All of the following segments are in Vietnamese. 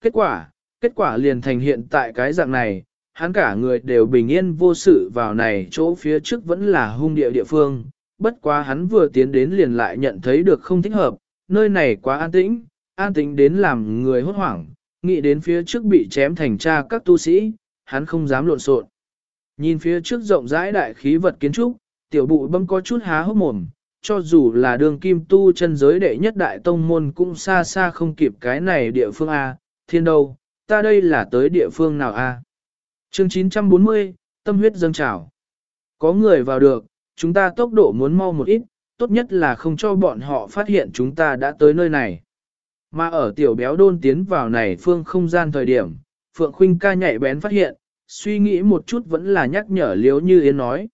Kết quả, kết quả liền thành hiện tại cái dạng này, hắn cả người đều bình yên vô sự vào này chỗ phía trước vẫn là hung địa địa phương, bất quá hắn vừa tiến đến liền lại nhận thấy được không thích hợp, nơi này quá an tĩnh, an tĩnh đến làm người hốt hoảng, nghĩ đến phía trước bị chém thành cha các tu sĩ, hắn không dám lộn xộn. Nhìn phía trước rộng rãi đại khí vật kiến trúc, tiểu bụ bâm có chút há hốc mồm, cho dù là đường kim tu chân giới đệ nhất đại tông môn cũng xa xa không kịp cái này địa phương A, thiên đâu, ta đây là tới địa phương nào A. Chương 940, tâm huyết dâng trào. Có người vào được, chúng ta tốc độ muốn mau một ít, tốt nhất là không cho bọn họ phát hiện chúng ta đã tới nơi này. Mà ở tiểu béo đôn tiến vào này phương không gian thời điểm, Phượng Khuynh ca nhạy bén phát hiện, suy nghĩ một chút vẫn là nhắc nhở liếu như Yến nói.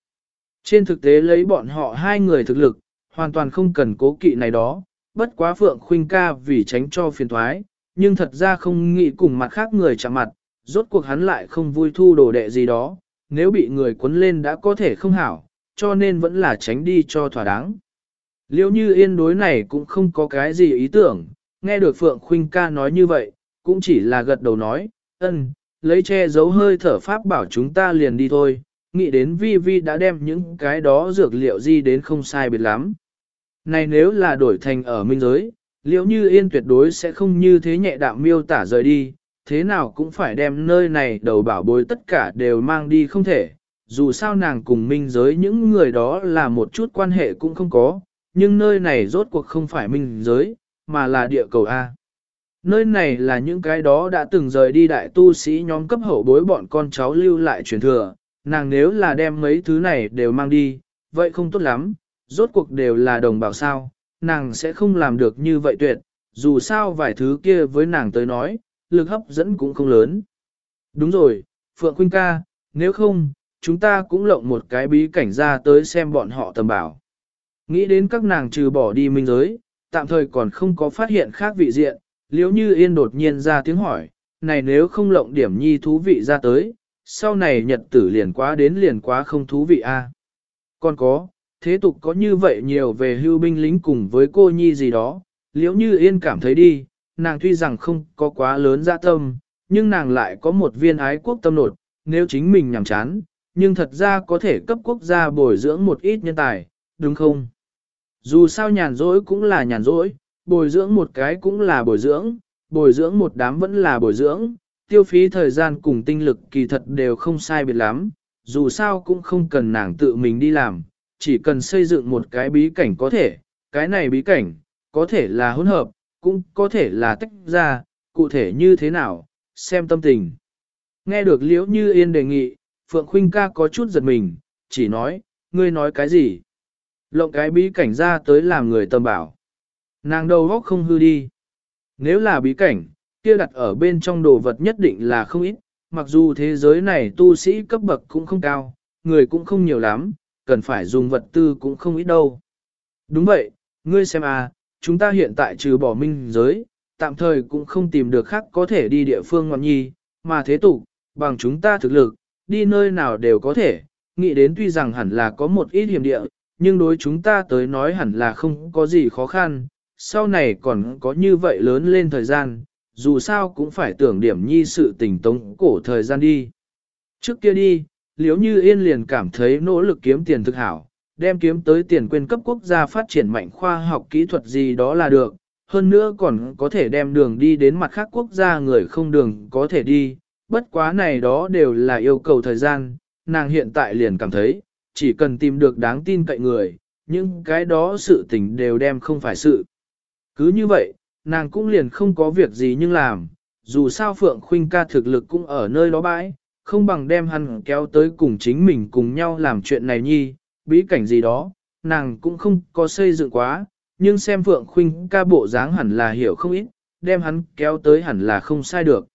Trên thực tế lấy bọn họ hai người thực lực, hoàn toàn không cần cố kỵ này đó, bất quá Phượng Khuynh ca vì tránh cho phiền thoái, nhưng thật ra không nghĩ cùng mặt khác người chạm mặt, rốt cuộc hắn lại không vui thu đồ đệ gì đó, nếu bị người cuốn lên đã có thể không hảo, cho nên vẫn là tránh đi cho thỏa đáng. Liêu như yên đối này cũng không có cái gì ý tưởng, nghe được Phượng Khuynh ca nói như vậy, cũng chỉ là gật đầu nói, ân, lấy che giấu hơi thở pháp bảo chúng ta liền đi thôi, nghĩ đến vi vi đã đem những cái đó dược liệu gì đến không sai biệt lắm. Này nếu là đổi thành ở minh giới, liễu như yên tuyệt đối sẽ không như thế nhẹ đạm miêu tả rời đi, thế nào cũng phải đem nơi này đầu bảo bối tất cả đều mang đi không thể. Dù sao nàng cùng minh giới những người đó là một chút quan hệ cũng không có, nhưng nơi này rốt cuộc không phải minh giới, mà là địa cầu A. Nơi này là những cái đó đã từng rời đi đại tu sĩ nhóm cấp hậu bối bọn con cháu lưu lại truyền thừa, nàng nếu là đem mấy thứ này đều mang đi, vậy không tốt lắm, rốt cuộc đều là đồng bào sao, nàng sẽ không làm được như vậy tuyệt, dù sao vài thứ kia với nàng tới nói, lực hấp dẫn cũng không lớn. Đúng rồi, Phượng Khuynh ca, nếu không, chúng ta cũng lộng một cái bí cảnh ra tới xem bọn họ tầm bảo. Nghĩ đến các nàng trừ bỏ đi minh giới, tạm thời còn không có phát hiện khác vị diện, liếu như yên đột nhiên ra tiếng hỏi, này nếu không lộng điểm nhi thú vị ra tới, sau này nhật tử liền quá đến liền quá không thú vị a. Còn có, thế tục có như vậy nhiều về hưu binh lính cùng với cô nhi gì đó, Liễu như yên cảm thấy đi, nàng tuy rằng không có quá lớn dạ tâm, nhưng nàng lại có một viên ái quốc tâm nột, nếu chính mình nhằm chán, nhưng thật ra có thể cấp quốc gia bồi dưỡng một ít nhân tài, đúng không? Dù sao nhàn rỗi cũng là nhàn rỗi, bồi dưỡng một cái cũng là bồi dưỡng, bồi dưỡng một đám vẫn là bồi dưỡng, tiêu phí thời gian cùng tinh lực kỳ thật đều không sai biệt lắm, dù sao cũng không cần nàng tự mình đi làm, chỉ cần xây dựng một cái bí cảnh có thể, cái này bí cảnh, có thể là hỗn hợp, cũng có thể là tách ra, cụ thể như thế nào, xem tâm tình. Nghe được liễu như yên đề nghị, Phượng Khuynh ca có chút giật mình, chỉ nói, ngươi nói cái gì? Lộng cái bí cảnh ra tới làm người tâm bảo. Nàng đầu góc không hư đi. Nếu là bí cảnh, kia đặt ở bên trong đồ vật nhất định là không ít, mặc dù thế giới này tu sĩ cấp bậc cũng không cao, người cũng không nhiều lắm, cần phải dùng vật tư cũng không ít đâu. Đúng vậy, ngươi xem à, chúng ta hiện tại trừ bỏ minh giới, tạm thời cũng không tìm được khác có thể đi địa phương ngọn nhi, mà thế tục, bằng chúng ta thực lực, đi nơi nào đều có thể, nghĩ đến tuy rằng hẳn là có một ít hiểm địa, nhưng đối chúng ta tới nói hẳn là không có gì khó khăn, sau này còn có như vậy lớn lên thời gian, dù sao cũng phải tưởng điểm nhi sự tình tống cổ thời gian đi. Trước kia đi, liếu như yên liền cảm thấy nỗ lực kiếm tiền thực hảo, đem kiếm tới tiền quyền cấp quốc gia phát triển mạnh khoa học kỹ thuật gì đó là được, hơn nữa còn có thể đem đường đi đến mặt khác quốc gia người không đường có thể đi, bất quá này đó đều là yêu cầu thời gian, nàng hiện tại liền cảm thấy, chỉ cần tìm được đáng tin cậy người, những cái đó sự tình đều đem không phải sự. Cứ như vậy, nàng cũng liền không có việc gì nhưng làm, dù sao Phượng Khuynh ca thực lực cũng ở nơi đó bãi, không bằng đem hắn kéo tới cùng chính mình cùng nhau làm chuyện này nhi, bí cảnh gì đó, nàng cũng không có xây dựng quá, nhưng xem Phượng Khuynh ca bộ dáng hẳn là hiểu không ít, đem hắn kéo tới hẳn là không sai được.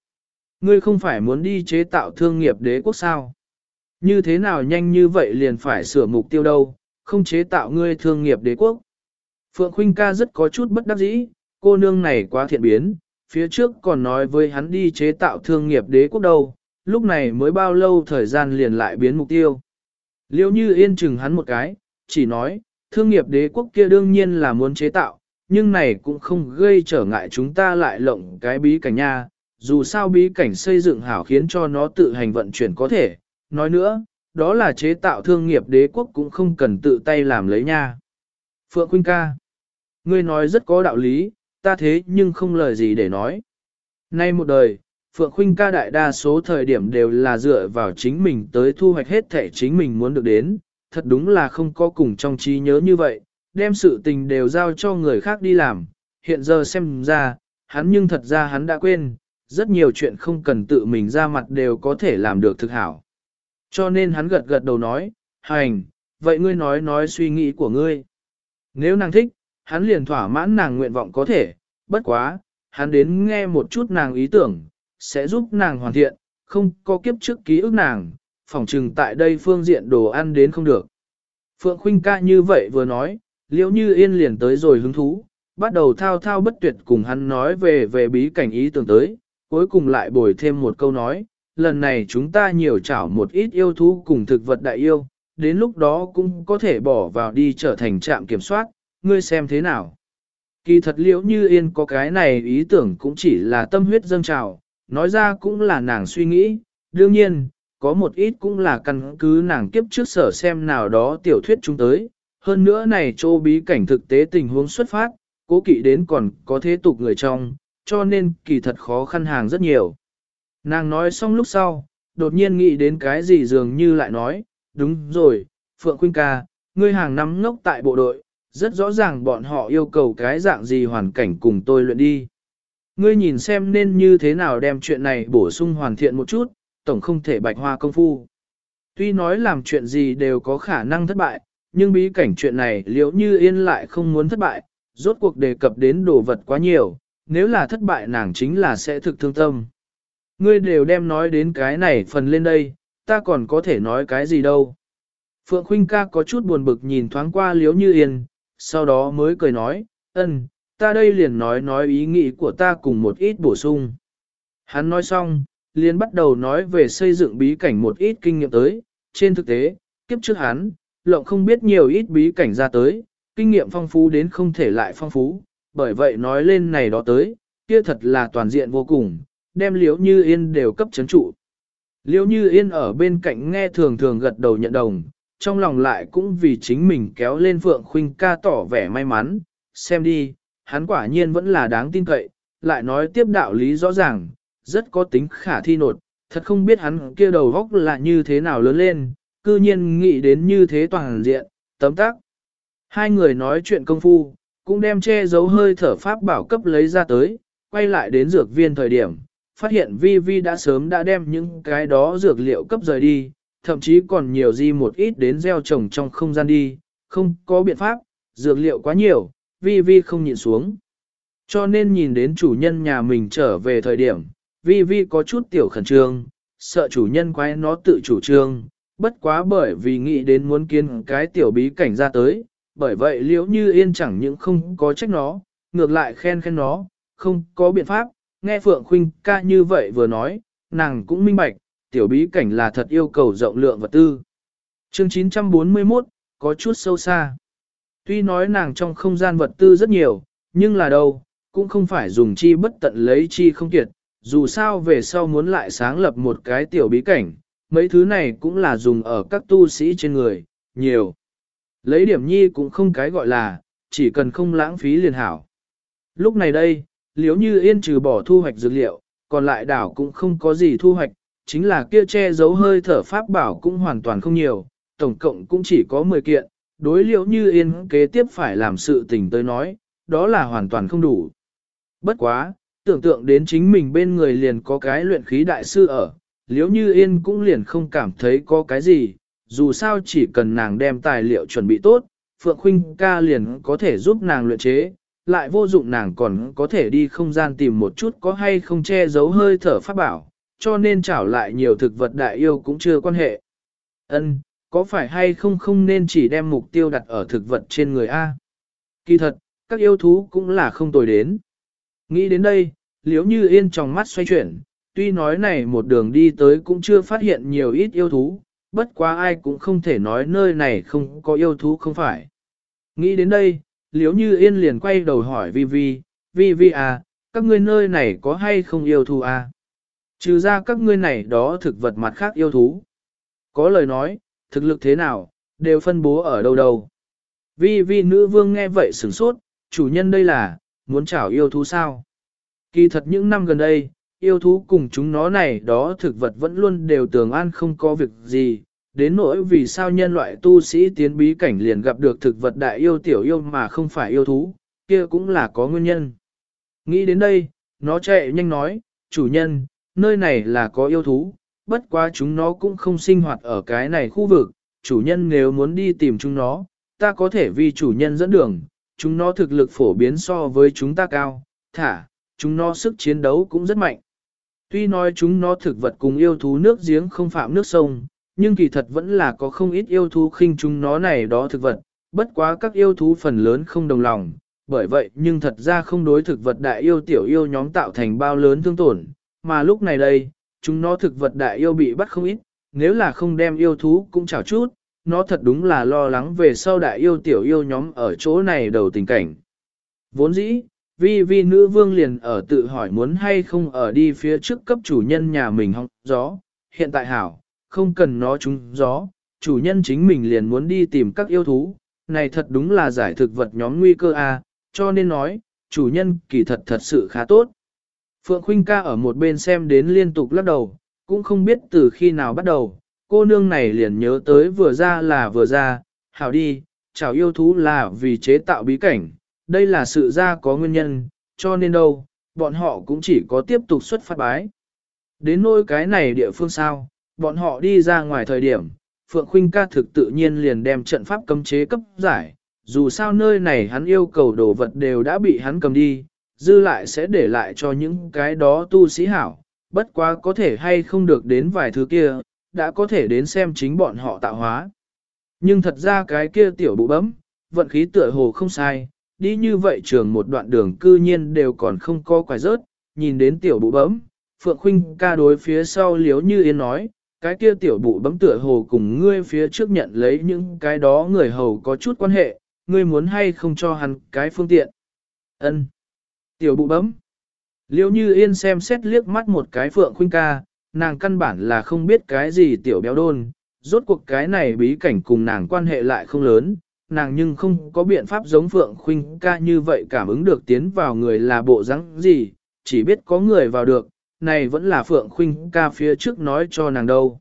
Ngươi không phải muốn đi chế tạo thương nghiệp đế quốc sao? Như thế nào nhanh như vậy liền phải sửa mục tiêu đâu, không chế tạo ngươi thương nghiệp đế quốc. Phượng Khuynh ca rất có chút bất đắc dĩ, cô nương này quá thiện biến, phía trước còn nói với hắn đi chế tạo thương nghiệp đế quốc đâu, lúc này mới bao lâu thời gian liền lại biến mục tiêu. Liêu như yên chừng hắn một cái, chỉ nói, thương nghiệp đế quốc kia đương nhiên là muốn chế tạo, nhưng này cũng không gây trở ngại chúng ta lại lộng cái bí cảnh nha, dù sao bí cảnh xây dựng hảo khiến cho nó tự hành vận chuyển có thể. Nói nữa, đó là chế tạo thương nghiệp đế quốc cũng không cần tự tay làm lấy nha. Phượng Quynh ca, ngươi nói rất có đạo lý, ta thế nhưng không lời gì để nói. Nay một đời, Phượng Khuynh ca đại đa số thời điểm đều là dựa vào chính mình tới thu hoạch hết thể chính mình muốn được đến, thật đúng là không có cùng trong trí nhớ như vậy, đem sự tình đều giao cho người khác đi làm, hiện giờ xem ra, hắn nhưng thật ra hắn đã quên, rất nhiều chuyện không cần tự mình ra mặt đều có thể làm được thực hảo. Cho nên hắn gật gật đầu nói, hành, vậy ngươi nói nói suy nghĩ của ngươi. Nếu nàng thích, hắn liền thỏa mãn nàng nguyện vọng có thể, bất quá, hắn đến nghe một chút nàng ý tưởng, sẽ giúp nàng hoàn thiện, không có kiếp trước ký ức nàng, phỏng trừng tại đây phương diện đồ ăn đến không được. Phượng Khuynh ca như vậy vừa nói, liễu như yên liền tới rồi hứng thú, bắt đầu thao thao bất tuyệt cùng hắn nói về về bí cảnh ý tưởng tới, cuối cùng lại bồi thêm một câu nói, lần này chúng ta nhiều chảo một ít yêu thú cùng thực vật đại yêu, đến lúc đó cũng có thể bỏ vào đi trở thành trạm kiểm soát, ngươi xem thế nào. Kỳ thật liễu như yên có cái này ý tưởng cũng chỉ là tâm huyết dâng trào, nói ra cũng là nàng suy nghĩ, đương nhiên, có một ít cũng là căn cứ nàng kiếp trước sở xem nào đó tiểu thuyết chúng tới, hơn nữa này chỗ bí cảnh thực tế tình huống xuất phát, cố kỵ đến còn có thế tục người trong, cho nên kỳ thật khó khăn hàng rất nhiều. Nàng nói xong lúc sau, đột nhiên nghĩ đến cái gì dường như lại nói, đúng rồi, Phượng Khuynh ca, ngươi hàng năm ngốc tại bộ đội, rất rõ ràng bọn họ yêu cầu cái dạng gì hoàn cảnh cùng tôi luyện đi. Ngươi nhìn xem nên như thế nào đem chuyện này bổ sung hoàn thiện một chút, tổng không thể bạch hoa công phu. Tuy nói làm chuyện gì đều có khả năng thất bại, nhưng bí cảnh chuyện này liễu như yên lại không muốn thất bại, rốt cuộc đề cập đến đồ vật quá nhiều, nếu là thất bại nàng chính là sẽ thực thương tâm. Ngươi đều đem nói đến cái này phần lên đây, ta còn có thể nói cái gì đâu. Phượng Khuynh ca có chút buồn bực nhìn thoáng qua liễu như yên, sau đó mới cười nói, ân, ta đây liền nói nói ý nghĩ của ta cùng một ít bổ sung. Hắn nói xong, liền bắt đầu nói về xây dựng bí cảnh một ít kinh nghiệm tới, trên thực tế, kiếp trước hắn, lộng không biết nhiều ít bí cảnh ra tới, kinh nghiệm phong phú đến không thể lại phong phú, bởi vậy nói lên này đó tới, kia thật là toàn diện vô cùng, đem liễu như yên đều cấp chấn trụ. Liễu như yên ở bên cạnh nghe thường thường gật đầu nhận đồng, trong lòng lại cũng vì chính mình kéo lên Phượng Khuynh ca tỏ vẻ may mắn, xem đi, hắn quả nhiên vẫn là đáng tin cậy, lại nói tiếp đạo lý rõ ràng, rất có tính khả thi nột, thật không biết hắn kia đầu góc là như thế nào lớn lên, cư nhiên nghĩ đến như thế toàn diện, tấm tắc. Hai người nói chuyện công phu, cũng đem che giấu hơi thở pháp bảo cấp lấy ra tới, quay lại đến dược viên thời điểm, phát hiện Vi Vi đã sớm đã đem những cái đó dược liệu cấp rời đi, thậm chí còn nhiều di một ít đến gieo trồng trong không gian đi, không có biện pháp, dược liệu quá nhiều, Vi Vi không nhìn xuống. Cho nên nhìn đến chủ nhân nhà mình trở về thời điểm, Vi Vi có chút tiểu khẩn trương, sợ chủ nhân quái nó tự chủ trương, bất quá bởi vì nghĩ đến muốn kiến cái tiểu bí cảnh ra tới, bởi vậy liễu như yên chẳng những không có trách nó, ngược lại khen khen nó, không có biện pháp, nghe Phượng Khuynh ca như vậy vừa nói, nàng cũng minh bạch, tiểu bí cảnh là thật yêu cầu rộng lượng vật tư. Chương 941, có chút sâu xa. Tuy nói nàng trong không gian vật tư rất nhiều, nhưng là đâu, cũng không phải dùng chi bất tận lấy chi không kiệt, dù sao về sau muốn lại sáng lập một cái tiểu bí cảnh, mấy thứ này cũng là dùng ở các tu sĩ trên người, nhiều. Lấy điểm nhi cũng không cái gọi là, chỉ cần không lãng phí liền hảo. Lúc này đây, liếu như yên trừ bỏ thu hoạch dược liệu, còn lại đảo cũng không có gì thu hoạch, chính là kia che giấu hơi thở pháp bảo cũng hoàn toàn không nhiều, tổng cộng cũng chỉ có 10 kiện, đối liệu như yên kế tiếp phải làm sự tình tới nói, đó là hoàn toàn không đủ. Bất quá, tưởng tượng đến chính mình bên người liền có cái luyện khí đại sư ở, liếu như yên cũng liền không cảm thấy có cái gì, dù sao chỉ cần nàng đem tài liệu chuẩn bị tốt, Phượng Khuynh ca liền có thể giúp nàng luyện chế, lại vô dụng nàng còn có thể đi không gian tìm một chút có hay không che giấu hơi thở pháp bảo, cho nên trảo lại nhiều thực vật đại yêu cũng chưa quan hệ. Ân, có phải hay không không nên chỉ đem mục tiêu đặt ở thực vật trên người A? Kỳ thật, các yêu thú cũng là không tồi đến. Nghĩ đến đây, liếu như yên trong mắt xoay chuyển, tuy nói này một đường đi tới cũng chưa phát hiện nhiều ít yêu thú, bất quá ai cũng không thể nói nơi này không có yêu thú không phải. Nghĩ đến đây, liếu như yên liền quay đầu hỏi Vi Vi, Vi Vi à, các ngươi nơi này có hay không yêu thú à? Trừ ra các ngươi này đó thực vật mặt khác yêu thú. Có lời nói, thực lực thế nào, đều phân bố ở đâu đâu. Vi vi nữ vương nghe vậy sửng sốt, chủ nhân đây là, muốn chảo yêu thú sao? Kỳ thật những năm gần đây, yêu thú cùng chúng nó này đó thực vật vẫn luôn đều tường an không có việc gì, đến nỗi vì sao nhân loại tu sĩ tiến bí cảnh liền gặp được thực vật đại yêu tiểu yêu mà không phải yêu thú, kia cũng là có nguyên nhân. Nghĩ đến đây, nó chạy nhanh nói, chủ nhân, nơi này là có yêu thú, bất quá chúng nó cũng không sinh hoạt ở cái này khu vực, chủ nhân nếu muốn đi tìm chúng nó, ta có thể vì chủ nhân dẫn đường, chúng nó thực lực phổ biến so với chúng ta cao, thả, chúng nó sức chiến đấu cũng rất mạnh. Tuy nói chúng nó thực vật cùng yêu thú nước giếng không phạm nước sông, nhưng kỳ thật vẫn là có không ít yêu thú khinh chúng nó này đó thực vật, bất quá các yêu thú phần lớn không đồng lòng, bởi vậy nhưng thật ra không đối thực vật đại yêu tiểu yêu nhóm tạo thành bao lớn thương tổn, mà lúc này đây, chúng nó thực vật đại yêu bị bắt không ít, nếu là không đem yêu thú cũng chảo chút, nó thật đúng là lo lắng về sau đại yêu tiểu yêu nhóm ở chỗ này đầu tình cảnh. Vốn dĩ, vi vi nữ vương liền ở tự hỏi muốn hay không ở đi phía trước cấp chủ nhân nhà mình hong gió, hiện tại hảo, không cần nó trúng gió, chủ nhân chính mình liền muốn đi tìm các yêu thú, này thật đúng là giải thực vật nhóm nguy cơ a, cho nên nói, chủ nhân kỳ thật thật sự khá tốt. Phượng Khuynh ca ở một bên xem đến liên tục lắc đầu, cũng không biết từ khi nào bắt đầu, cô nương này liền nhớ tới vừa ra là vừa ra, hảo đi, chào yêu thú là vì chế tạo bí cảnh, đây là sự ra có nguyên nhân, cho nên đâu, bọn họ cũng chỉ có tiếp tục xuất phát bái. Đến nỗi cái này địa phương sao, bọn họ đi ra ngoài thời điểm, Phượng Khuynh ca thực tự nhiên liền đem trận pháp cấm chế cấp giải, dù sao nơi này hắn yêu cầu đồ vật đều đã bị hắn cầm đi, dư lại sẽ để lại cho những cái đó tu sĩ hảo, bất quá có thể hay không được đến vài thứ kia, đã có thể đến xem chính bọn họ tạo hóa. Nhưng thật ra cái kia tiểu bụ bấm, vận khí tựa hồ không sai, đi như vậy trường một đoạn đường cư nhiên đều còn không có quài rớt, nhìn đến tiểu bụ bấm, Phượng Khuynh ca đối phía sau liếu như yên nói, cái kia tiểu bụ bấm tựa hồ cùng ngươi phía trước nhận lấy những cái đó người hầu có chút quan hệ, ngươi muốn hay không cho hắn cái phương tiện. Ân. Tiểu bụ bấm. Liêu như yên xem xét liếc mắt một cái Phượng Khuynh ca, nàng căn bản là không biết cái gì tiểu béo đôn, rốt cuộc cái này bí cảnh cùng nàng quan hệ lại không lớn, nàng nhưng không có biện pháp giống Phượng Khuynh ca như vậy cảm ứng được tiến vào người là bộ rắn gì, chỉ biết có người vào được, này vẫn là Phượng Khuynh ca phía trước nói cho nàng đâu.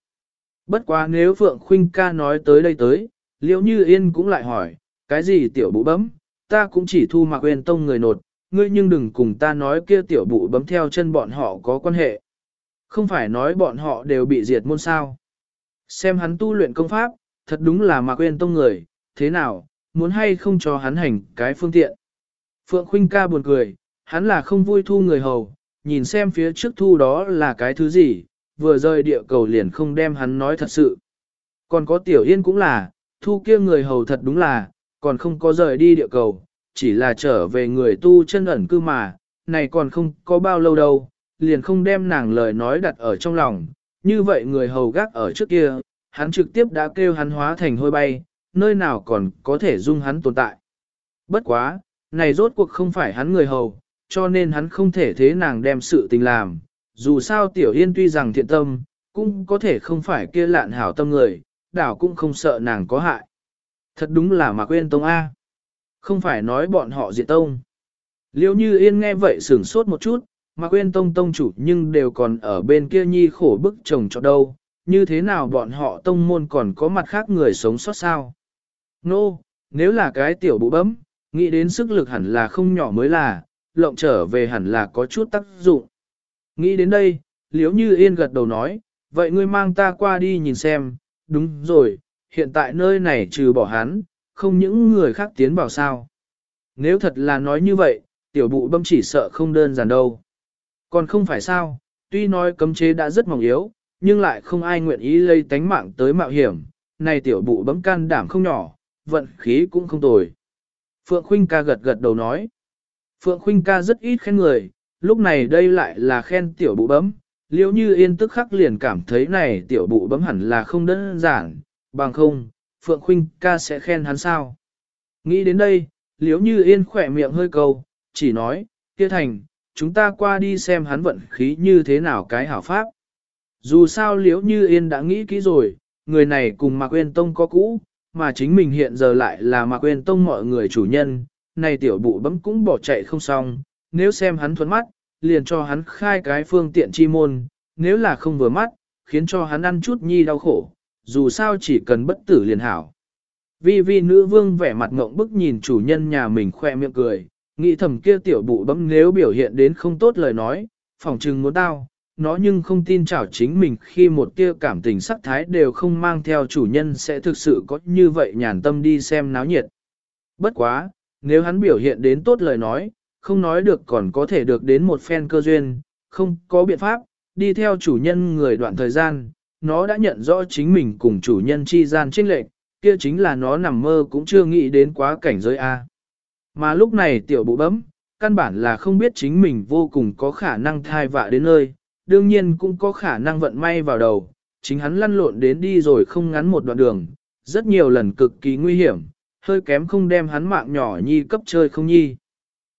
Bất quá nếu Phượng Khuynh ca nói tới đây tới, liễu như yên cũng lại hỏi, cái gì tiểu bụ bấm, ta cũng chỉ thu mặc quên tông người nột, ngươi nhưng đừng cùng ta nói kia tiểu bụ bấm theo chân bọn họ có quan hệ. Không phải nói bọn họ đều bị diệt môn sao. Xem hắn tu luyện công pháp, thật đúng là mặc quên tông người, thế nào, muốn hay không cho hắn hành cái phương tiện. Phượng Khuynh ca buồn cười, hắn là không vui thu người hầu, nhìn xem phía trước thu đó là cái thứ gì, vừa rời địa cầu liền không đem hắn nói thật sự. Còn có tiểu yên cũng là, thu kia người hầu thật đúng là, còn không có rời đi địa cầu, chỉ là trở về người tu chân ẩn cư mà, này còn không có bao lâu đâu, liền không đem nàng lời nói đặt ở trong lòng, như vậy người hầu gác ở trước kia, hắn trực tiếp đã kêu hắn hóa thành hôi bay, nơi nào còn có thể dung hắn tồn tại. Bất quá, này rốt cuộc không phải hắn người hầu, cho nên hắn không thể thế nàng đem sự tình làm, dù sao tiểu yên tuy rằng thiện tâm, cũng có thể không phải kia lạn hảo tâm người, đảo cũng không sợ nàng có hại. Thật đúng là mà quên tông A. Không phải nói bọn họ diệt tông. Liêu như yên nghe vậy sửng sốt một chút, mà quên tông tông chủ nhưng đều còn ở bên kia nhi khổ bức chồng cho đâu, như thế nào bọn họ tông môn còn có mặt khác người sống sót sao. Nô, no, nếu là cái tiểu bụ bấm, nghĩ đến sức lực hẳn là không nhỏ mới là, lộng trở về hẳn là có chút tác dụng. Nghĩ đến đây, liếu như yên gật đầu nói, vậy ngươi mang ta qua đi nhìn xem, đúng rồi, hiện tại nơi này trừ bỏ hắn, không những người khác tiến vào sao. Nếu thật là nói như vậy, tiểu bụ bâm chỉ sợ không đơn giản đâu. Còn không phải sao, tuy nói cấm chế đã rất mỏng yếu, nhưng lại không ai nguyện ý lây tánh mạng tới mạo hiểm, này tiểu bụ bấm can đảm không nhỏ, vận khí cũng không tồi. Phượng Khuynh ca gật gật đầu nói. Phượng Khuynh ca rất ít khen người, lúc này đây lại là khen tiểu bụ bấm, liếu như yên tức khắc liền cảm thấy này tiểu bụ bấm hẳn là không đơn giản, bằng không, Phượng Khuynh ca sẽ khen hắn sao. Nghĩ đến đây, liếu như yên khỏe miệng hơi cầu, chỉ nói, kia thành, chúng ta qua đi xem hắn vận khí như thế nào cái hảo pháp. Dù sao liếu như yên đã nghĩ kỹ rồi, người này cùng Mạc Uyên Tông có cũ, mà chính mình hiện giờ lại là Mạc Uyên Tông mọi người chủ nhân, này tiểu bụ bấm cũng bỏ chạy không xong, nếu xem hắn thuẫn mắt, liền cho hắn khai cái phương tiện chi môn, nếu là không vừa mắt, khiến cho hắn ăn chút nhi đau khổ, dù sao chỉ cần bất tử liền hảo. Vi vi nữ vương vẻ mặt ngộng bức nhìn chủ nhân nhà mình khoe miệng cười, nghĩ thầm kia tiểu bụ bấm nếu biểu hiện đến không tốt lời nói, phòng trừng muốn tao, nó nhưng không tin chảo chính mình khi một tia cảm tình sắc thái đều không mang theo chủ nhân sẽ thực sự có như vậy nhàn tâm đi xem náo nhiệt. Bất quá, nếu hắn biểu hiện đến tốt lời nói, không nói được còn có thể được đến một phen cơ duyên, không có biện pháp, đi theo chủ nhân người đoạn thời gian, nó đã nhận rõ chính mình cùng chủ nhân chi gian trinh lệnh, kia chính là nó nằm mơ cũng chưa nghĩ đến quá cảnh giới A. Mà lúc này tiểu bụ bấm, căn bản là không biết chính mình vô cùng có khả năng thai vạ đến nơi, đương nhiên cũng có khả năng vận may vào đầu, chính hắn lăn lộn đến đi rồi không ngắn một đoạn đường, rất nhiều lần cực kỳ nguy hiểm, hơi kém không đem hắn mạng nhỏ nhi cấp chơi không nhi.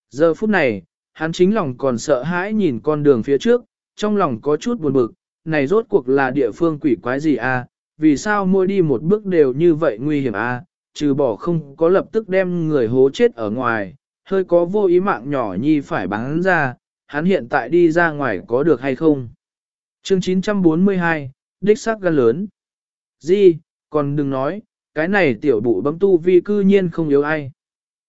Giờ phút này, hắn chính lòng còn sợ hãi nhìn con đường phía trước, trong lòng có chút buồn bực, này rốt cuộc là địa phương quỷ quái gì a? À? vì sao mỗi đi một bước đều như vậy nguy hiểm a? À? trừ bỏ không có lập tức đem người hố chết ở ngoài, hơi có vô ý mạng nhỏ nhi phải bán ra, hắn hiện tại đi ra ngoài có được hay không? Chương 942, đích xác gan lớn. Di, còn đừng nói, cái này tiểu bụ bấm tu vi cư nhiên không yếu ai.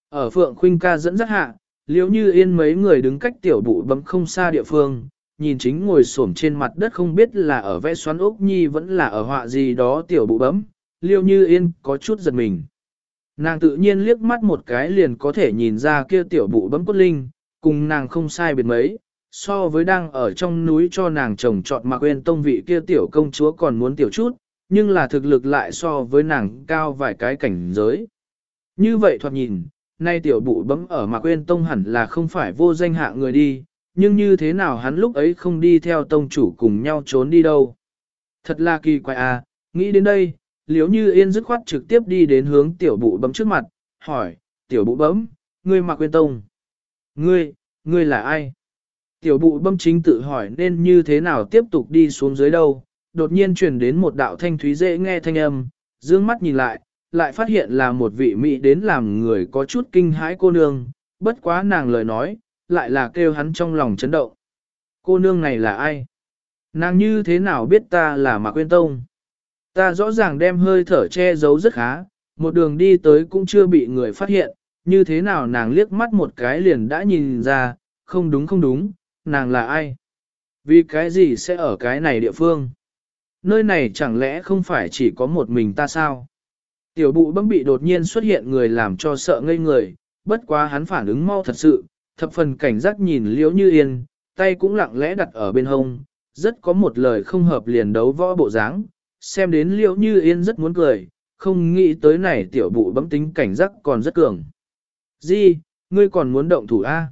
Ở Phượng Khuynh ca dẫn dắt hạ, liếu như yên mấy người đứng cách tiểu bụ bấm không xa địa phương, nhìn chính ngồi xổm trên mặt đất không biết là ở vẽ xoắn ốc nhi vẫn là ở họa gì đó tiểu bụ bấm, liêu như yên có chút giật mình. Nàng tự nhiên liếc mắt một cái liền có thể nhìn ra kia tiểu bụ bấm cốt linh, cùng nàng không sai biệt mấy, so với đang ở trong núi cho nàng chồng chọn mà quên tông vị kia tiểu công chúa còn muốn tiểu chút, nhưng là thực lực lại so với nàng cao vài cái cảnh giới. Như vậy thoạt nhìn, nay tiểu bụ bấm ở mà quên tông hẳn là không phải vô danh hạ người đi, nhưng như thế nào hắn lúc ấy không đi theo tông chủ cùng nhau trốn đi đâu. Thật là kỳ quái à, nghĩ đến đây, liếu như yên dứt khoát trực tiếp đi đến hướng tiểu bụ bấm trước mặt, hỏi, tiểu bụ bấm, ngươi mặc quên tông. Ngươi, ngươi là ai? Tiểu bụ bấm chính tự hỏi nên như thế nào tiếp tục đi xuống dưới đâu, đột nhiên truyền đến một đạo thanh thúy dễ nghe thanh âm, dương mắt nhìn lại, lại phát hiện là một vị mỹ đến làm người có chút kinh hãi cô nương, bất quá nàng lời nói, lại là kêu hắn trong lòng chấn động. Cô nương này là ai? Nàng như thế nào biết ta là Mạc Quyên Tông? Ta rõ ràng đem hơi thở che giấu rất khá, một đường đi tới cũng chưa bị người phát hiện, như thế nào nàng liếc mắt một cái liền đã nhìn ra, không đúng không đúng, nàng là ai? Vì cái gì sẽ ở cái này địa phương? Nơi này chẳng lẽ không phải chỉ có một mình ta sao? Tiểu bụ bấm bị đột nhiên xuất hiện người làm cho sợ ngây người, bất quá hắn phản ứng mau thật sự, thập phần cảnh giác nhìn liễu như yên, tay cũng lặng lẽ đặt ở bên hông, rất có một lời không hợp liền đấu võ bộ dáng, xem đến liễu như yên rất muốn cười, không nghĩ tới này tiểu bụ bấm tính cảnh giác còn rất cường. Di, ngươi còn muốn động thủ A?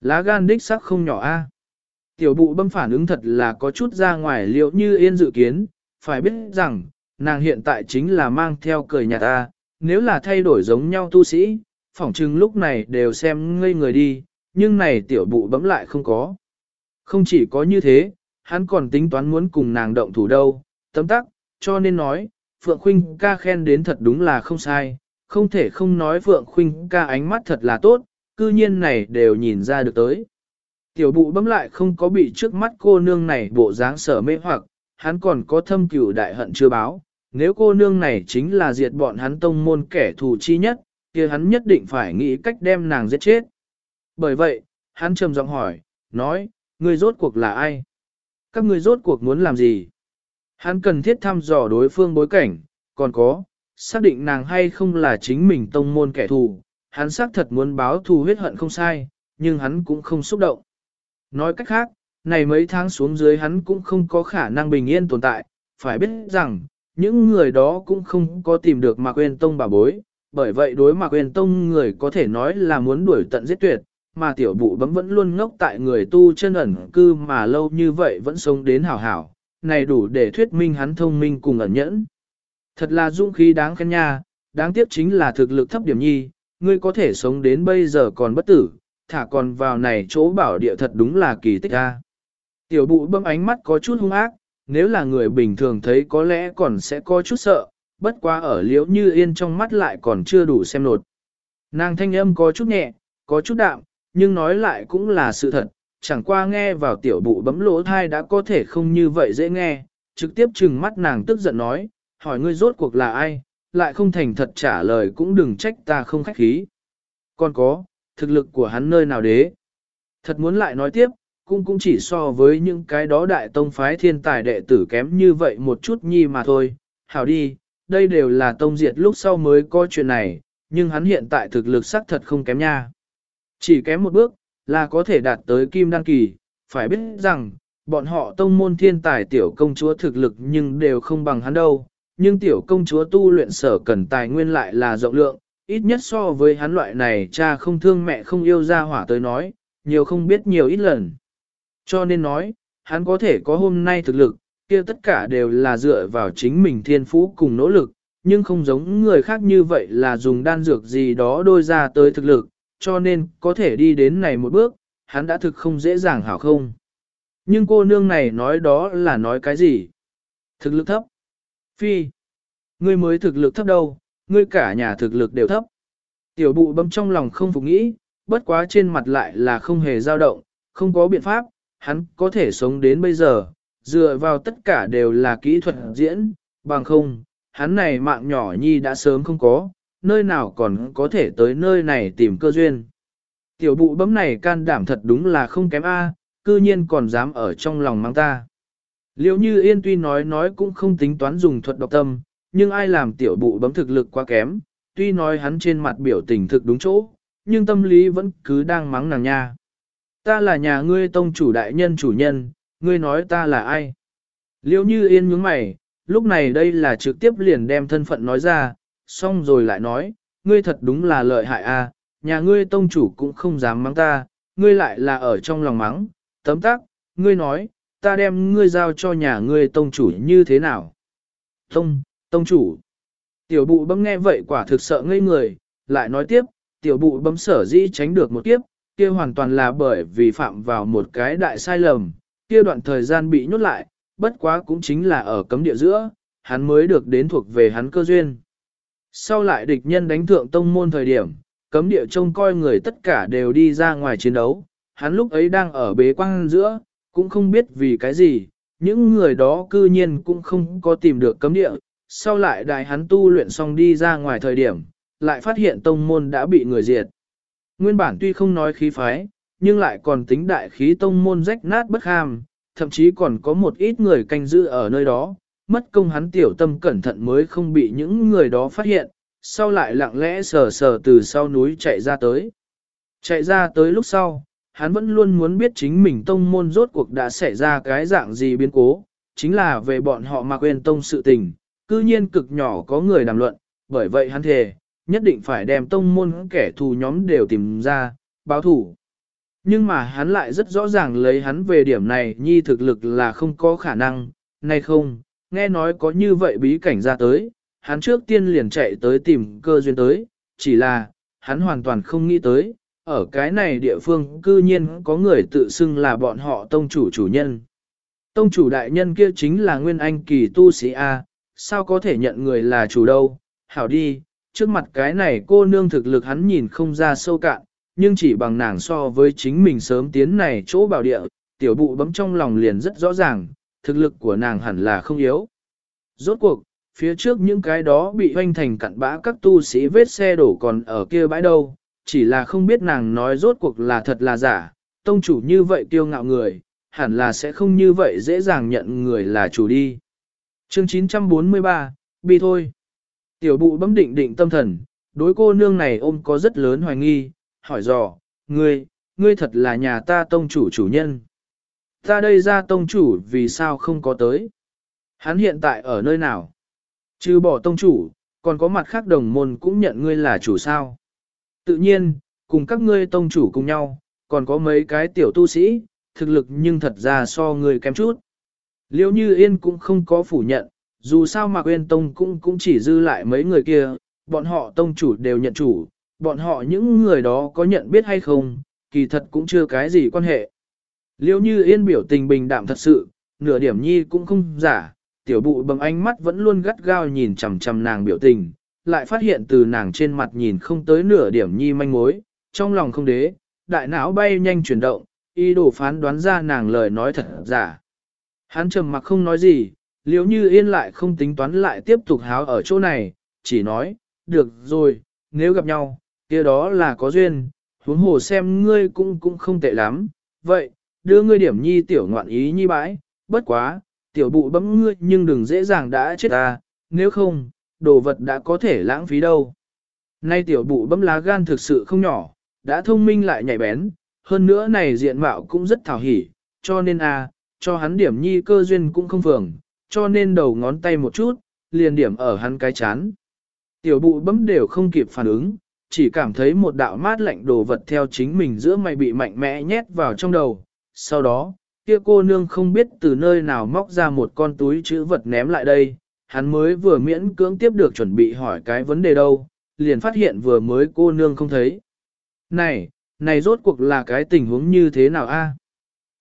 Lá gan đích sắc không nhỏ A. Tiểu bụ bấm phản ứng thật là có chút ra ngoài liễu như yên dự kiến, phải biết rằng, nàng hiện tại chính là mang theo cười nhạt A, nếu là thay đổi giống nhau tu sĩ, phỏng chừng lúc này đều xem ngây người đi, nhưng này tiểu bụ bấm lại không có. Không chỉ có như thế, hắn còn tính toán muốn cùng nàng động thủ đâu, tấm tắc, cho nên nói, Phượng Khuynh ca khen đến thật đúng là không sai, không thể không nói Phượng Khuynh ca ánh mắt thật là tốt, cư nhiên này đều nhìn ra được tới. Tiểu bụ bấm lại không có bị trước mắt cô nương này bộ dáng sở mê hoặc, hắn còn có thâm cửu đại hận chưa báo, nếu cô nương này chính là diệt bọn hắn tông môn kẻ thù chi nhất, kia hắn nhất định phải nghĩ cách đem nàng giết chết. Bởi vậy, hắn trầm giọng hỏi, nói, người rốt cuộc là ai? Các người rốt cuộc muốn làm gì? Hắn cần thiết thăm dò đối phương bối cảnh, còn có, xác định nàng hay không là chính mình tông môn kẻ thù. Hắn xác thật muốn báo thù huyết hận không sai, nhưng hắn cũng không xúc động. Nói cách khác, này mấy tháng xuống dưới hắn cũng không có khả năng bình yên tồn tại, phải biết rằng, những người đó cũng không có tìm được mà quên tông bà bối, bởi vậy đối Mạc quên tông người có thể nói là muốn đuổi tận giết tuyệt, mà tiểu bụ bấm vẫn luôn ngốc tại người tu chân ẩn cư mà lâu như vậy vẫn sống đến hảo hảo, này đủ để thuyết minh hắn thông minh cùng ẩn nhẫn. Thật là dũng khí đáng khen nha, đáng tiếc chính là thực lực thấp điểm nhi, ngươi có thể sống đến bây giờ còn bất tử, thả còn vào này chỗ bảo địa thật đúng là kỳ tích a. Tiểu bụ bấm ánh mắt có chút hung ác, nếu là người bình thường thấy có lẽ còn sẽ có chút sợ, bất quá ở liễu như yên trong mắt lại còn chưa đủ xem nột. Nàng thanh âm có chút nhẹ, có chút đạm, nhưng nói lại cũng là sự thật, chẳng qua nghe vào tiểu bụ bấm lỗ thai đã có thể không như vậy dễ nghe, trực tiếp trừng mắt nàng tức giận nói, hỏi ngươi rốt cuộc là ai, lại không thành thật trả lời cũng đừng trách ta không khách khí. Còn có, thực lực của hắn nơi nào đế. Thật muốn lại nói tiếp, cũng cũng chỉ so với những cái đó đại tông phái thiên tài đệ tử kém như vậy một chút nhi mà thôi. Hảo đi, đây đều là tông diệt lúc sau mới có chuyện này, nhưng hắn hiện tại thực lực sắc thật không kém nha. Chỉ kém một bước, là có thể đạt tới kim đăng kỳ, phải biết rằng, bọn họ tông môn thiên tài tiểu công chúa thực lực nhưng đều không bằng hắn đâu, nhưng tiểu công chúa tu luyện sở cần tài nguyên lại là rộng lượng, ít nhất so với hắn loại này cha không thương mẹ không yêu ra hỏa tới nói, nhiều không biết nhiều ít lần. Cho nên nói, hắn có thể có hôm nay thực lực, kia tất cả đều là dựa vào chính mình thiên phú cùng nỗ lực, nhưng không giống người khác như vậy là dùng đan dược gì đó đôi ra tới thực lực, cho nên có thể đi đến này một bước, hắn đã thực không dễ dàng hảo không. Nhưng cô nương này nói đó là nói cái gì? Thực lực thấp. Phi. Ngươi mới thực lực thấp đâu, ngươi cả nhà thực lực đều thấp. Tiểu bụ bấm trong lòng không phục nghĩ, bất quá trên mặt lại là không hề dao động, không có biện pháp, hắn có thể sống đến bây giờ, dựa vào tất cả đều là kỹ thuật diễn, bằng không, hắn này mạng nhỏ nhi đã sớm không có, nơi nào còn có thể tới nơi này tìm cơ duyên. Tiểu bụ bấm này can đảm thật đúng là không kém A, cư nhiên còn dám ở trong lòng mang ta. Liệu như yên tuy nói nói cũng không tính toán dùng thuật độc tâm, nhưng ai làm tiểu bụ bấm thực lực quá kém, tuy nói hắn trên mặt biểu tình thực đúng chỗ, nhưng tâm lý vẫn cứ đang mắng nàng nha. Ta là nhà ngươi tông chủ đại nhân chủ nhân, ngươi nói ta là ai? Liêu như yên nhướng mày, lúc này đây là trực tiếp liền đem thân phận nói ra, xong rồi lại nói, ngươi thật đúng là lợi hại a, nhà ngươi tông chủ cũng không dám mắng ta, ngươi lại là ở trong lòng mắng, tấm tắc, ngươi nói, ta đem ngươi giao cho nhà ngươi tông chủ như thế nào? Tông, tông chủ. Tiểu bụ bấm nghe vậy quả thực sợ ngây người, lại nói tiếp, tiểu bụ bấm sở dĩ tránh được một kiếp, kia hoàn toàn là bởi vì phạm vào một cái đại sai lầm, kia đoạn thời gian bị nhốt lại, bất quá cũng chính là ở cấm địa giữa, hắn mới được đến thuộc về hắn cơ duyên. Sau lại địch nhân đánh thượng tông môn thời điểm, cấm địa trông coi người tất cả đều đi ra ngoài chiến đấu, hắn lúc ấy đang ở bế quang giữa, cũng không biết vì cái gì, những người đó cư nhiên cũng không có tìm được cấm địa, sau lại đại hắn tu luyện xong đi ra ngoài thời điểm, lại phát hiện tông môn đã bị người diệt. Nguyên bản tuy không nói khí phái, nhưng lại còn tính đại khí tông môn rách nát bất ham, thậm chí còn có một ít người canh giữ ở nơi đó, mất công hắn tiểu tâm cẩn thận mới không bị những người đó phát hiện, sau lại lặng lẽ sờ sờ từ sau núi chạy ra tới. Chạy ra tới lúc sau, hắn vẫn luôn muốn biết chính mình tông môn rốt cuộc đã xảy ra cái dạng gì biến cố, chính là về bọn họ mà quên tông sự tình, cư nhiên cực nhỏ có người đàm luận, bởi vậy hắn thề, nhất định phải đem tông môn kẻ thù nhóm đều tìm ra, báo thủ. Nhưng mà hắn lại rất rõ ràng lấy hắn về điểm này nhi thực lực là không có khả năng, nay không, nghe nói có như vậy bí cảnh ra tới, hắn trước tiên liền chạy tới tìm cơ duyên tới, chỉ là, hắn hoàn toàn không nghĩ tới, ở cái này địa phương cư nhiên có người tự xưng là bọn họ tông chủ chủ nhân. Tông chủ đại nhân kia chính là Nguyên Anh kỳ tu sĩ A, sao có thể nhận người là chủ đâu, hảo đi, trước mặt cái này cô nương thực lực hắn nhìn không ra sâu cạn, nhưng chỉ bằng nàng so với chính mình sớm tiến này chỗ bảo địa, tiểu bụ bấm trong lòng liền rất rõ ràng, thực lực của nàng hẳn là không yếu. Rốt cuộc, phía trước những cái đó bị hoanh thành cặn bã các tu sĩ vết xe đổ còn ở kia bãi đâu, chỉ là không biết nàng nói rốt cuộc là thật là giả, tông chủ như vậy kiêu ngạo người, hẳn là sẽ không như vậy dễ dàng nhận người là chủ đi. Chương 943, bi thôi. Tiểu bụ bấm định định tâm thần, đối cô nương này ôm có rất lớn hoài nghi, hỏi dò, ngươi, ngươi thật là nhà ta tông chủ chủ nhân. Ta đây ra tông chủ vì sao không có tới? Hắn hiện tại ở nơi nào? Trừ bỏ tông chủ, còn có mặt khác đồng môn cũng nhận ngươi là chủ sao. Tự nhiên, cùng các ngươi tông chủ cùng nhau, còn có mấy cái tiểu tu sĩ, thực lực nhưng thật ra so ngươi kém chút. Liêu như yên cũng không có phủ nhận, dù sao mà quên tông cũng cũng chỉ dư lại mấy người kia, bọn họ tông chủ đều nhận chủ, bọn họ những người đó có nhận biết hay không, kỳ thật cũng chưa cái gì quan hệ. Liêu như yên biểu tình bình đạm thật sự, nửa điểm nhi cũng không giả, tiểu bụ bằng ánh mắt vẫn luôn gắt gao nhìn chằm chằm nàng biểu tình, lại phát hiện từ nàng trên mặt nhìn không tới nửa điểm nhi manh mối, trong lòng không đế, đại não bay nhanh chuyển động, y đồ phán đoán ra nàng lời nói thật giả. Hắn trầm mặc không nói gì, liếu như yên lại không tính toán lại tiếp tục háo ở chỗ này, chỉ nói, được rồi, nếu gặp nhau, kia đó là có duyên, huống hồ xem ngươi cũng cũng không tệ lắm, vậy, đưa ngươi điểm nhi tiểu ngoạn ý nhi bãi, bất quá, tiểu bụ bấm ngươi nhưng đừng dễ dàng đã chết ta, nếu không, đồ vật đã có thể lãng phí đâu. Nay tiểu bụ bấm lá gan thực sự không nhỏ, đã thông minh lại nhạy bén, hơn nữa này diện mạo cũng rất thảo hỉ, cho nên a, à, cho hắn điểm nhi cơ duyên cũng không phường, cho nên đầu ngón tay một chút, liền điểm ở hắn cái chán. Tiểu bụ bấm đều không kịp phản ứng, chỉ cảm thấy một đạo mát lạnh đồ vật theo chính mình giữa mày bị mạnh mẽ nhét vào trong đầu. Sau đó, kia cô nương không biết từ nơi nào móc ra một con túi chữ vật ném lại đây, hắn mới vừa miễn cưỡng tiếp được chuẩn bị hỏi cái vấn đề đâu, liền phát hiện vừa mới cô nương không thấy. Này, này rốt cuộc là cái tình huống như thế nào a?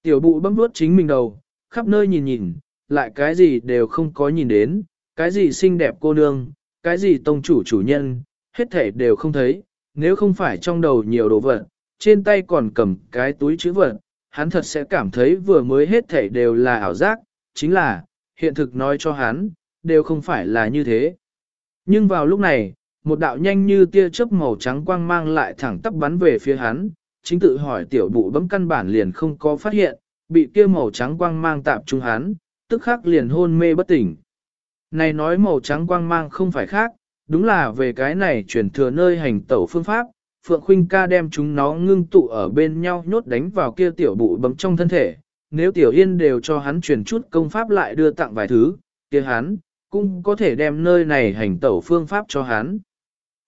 Tiểu bụ bấm đuốt chính mình đầu, khắp nơi nhìn nhìn, lại cái gì đều không có nhìn đến, cái gì xinh đẹp cô nương, cái gì tông chủ chủ nhân, hết thể đều không thấy, nếu không phải trong đầu nhiều đồ vật, trên tay còn cầm cái túi chữ vật, hắn thật sẽ cảm thấy vừa mới hết thảy đều là ảo giác, chính là, hiện thực nói cho hắn, đều không phải là như thế. Nhưng vào lúc này, một đạo nhanh như tia chớp màu trắng quang mang lại thẳng tắp bắn về phía hắn, chính tự hỏi tiểu bụ bấm căn bản liền không có phát hiện, bị kia màu trắng quang mang tạp trung hắn, tức khắc liền hôn mê bất tỉnh. Này nói màu trắng quang mang không phải khác, đúng là về cái này chuyển thừa nơi hành tẩu phương pháp, Phượng Khuynh ca đem chúng nó ngưng tụ ở bên nhau nhốt đánh vào kia tiểu bụ bấm trong thân thể. Nếu tiểu yên đều cho hắn truyền chút công pháp lại đưa tặng vài thứ, kia hắn, cũng có thể đem nơi này hành tẩu phương pháp cho hắn.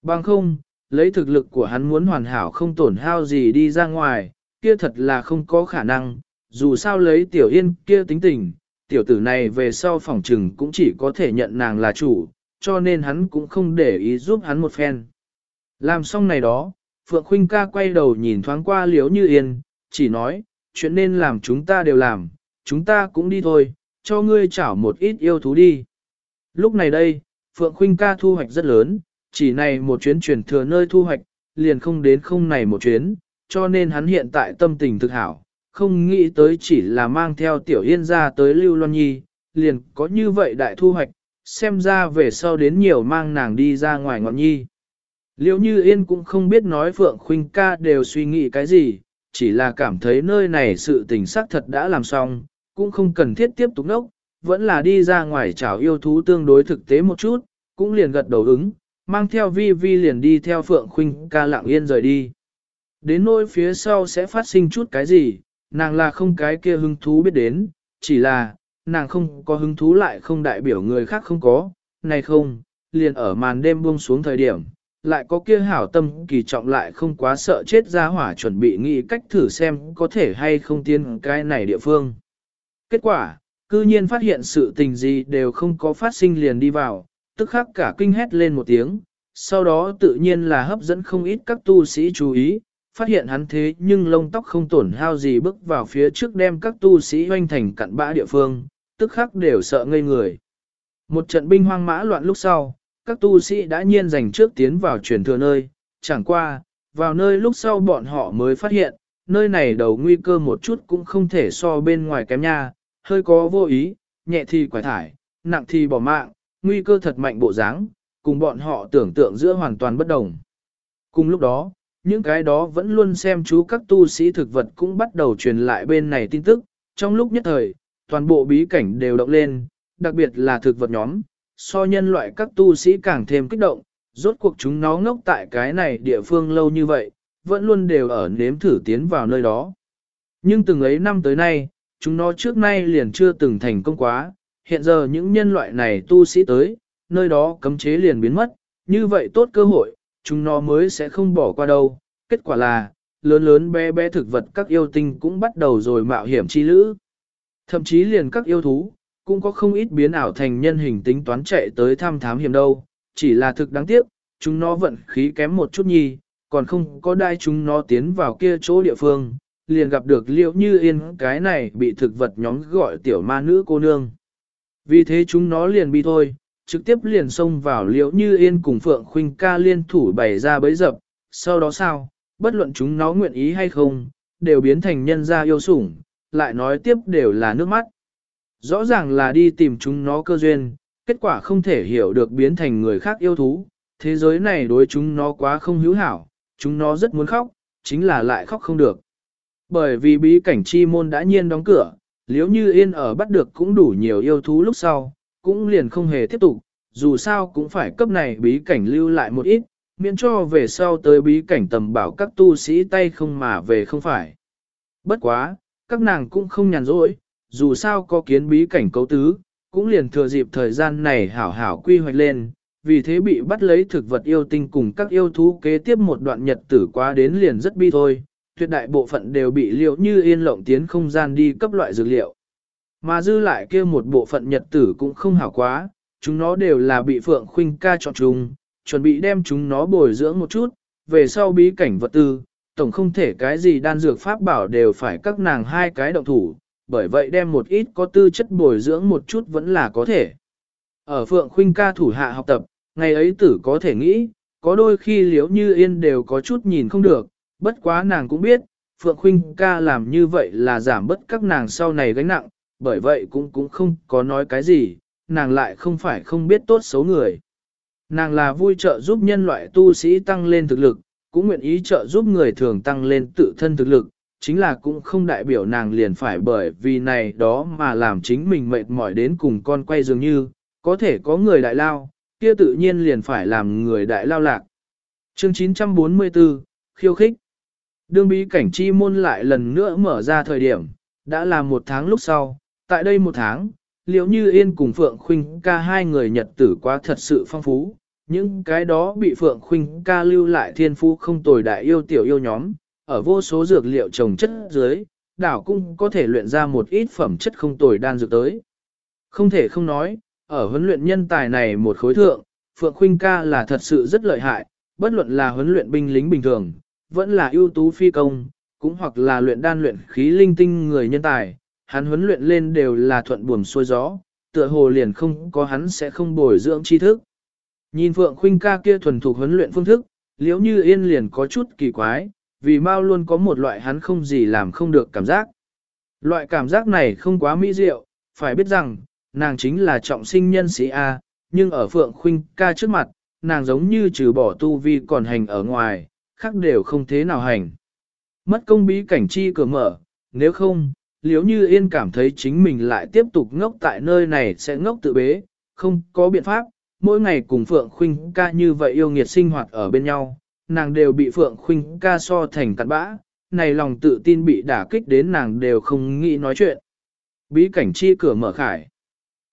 Bằng không, lấy thực lực của hắn muốn hoàn hảo không tổn hao gì đi ra ngoài, kia thật là không có khả năng, dù sao lấy tiểu yên kia tính tình, tiểu tử này về sau phòng trừng cũng chỉ có thể nhận nàng là chủ, cho nên hắn cũng không để ý giúp hắn một phen. Làm xong này đó, Phượng Khuynh ca quay đầu nhìn thoáng qua liếu như yên, chỉ nói, chuyện nên làm chúng ta đều làm, chúng ta cũng đi thôi, cho ngươi chảo một ít yêu thú đi. Lúc này đây, Phượng Khuynh ca thu hoạch rất lớn, chỉ này một chuyến chuyển thừa nơi thu hoạch, liền không đến không này một chuyến, cho nên hắn hiện tại tâm tình thực hảo, không nghĩ tới chỉ là mang theo tiểu yên ra tới Lưu Loan Nhi, liền có như vậy đại thu hoạch, xem ra về sau đến nhiều mang nàng đi ra ngoài ngọn nhi. Liệu như yên cũng không biết nói Phượng Khuynh ca đều suy nghĩ cái gì, chỉ là cảm thấy nơi này sự tình xác thật đã làm xong, cũng không cần thiết tiếp tục nốc, vẫn là đi ra ngoài chào yêu thú tương đối thực tế một chút, cũng liền gật đầu ứng, mang theo vi vi liền đi theo Phượng Khuynh ca lặng yên rời đi. Đến nỗi phía sau sẽ phát sinh chút cái gì, nàng là không cái kia hứng thú biết đến, chỉ là, nàng không có hứng thú lại không đại biểu người khác không có, này không, liền ở màn đêm buông xuống thời điểm, lại có kia hảo tâm kỳ trọng lại không quá sợ chết ra hỏa chuẩn bị nghĩ cách thử xem có thể hay không tiến cái này địa phương. Kết quả, cư nhiên phát hiện sự tình gì đều không có phát sinh liền đi vào, tức khắc cả kinh hét lên một tiếng, sau đó tự nhiên là hấp dẫn không ít các tu sĩ chú ý, phát hiện hắn thế nhưng lông tóc không tổn hao gì bước vào phía trước đem các tu sĩ hoanh thành cặn bã địa phương, tức khắc đều sợ ngây người. Một trận binh hoang mã loạn lúc sau, các tu sĩ đã nhiên dành trước tiến vào truyền thừa nơi, chẳng qua, vào nơi lúc sau bọn họ mới phát hiện, nơi này đầu nguy cơ một chút cũng không thể so bên ngoài kém nha, hơi có vô ý, nhẹ thì quải thải, nặng thì bỏ mạng, nguy cơ thật mạnh bộ dáng, cùng bọn họ tưởng tượng giữa hoàn toàn bất đồng. Cùng lúc đó, những cái đó vẫn luôn xem chú các tu sĩ thực vật cũng bắt đầu truyền lại bên này tin tức, trong lúc nhất thời, toàn bộ bí cảnh đều động lên, đặc biệt là thực vật nhóm, so nhân loại các tu sĩ càng thêm kích động, rốt cuộc chúng nó ngốc tại cái này địa phương lâu như vậy, vẫn luôn đều ở nếm thử tiến vào nơi đó. Nhưng từng ấy năm tới nay, chúng nó trước nay liền chưa từng thành công quá, hiện giờ những nhân loại này tu sĩ tới, nơi đó cấm chế liền biến mất, như vậy tốt cơ hội, chúng nó mới sẽ không bỏ qua đâu. Kết quả là, lớn lớn bé bé thực vật các yêu tinh cũng bắt đầu rồi mạo hiểm chi lữ. Thậm chí liền các yêu thú, cũng có không ít biến ảo thành nhân hình tính toán chạy tới thăm thám hiểm đâu, chỉ là thực đáng tiếc, chúng nó vận khí kém một chút nhi, còn không có đai chúng nó tiến vào kia chỗ địa phương, liền gặp được liễu như yên cái này bị thực vật nhóm gọi tiểu ma nữ cô nương. Vì thế chúng nó liền bị thôi, trực tiếp liền xông vào liễu như yên cùng Phượng Khuynh ca liên thủ bày ra bấy dập, sau đó sao, bất luận chúng nó nguyện ý hay không, đều biến thành nhân gia yêu sủng, lại nói tiếp đều là nước mắt. Rõ ràng là đi tìm chúng nó cơ duyên, kết quả không thể hiểu được biến thành người khác yêu thú, thế giới này đối chúng nó quá không hữu hảo, chúng nó rất muốn khóc, chính là lại khóc không được. Bởi vì bí cảnh chi môn đã nhiên đóng cửa, liếu như yên ở bắt được cũng đủ nhiều yêu thú lúc sau, cũng liền không hề tiếp tục, dù sao cũng phải cấp này bí cảnh lưu lại một ít, miễn cho về sau tới bí cảnh tầm bảo các tu sĩ tay không mà về không phải. Bất quá, các nàng cũng không nhàn rỗi, dù sao có kiến bí cảnh cấu tứ, cũng liền thừa dịp thời gian này hảo hảo quy hoạch lên, vì thế bị bắt lấy thực vật yêu tinh cùng các yêu thú kế tiếp một đoạn nhật tử quá đến liền rất bi thôi, tuyệt đại bộ phận đều bị liệu như yên lộng tiến không gian đi cấp loại dược liệu. Mà dư lại kia một bộ phận nhật tử cũng không hảo quá, chúng nó đều là bị Phượng Khuynh ca chọn chung, chuẩn bị đem chúng nó bồi dưỡng một chút, về sau bí cảnh vật tư, tổng không thể cái gì đan dược pháp bảo đều phải các nàng hai cái động thủ, bởi vậy đem một ít có tư chất bồi dưỡng một chút vẫn là có thể. Ở Phượng Khuynh ca thủ hạ học tập, ngày ấy tử có thể nghĩ, có đôi khi liếu như yên đều có chút nhìn không được, bất quá nàng cũng biết, Phượng Khuynh ca làm như vậy là giảm bớt các nàng sau này gánh nặng, bởi vậy cũng cũng không có nói cái gì, nàng lại không phải không biết tốt xấu người. Nàng là vui trợ giúp nhân loại tu sĩ tăng lên thực lực, cũng nguyện ý trợ giúp người thường tăng lên tự thân thực lực, chính là cũng không đại biểu nàng liền phải bởi vì này đó mà làm chính mình mệt mỏi đến cùng con quay dường như, có thể có người đại lao, kia tự nhiên liền phải làm người đại lao lạc. Chương 944, khiêu khích. Đương bí cảnh chi môn lại lần nữa mở ra thời điểm, đã là một tháng lúc sau, tại đây một tháng, liệu như Yên cùng Phượng Khuynh ca hai người nhật tử quá thật sự phong phú, những cái đó bị Phượng Khuynh ca lưu lại thiên phú không tồi đại yêu tiểu yêu nhóm, ở vô số dược liệu trồng chất dưới, đảo cũng có thể luyện ra một ít phẩm chất không tồi đan dược tới. Không thể không nói, ở huấn luyện nhân tài này một khối thượng, Phượng Khuynh ca là thật sự rất lợi hại, bất luận là huấn luyện binh lính bình thường, vẫn là ưu tú phi công, cũng hoặc là luyện đan luyện khí linh tinh người nhân tài, hắn huấn luyện lên đều là thuận buồm xuôi gió, tựa hồ liền không có hắn sẽ không bồi dưỡng tri thức. Nhìn Phượng Khuynh ca kia thuần thục huấn luyện phương thức, liễu như yên liền có chút kỳ quái, vì Mao luôn có một loại hắn không gì làm không được cảm giác. Loại cảm giác này không quá mỹ diệu, phải biết rằng, nàng chính là trọng sinh nhân sĩ A, nhưng ở Phượng Khuynh ca trước mặt, nàng giống như trừ bỏ tu vi còn hành ở ngoài, khác đều không thế nào hành. Mất công bí cảnh chi cửa mở, nếu không, liếu như yên cảm thấy chính mình lại tiếp tục ngốc tại nơi này sẽ ngốc tự bế, không có biện pháp, mỗi ngày cùng Phượng Khuynh ca như vậy yêu nghiệt sinh hoạt ở bên nhau, nàng đều bị Phượng Khuynh ca so thành cặn bã, này lòng tự tin bị đả kích đến nàng đều không nghĩ nói chuyện. Bí cảnh chi cửa mở khải.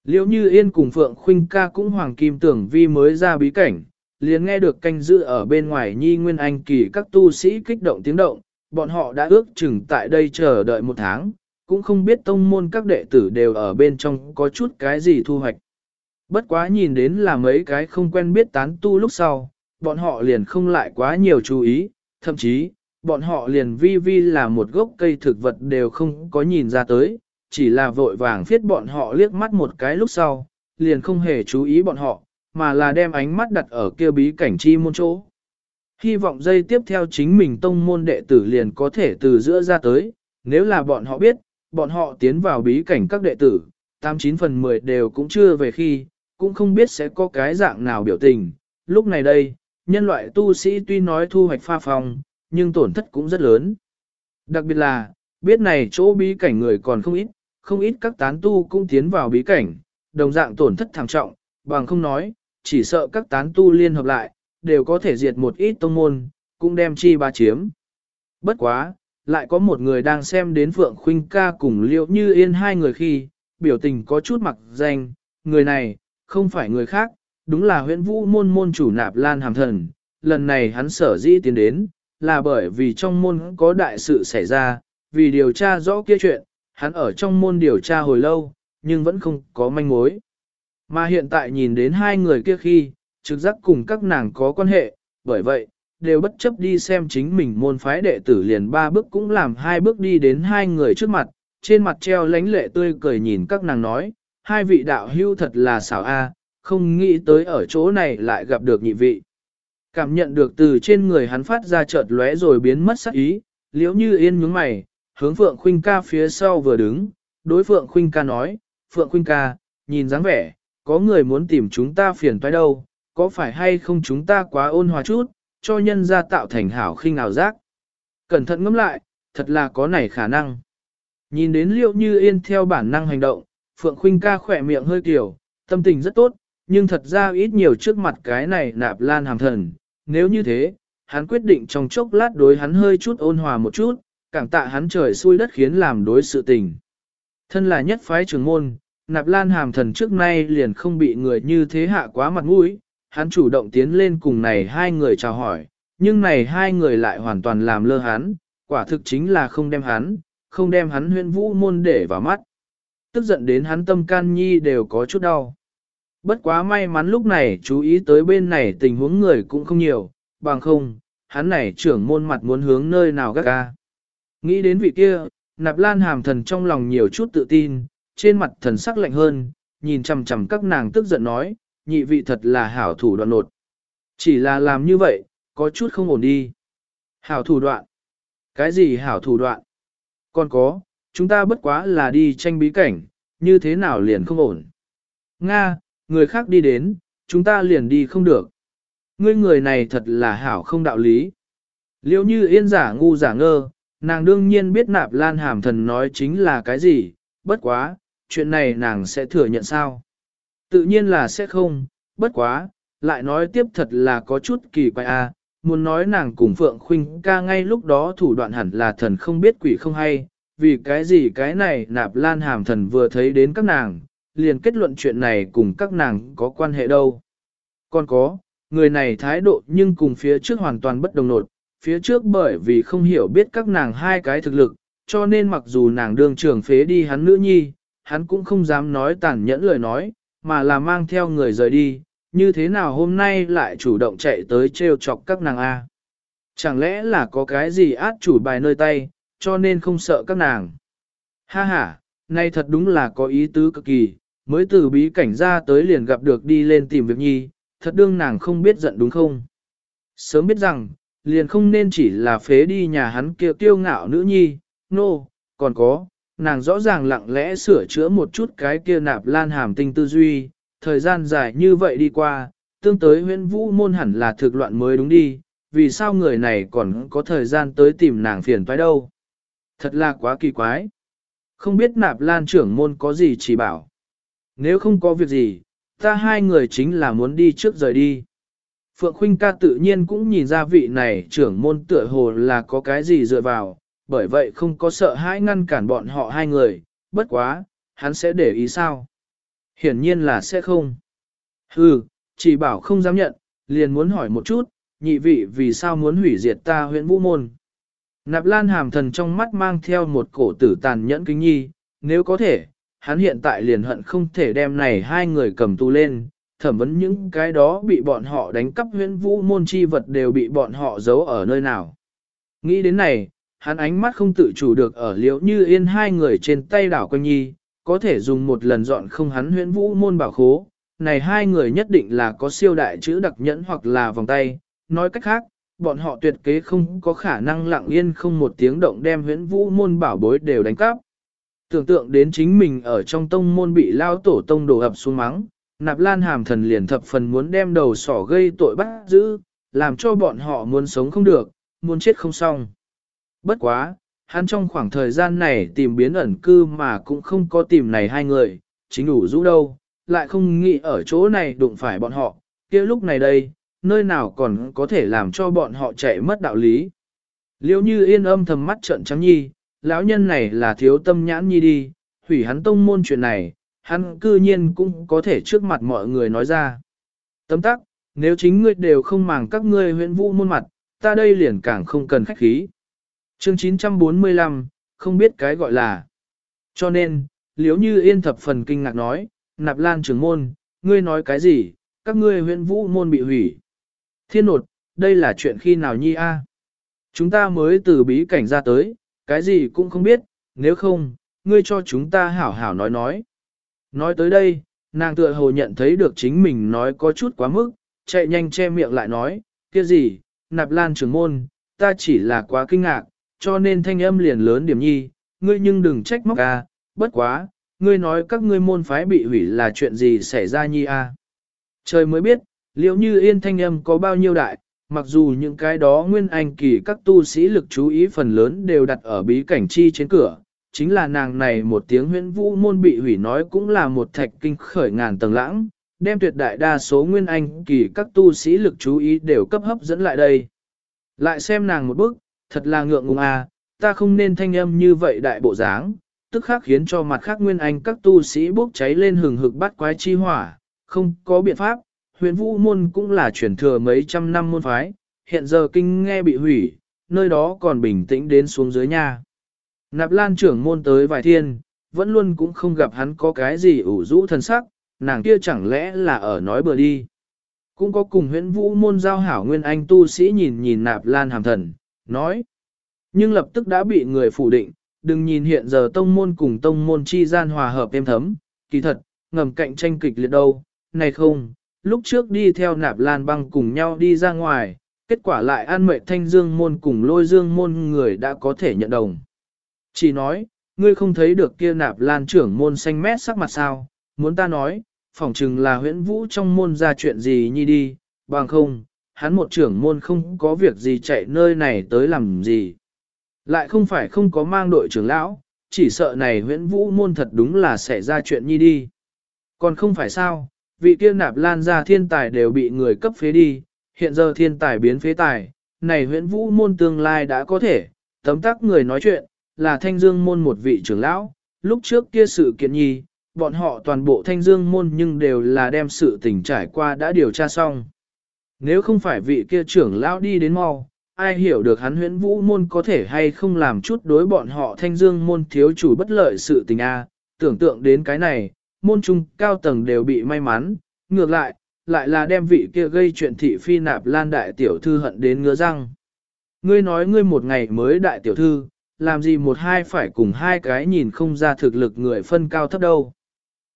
Liễu như yên cùng Phượng Khuynh ca cũng hoàng kim tưởng vi mới ra bí cảnh, liền nghe được canh giữ ở bên ngoài nhi nguyên anh kỳ các tu sĩ kích động tiếng động, bọn họ đã ước chừng tại đây chờ đợi một tháng, cũng không biết tông môn các đệ tử đều ở bên trong có chút cái gì thu hoạch. Bất quá nhìn đến là mấy cái không quen biết tán tu lúc sau, bọn họ liền không lại quá nhiều chú ý, thậm chí, bọn họ liền vi vi là một gốc cây thực vật đều không có nhìn ra tới, chỉ là vội vàng phiết bọn họ liếc mắt một cái lúc sau, liền không hề chú ý bọn họ, mà là đem ánh mắt đặt ở kia bí cảnh chi môn chỗ. Hy vọng dây tiếp theo chính mình tông môn đệ tử liền có thể từ giữa ra tới, nếu là bọn họ biết, bọn họ tiến vào bí cảnh các đệ tử, 89 phần 10 đều cũng chưa về khi, cũng không biết sẽ có cái dạng nào biểu tình. Lúc này đây, nhân loại tu sĩ tuy nói thu hoạch pha phong, nhưng tổn thất cũng rất lớn. Đặc biệt là, biết này chỗ bí cảnh người còn không ít, không ít các tán tu cũng tiến vào bí cảnh, đồng dạng tổn thất thảm trọng, bằng không nói, chỉ sợ các tán tu liên hợp lại, đều có thể diệt một ít tông môn, cũng đem chi ba chiếm. Bất quá, lại có một người đang xem đến Phượng Khuynh ca cùng Liễu Như Yên hai người khi, biểu tình có chút mặc danh, người này, không phải người khác, đúng là huyện vũ môn môn chủ nạp lan hàm thần, lần này hắn sở dĩ tiến đến, là bởi vì trong môn có đại sự xảy ra, vì điều tra rõ kia chuyện, hắn ở trong môn điều tra hồi lâu, nhưng vẫn không có manh mối. Mà hiện tại nhìn đến hai người kia khi, trực giác cùng các nàng có quan hệ, bởi vậy, đều bất chấp đi xem chính mình môn phái đệ tử liền ba bước cũng làm hai bước đi đến hai người trước mặt, trên mặt treo lánh lệ tươi cười nhìn các nàng nói, hai vị đạo hưu thật là xảo a, không nghĩ tới ở chỗ này lại gặp được nhị vị. Cảm nhận được từ trên người hắn phát ra chợt lóe rồi biến mất sắc ý, liễu như yên nhướng mày, hướng Phượng Khuynh ca phía sau vừa đứng, đối Phượng Khuynh ca nói, Phượng Khuynh ca, nhìn dáng vẻ, có người muốn tìm chúng ta phiền toái đâu, có phải hay không chúng ta quá ôn hòa chút, cho nhân ra tạo thành hảo khinh ảo giác. Cẩn thận ngẫm lại, thật là có nảy khả năng. Nhìn đến liệu như yên theo bản năng hành động, Phượng Khuynh ca khỏe miệng hơi kiểu, tâm tình rất tốt, nhưng thật ra ít nhiều trước mặt cái này nạp lan hàm thần. Nếu như thế, hắn quyết định trong chốc lát đối hắn hơi chút ôn hòa một chút, cảm tạ hắn trời xui đất khiến làm đối sự tình. Thân là nhất phái trưởng môn, nạp lan hàm thần trước nay liền không bị người như thế hạ quá mặt mũi, hắn chủ động tiến lên cùng này hai người chào hỏi, nhưng này hai người lại hoàn toàn làm lơ hắn, quả thực chính là không đem hắn, không đem hắn huyên vũ môn để vào mắt. Tức giận đến hắn tâm can nhi đều có chút đau. Bất quá may mắn lúc này chú ý tới bên này tình huống người cũng không nhiều, bằng không, hắn này trưởng môn mặt muốn hướng nơi nào gác ca. Nghĩ đến vị kia, nạp lan hàm thần trong lòng nhiều chút tự tin, trên mặt thần sắc lạnh hơn, nhìn chằm chằm các nàng tức giận nói, nhị vị thật là hảo thủ đoạn nột. Chỉ là làm như vậy, có chút không ổn đi. Hảo thủ đoạn. Cái gì hảo thủ đoạn? Còn có, chúng ta bất quá là đi tranh bí cảnh, như thế nào liền không ổn. Nga, người khác đi đến, chúng ta liền đi không được. Ngươi người này thật là hảo không đạo lý. Liệu như yên giả ngu giả ngơ, nàng đương nhiên biết nạp lan hàm thần nói chính là cái gì, bất quá, chuyện này nàng sẽ thừa nhận sao. Tự nhiên là sẽ không, bất quá, lại nói tiếp thật là có chút kỳ quái a. muốn nói nàng cùng Phượng Khuynh ca ngay lúc đó thủ đoạn hẳn là thần không biết quỷ không hay, vì cái gì cái này nạp lan hàm thần vừa thấy đến các nàng, liền kết luận chuyện này cùng các nàng có quan hệ đâu. Còn có, người này thái độ nhưng cùng phía trước hoàn toàn bất đồng nột, phía trước bởi vì không hiểu biết các nàng hai cái thực lực, cho nên mặc dù nàng đương trưởng phế đi hắn nữ nhi, hắn cũng không dám nói tàn nhẫn lời nói, mà là mang theo người rời đi, như thế nào hôm nay lại chủ động chạy tới trêu chọc các nàng A. Chẳng lẽ là có cái gì át chủ bài nơi tay, cho nên không sợ các nàng. Ha ha, nay thật đúng là có ý tứ cực kỳ, mới từ bí cảnh ra tới liền gặp được đi lên tìm việc nhi, thật đương nàng không biết giận đúng không. Sớm biết rằng, liền không nên chỉ là phế đi nhà hắn kia tiêu ngạo nữ nhi, nô, no, còn có, nàng rõ ràng lặng lẽ sửa chữa một chút cái kia nạp lan hàm tinh tư duy, thời gian dài như vậy đi qua, tương tới huyễn vũ môn hẳn là thực loạn mới đúng đi, vì sao người này còn có thời gian tới tìm nàng phiền toái đâu. Thật là quá kỳ quái. Không biết nạp lan trưởng môn có gì chỉ bảo. Nếu không có việc gì, ta hai người chính là muốn đi trước rời đi. Phượng Khuynh ca tự nhiên cũng nhìn ra vị này trưởng môn tựa hồ là có cái gì dựa vào, bởi vậy không có sợ hãi ngăn cản bọn họ hai người, bất quá, hắn sẽ để ý sao? Hiển nhiên là sẽ không. Hừ, chỉ bảo không dám nhận, liền muốn hỏi một chút, nhị vị vì sao muốn hủy diệt ta huyện vũ môn. Nạp lan hàm thần trong mắt mang theo một cổ tử tàn nhẫn kính nhi, nếu có thể, hắn hiện tại liền hận không thể đem này hai người cầm tù lên, thẩm vấn những cái đó bị bọn họ đánh cắp Huyễn vũ môn chi vật đều bị bọn họ giấu ở nơi nào. Nghĩ đến này, hắn ánh mắt không tự chủ được ở liễu như yên hai người trên tay đảo quanh nhi, có thể dùng một lần dọn không hắn huyễn vũ môn bảo khố. Này hai người nhất định là có siêu đại chữ đặc nhẫn hoặc là vòng tay, nói cách khác, bọn họ tuyệt kế không có khả năng lặng yên không một tiếng động đem huyễn vũ môn bảo bối đều đánh cắp. Tưởng tượng đến chính mình ở trong tông môn bị lao tổ tông đổ ập xuống mắng, nạp lan hàm thần liền thập phần muốn đem đầu sỏ gây tội bắt giữ, làm cho bọn họ muốn sống không được, muốn chết không xong. Bất quá, hắn trong khoảng thời gian này tìm biến ẩn cư mà cũng không có tìm này hai người, chính đủ rũ đâu, lại không nghĩ ở chỗ này đụng phải bọn họ, kia lúc này đây, nơi nào còn có thể làm cho bọn họ chạy mất đạo lý. Liêu như yên âm thầm mắt trận trắng nhi, lão nhân này là thiếu tâm nhãn nhi đi, hủy hắn tông môn chuyện này, hắn cư nhiên cũng có thể trước mặt mọi người nói ra. Tấm tắc, nếu chính ngươi đều không màng các ngươi huyện vũ môn mặt, ta đây liền càng không cần khách khí. Chương 945, không biết cái gọi là. Cho nên, liếu như yên thập phần kinh ngạc nói, nạp lan trưởng môn, ngươi nói cái gì, các ngươi huyện vũ môn bị hủy. Thiên nột, đây là chuyện khi nào nhi a? Chúng ta mới từ bí cảnh ra tới, cái gì cũng không biết, nếu không, ngươi cho chúng ta hảo hảo nói nói. Nói tới đây, nàng tựa hồ nhận thấy được chính mình nói có chút quá mức, chạy nhanh che miệng lại nói, kia gì, nạp lan trưởng môn, ta chỉ là quá kinh ngạc, cho nên thanh âm liền lớn điểm nhi, ngươi nhưng đừng trách móc à, bất quá, ngươi nói các ngươi môn phái bị hủy là chuyện gì xảy ra nhi a? Trời mới biết, liệu như yên thanh âm có bao nhiêu đại, mặc dù những cái đó nguyên anh kỳ các tu sĩ lực chú ý phần lớn đều đặt ở bí cảnh chi trên cửa, chính là nàng này một tiếng huyễn vũ môn bị hủy nói cũng là một thạch kinh khởi ngàn tầng lãng, đem tuyệt đại đa số nguyên anh kỳ các tu sĩ lực chú ý đều cấp hấp dẫn lại đây. Lại xem nàng một bước thật là ngượng ngùng à, ta không nên thanh âm như vậy đại bộ dáng, tức khác khiến cho mặt khác nguyên anh các tu sĩ bốc cháy lên hừng hực bắt quái chi hỏa, không có biện pháp, huyện vũ môn cũng là chuyển thừa mấy trăm năm môn phái, hiện giờ kinh nghe bị hủy, nơi đó còn bình tĩnh đến xuống dưới nhà. Nạp lan trưởng môn tới vài thiên, vẫn luôn cũng không gặp hắn có cái gì ủ rũ thần sắc, nàng kia chẳng lẽ là ở nói bừa đi. Cũng có cùng huyễn vũ môn giao hảo nguyên anh tu sĩ nhìn nhìn nạp lan hàm thần, nói. Nhưng lập tức đã bị người phủ định, đừng nhìn hiện giờ tông môn cùng tông môn chi gian hòa hợp êm thấm, kỳ thật, ngầm cạnh tranh kịch liệt đâu, này không, lúc trước đi theo nạp lan băng cùng nhau đi ra ngoài, kết quả lại an mệnh thanh dương môn cùng lôi dương môn người đã có thể nhận đồng. Chỉ nói, ngươi không thấy được kia nạp lan trưởng môn xanh mét sắc mặt sao, muốn ta nói, phỏng chừng là huyễn vũ trong môn ra chuyện gì nhi đi, bằng không, hắn một trưởng môn không có việc gì chạy nơi này tới làm gì. Lại không phải không có mang đội trưởng lão, chỉ sợ này huyễn vũ môn thật đúng là sẽ ra chuyện nhi đi. Còn không phải sao, vị kia nạp lan ra thiên tài đều bị người cấp phế đi, hiện giờ thiên tài biến phế tài, này huyễn vũ môn tương lai đã có thể, tấm tắc người nói chuyện, là thanh dương môn một vị trưởng lão, lúc trước kia sự kiện nhi, bọn họ toàn bộ thanh dương môn nhưng đều là đem sự tình trải qua đã điều tra xong. Nếu không phải vị kia trưởng lão đi đến mau, ai hiểu được hắn huyễn vũ môn có thể hay không làm chút đối bọn họ thanh dương môn thiếu chủ bất lợi sự tình a tưởng tượng đến cái này, môn trung cao tầng đều bị may mắn, ngược lại, lại là đem vị kia gây chuyện thị phi nạp lan đại tiểu thư hận đến ngứa răng. Ngươi nói ngươi một ngày mới đại tiểu thư, làm gì một hai phải cùng hai cái nhìn không ra thực lực người phân cao thấp đâu.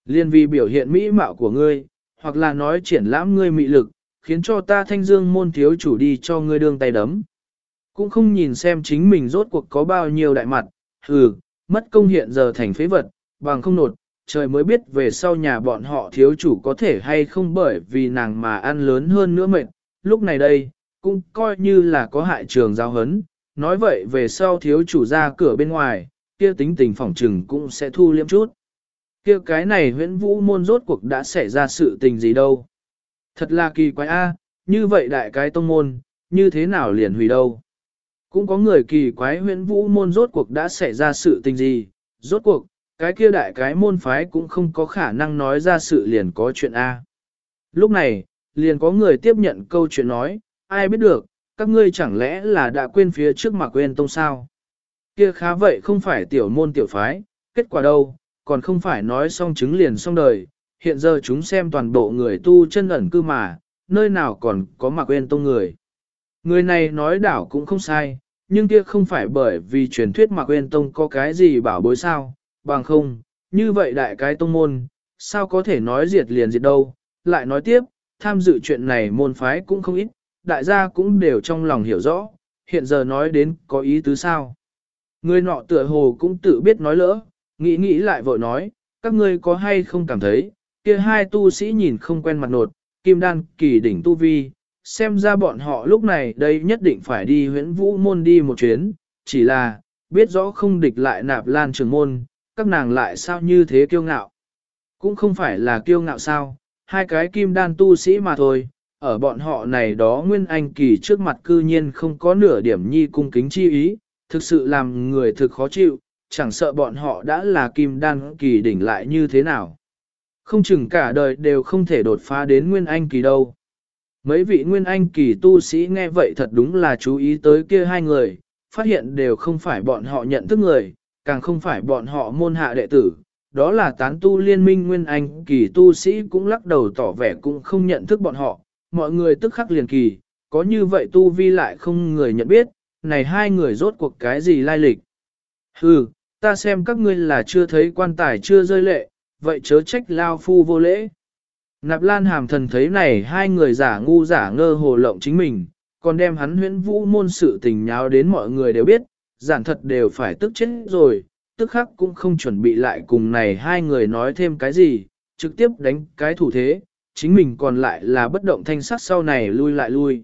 Liên vì biểu hiện mỹ mạo của ngươi, hoặc là nói triển lãm ngươi mị lực, khiến cho ta thanh dương môn thiếu chủ đi cho ngươi đương tay đấm. Cũng không nhìn xem chính mình rốt cuộc có bao nhiêu đại mặt, hừ, mất công hiện giờ thành phế vật, bằng không nột, trời mới biết về sau nhà bọn họ thiếu chủ có thể hay không bởi vì nàng mà ăn lớn hơn nữa mệt. Lúc này đây, cũng coi như là có hại trường giáo hấn, nói vậy về sau thiếu chủ ra cửa bên ngoài, kia tính tình phỏng trừng cũng sẽ thu liêm chút. Kia cái này huyễn vũ môn rốt cuộc đã xảy ra sự tình gì đâu. Thật là kỳ quái a, như vậy đại cái tông môn, như thế nào liền hủy đâu. Cũng có người kỳ quái huyễn vũ môn rốt cuộc đã xảy ra sự tình gì, rốt cuộc, cái kia đại cái môn phái cũng không có khả năng nói ra sự liền có chuyện A. Lúc này, liền có người tiếp nhận câu chuyện nói, ai biết được, các ngươi chẳng lẽ là đã quên phía trước mà quên tông sao. Kia khá vậy không phải tiểu môn tiểu phái, kết quả đâu, còn không phải nói xong chứng liền xong đời, hiện giờ chúng xem toàn bộ người tu chân ẩn cư mà, nơi nào còn có mà quên tông người. Người này nói đảo cũng không sai, nhưng kia không phải bởi vì truyền thuyết mà quên tông có cái gì bảo bối sao, bằng không, như vậy đại cái tông môn, sao có thể nói diệt liền diệt đâu, lại nói tiếp, tham dự chuyện này môn phái cũng không ít, đại gia cũng đều trong lòng hiểu rõ, hiện giờ nói đến có ý tứ sao. Người nọ tựa hồ cũng tự biết nói lỡ, nghĩ nghĩ lại vội nói, các ngươi có hay không cảm thấy, kia hai tu sĩ nhìn không quen mặt nột, kim đan kỳ đỉnh tu vi, xem ra bọn họ lúc này đây nhất định phải đi huyễn vũ môn đi một chuyến, chỉ là, biết rõ không địch lại nạp lan trường môn, các nàng lại sao như thế kiêu ngạo. Cũng không phải là kiêu ngạo sao, hai cái kim đan tu sĩ mà thôi, ở bọn họ này đó nguyên anh kỳ trước mặt cư nhiên không có nửa điểm nhi cung kính chi ý, thực sự làm người thực khó chịu, chẳng sợ bọn họ đã là kim đan kỳ đỉnh lại như thế nào. Không chừng cả đời đều không thể đột phá đến nguyên anh kỳ đâu. Mấy vị nguyên anh kỳ tu sĩ nghe vậy thật đúng là chú ý tới kia hai người, phát hiện đều không phải bọn họ nhận thức người, càng không phải bọn họ môn hạ đệ tử. Đó là tán tu liên minh nguyên anh kỳ tu sĩ cũng lắc đầu tỏ vẻ cũng không nhận thức bọn họ, mọi người tức khắc liền kỳ, có như vậy tu vi lại không người nhận biết, này hai người rốt cuộc cái gì lai lịch. Hừ, ta xem các ngươi là chưa thấy quan tài chưa rơi lệ, vậy chớ trách lao phu vô lễ. Nạp lan hàm thần thấy này hai người giả ngu giả ngơ hồ lộng chính mình, còn đem hắn huyễn vũ môn sự tình nháo đến mọi người đều biết, giản thật đều phải tức chết rồi, tức khắc cũng không chuẩn bị lại cùng này hai người nói thêm cái gì, trực tiếp đánh cái thủ thế, chính mình còn lại là bất động thanh sắc sau này lui lại lui.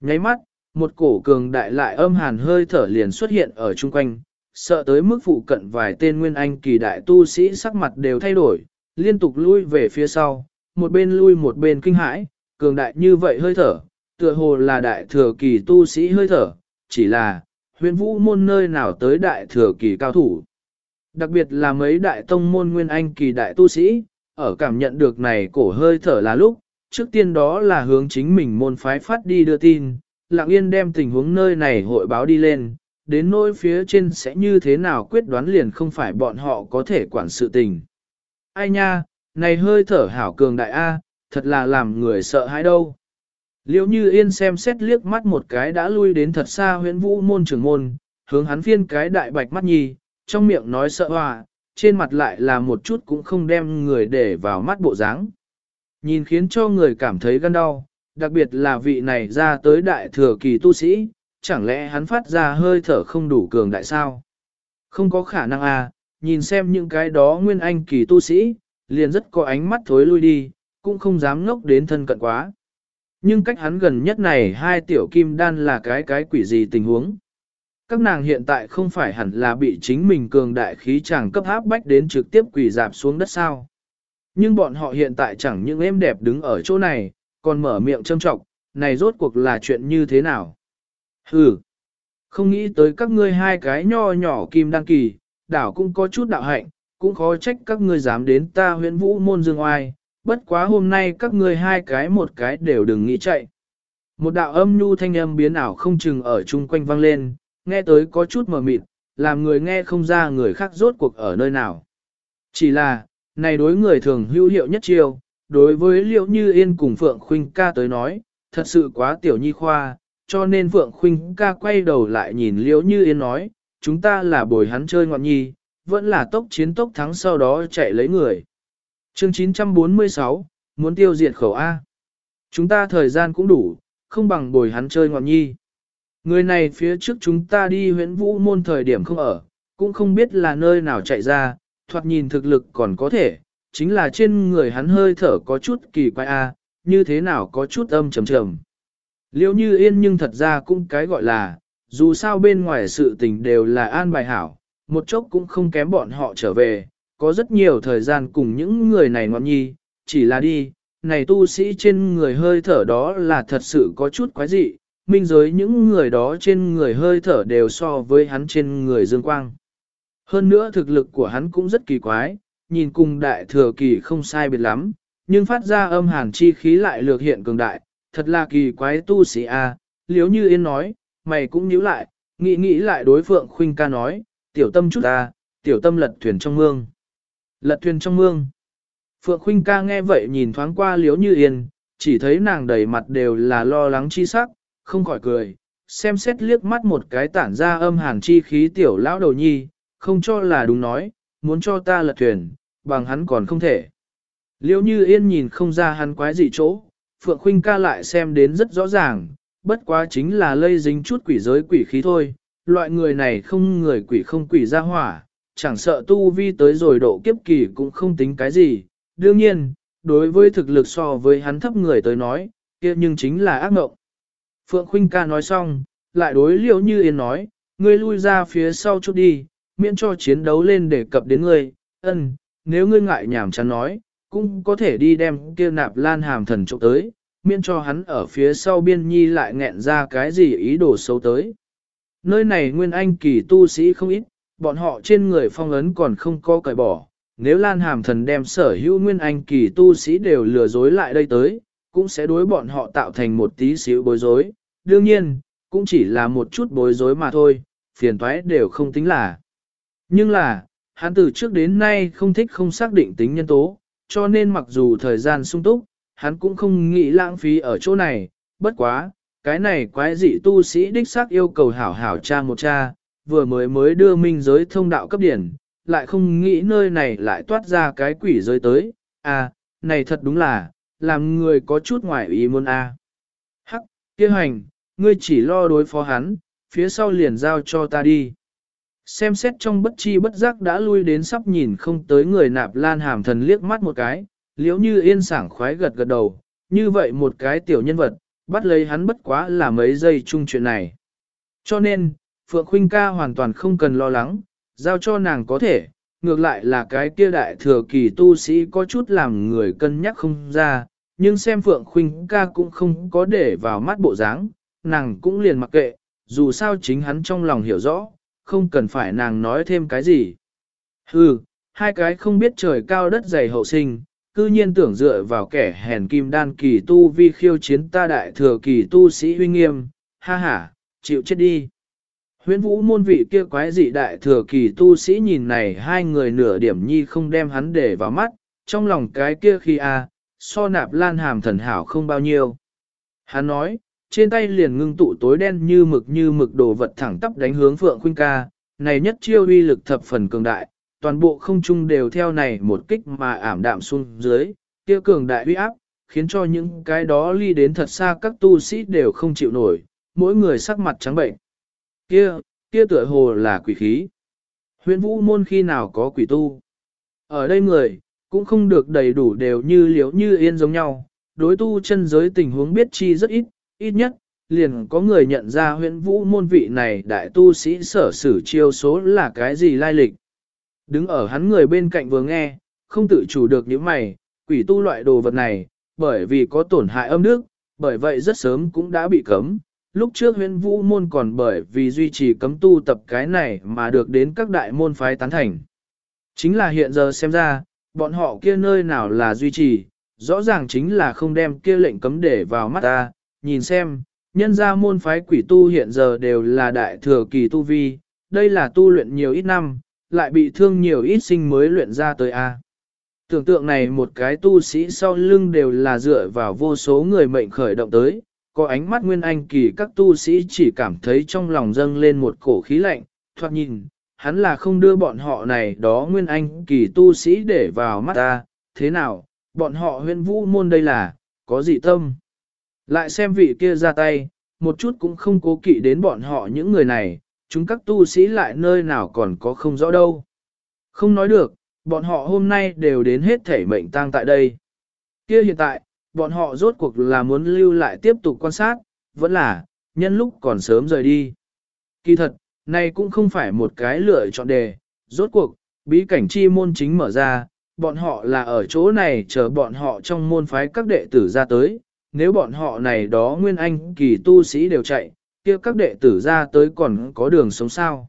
Nháy mắt, một cổ cường đại lại âm hàn hơi thở liền xuất hiện ở chung quanh, sợ tới mức phụ cận vài tên nguyên anh kỳ đại tu sĩ sắc mặt đều thay đổi, liên tục lui về phía sau, một bên lui một bên kinh hãi, cường đại như vậy hơi thở, tựa hồ là đại thừa kỳ tu sĩ hơi thở, chỉ là, huyền vũ môn nơi nào tới đại thừa kỳ cao thủ. Đặc biệt là mấy đại tông môn nguyên anh kỳ đại tu sĩ, ở cảm nhận được này cổ hơi thở là lúc, trước tiên đó là hướng chính mình môn phái phát đi đưa tin, lặng yên đem tình huống nơi này hội báo đi lên, đến nỗi phía trên sẽ như thế nào quyết đoán liền không phải bọn họ có thể quản sự tình. Ai nha, này hơi thở hảo cường đại A, thật là làm người sợ hãi đâu. Liễu như yên xem xét liếc mắt một cái đã lui đến thật xa huyễn vũ môn trưởng môn, hướng hắn phiên cái đại bạch mắt nhì trong miệng nói sợ hòa, trên mặt lại là một chút cũng không đem người để vào mắt bộ dáng. Nhìn khiến cho người cảm thấy gan đau, đặc biệt là vị này ra tới đại thừa kỳ tu sĩ, chẳng lẽ hắn phát ra hơi thở không đủ cường đại sao? Không có khả năng à, nhìn xem những cái đó nguyên anh kỳ tu sĩ, liền rất có ánh mắt thối lui đi, cũng không dám ngốc đến thân cận quá. Nhưng cách hắn gần nhất này hai tiểu kim đan là cái cái quỷ gì tình huống. Các nàng hiện tại không phải hẳn là bị chính mình cường đại khí chàng cấp áp bách đến trực tiếp quỷ dạp xuống đất sao. Nhưng bọn họ hiện tại chẳng những êm đẹp đứng ở chỗ này, còn mở miệng châm trọng, này rốt cuộc là chuyện như thế nào? Hừ, không nghĩ tới các ngươi hai cái nho nhỏ kim đăng kỳ, đảo cũng có chút đạo hạnh, cũng khó trách các ngươi dám đến ta huyện vũ môn dương oai, bất quá hôm nay các ngươi hai cái một cái đều đừng nghĩ chạy. Một đạo âm nhu thanh âm biến ảo không chừng ở chung quanh vang lên, nghe tới có chút mờ mịt, làm người nghe không ra người khác rốt cuộc ở nơi nào. Chỉ là, này đối người thường hữu hiệu nhất chiêu, đối với liệu như yên cùng Phượng Khuynh ca tới nói, thật sự quá tiểu nhi khoa, cho nên Phượng Khuynh ca quay đầu lại nhìn liễu như yên nói, chúng ta là bồi hắn chơi ngọn nhi, vẫn là tốc chiến tốc thắng sau đó chạy lấy người. Chương 946, muốn tiêu diệt khẩu A. Chúng ta thời gian cũng đủ, không bằng bồi hắn chơi ngọn nhi. Người này phía trước chúng ta đi huyện vũ môn thời điểm không ở, cũng không biết là nơi nào chạy ra, thoạt nhìn thực lực còn có thể, chính là trên người hắn hơi thở có chút kỳ quái A, như thế nào có chút âm trầm trầm. Liêu như yên nhưng thật ra cũng cái gọi là, dù sao bên ngoài sự tình đều là an bài hảo, một chốc cũng không kém bọn họ trở về, có rất nhiều thời gian cùng những người này ngoan nhi, chỉ là đi, này tu sĩ trên người hơi thở đó là thật sự có chút quái dị, minh giới những người đó trên người hơi thở đều so với hắn trên người dương quang. Hơn nữa thực lực của hắn cũng rất kỳ quái, nhìn cùng đại thừa kỳ không sai biệt lắm, nhưng phát ra âm hàn chi khí lại lược hiện cường đại, thật là kỳ quái tu sĩ a. À. liếu như yên nói, mày cũng nhíu lại, nghĩ nghĩ lại đối phượng khuynh ca nói, tiểu tâm chút ta, tiểu tâm lật thuyền trong mương. Lật thuyền trong mương. Phượng khuynh ca nghe vậy nhìn thoáng qua liếu như yên, chỉ thấy nàng đầy mặt đều là lo lắng chi sắc, không khỏi cười, xem xét liếc mắt một cái tản ra âm hàn chi khí tiểu lão đầu nhi, không cho là đúng nói, muốn cho ta lật thuyền, bằng hắn còn không thể. Liêu như yên nhìn không ra hắn quái gì chỗ, Phượng Khuynh ca lại xem đến rất rõ ràng, bất quá chính là lây dính chút quỷ giới quỷ khí thôi, loại người này không người quỷ không quỷ ra hỏa, chẳng sợ tu vi tới rồi độ kiếp kỳ cũng không tính cái gì, đương nhiên, đối với thực lực so với hắn thấp người tới nói, kia nhưng chính là ác mộng. Phượng Khuynh ca nói xong, lại đối liễu như yên nói, ngươi lui ra phía sau chút đi, miễn cho chiến đấu lên để cập đến ngươi, ân, nếu ngươi ngại nhảm chán nói, cũng có thể đi đem kia nạp lan hàm thần trộm tới, miễn cho hắn ở phía sau biên nhi lại nghẹn ra cái gì ý đồ xấu tới. Nơi này nguyên anh kỳ tu sĩ không ít, bọn họ trên người phong ấn còn không có cởi bỏ, nếu lan hàm thần đem sở hữu nguyên anh kỳ tu sĩ đều lừa dối lại đây tới, cũng sẽ đối bọn họ tạo thành một tí xíu bối rối, đương nhiên, cũng chỉ là một chút bối rối mà thôi, phiền toái đều không tính là. Nhưng là, hắn từ trước đến nay không thích không xác định tính nhân tố, cho nên mặc dù thời gian sung túc, hắn cũng không nghĩ lãng phí ở chỗ này, bất quá, cái này quái dị tu sĩ đích xác yêu cầu hảo hảo cha một cha, vừa mới mới đưa minh giới thông đạo cấp điển, lại không nghĩ nơi này lại toát ra cái quỷ giới tới, à, này thật đúng là, làm người có chút ngoài ý muốn a. À. Hắc, kia hành, ngươi chỉ lo đối phó hắn, phía sau liền giao cho ta đi. Xem xét trong bất chi bất giác đã lui đến sắp nhìn không tới người nạp lan hàm thần liếc mắt một cái, liếu như yên sảng khoái gật gật đầu, như vậy một cái tiểu nhân vật, bắt lấy hắn bất quá là mấy giây chung chuyện này. Cho nên, Phượng Khuynh ca hoàn toàn không cần lo lắng, giao cho nàng có thể, ngược lại là cái kia đại thừa kỳ tu sĩ có chút làm người cân nhắc không ra, nhưng xem Phượng Khuynh ca cũng không có để vào mắt bộ dáng, nàng cũng liền mặc kệ, dù sao chính hắn trong lòng hiểu rõ, không cần phải nàng nói thêm cái gì. Hừ, hai cái không biết trời cao đất dày hậu sinh, cư nhiên tưởng dựa vào kẻ hèn kim đan kỳ tu vi khiêu chiến ta đại thừa kỳ tu sĩ huy nghiêm, ha ha, chịu chết đi. Huyễn vũ môn vị kia quái dị đại thừa kỳ tu sĩ nhìn này hai người nửa điểm nhi không đem hắn để vào mắt, trong lòng cái kia khi a so nạp lan hàm thần hảo không bao nhiêu. Hắn nói, trên tay liền ngưng tụ tối đen như mực như mực đồ vật thẳng tắp đánh hướng Phượng Khuynh ca, này nhất chiêu uy lực thập phần cường đại, toàn bộ không trung đều theo này một kích mà ảm đạm xuống dưới, kia cường đại uy áp, khiến cho những cái đó ly đến thật xa các tu sĩ đều không chịu nổi, mỗi người sắc mặt trắng bệnh. Kia, kia tựa hồ là quỷ khí. Huyện vũ môn khi nào có quỷ tu? Ở đây người, cũng không được đầy đủ đều như liếu như yên giống nhau, đối tu chân giới tình huống biết chi rất ít, ít nhất, liền có người nhận ra huyện vũ môn vị này đại tu sĩ sở sử chiêu số là cái gì lai lịch. Đứng ở hắn người bên cạnh vừa nghe, không tự chủ được những mày, quỷ tu loại đồ vật này, bởi vì có tổn hại âm đức, bởi vậy rất sớm cũng đã bị cấm. Lúc trước huyện vũ môn còn bởi vì duy trì cấm tu tập cái này mà được đến các đại môn phái tán thành. Chính là hiện giờ xem ra, bọn họ kia nơi nào là duy trì, rõ ràng chính là không đem kia lệnh cấm để vào mắt ta, nhìn xem, nhân ra môn phái quỷ tu hiện giờ đều là đại thừa kỳ tu vi, đây là tu luyện nhiều ít năm, lại bị thương nhiều ít sinh mới luyện ra tới A. Tưởng tượng này một cái tu sĩ sau lưng đều là dựa vào vô số người mệnh khởi động tới, có ánh mắt nguyên anh kỳ các tu sĩ chỉ cảm thấy trong lòng dâng lên một cổ khí lạnh, thoạt nhìn, hắn là không đưa bọn họ này đó nguyên anh kỳ tu sĩ để vào mắt ta, thế nào, bọn họ huyên vũ môn đây là, có gì tâm. Lại xem vị kia ra tay, một chút cũng không cố kỵ đến bọn họ những người này, chúng các tu sĩ lại nơi nào còn có không rõ đâu. Không nói được, bọn họ hôm nay đều đến hết thể mệnh tang tại đây. Kia hiện tại, bọn họ rốt cuộc là muốn lưu lại tiếp tục quan sát, vẫn là, nhân lúc còn sớm rời đi. Kỳ thật, này cũng không phải một cái lựa chọn đề, rốt cuộc, bí cảnh chi môn chính mở ra, bọn họ là ở chỗ này chờ bọn họ trong môn phái các đệ tử ra tới, nếu bọn họ này đó nguyên anh kỳ tu sĩ đều chạy, kia các đệ tử ra tới còn có đường sống sao.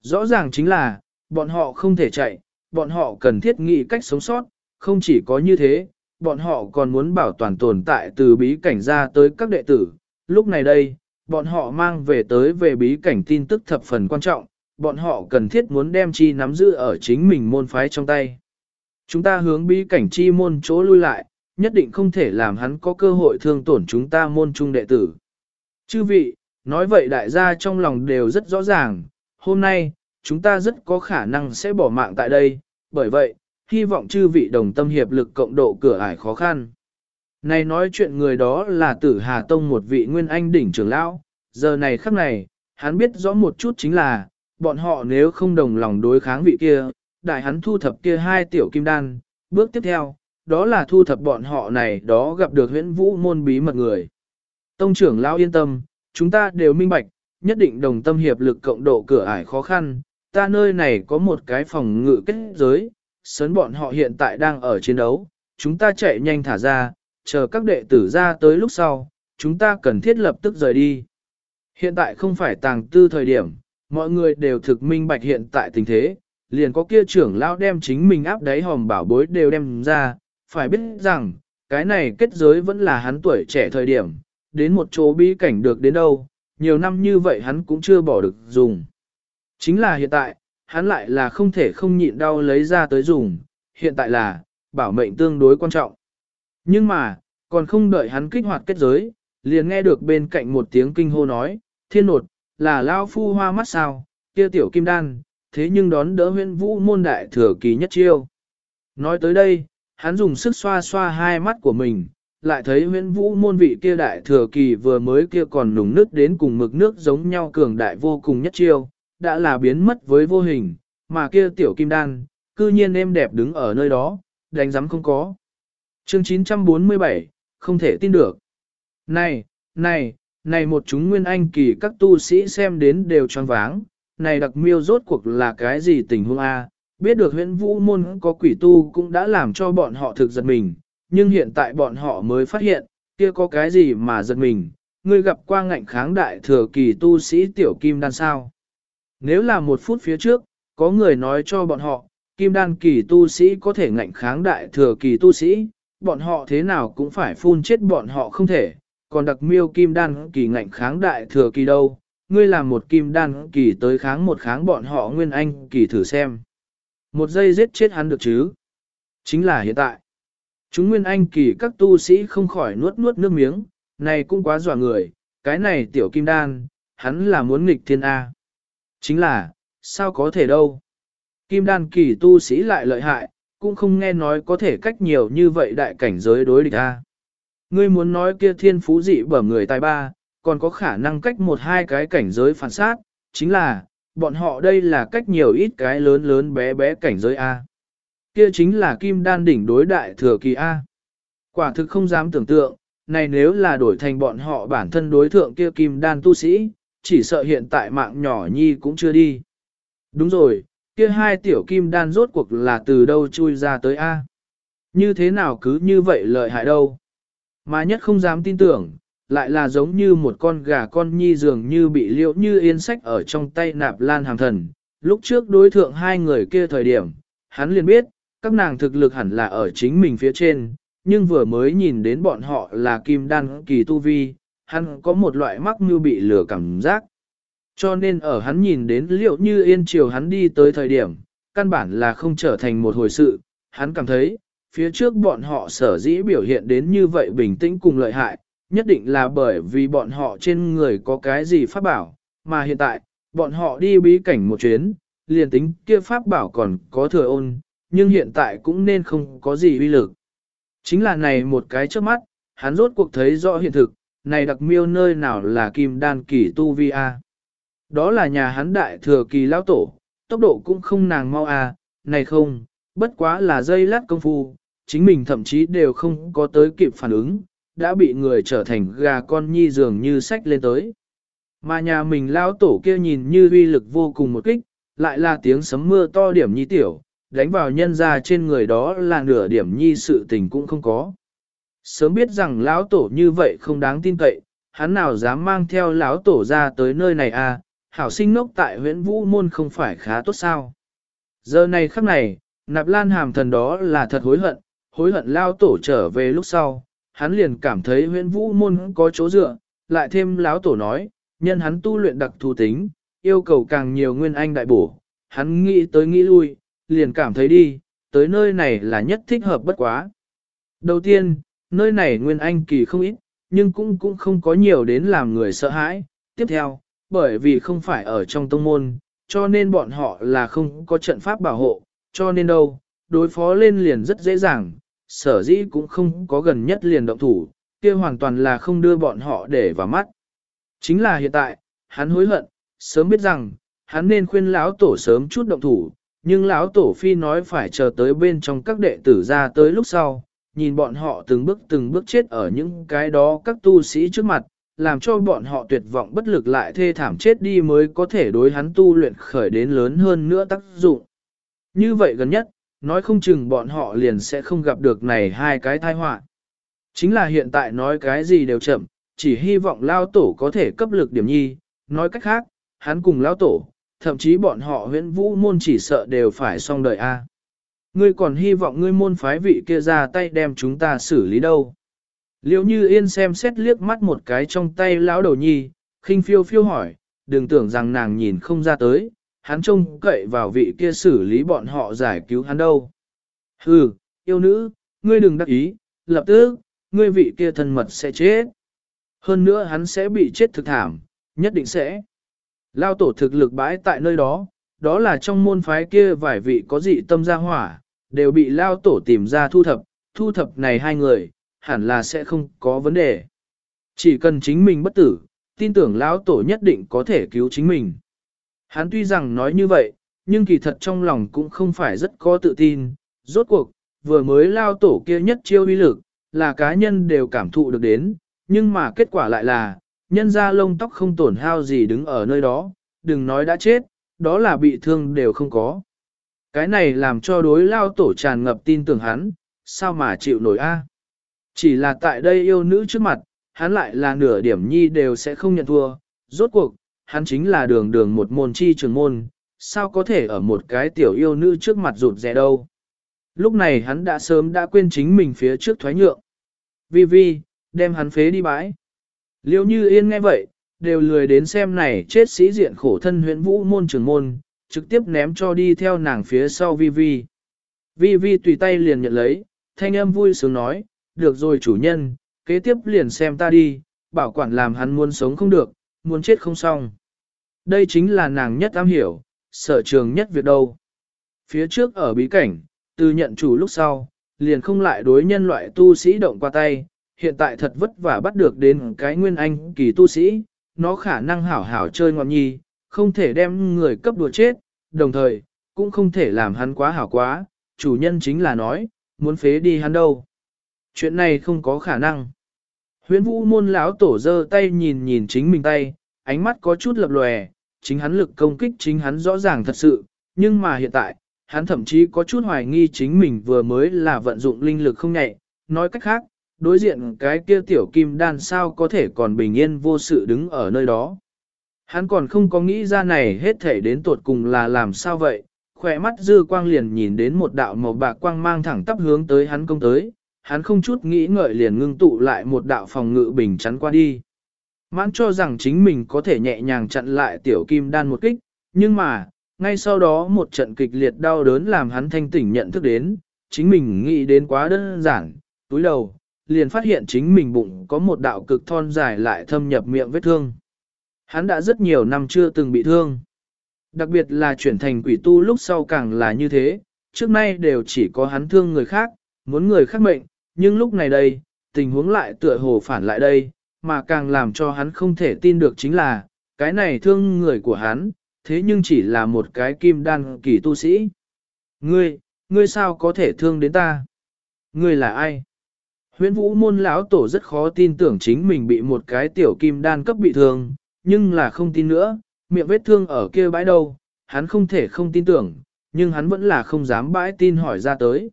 Rõ ràng chính là, bọn họ không thể chạy, bọn họ cần thiết nghĩ cách sống sót, không chỉ có như thế, bọn họ còn muốn bảo toàn tồn tại từ bí cảnh ra tới các đệ tử. Lúc này đây, bọn họ mang về tới về bí cảnh tin tức thập phần quan trọng, bọn họ cần thiết muốn đem chi nắm giữ ở chính mình môn phái trong tay. Chúng ta hướng bí cảnh chi môn chỗ lui lại, nhất định không thể làm hắn có cơ hội thương tổn chúng ta môn trung đệ tử. Chư vị, nói vậy đại gia trong lòng đều rất rõ ràng, hôm nay, chúng ta rất có khả năng sẽ bỏ mạng tại đây, bởi vậy, hy vọng chư vị đồng tâm hiệp lực cộng độ cửa ải khó khăn. Này nói chuyện người đó là tử Hà Tông một vị nguyên anh đỉnh trưởng lão, giờ này khắc này, hắn biết rõ một chút chính là, bọn họ nếu không đồng lòng đối kháng vị kia, đại hắn thu thập kia hai tiểu kim đan, bước tiếp theo, đó là thu thập bọn họ này đó gặp được huyễn vũ môn bí mật người. Tông trưởng lão yên tâm, chúng ta đều minh bạch, nhất định đồng tâm hiệp lực cộng độ cửa ải khó khăn, ta nơi này có một cái phòng ngự kết giới, sớn bọn họ hiện tại đang ở chiến đấu, chúng ta chạy nhanh thả ra, chờ các đệ tử ra tới lúc sau, chúng ta cần thiết lập tức rời đi. Hiện tại không phải tàng tư thời điểm, mọi người đều thực minh bạch hiện tại tình thế, liền có kia trưởng lão đem chính mình áp đáy hòm bảo bối đều đem ra, phải biết rằng, cái này kết giới vẫn là hắn tuổi trẻ thời điểm, đến một chỗ bí cảnh được đến đâu, nhiều năm như vậy hắn cũng chưa bỏ được dùng. Chính là hiện tại, hắn lại là không thể không nhịn đau lấy ra tới dùng, hiện tại là, bảo mệnh tương đối quan trọng. Nhưng mà, còn không đợi hắn kích hoạt kết giới, liền nghe được bên cạnh một tiếng kinh hô nói, thiên nột, là lao phu hoa mắt sao, kia tiểu kim đan, thế nhưng đón đỡ huyên vũ môn đại thừa kỳ nhất chiêu. Nói tới đây, hắn dùng sức xoa xoa hai mắt của mình, lại thấy huyên vũ môn vị kia đại thừa kỳ vừa mới kia còn nùng nước đến cùng mực nước giống nhau cường đại vô cùng nhất chiêu, đã là biến mất với vô hình, mà kia tiểu kim đan, cư nhiên êm đẹp đứng ở nơi đó, đánh giám không có. Chương 947, không thể tin được. Này, này, này một chúng nguyên anh kỳ các tu sĩ xem đến đều choáng váng, này đặc miêu rốt cuộc là cái gì tình huống A, biết được huyện vũ môn có quỷ tu cũng đã làm cho bọn họ thực giật mình, nhưng hiện tại bọn họ mới phát hiện, kia có cái gì mà giật mình, ngươi gặp qua ngạnh kháng đại thừa kỳ tu sĩ tiểu kim đan sao. Nếu là một phút phía trước, có người nói cho bọn họ, kim đan kỳ tu sĩ có thể ngạnh kháng đại thừa kỳ tu sĩ, bọn họ thế nào cũng phải phun chết bọn họ không thể, còn đặc miêu kim đan kỳ ngạnh kháng đại thừa kỳ đâu, ngươi làm một kim đan kỳ tới kháng một kháng bọn họ nguyên anh kỳ thử xem. Một giây giết chết hắn được chứ? Chính là hiện tại. Chúng nguyên anh kỳ các tu sĩ không khỏi nuốt nuốt nước miếng, này cũng quá dọa người, cái này tiểu kim đan, hắn là muốn nghịch thiên A. Chính là, sao có thể đâu? Kim đan kỳ tu sĩ lại lợi hại, cũng không nghe nói có thể cách nhiều như vậy đại cảnh giới đối địch A. Ngươi muốn nói kia thiên phú dị bẩm người tài ba, còn có khả năng cách một hai cái cảnh giới phản sát, chính là, bọn họ đây là cách nhiều ít cái lớn lớn bé bé cảnh giới A. Kia chính là kim đan đỉnh đối đại thừa kỳ A. Quả thực không dám tưởng tượng, này nếu là đổi thành bọn họ bản thân đối thượng kia kim đan tu sĩ, chỉ sợ hiện tại mạng nhỏ nhi cũng chưa đi. Đúng rồi, kia hai tiểu kim đan rốt cuộc là từ đâu chui ra tới A. Như thế nào cứ như vậy lợi hại đâu. Mà nhất không dám tin tưởng, lại là giống như một con gà con nhi dường như bị liễu như yên sách ở trong tay nạp lan hàng thần. Lúc trước đối thượng hai người kia thời điểm, hắn liền biết, các nàng thực lực hẳn là ở chính mình phía trên, nhưng vừa mới nhìn đến bọn họ là kim đan kỳ tu vi, hắn có một loại mắc mưu bị lừa cảm giác. Cho nên ở hắn nhìn đến liệu như yên chiều hắn đi tới thời điểm, căn bản là không trở thành một hồi sự, hắn cảm thấy, phía trước bọn họ sở dĩ biểu hiện đến như vậy bình tĩnh cùng lợi hại, nhất định là bởi vì bọn họ trên người có cái gì pháp bảo, mà hiện tại, bọn họ đi bí cảnh một chuyến, liền tính kia pháp bảo còn có thừa ôn, nhưng hiện tại cũng nên không có gì uy lực. Chính là này một cái trước mắt, hắn rốt cuộc thấy rõ hiện thực, này đặc miêu nơi nào là kim đan kỳ tu vi a. Đó là nhà hắn đại thừa kỳ lão tổ, tốc độ cũng không nàng mau a, này không, bất quá là dây lát công phu, chính mình thậm chí đều không có tới kịp phản ứng, đã bị người trở thành gà con nhi dường như sách lên tới. Mà nhà mình lão tổ kia nhìn như uy lực vô cùng một kích, lại là tiếng sấm mưa to điểm nhi tiểu, đánh vào nhân ra trên người đó là nửa điểm nhi sự tình cũng không có. Sớm biết rằng lão tổ như vậy không đáng tin cậy, hắn nào dám mang theo lão tổ ra tới nơi này à, hảo sinh nốc tại huyện vũ môn không phải khá tốt sao. Giờ này khắc này, nạp lan hàm thần đó là thật hối hận, hối hận lao tổ trở về lúc sau, hắn liền cảm thấy huyện vũ môn có chỗ dựa, lại thêm lão tổ nói, nhân hắn tu luyện đặc thù tính, yêu cầu càng nhiều nguyên anh đại bổ, hắn nghĩ tới nghĩ lui, liền cảm thấy đi, tới nơi này là nhất thích hợp bất quá. Đầu tiên, nơi này nguyên anh kỳ không ít, nhưng cũng cũng không có nhiều đến làm người sợ hãi. Tiếp theo, bởi vì không phải ở trong tông môn, cho nên bọn họ là không có trận pháp bảo hộ, cho nên đâu, đối phó lên liền rất dễ dàng, sở dĩ cũng không có gần nhất liền động thủ, kia hoàn toàn là không đưa bọn họ để vào mắt. Chính là hiện tại, hắn hối hận, sớm biết rằng, hắn nên khuyên lão tổ sớm chút động thủ, nhưng lão tổ phi nói phải chờ tới bên trong các đệ tử ra tới lúc sau, nhìn bọn họ từng bước từng bước chết ở những cái đó các tu sĩ trước mặt, làm cho bọn họ tuyệt vọng bất lực lại thê thảm chết đi mới có thể đối hắn tu luyện khởi đến lớn hơn nữa tác dụng. Như vậy gần nhất, nói không chừng bọn họ liền sẽ không gặp được này hai cái tai họa. Chính là hiện tại nói cái gì đều chậm, chỉ hy vọng lao tổ có thể cấp lực điểm nhi, nói cách khác, hắn cùng lao tổ, thậm chí bọn họ huyễn vũ môn chỉ sợ đều phải xong đời A. Ngươi còn hy vọng ngươi môn phái vị kia ra tay đem chúng ta xử lý đâu. Liễu như yên xem xét liếc mắt một cái trong tay lão đầu nhi, khinh phiêu phiêu hỏi, đừng tưởng rằng nàng nhìn không ra tới, hắn trông cậy vào vị kia xử lý bọn họ giải cứu hắn đâu. Hừ, yêu nữ, ngươi đừng đắc ý, lập tức, ngươi vị kia thân mật sẽ chết. Hơn nữa hắn sẽ bị chết thực thảm, nhất định sẽ. Lao tổ thực lực bãi tại nơi đó, đó là trong môn phái kia vài vị có dị tâm gia hỏa, đều bị Lao tổ tìm ra thu thập, thu thập này hai người, hẳn là sẽ không có vấn đề. Chỉ cần chính mình bất tử, tin tưởng Lão tổ nhất định có thể cứu chính mình. Hắn tuy rằng nói như vậy, nhưng kỳ thật trong lòng cũng không phải rất có tự tin, rốt cuộc, vừa mới Lao tổ kia nhất chiêu uy lực, là cá nhân đều cảm thụ được đến, nhưng mà kết quả lại là, nhân ra lông tóc không tổn hao gì đứng ở nơi đó, đừng nói đã chết, đó là bị thương đều không có. Cái này làm cho đối lao tổ tràn ngập tin tưởng hắn, sao mà chịu nổi a? Chỉ là tại đây yêu nữ trước mặt, hắn lại là nửa điểm nhi đều sẽ không nhận thua, rốt cuộc, hắn chính là đường đường một môn chi trường môn, sao có thể ở một cái tiểu yêu nữ trước mặt rụt rẻ đâu. Lúc này hắn đã sớm đã quên chính mình phía trước thoái nhượng. Vi Vi, đem hắn phế đi bãi. Liêu như yên nghe vậy, đều lười đến xem này chết sĩ diện khổ thân huyện vũ môn trường môn, trực tiếp ném cho đi theo nàng phía sau Vi Vi. Vi Vi tùy tay liền nhận lấy, thanh âm vui sướng nói, được rồi chủ nhân, kế tiếp liền xem ta đi, bảo quản làm hắn muốn sống không được, muốn chết không xong. Đây chính là nàng nhất am hiểu, sở trường nhất việc đâu. Phía trước ở bí cảnh, từ nhận chủ lúc sau, liền không lại đối nhân loại tu sĩ động qua tay, hiện tại thật vất vả bắt được đến cái nguyên anh kỳ tu sĩ, nó khả năng hảo hảo chơi ngọn nhi, không thể đem người cấp đùa chết, đồng thời, cũng không thể làm hắn quá hảo quá, chủ nhân chính là nói, muốn phế đi hắn đâu. Chuyện này không có khả năng. Huyễn vũ môn lão tổ giơ tay nhìn nhìn chính mình tay, ánh mắt có chút lập lòe, chính hắn lực công kích chính hắn rõ ràng thật sự, nhưng mà hiện tại, hắn thậm chí có chút hoài nghi chính mình vừa mới là vận dụng linh lực không nhạy, nói cách khác, đối diện cái kia tiểu kim đan sao có thể còn bình yên vô sự đứng ở nơi đó. Hắn còn không có nghĩ ra này hết thể đến tột cùng là làm sao vậy, khỏe mắt dư quang liền nhìn đến một đạo màu bạc quang mang thẳng tắp hướng tới hắn công tới, hắn không chút nghĩ ngợi liền ngưng tụ lại một đạo phòng ngự bình chắn qua đi. Mãn cho rằng chính mình có thể nhẹ nhàng chặn lại tiểu kim đan một kích, nhưng mà, ngay sau đó một trận kịch liệt đau đớn làm hắn thanh tỉnh nhận thức đến, chính mình nghĩ đến quá đơn giản, túi đầu, liền phát hiện chính mình bụng có một đạo cực thon dài lại thâm nhập miệng vết thương. Hắn đã rất nhiều năm chưa từng bị thương. Đặc biệt là chuyển thành quỷ tu lúc sau càng là như thế, trước nay đều chỉ có hắn thương người khác, muốn người khác mệnh, nhưng lúc này đây, tình huống lại tựa hồ phản lại đây, mà càng làm cho hắn không thể tin được chính là, cái này thương người của hắn, thế nhưng chỉ là một cái kim đan kỳ tu sĩ. Ngươi, ngươi sao có thể thương đến ta? Ngươi là ai? Huyễn vũ môn lão tổ rất khó tin tưởng chính mình bị một cái tiểu kim đan cấp bị thương, nhưng là không tin nữa, miệng vết thương ở kia bãi đâu, hắn không thể không tin tưởng, nhưng hắn vẫn là không dám bãi tin hỏi ra tới.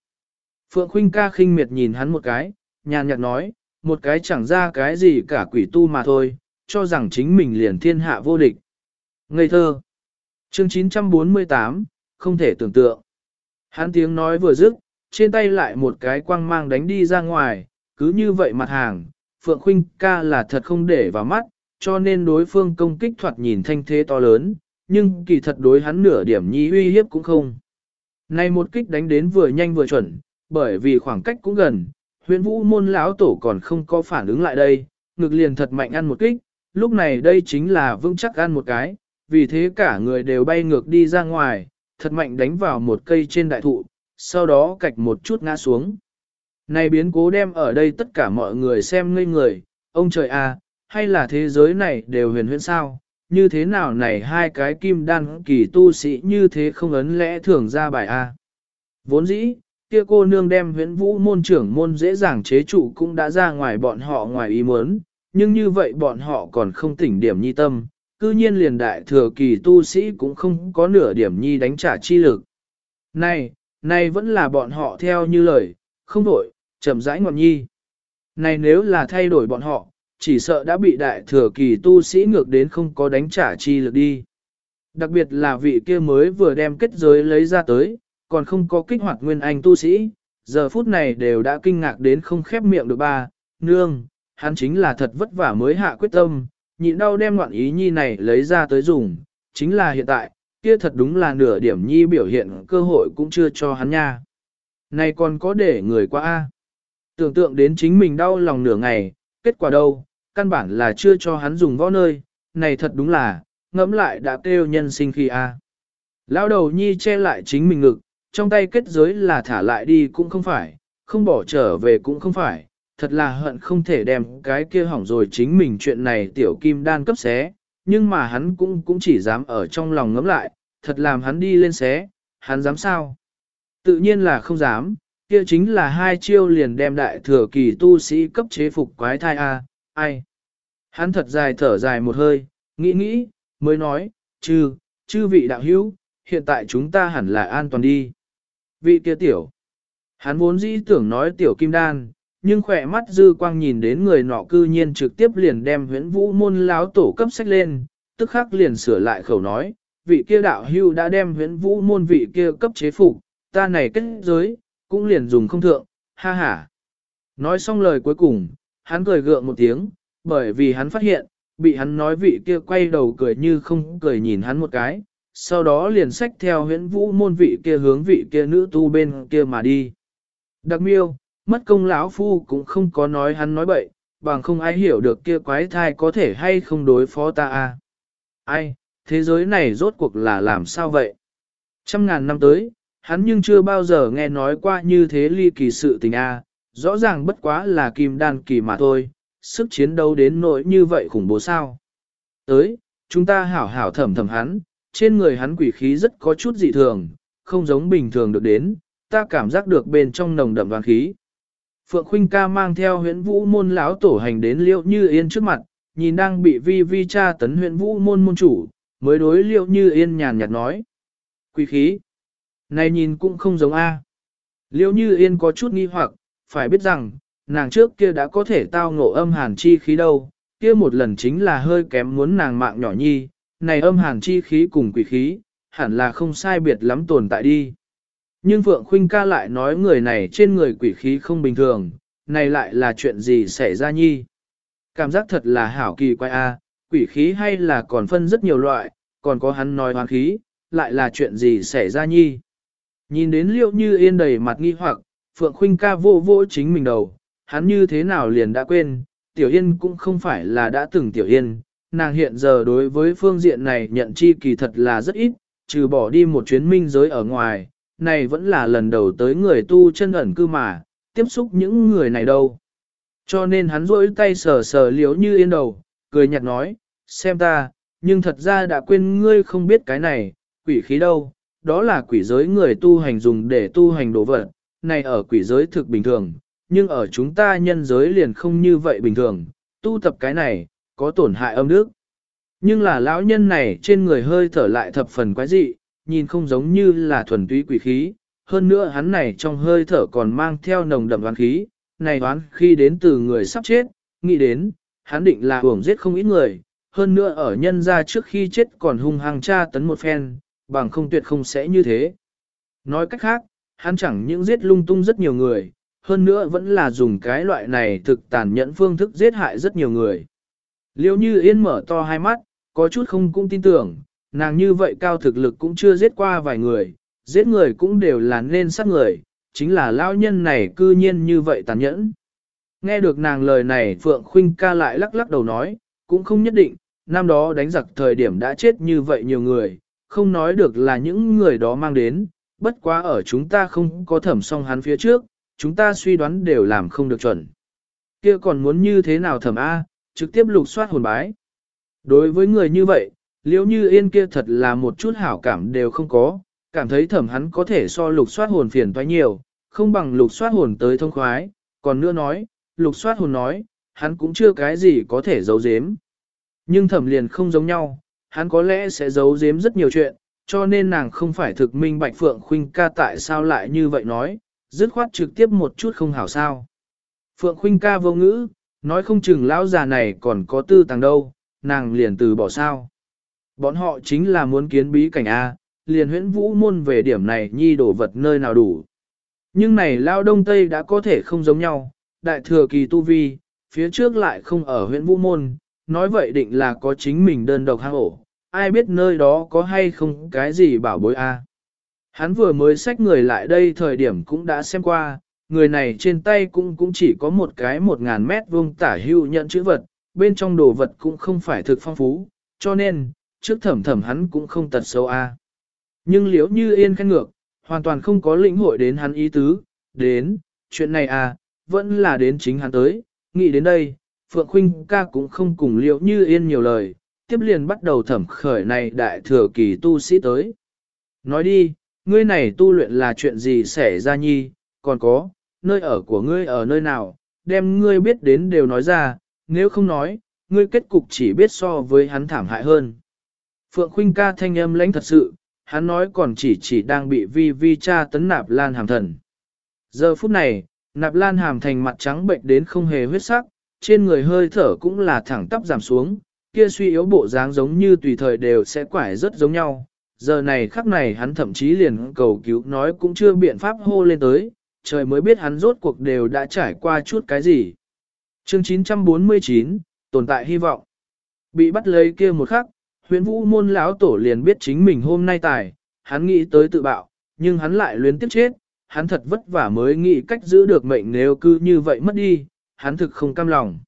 Phượng Khuynh ca khinh miệt nhìn hắn một cái, nhàn nhạt nói, một cái chẳng ra cái gì cả quỷ tu mà thôi, cho rằng chính mình liền thiên hạ vô địch. Ngây thơ. Chương 948, không thể tưởng tượng. Hắn tiếng nói vừa dứt, trên tay lại một cái quang mang đánh đi ra ngoài, cứ như vậy mặt hàng, Phượng Khuynh ca là thật không để vào mắt, cho nên đối phương công kích thoạt nhìn thanh thế to lớn, nhưng kỳ thật đối hắn nửa điểm nhi uy hiếp cũng không. Này một kích đánh đến vừa nhanh vừa chuẩn, bởi vì khoảng cách cũng gần, huyện vũ môn lão tổ còn không có phản ứng lại đây, ngực liền thật mạnh ăn một kích, lúc này đây chính là vững chắc ăn một cái, vì thế cả người đều bay ngược đi ra ngoài, thật mạnh đánh vào một cây trên đại thụ, sau đó cạch một chút ngã xuống. Này biến cố đem ở đây tất cả mọi người xem ngây người, ông trời à, hay là thế giới này đều huyền huyễn sao, như thế nào này hai cái kim đan kỳ tu sĩ như thế không ấn lẽ thường ra bài A. Vốn dĩ, kia cô nương đem huyễn vũ môn trưởng môn dễ dàng chế trụ cũng đã ra ngoài bọn họ ngoài ý muốn, nhưng như vậy bọn họ còn không tỉnh điểm nhi tâm, cư nhiên liền đại thừa kỳ tu sĩ cũng không có nửa điểm nhi đánh trả chi lực. Này, này vẫn là bọn họ theo như lời, không đổi, chậm rãi ngọn nhi. Này nếu là thay đổi bọn họ, chỉ sợ đã bị đại thừa kỳ tu sĩ ngược đến không có đánh trả chi lực đi. Đặc biệt là vị kia mới vừa đem kết giới lấy ra tới, còn không có kích hoạt nguyên anh tu sĩ, giờ phút này đều đã kinh ngạc đến không khép miệng được ba, nương, hắn chính là thật vất vả mới hạ quyết tâm, nhịn đau đem loạn ý nhi này lấy ra tới dùng, chính là hiện tại, kia thật đúng là nửa điểm nhi biểu hiện cơ hội cũng chưa cho hắn nha. Này còn có để người qua A. Tưởng tượng đến chính mình đau lòng nửa ngày, kết quả đâu, căn bản là chưa cho hắn dùng võ nơi, này thật đúng là, ngẫm lại đã kêu nhân sinh khi a. Lão đầu nhi che lại chính mình ngực, trong tay kết giới là thả lại đi cũng không phải, không bỏ trở về cũng không phải, thật là hận không thể đem cái kia hỏng rồi chính mình chuyện này tiểu kim đan cấp xé, nhưng mà hắn cũng cũng chỉ dám ở trong lòng ngẫm lại, thật làm hắn đi lên xé, hắn dám sao? Tự nhiên là không dám, kia chính là hai chiêu liền đem đại thừa kỳ tu sĩ cấp chế phục quái thai A, ai? Hắn thật dài thở dài một hơi, nghĩ nghĩ, mới nói, chư, chư vị đạo hữu, hiện tại chúng ta hẳn là an toàn đi. Vị kia tiểu, hắn vốn dĩ tưởng nói tiểu kim đan, nhưng khỏe mắt dư quang nhìn đến người nọ cư nhiên trực tiếp liền đem huyễn vũ môn láo tổ cấp sách lên, tức khắc liền sửa lại khẩu nói, vị kia đạo hưu đã đem huyễn vũ môn vị kia cấp chế phục, ta này kết giới, cũng liền dùng không thượng, ha ha. Nói xong lời cuối cùng, hắn cười gượng một tiếng, bởi vì hắn phát hiện, bị hắn nói vị kia quay đầu cười như không cười nhìn hắn một cái, sau đó liền xách theo huyễn vũ môn vị kia hướng vị kia nữ tu bên kia mà đi. Đặc miêu, mất công lão phu cũng không có nói hắn nói bậy, bằng không ai hiểu được kia quái thai có thể hay không đối phó ta a. À. Ai, thế giới này rốt cuộc là làm sao vậy? Trăm ngàn năm tới, hắn nhưng chưa bao giờ nghe nói qua như thế ly kỳ sự tình a, rõ ràng bất quá là kim đan kỳ mà thôi, sức chiến đấu đến nỗi như vậy khủng bố sao. Tới, chúng ta hảo hảo thẩm thẩm hắn, trên người hắn quỷ khí rất có chút dị thường, không giống bình thường được đến, ta cảm giác được bên trong nồng đậm đoàn khí. Phượng Khuynh ca mang theo huyễn vũ môn lão tổ hành đến liễu như yên trước mặt, nhìn đang bị vi vi Tra tấn huyễn vũ môn môn chủ, mới đối liễu như yên nhàn nhạt nói. Quỷ khí. Này nhìn cũng không giống A. Liễu như yên có chút nghi hoặc, phải biết rằng, nàng trước kia đã có thể tao ngộ âm hàn chi khí đâu, kia một lần chính là hơi kém muốn nàng mạng nhỏ nhi, này âm hàn chi khí cùng quỷ khí, hẳn là không sai biệt lắm tồn tại đi. Nhưng Phượng Khuynh ca lại nói người này trên người quỷ khí không bình thường, này lại là chuyện gì xảy ra nhi. Cảm giác thật là hảo kỳ quay a, à, quỷ khí hay là còn phân rất nhiều loại, còn có hắn nói hoang khí, lại là chuyện gì xảy ra nhi. Nhìn đến liệu như yên đầy mặt nghi hoặc, Phượng Khuynh ca vô vô chính mình đầu, hắn như thế nào liền đã quên, Tiểu Yên cũng không phải là đã từng Tiểu Yên, nàng hiện giờ đối với phương diện này nhận chi kỳ thật là rất ít, trừ bỏ đi một chuyến minh giới ở ngoài, này vẫn là lần đầu tới người tu chân ẩn cư mà, tiếp xúc những người này đâu. Cho nên hắn rỗi tay sờ sờ liếu như yên đầu, cười nhạt nói, xem ta, nhưng thật ra đã quên ngươi không biết cái này, quỷ khí đâu, đó là quỷ giới người tu hành dùng để tu hành đồ vật, này ở quỷ giới thực bình thường, nhưng ở chúng ta nhân giới liền không như vậy bình thường, tu tập cái này, có tổn hại âm đức. Nhưng là lão nhân này trên người hơi thở lại thập phần quái dị, nhìn không giống như là thuần túy quỷ khí, hơn nữa hắn này trong hơi thở còn mang theo nồng đậm oán khí, này oán khi đến từ người sắp chết, nghĩ đến, hắn định là hưởng giết không ít người, hơn nữa ở nhân ra trước khi chết còn hung hăng tra tấn một phen, bằng không tuyệt không sẽ như thế. Nói cách khác, hắn chẳng những giết lung tung rất nhiều người, hơn nữa vẫn là dùng cái loại này thực tàn nhẫn phương thức giết hại rất nhiều người. Liêu như yên mở to hai mắt, có chút không cũng tin tưởng, nàng như vậy cao thực lực cũng chưa giết qua vài người, giết người cũng đều là nên sát người, chính là lao nhân này cư nhiên như vậy tàn nhẫn. Nghe được nàng lời này Phượng Khuynh ca lại lắc lắc đầu nói, cũng không nhất định, năm đó đánh giặc thời điểm đã chết như vậy nhiều người, không nói được là những người đó mang đến, bất quá ở chúng ta không có thẩm xong hắn phía trước, chúng ta suy đoán đều làm không được chuẩn. Kia còn muốn như thế nào thẩm A, trực tiếp lục soát hồn bái. Đối với người như vậy, liếu như yên kia thật là một chút hảo cảm đều không có, cảm thấy thẩm hắn có thể so lục soát hồn phiền toái nhiều, không bằng lục soát hồn tới thông khoái, còn nữa nói, lục soát hồn nói, hắn cũng chưa cái gì có thể giấu giếm. Nhưng thẩm liền không giống nhau, hắn có lẽ sẽ giấu giếm rất nhiều chuyện, cho nên nàng không phải thực minh bạch phượng khuynh ca tại sao lại như vậy nói, dứt khoát trực tiếp một chút không hảo sao. Phượng khuynh ca vô ngữ, nói không chừng lão già này còn có tư tàng đâu, nàng liền từ bỏ sao. Bọn họ chính là muốn kiến bí cảnh A, liền huyễn vũ môn về điểm này nhi đổ vật nơi nào đủ. Nhưng này lao đông tây đã có thể không giống nhau, đại thừa kỳ tu vi, phía trước lại không ở huyện vũ môn, nói vậy định là có chính mình đơn độc hang ổ, ai biết nơi đó có hay không cái gì bảo bối a. Hắn vừa mới xách người lại đây thời điểm cũng đã xem qua, người này trên tay cũng cũng chỉ có một cái một ngàn mét vuông tả hưu nhận chữ vật, bên trong đồ vật cũng không phải thực phong phú, cho nên, trước thẩm thẩm hắn cũng không tật sâu a. Nhưng liếu như yên khen ngược, hoàn toàn không có lĩnh hội đến hắn ý tứ, đến, chuyện này à, vẫn là đến chính hắn tới, nghĩ đến đây, Phượng Khuynh ca cũng không cùng liễu như yên nhiều lời, tiếp liền bắt đầu thẩm khởi này đại thừa kỳ tu sĩ tới. Nói đi, ngươi này tu luyện là chuyện gì xảy ra nhi, còn có, nơi ở của ngươi ở nơi nào, đem ngươi biết đến đều nói ra, nếu không nói, ngươi kết cục chỉ biết so với hắn thảm hại hơn. Phượng Khuynh ca thanh âm lãnh thật sự, hắn nói còn chỉ chỉ đang bị vi vi cha tấn nạp lan hàm thần. Giờ phút này, nạp lan hàm thành mặt trắng bệnh đến không hề huyết sắc, trên người hơi thở cũng là thẳng tắp giảm xuống, kia suy yếu bộ dáng giống như tùy thời đều sẽ quải rất giống nhau. Giờ này khắc này hắn thậm chí liền cầu cứu nói cũng chưa biện pháp hô lên tới, trời mới biết hắn rốt cuộc đều đã trải qua chút cái gì. Chương 949, tồn tại hy vọng. Bị bắt lấy kia một khắc, huyện vũ môn lão tổ liền biết chính mình hôm nay tài, hắn nghĩ tới tự bạo, nhưng hắn lại luyến tiếc chết, hắn thật vất vả mới nghĩ cách giữ được mệnh nếu cứ như vậy mất đi, hắn thực không cam lòng.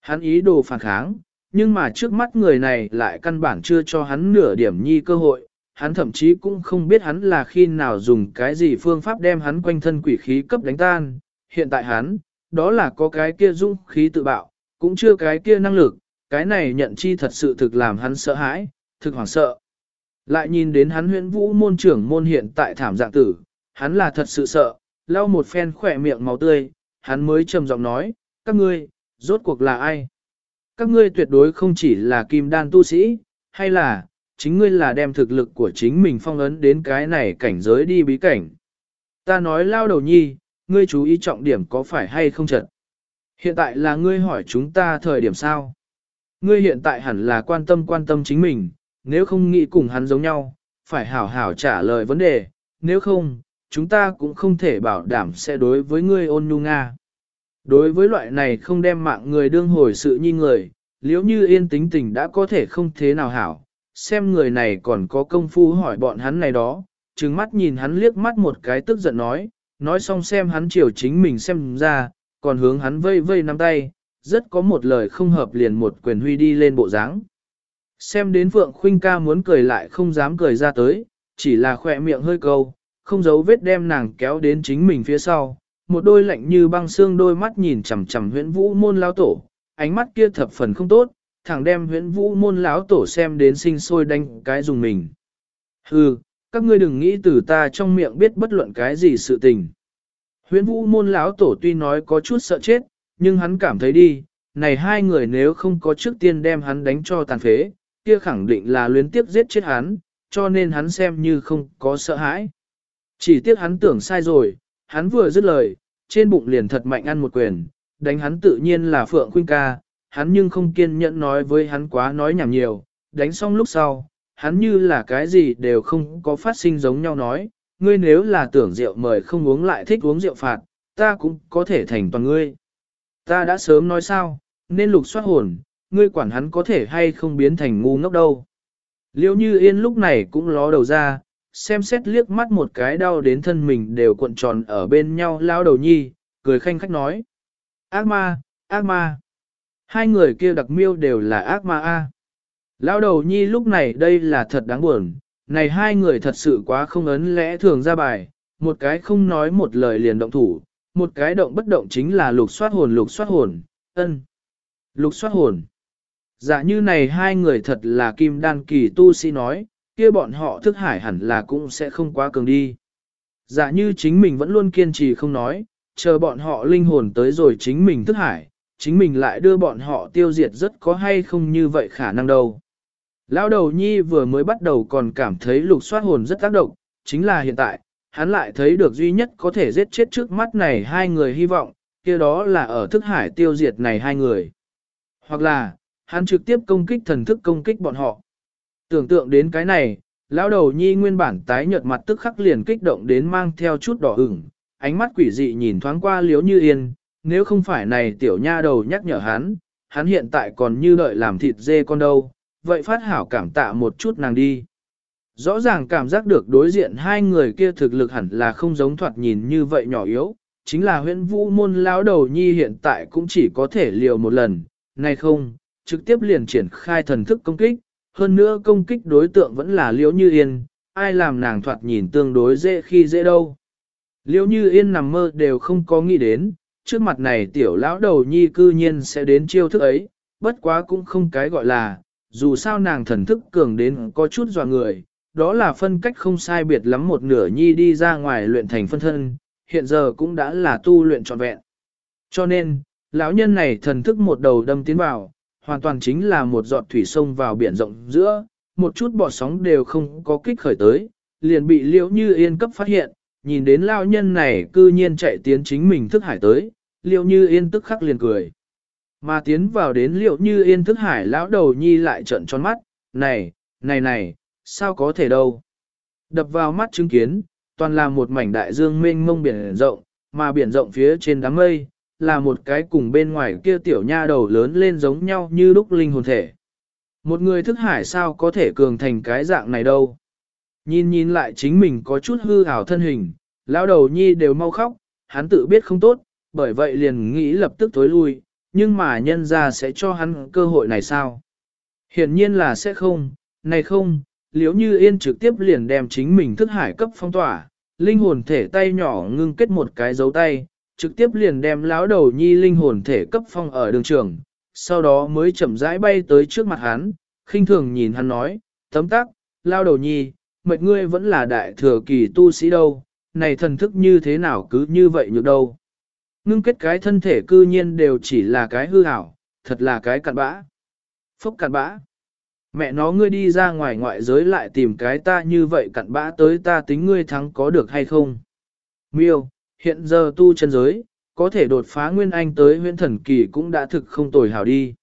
Hắn ý đồ phản kháng, nhưng mà trước mắt người này lại căn bản chưa cho hắn nửa điểm nhi cơ hội, hắn thậm chí cũng không biết hắn là khi nào dùng cái gì phương pháp đem hắn quanh thân quỷ khí cấp đánh tan. Hiện tại hắn, đó là có cái kia dung khí tự bạo, cũng chưa cái kia năng lực, cái này nhận chi thật sự thực làm hắn sợ hãi, thực hoảng sợ. Lại nhìn đến hắn huyện vũ môn trưởng môn hiện tại thảm dạng tử, hắn là thật sự sợ, lau một phen khỏe miệng máu tươi, hắn mới trầm giọng nói, các ngươi, rốt cuộc là ai? Các ngươi tuyệt đối không chỉ là kim đan tu sĩ, hay là, chính ngươi là đem thực lực của chính mình phong ấn đến cái này cảnh giới đi bí cảnh. Ta nói lao đầu nhi, ngươi chú ý trọng điểm có phải hay không chật. Hiện tại là ngươi hỏi chúng ta thời điểm sao? Ngươi hiện tại hẳn là quan tâm quan tâm chính mình, nếu không nghĩ cùng hắn giống nhau, phải hảo hảo trả lời vấn đề, nếu không, chúng ta cũng không thể bảo đảm sẽ đối với ngươi ôn nhu Nga. Đối với loại này không đem mạng người đương hồi sự nhi người, liếu như yên tính tình đã có thể không thế nào hảo, xem người này còn có công phu hỏi bọn hắn này đó, trừng mắt nhìn hắn liếc mắt một cái tức giận nói, nói xong xem hắn chiều chính mình xem ra, còn hướng hắn vây vây nắm tay, rất có một lời không hợp liền một quyền huy đi lên bộ dáng. Xem đến Phượng Khuynh ca muốn cười lại không dám cười ra tới, chỉ là khỏe miệng hơi câu, không giấu vết đem nàng kéo đến chính mình phía sau, một đôi lạnh như băng xương đôi mắt nhìn chằm chằm huyễn vũ môn lão tổ, ánh mắt kia thập phần không tốt, thẳng đem huyễn vũ môn lão tổ xem đến sinh sôi đánh cái dùng mình. Hừ, các ngươi đừng nghĩ từ ta trong miệng biết bất luận cái gì sự tình. Huyễn vũ môn lão tổ tuy nói có chút sợ chết, nhưng hắn cảm thấy đi, này hai người nếu không có trước tiên đem hắn đánh cho tàn phế, kia khẳng định là luyến tiếp giết chết hắn, cho nên hắn xem như không có sợ hãi. Chỉ tiếc hắn tưởng sai rồi, hắn vừa dứt lời, trên bụng liền thật mạnh ăn một quyền, đánh hắn tự nhiên là Phượng Khuynh ca, hắn nhưng không kiên nhẫn nói với hắn quá nói nhảm nhiều, đánh xong lúc sau, hắn như là cái gì đều không có phát sinh giống nhau nói, ngươi nếu là tưởng rượu mời không uống lại thích uống rượu phạt, ta cũng có thể thành toàn ngươi. Ta đã sớm nói sao, nên lục soát hồn, ngươi quản hắn có thể hay không biến thành ngu ngốc đâu. Liêu như yên lúc này cũng ló đầu ra, xem xét liếc mắt một cái đau đến thân mình đều cuộn tròn ở bên nhau lao đầu nhi, cười khanh khách nói. Ác ma, ác ma. Hai người kia đặc miêu đều là ác ma a. Lao đầu nhi lúc này đây là thật đáng buồn, này hai người thật sự quá không ấn lẽ thường ra bài, một cái không nói một lời liền động thủ, một cái động bất động chính là lục soát hồn lục soát hồn, ân. Lục soát hồn. Dạ như này hai người thật là kim đan kỳ tu sĩ nói, kia bọn họ thức hải hẳn là cũng sẽ không quá cường đi. Dạ như chính mình vẫn luôn kiên trì không nói, chờ bọn họ linh hồn tới rồi chính mình thức hải, chính mình lại đưa bọn họ tiêu diệt rất có hay không như vậy khả năng đâu. Lão đầu nhi vừa mới bắt đầu còn cảm thấy lục soát hồn rất tác động, chính là hiện tại, hắn lại thấy được duy nhất có thể giết chết trước mắt này hai người hy vọng, kia đó là ở thức hải tiêu diệt này hai người. Hoặc là, hắn trực tiếp công kích thần thức công kích bọn họ. Tưởng tượng đến cái này, lão đầu nhi nguyên bản tái nhợt mặt tức khắc liền kích động đến mang theo chút đỏ ửng, ánh mắt quỷ dị nhìn thoáng qua liếu như yên, nếu không phải này tiểu nha đầu nhắc nhở hắn, hắn hiện tại còn như đợi làm thịt dê con đâu, vậy phát hảo cảm tạ một chút nàng đi. Rõ ràng cảm giác được đối diện hai người kia thực lực hẳn là không giống thoạt nhìn như vậy nhỏ yếu, chính là huyện vũ môn lão đầu nhi hiện tại cũng chỉ có thể liều một lần, này không, trực tiếp liền triển khai thần thức công kích, hơn nữa công kích đối tượng vẫn là liễu như yên, ai làm nàng thoạt nhìn tương đối dễ khi dễ đâu. Liễu như yên nằm mơ đều không có nghĩ đến, trước mặt này tiểu lão đầu nhi cư nhiên sẽ đến chiêu thức ấy, bất quá cũng không cái gọi là, dù sao nàng thần thức cường đến có chút dọa người, đó là phân cách không sai biệt lắm một nửa nhi đi ra ngoài luyện thành phân thân, hiện giờ cũng đã là tu luyện trọn vẹn. Cho nên, lão nhân này thần thức một đầu đâm tiến vào, hoàn toàn chính là một giọt thủy sông vào biển rộng giữa, một chút bọt sóng đều không có kích khởi tới, liền bị liễu như yên cấp phát hiện, nhìn đến lão nhân này cư nhiên chạy tiến chính mình thức hải tới, liễu như yên tức khắc liền cười. Mà tiến vào đến liễu như yên thức hải lão đầu nhi lại trợn tròn mắt, này, này này, sao có thể đâu. Đập vào mắt chứng kiến, toàn là một mảnh đại dương mênh mông biển rộng, mà biển rộng phía trên đám mây, là một cái cùng bên ngoài kia tiểu nha đầu lớn lên giống nhau như đúc linh hồn thể. Một người thức hải sao có thể cường thành cái dạng này đâu. Nhìn nhìn lại chính mình có chút hư ảo thân hình, lão đầu nhi đều mau khóc, hắn tự biết không tốt, bởi vậy liền nghĩ lập tức tối lui, nhưng mà nhân ra sẽ cho hắn cơ hội này sao? Hiển nhiên là sẽ không, này không, liếu như yên trực tiếp liền đem chính mình thức hải cấp phong tỏa, linh hồn thể tay nhỏ ngưng kết một cái dấu tay, trực tiếp liền đem lão đầu nhi linh hồn thể cấp phong ở đường trường, sau đó mới chậm rãi bay tới trước mặt hắn, khinh thường nhìn hắn nói, tấm tắc, lão đầu nhi, mệt ngươi vẫn là đại thừa kỳ tu sĩ đâu, này thần thức như thế nào cứ như vậy nhược đâu. Ngưng kết cái thân thể cư nhiên đều chỉ là cái hư ảo, thật là cái cặn bã. Phốc cặn bã. Mẹ nó ngươi đi ra ngoài ngoại giới lại tìm cái ta như vậy cặn bã tới ta tính ngươi thắng có được hay không. Miêu, hiện giờ tu chân giới, có thể đột phá nguyên anh tới huyễn thần kỳ cũng đã thực không tồi hảo đi.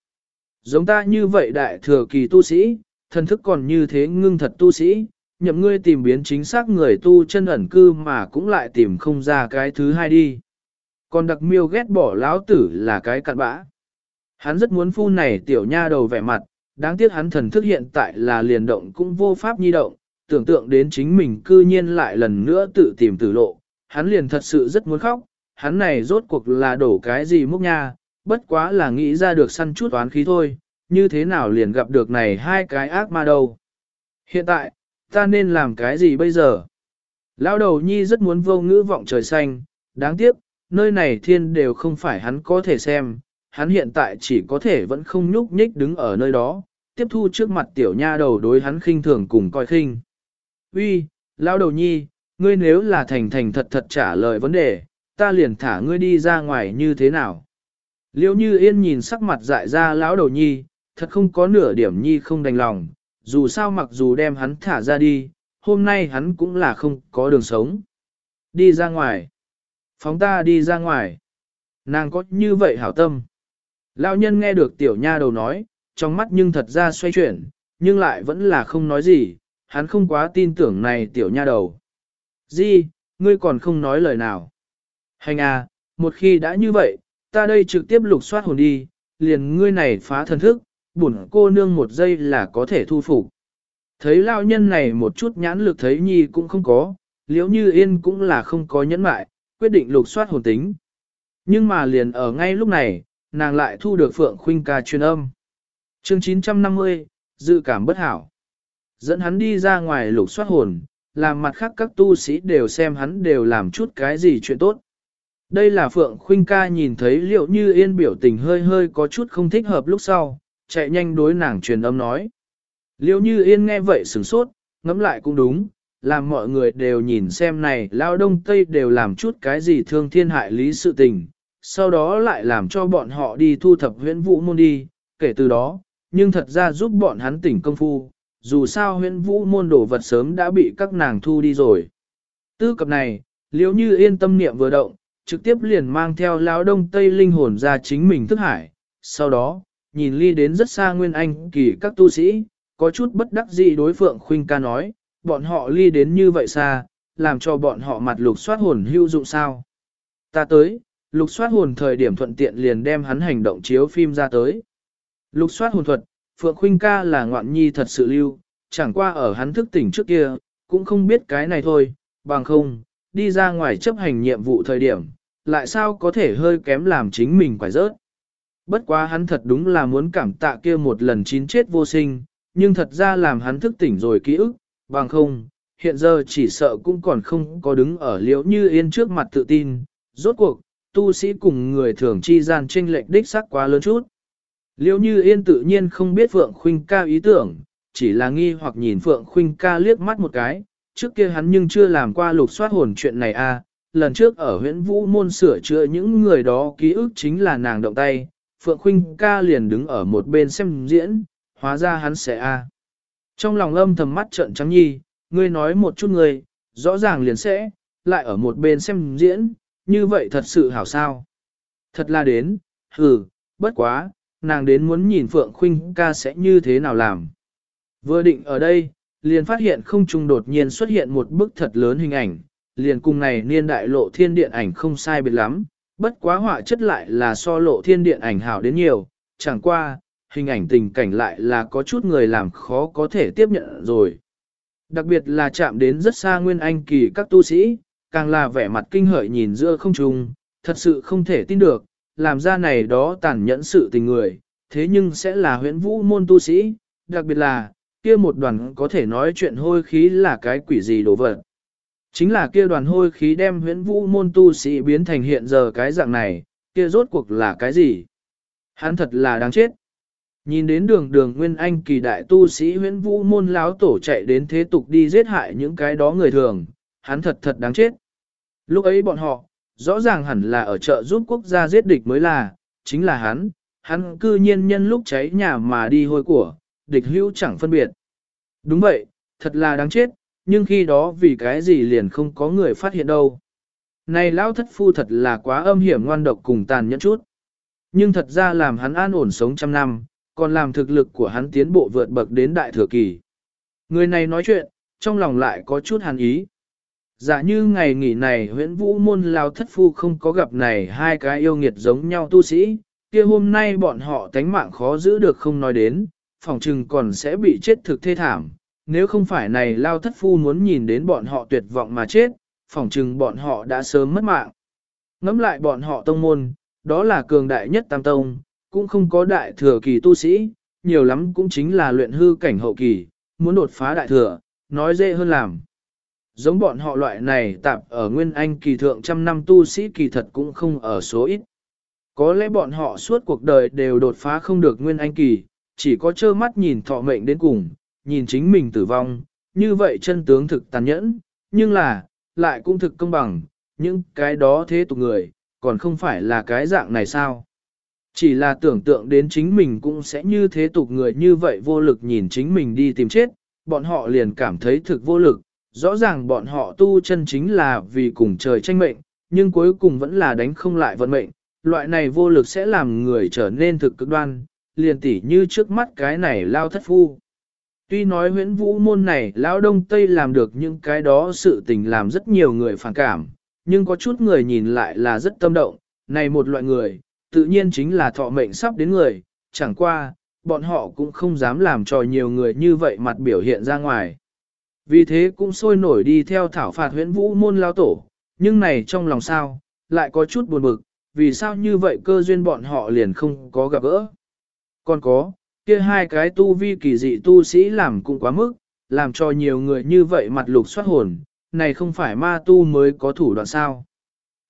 Giống ta như vậy đại thừa kỳ tu sĩ, thần thức còn như thế ngưng thật tu sĩ, nhậm ngươi tìm biến chính xác người tu chân ẩn cư mà cũng lại tìm không ra cái thứ hai đi. Còn đặc miêu ghét bỏ lão tử là cái cặn bã. Hắn rất muốn phu này tiểu nha đầu vẻ mặt, đáng tiếc hắn thần thức hiện tại là liền động cũng vô pháp nhi động, tưởng tượng đến chính mình cư nhiên lại lần nữa tự tìm tử lộ, hắn liền thật sự rất muốn khóc, hắn này rốt cuộc là đổ cái gì múc nha, bất quá là nghĩ ra được săn chút toán khí thôi, như thế nào liền gặp được này hai cái ác ma đâu. Hiện tại, ta nên làm cái gì bây giờ? Lão đầu nhi rất muốn vô ngữ vọng trời xanh, đáng tiếc, nơi này thiên đều không phải hắn có thể xem, hắn hiện tại chỉ có thể vẫn không nhúc nhích đứng ở nơi đó, tiếp thu trước mặt tiểu nha đầu đối hắn khinh thường cùng coi khinh. Uy, lão đầu nhi, ngươi nếu là thành thành thật thật trả lời vấn đề, ta liền thả ngươi đi ra ngoài như thế nào. Liêu như yên nhìn sắc mặt dại ra lão đầu nhi, thật không có nửa điểm nhi không đành lòng, dù sao mặc dù đem hắn thả ra đi, hôm nay hắn cũng là không có đường sống. Đi ra ngoài. Phóng ta đi ra ngoài. Nàng có như vậy hảo tâm. Lão nhân nghe được tiểu nha đầu nói, trong mắt nhưng thật ra xoay chuyển, nhưng lại vẫn là không nói gì, hắn không quá tin tưởng này tiểu nha đầu. Di, ngươi còn không nói lời nào. Hành à, một khi đã như vậy, ta đây trực tiếp lục soát hồn đi, liền ngươi này phá thần thức, bổn cô nương một giây là có thể thu phục. Thấy lao nhân này một chút nhãn lực thấy nhi cũng không có, liếu như yên cũng là không có nhẫn mại, quyết định lục soát hồn tính. Nhưng mà liền ở ngay lúc này, nàng lại thu được Phượng Khuynh ca truyền âm. Chương 950, dự cảm bất hảo. Dẫn hắn đi ra ngoài lục soát hồn, làm mặt khác các tu sĩ đều xem hắn đều làm chút cái gì chuyện tốt. Đây là Phượng Khuynh ca nhìn thấy liệu như yên biểu tình hơi hơi có chút không thích hợp lúc sau, chạy nhanh đối nàng truyền âm nói. Liệu như yên nghe vậy sửng sốt, ngẫm lại cũng đúng, làm mọi người đều nhìn xem này lao đông tây đều làm chút cái gì thương thiên hại lý sự tình, sau đó lại làm cho bọn họ đi thu thập huyễn vũ môn đi, kể từ đó, nhưng thật ra giúp bọn hắn tỉnh công phu, dù sao huyện vũ môn đồ vật sớm đã bị các nàng thu đi rồi. Tư cập này, liếu như yên tâm niệm vừa động, trực tiếp liền mang theo lão đông tây linh hồn ra chính mình thức hải, sau đó, nhìn ly đến rất xa nguyên anh kỳ các tu sĩ, có chút bất đắc dĩ đối phượng khuynh ca nói, bọn họ ly đến như vậy xa, làm cho bọn họ mặt lục soát hồn hữu dụng sao. Ta tới, lục soát hồn thời điểm thuận tiện liền đem hắn hành động chiếu phim ra tới. Lục soát hồn thuật, Phượng Khuynh ca là ngoạn nhi thật sự lưu, chẳng qua ở hắn thức tỉnh trước kia, cũng không biết cái này thôi, bằng không, đi ra ngoài chấp hành nhiệm vụ thời điểm, lại sao có thể hơi kém làm chính mình quải rớt. Bất quá hắn thật đúng là muốn cảm tạ kia một lần chín chết vô sinh, nhưng thật ra làm hắn thức tỉnh rồi ký ức, bằng không, hiện giờ chỉ sợ cũng còn không có đứng ở liễu như yên trước mặt tự tin, rốt cuộc, tu sĩ cùng người thường chi gian tranh lệch đích sắc quá lớn chút. Liêu như yên tự nhiên không biết Phượng Khuynh ca ý tưởng, chỉ là nghi hoặc nhìn Phượng Khuynh ca liếc mắt một cái, trước kia hắn nhưng chưa làm qua lục soát hồn chuyện này a. À. lần trước ở huyện vũ môn sửa chữa những người đó ký ức chính là nàng động tay, Phượng Khuynh ca liền đứng ở một bên xem diễn, hóa ra hắn sẽ a. Trong lòng âm thầm mắt trợn trắng nhi, ngươi nói một chút người, rõ ràng liền sẽ, lại ở một bên xem diễn, như vậy thật sự hảo sao. Thật là đến, hừ, bất quá, nàng đến muốn nhìn Phượng Khuynh ca sẽ như thế nào làm. Vừa định ở đây, liền phát hiện không trung đột nhiên xuất hiện một bức thật lớn hình ảnh, liền cùng này niên đại lộ thiên điện ảnh không sai biệt lắm, bất quá họa chất lại là so lộ thiên điện ảnh hảo đến nhiều, chẳng qua, hình ảnh tình cảnh lại là có chút người làm khó có thể tiếp nhận rồi. Đặc biệt là chạm đến rất xa nguyên anh kỳ các tu sĩ, càng là vẻ mặt kinh hợi nhìn giữa không trung, thật sự không thể tin được, làm ra này đó tàn nhẫn sự tình người, thế nhưng sẽ là huyễn vũ môn tu sĩ, đặc biệt là, kia một đoàn có thể nói chuyện hôi khí là cái quỷ gì đồ vật. Chính là kia đoàn hôi khí đem huyễn vũ môn tu sĩ biến thành hiện giờ cái dạng này, kia rốt cuộc là cái gì? Hắn thật là đáng chết. Nhìn đến đường đường nguyên anh kỳ đại tu sĩ huyễn vũ môn láo tổ chạy đến thế tục đi giết hại những cái đó người thường, hắn thật thật đáng chết. Lúc ấy bọn họ, rõ ràng hẳn là ở chợ giúp quốc gia giết địch mới là, chính là hắn, hắn cư nhiên nhân lúc cháy nhà mà đi hôi của, địch hữu chẳng phân biệt. Đúng vậy, thật là đáng chết, nhưng khi đó vì cái gì liền không có người phát hiện đâu. Này lão thất phu thật là quá âm hiểm ngoan độc cùng tàn nhẫn chút. Nhưng thật ra làm hắn an ổn sống trăm năm, còn làm thực lực của hắn tiến bộ vượt bậc đến đại thừa kỳ. Người này nói chuyện, trong lòng lại có chút hàn ý. Giả dạ như ngày nghỉ này huyễn vũ môn lao thất phu không có gặp này hai cái yêu nghiệt giống nhau tu sĩ, kia hôm nay bọn họ tánh mạng khó giữ được không nói đến, phòng trừng còn sẽ bị chết thực thê thảm. Nếu không phải này lao thất phu muốn nhìn đến bọn họ tuyệt vọng mà chết, phòng trừng bọn họ đã sớm mất mạng. Ngắm lại bọn họ tông môn, đó là cường đại nhất tam tông, cũng không có đại thừa kỳ tu sĩ, nhiều lắm cũng chính là luyện hư cảnh hậu kỳ, muốn đột phá đại thừa, nói dễ hơn làm. Giống bọn họ loại này tạp ở nguyên anh kỳ thượng trăm năm tu sĩ kỳ thật cũng không ở số ít. Có lẽ bọn họ suốt cuộc đời đều đột phá không được nguyên anh kỳ, chỉ có trơ mắt nhìn thọ mệnh đến cùng, nhìn chính mình tử vong, như vậy chân tướng thực tàn nhẫn, nhưng là, lại cũng thực công bằng, những cái đó thế tục người, còn không phải là cái dạng này sao. Chỉ là tưởng tượng đến chính mình cũng sẽ như thế tục người như vậy vô lực nhìn chính mình đi tìm chết, bọn họ liền cảm thấy thực vô lực, rõ ràng bọn họ tu chân chính là vì cùng trời tranh mệnh, nhưng cuối cùng vẫn là đánh không lại vận mệnh, loại này vô lực sẽ làm người trở nên thực cực đoan, liền tỉ như trước mắt cái này lao thất phu. Tuy nói huyễn vũ môn này lão đông tây làm được những cái đó sự tình làm rất nhiều người phản cảm, nhưng có chút người nhìn lại là rất tâm động, này một loại người, tự nhiên chính là thọ mệnh sắp đến người, chẳng qua, bọn họ cũng không dám làm cho nhiều người như vậy mặt biểu hiện ra ngoài. Vì thế cũng sôi nổi đi theo thảo phạt huyễn vũ môn lao tổ, nhưng này trong lòng sao, lại có chút buồn bực, vì sao như vậy cơ duyên bọn họ liền không có gặp gỡ. Còn có, kia hai cái tu vi kỳ dị tu sĩ làm cũng quá mức, làm cho nhiều người như vậy mặt lục soát hồn, này không phải ma tu mới có thủ đoạn sao.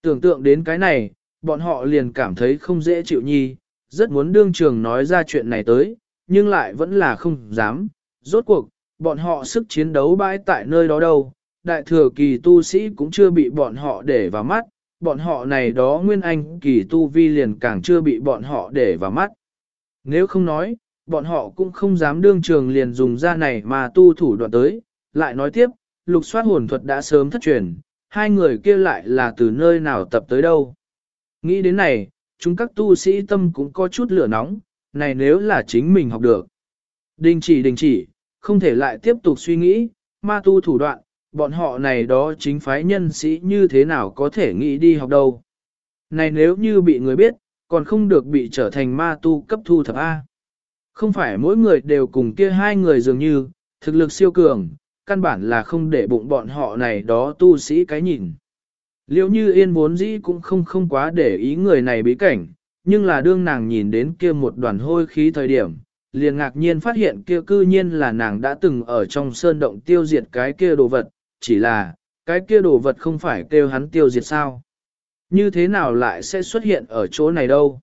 Tưởng tượng đến cái này, bọn họ liền cảm thấy không dễ chịu nhi, rất muốn đương trường nói ra chuyện này tới, nhưng lại vẫn là không dám. Rốt cuộc, bọn họ sức chiến đấu bãi tại nơi đó đâu, đại thừa kỳ tu sĩ cũng chưa bị bọn họ để vào mắt, bọn họ này đó nguyên anh kỳ tu vi liền càng chưa bị bọn họ để vào mắt. Nếu không nói, bọn họ cũng không dám đương trường liền dùng ra này mà tu thủ đoạn tới, lại nói tiếp, lục soát hồn thuật đã sớm thất truyền, hai người kia lại là từ nơi nào tập tới đâu. Nghĩ đến này, chúng các tu sĩ tâm cũng có chút lửa nóng, này nếu là chính mình học được. Đình chỉ đình chỉ, không thể lại tiếp tục suy nghĩ, ma tu thủ đoạn, bọn họ này đó chính phái nhân sĩ như thế nào có thể nghĩ đi học đâu. Này nếu như bị người biết, còn không được bị trở thành ma tu cấp thu thập A. Không phải mỗi người đều cùng kia hai người dường như, thực lực siêu cường, căn bản là không để bụng bọn họ này đó tu sĩ cái nhìn. Liệu như yên vốn dĩ cũng không không quá để ý người này bí cảnh, nhưng là đương nàng nhìn đến kia một đoàn hôi khí thời điểm, liền ngạc nhiên phát hiện kia cư nhiên là nàng đã từng ở trong sơn động tiêu diệt cái kia đồ vật, chỉ là, cái kia đồ vật không phải kêu hắn tiêu diệt sao. Như thế nào lại sẽ xuất hiện ở chỗ này đâu?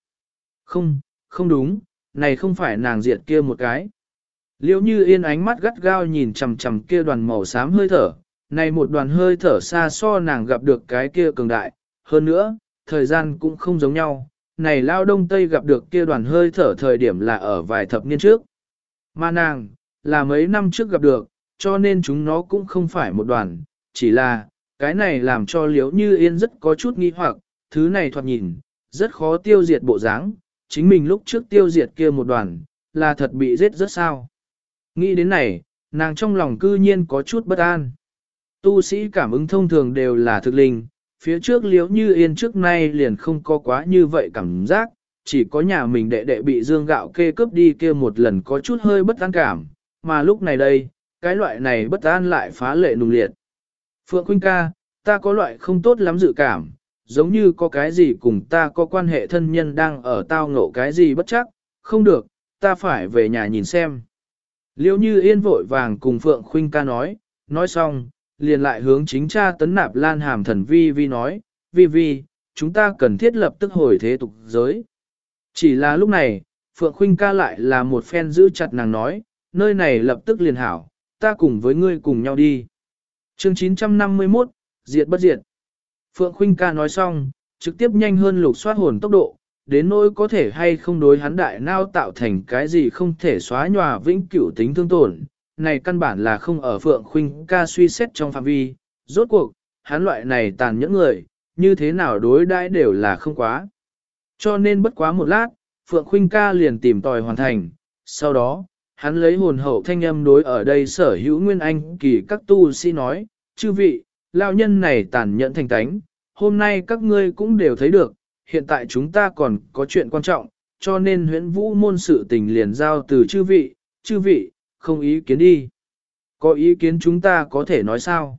Không, không đúng, này không phải nàng diệt kia một cái. Liêu như yên ánh mắt gắt gao nhìn chằm chằm kia đoàn màu xám hơi thở, này một đoàn hơi thở xa so nàng gặp được cái kia cường đại, hơn nữa, thời gian cũng không giống nhau, này lao đông tây gặp được kia đoàn hơi thở thời điểm là ở vài thập niên trước. Mà nàng, là mấy năm trước gặp được, cho nên chúng nó cũng không phải một đoàn, chỉ là, cái này làm cho liễu như yên rất có chút nghi hoặc, thứ này thoạt nhìn, rất khó tiêu diệt bộ dáng, chính mình lúc trước tiêu diệt kia một đoàn, là thật bị giết rất sao. Nghĩ đến này, nàng trong lòng cư nhiên có chút bất an. Tu sĩ cảm ứng thông thường đều là thực linh, phía trước liếu như yên trước nay liền không có quá như vậy cảm giác, chỉ có nhà mình đệ đệ bị dương gạo kê cướp đi kia một lần có chút hơi bất an cảm, mà lúc này đây, cái loại này bất an lại phá lệ nùng liệt. Phượng Khuynh ca, ta có loại không tốt lắm dự cảm, giống như có cái gì cùng ta có quan hệ thân nhân đang ở tao ngộ cái gì bất chắc, không được, ta phải về nhà nhìn xem. Liêu như yên vội vàng cùng Phượng Khuynh ca nói, nói xong, liền lại hướng chính cha tấn nạp lan hàm thần vi vi nói, vi vi, chúng ta cần thiết lập tức hồi thế tục giới. Chỉ là lúc này, Phượng Khuynh ca lại là một phen giữ chặt nàng nói, nơi này lập tức liền hảo, ta cùng với ngươi cùng nhau đi. chương 951, diệt bất diệt. Phượng Khuynh ca nói xong, trực tiếp nhanh hơn lục soát hồn tốc độ, đến nỗi có thể hay không đối hắn đại nao tạo thành cái gì không thể xóa nhòa vĩnh cửu tính thương tổn, này căn bản là không ở Phượng Khuynh ca suy xét trong phạm vi, rốt cuộc, hắn loại này tàn nhẫn người, như thế nào đối đãi đều là không quá. Cho nên bất quá một lát, Phượng Khuynh ca liền tìm tòi hoàn thành, sau đó, hắn lấy hồn hậu thanh âm đối ở đây sở hữu nguyên anh kỳ các tu sĩ nói, chư vị, lao nhân này tàn nhẫn thành tánh, hôm nay các ngươi cũng đều thấy được, hiện tại chúng ta còn có chuyện quan trọng, cho nên huyễn vũ môn sự tình liền giao từ chư vị, chư vị, không ý kiến đi. Có ý kiến chúng ta có thể nói sao?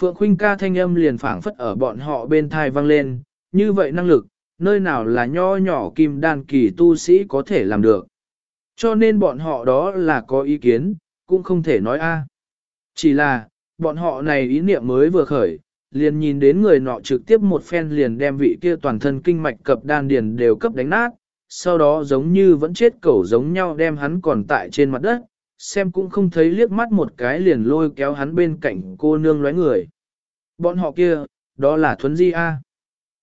Phượng Khuynh ca thanh âm liền phảng phất ở bọn họ bên thai vang lên, như vậy năng lực, nơi nào là nho nhỏ kim đan kỳ tu sĩ có thể làm được. Cho nên bọn họ đó là có ý kiến, cũng không thể nói a. Chỉ là, bọn họ này ý niệm mới vừa khởi, liền nhìn đến người nọ trực tiếp một phen liền đem vị kia toàn thân kinh mạch cập đan điền đều cấp đánh nát, sau đó giống như vẫn chết cẩu giống nhau đem hắn còn tại trên mặt đất, xem cũng không thấy liếc mắt một cái liền lôi kéo hắn bên cạnh cô nương lóe người. Bọn họ kia, đó là thuấn di A.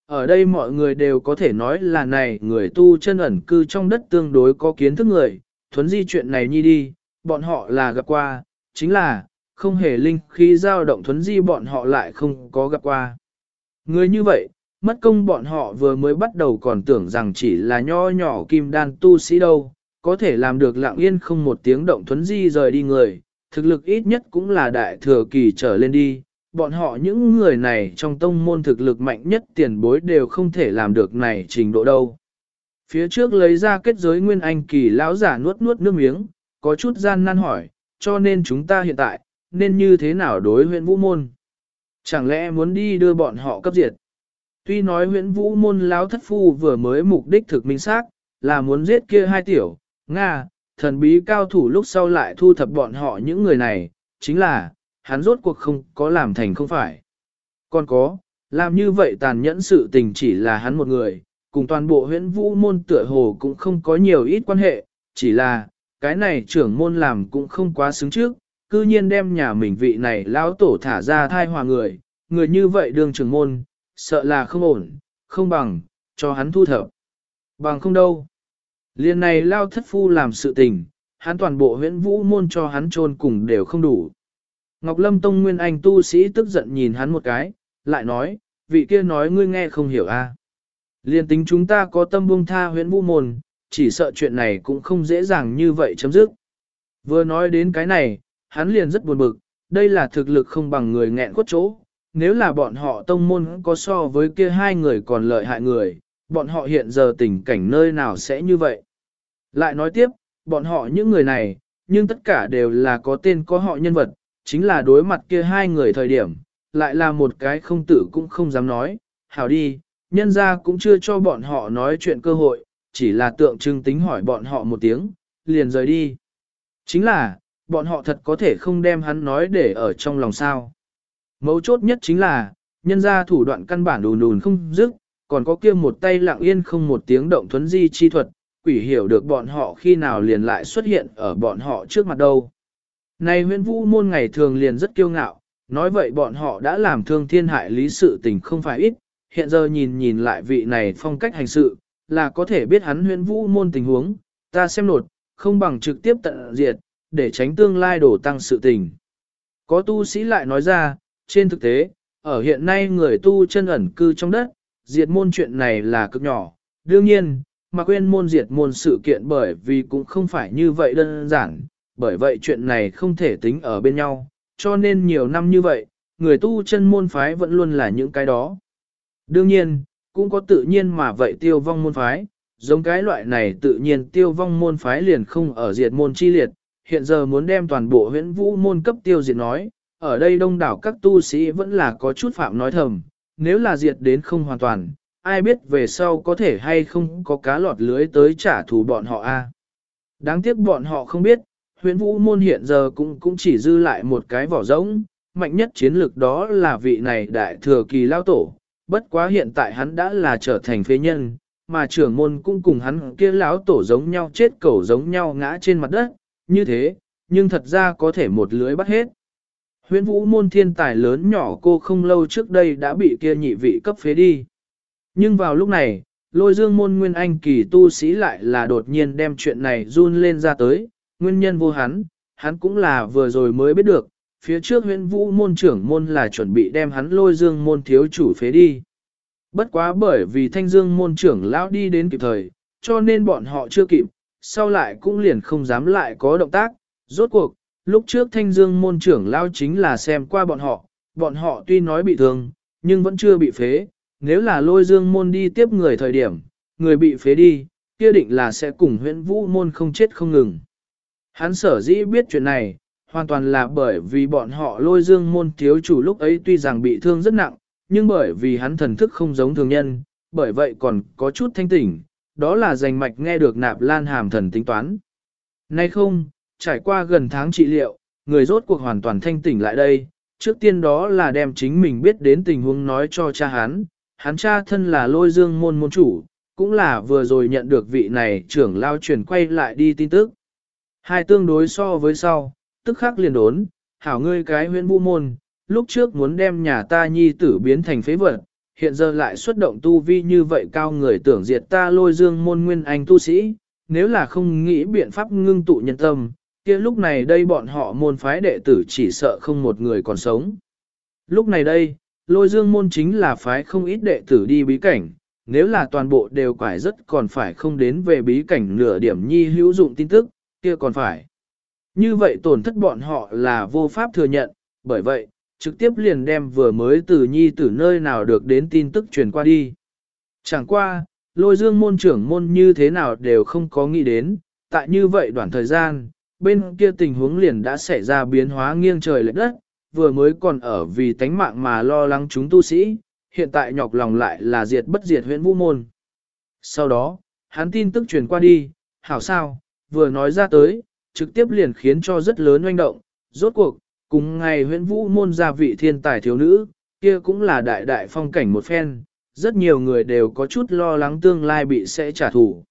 Ở đây mọi người đều có thể nói là này người tu chân ẩn cư trong đất tương đối có kiến thức người, thuấn di chuyện này nhi đi, bọn họ là gặp qua, chính là, không hề linh khí dao động thuấn di bọn họ lại không có gặp qua. Người như vậy, mất công bọn họ vừa mới bắt đầu còn tưởng rằng chỉ là nho nhỏ kim đan tu sĩ đâu, có thể làm được lặng yên không một tiếng động thuấn di rời đi người, thực lực ít nhất cũng là đại thừa kỳ trở lên đi. Bọn họ những người này trong tông môn thực lực mạnh nhất tiền bối đều không thể làm được này trình độ đâu. Phía trước lấy ra kết giới nguyên anh kỳ lão giả nuốt nuốt nước miếng, có chút gian nan hỏi, cho nên chúng ta hiện tại, nên như thế nào đối huyện vũ môn? Chẳng lẽ muốn đi đưa bọn họ cấp diệt? Tuy nói huyện vũ môn lão thất phu vừa mới mục đích thực minh xác là muốn giết kia hai tiểu, Nga, thần bí cao thủ lúc sau lại thu thập bọn họ những người này, chính là, hắn rốt cuộc không có làm thành không phải. Còn có, làm như vậy tàn nhẫn sự tình chỉ là hắn một người, cùng toàn bộ huyện vũ môn tựa hồ cũng không có nhiều ít quan hệ, chỉ là, cái này trưởng môn làm cũng không quá xứng trước, cư nhiên đem nhà mình vị này lão tổ thả ra thai hòa người, người như vậy đương trưởng môn, sợ là không ổn, không bằng, cho hắn thu thập. Bằng không đâu. Liên này lao thất phu làm sự tình, hắn toàn bộ huyễn vũ môn cho hắn trôn cùng đều không đủ. Ngọc Lâm Tông Nguyên Anh tu sĩ tức giận nhìn hắn một cái, lại nói, vị kia nói ngươi nghe không hiểu a. À? Liên tính chúng ta có tâm buông tha huyễn vũ môn, chỉ sợ chuyện này cũng không dễ dàng như vậy chấm dứt. Vừa nói đến cái này, hắn liền rất buồn bực, đây là thực lực không bằng người nghẹn khuất chỗ. Nếu là bọn họ tông môn có so với kia hai người còn lợi hại người, bọn họ hiện giờ tình cảnh nơi nào sẽ như vậy. Lại nói tiếp, bọn họ những người này, nhưng tất cả đều là có tên có họ nhân vật, chính là đối mặt kia hai người thời điểm, lại là một cái không tử cũng không dám nói, hảo đi, nhân ra cũng chưa cho bọn họ nói chuyện cơ hội, chỉ là tượng trưng tính hỏi bọn họ một tiếng, liền rời đi. Chính là, bọn họ thật có thể không đem hắn nói để ở trong lòng sao. Mấu chốt nhất chính là, nhân ra thủ đoạn căn bản đùn đùn không dứt, còn có kia một tay lặng yên không một tiếng động thuấn di chi thuật, quỷ hiểu được bọn họ khi nào liền lại xuất hiện ở bọn họ trước mặt đâu. Này huyện vũ môn ngày thường liền rất kiêu ngạo, nói vậy bọn họ đã làm thương thiên hại lý sự tình không phải ít, hiện giờ nhìn nhìn lại vị này phong cách hành sự, là có thể biết hắn huyện vũ môn tình huống, ta xem nột, không bằng trực tiếp tận diệt, để tránh tương lai đổ tăng sự tình. Có tu sĩ lại nói ra, trên thực tế, ở hiện nay người tu chân ẩn cư trong đất, diệt môn chuyện này là cực nhỏ. Đương nhiên, mà quên môn diệt môn sự kiện bởi vì cũng không phải như vậy đơn giản, bởi vậy chuyện này không thể tính ở bên nhau, cho nên nhiều năm như vậy, người tu chân môn phái vẫn luôn là những cái đó. Đương nhiên, cũng có tự nhiên mà vậy tiêu vong môn phái, giống cái loại này tự nhiên tiêu vong môn phái liền không ở diệt môn chi liệt, hiện giờ muốn đem toàn bộ huyễn vũ môn cấp tiêu diệt nói, ở đây đông đảo các tu sĩ vẫn là có chút phạm nói thầm, nếu là diệt đến không hoàn toàn, ai biết về sau có thể hay không có cá lọt lưới tới trả thù bọn họ a. Đáng tiếc bọn họ không biết, huyện vũ môn hiện giờ cũng cũng chỉ dư lại một cái vỏ rỗng, mạnh nhất chiến lược đó là vị này đại thừa kỳ lao tổ, bất quá hiện tại hắn đã là trở thành phế nhân, mà trưởng môn cũng cùng hắn kia lão tổ giống nhau chết cẩu giống nhau ngã trên mặt đất, như thế, nhưng thật ra có thể một lưới bắt hết. Huyễn vũ môn thiên tài lớn nhỏ cô không lâu trước đây đã bị kia nhị vị cấp phế đi. Nhưng vào lúc này, lôi dương môn nguyên anh kỳ tu sĩ lại là đột nhiên đem chuyện này run lên ra tới, nguyên nhân vô hắn, hắn cũng là vừa rồi mới biết được, phía trước huyễn vũ môn trưởng môn là chuẩn bị đem hắn lôi dương môn thiếu chủ phế đi. Bất quá bởi vì thanh dương môn trưởng lão đi đến kịp thời, cho nên bọn họ chưa kịp, sau lại cũng liền không dám lại có động tác, rốt cuộc, lúc trước thanh dương môn trưởng lão chính là xem qua bọn họ, bọn họ tuy nói bị thương, nhưng vẫn chưa bị phế, nếu là lôi dương môn đi tiếp người thời điểm, người bị phế đi, kia định là sẽ cùng huyễn vũ môn không chết không ngừng. Hắn sở dĩ biết chuyện này, hoàn toàn là bởi vì bọn họ lôi dương môn thiếu chủ lúc ấy tuy rằng bị thương rất nặng, nhưng bởi vì hắn thần thức không giống thường nhân, bởi vậy còn có chút thanh tỉnh, đó là giành mạch nghe được nạp lan hàm thần tính toán. Nay không, trải qua gần tháng trị liệu, người rốt cuộc hoàn toàn thanh tỉnh lại đây, trước tiên đó là đem chính mình biết đến tình huống nói cho cha hắn, hắn cha thân là lôi dương môn môn chủ, cũng là vừa rồi nhận được vị này trưởng lao truyền quay lại đi tin tức. Hai tương đối so với sau, tức khắc liền đốn, hảo ngươi cái huyện vũ môn, lúc trước muốn đem nhà ta nhi tử biến thành phế vật, hiện giờ lại xuất động tu vi như vậy cao người tưởng diệt ta lôi dương môn nguyên anh tu sĩ, nếu là không nghĩ biện pháp ngưng tụ nhân tâm, kia lúc này đây bọn họ môn phái đệ tử chỉ sợ không một người còn sống. Lúc này đây, lôi dương môn chính là phái không ít đệ tử đi bí cảnh, nếu là toàn bộ đều quải rất còn phải không đến về bí cảnh nửa điểm nhi hữu dụng tin tức, kia còn phải. Như vậy tổn thất bọn họ là vô pháp thừa nhận, bởi vậy, trực tiếp liền đem vừa mới từ nhi từ nơi nào được đến tin tức truyền qua đi. Chẳng qua, lôi dương môn trưởng môn như thế nào đều không có nghĩ đến, tại như vậy đoạn thời gian, bên kia tình huống liền đã xảy ra biến hóa nghiêng trời lệch đất, vừa mới còn ở vì tánh mạng mà lo lắng chúng tu sĩ, hiện tại nhọc lòng lại là diệt bất diệt huyện vũ môn. Sau đó, hắn tin tức truyền qua đi, hảo sao, vừa nói ra tới, trực tiếp liền khiến cho rất lớn oanh động, rốt cuộc, cùng ngày huyện vũ môn gia vị thiên tài thiếu nữ, kia cũng là đại đại phong cảnh một phen, rất nhiều người đều có chút lo lắng tương lai bị sẽ trả thù.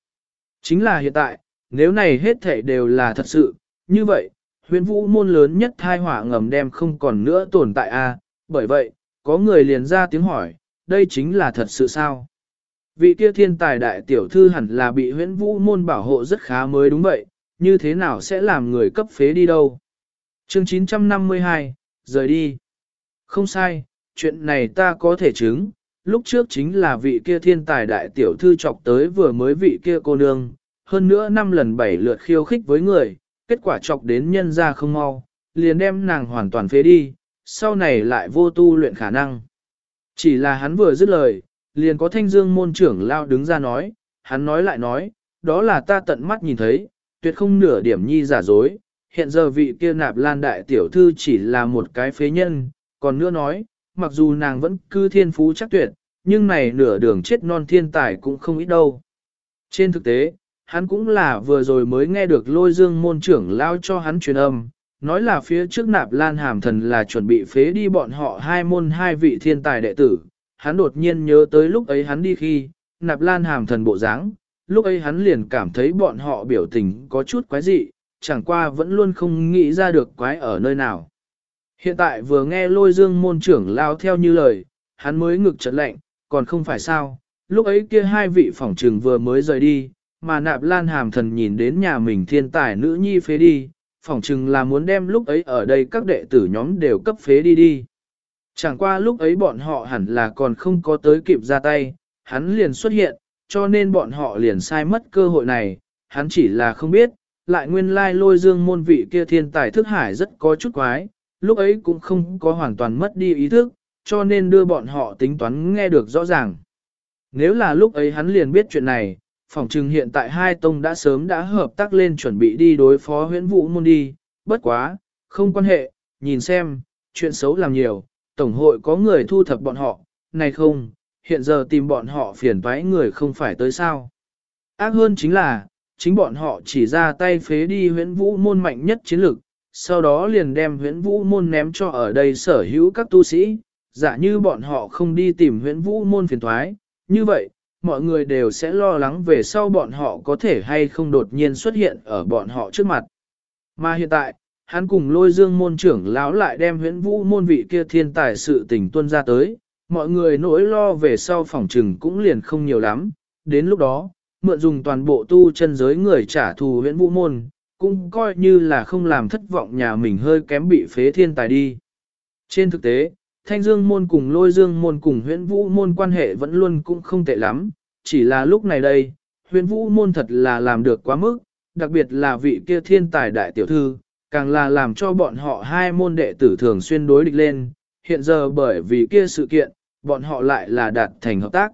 Chính là hiện tại, nếu này hết thảy đều là thật sự, như vậy, Huyền vũ môn lớn nhất thai hỏa ngầm đem không còn nữa tồn tại a. bởi vậy, có người liền ra tiếng hỏi, đây chính là thật sự sao? Vị kia thiên tài đại tiểu thư hẳn là bị huyện vũ môn bảo hộ rất khá mới đúng vậy, như thế nào sẽ làm người cấp phế đi đâu? Chương 952, rời đi. Không sai, chuyện này ta có thể chứng, lúc trước chính là vị kia thiên tài đại tiểu thư chọc tới vừa mới vị kia cô nương, hơn nữa năm lần bảy lượt khiêu khích với người, kết quả chọc đến nhân ra không mau, liền đem nàng hoàn toàn phế đi, sau này lại vô tu luyện khả năng. Chỉ là hắn vừa dứt lời, liền có thanh dương môn trưởng lao đứng ra nói, hắn nói lại nói, đó là ta tận mắt nhìn thấy, tuyệt không nửa điểm nhi giả dối, hiện giờ vị kia nạp lan đại tiểu thư chỉ là một cái phế nhân, còn nữa nói, mặc dù nàng vẫn cư thiên phú chắc tuyệt, nhưng này nửa đường chết non thiên tài cũng không ít đâu. Trên thực tế, hắn cũng là vừa rồi mới nghe được lôi dương môn trưởng lao cho hắn truyền âm, nói là phía trước nạp lan hàm thần là chuẩn bị phế đi bọn họ hai môn hai vị thiên tài đệ tử. Hắn đột nhiên nhớ tới lúc ấy hắn đi khi, nạp lan hàm thần bộ dáng, lúc ấy hắn liền cảm thấy bọn họ biểu tình có chút quái dị, chẳng qua vẫn luôn không nghĩ ra được quái ở nơi nào. Hiện tại vừa nghe lôi dương môn trưởng lao theo như lời, hắn mới ngực chật lạnh, còn không phải sao, lúc ấy kia hai vị phỏng trừng vừa mới rời đi, mà nạp lan hàm thần nhìn đến nhà mình thiên tài nữ nhi phế đi, phỏng chừng là muốn đem lúc ấy ở đây các đệ tử nhóm đều cấp phế đi đi. Chẳng qua lúc ấy bọn họ hẳn là còn không có tới kịp ra tay, hắn liền xuất hiện, cho nên bọn họ liền sai mất cơ hội này, hắn chỉ là không biết, lại nguyên lai lôi dương môn vị kia thiên tài thức hải rất có chút quái, lúc ấy cũng không có hoàn toàn mất đi ý thức, cho nên đưa bọn họ tính toán nghe được rõ ràng. Nếu là lúc ấy hắn liền biết chuyện này, phòng trừng hiện tại hai tông đã sớm đã hợp tác lên chuẩn bị đi đối phó huyễn vũ môn đi, bất quá, không quan hệ, nhìn xem, chuyện xấu làm nhiều, tổng hội có người thu thập bọn họ, này không, hiện giờ tìm bọn họ phiền toái người không phải tới sao. Ác hơn chính là, chính bọn họ chỉ ra tay phế đi huyễn vũ môn mạnh nhất chiến lực, sau đó liền đem huyễn vũ môn ném cho ở đây sở hữu các tu sĩ, giả như bọn họ không đi tìm huyễn vũ môn phiền thoái, như vậy, mọi người đều sẽ lo lắng về sau bọn họ có thể hay không đột nhiên xuất hiện ở bọn họ trước mặt. Mà hiện tại, hắn cùng lôi dương môn trưởng lão lại đem huyễn vũ môn vị kia thiên tài sự tình tuân ra tới, mọi người nỗi lo về sau phòng trừng cũng liền không nhiều lắm, đến lúc đó, mượn dùng toàn bộ tu chân giới người trả thù huyễn vũ môn, cũng coi như là không làm thất vọng nhà mình hơi kém bị phế thiên tài đi. Trên thực tế, Thanh Dương môn cùng lôi dương môn cùng huyễn vũ môn quan hệ vẫn luôn cũng không tệ lắm, chỉ là lúc này đây, huyễn vũ môn thật là làm được quá mức, đặc biệt là vị kia thiên tài đại tiểu thư, càng là làm cho bọn họ hai môn đệ tử thường xuyên đối địch lên, hiện giờ bởi vì kia sự kiện, bọn họ lại là đạt thành hợp tác.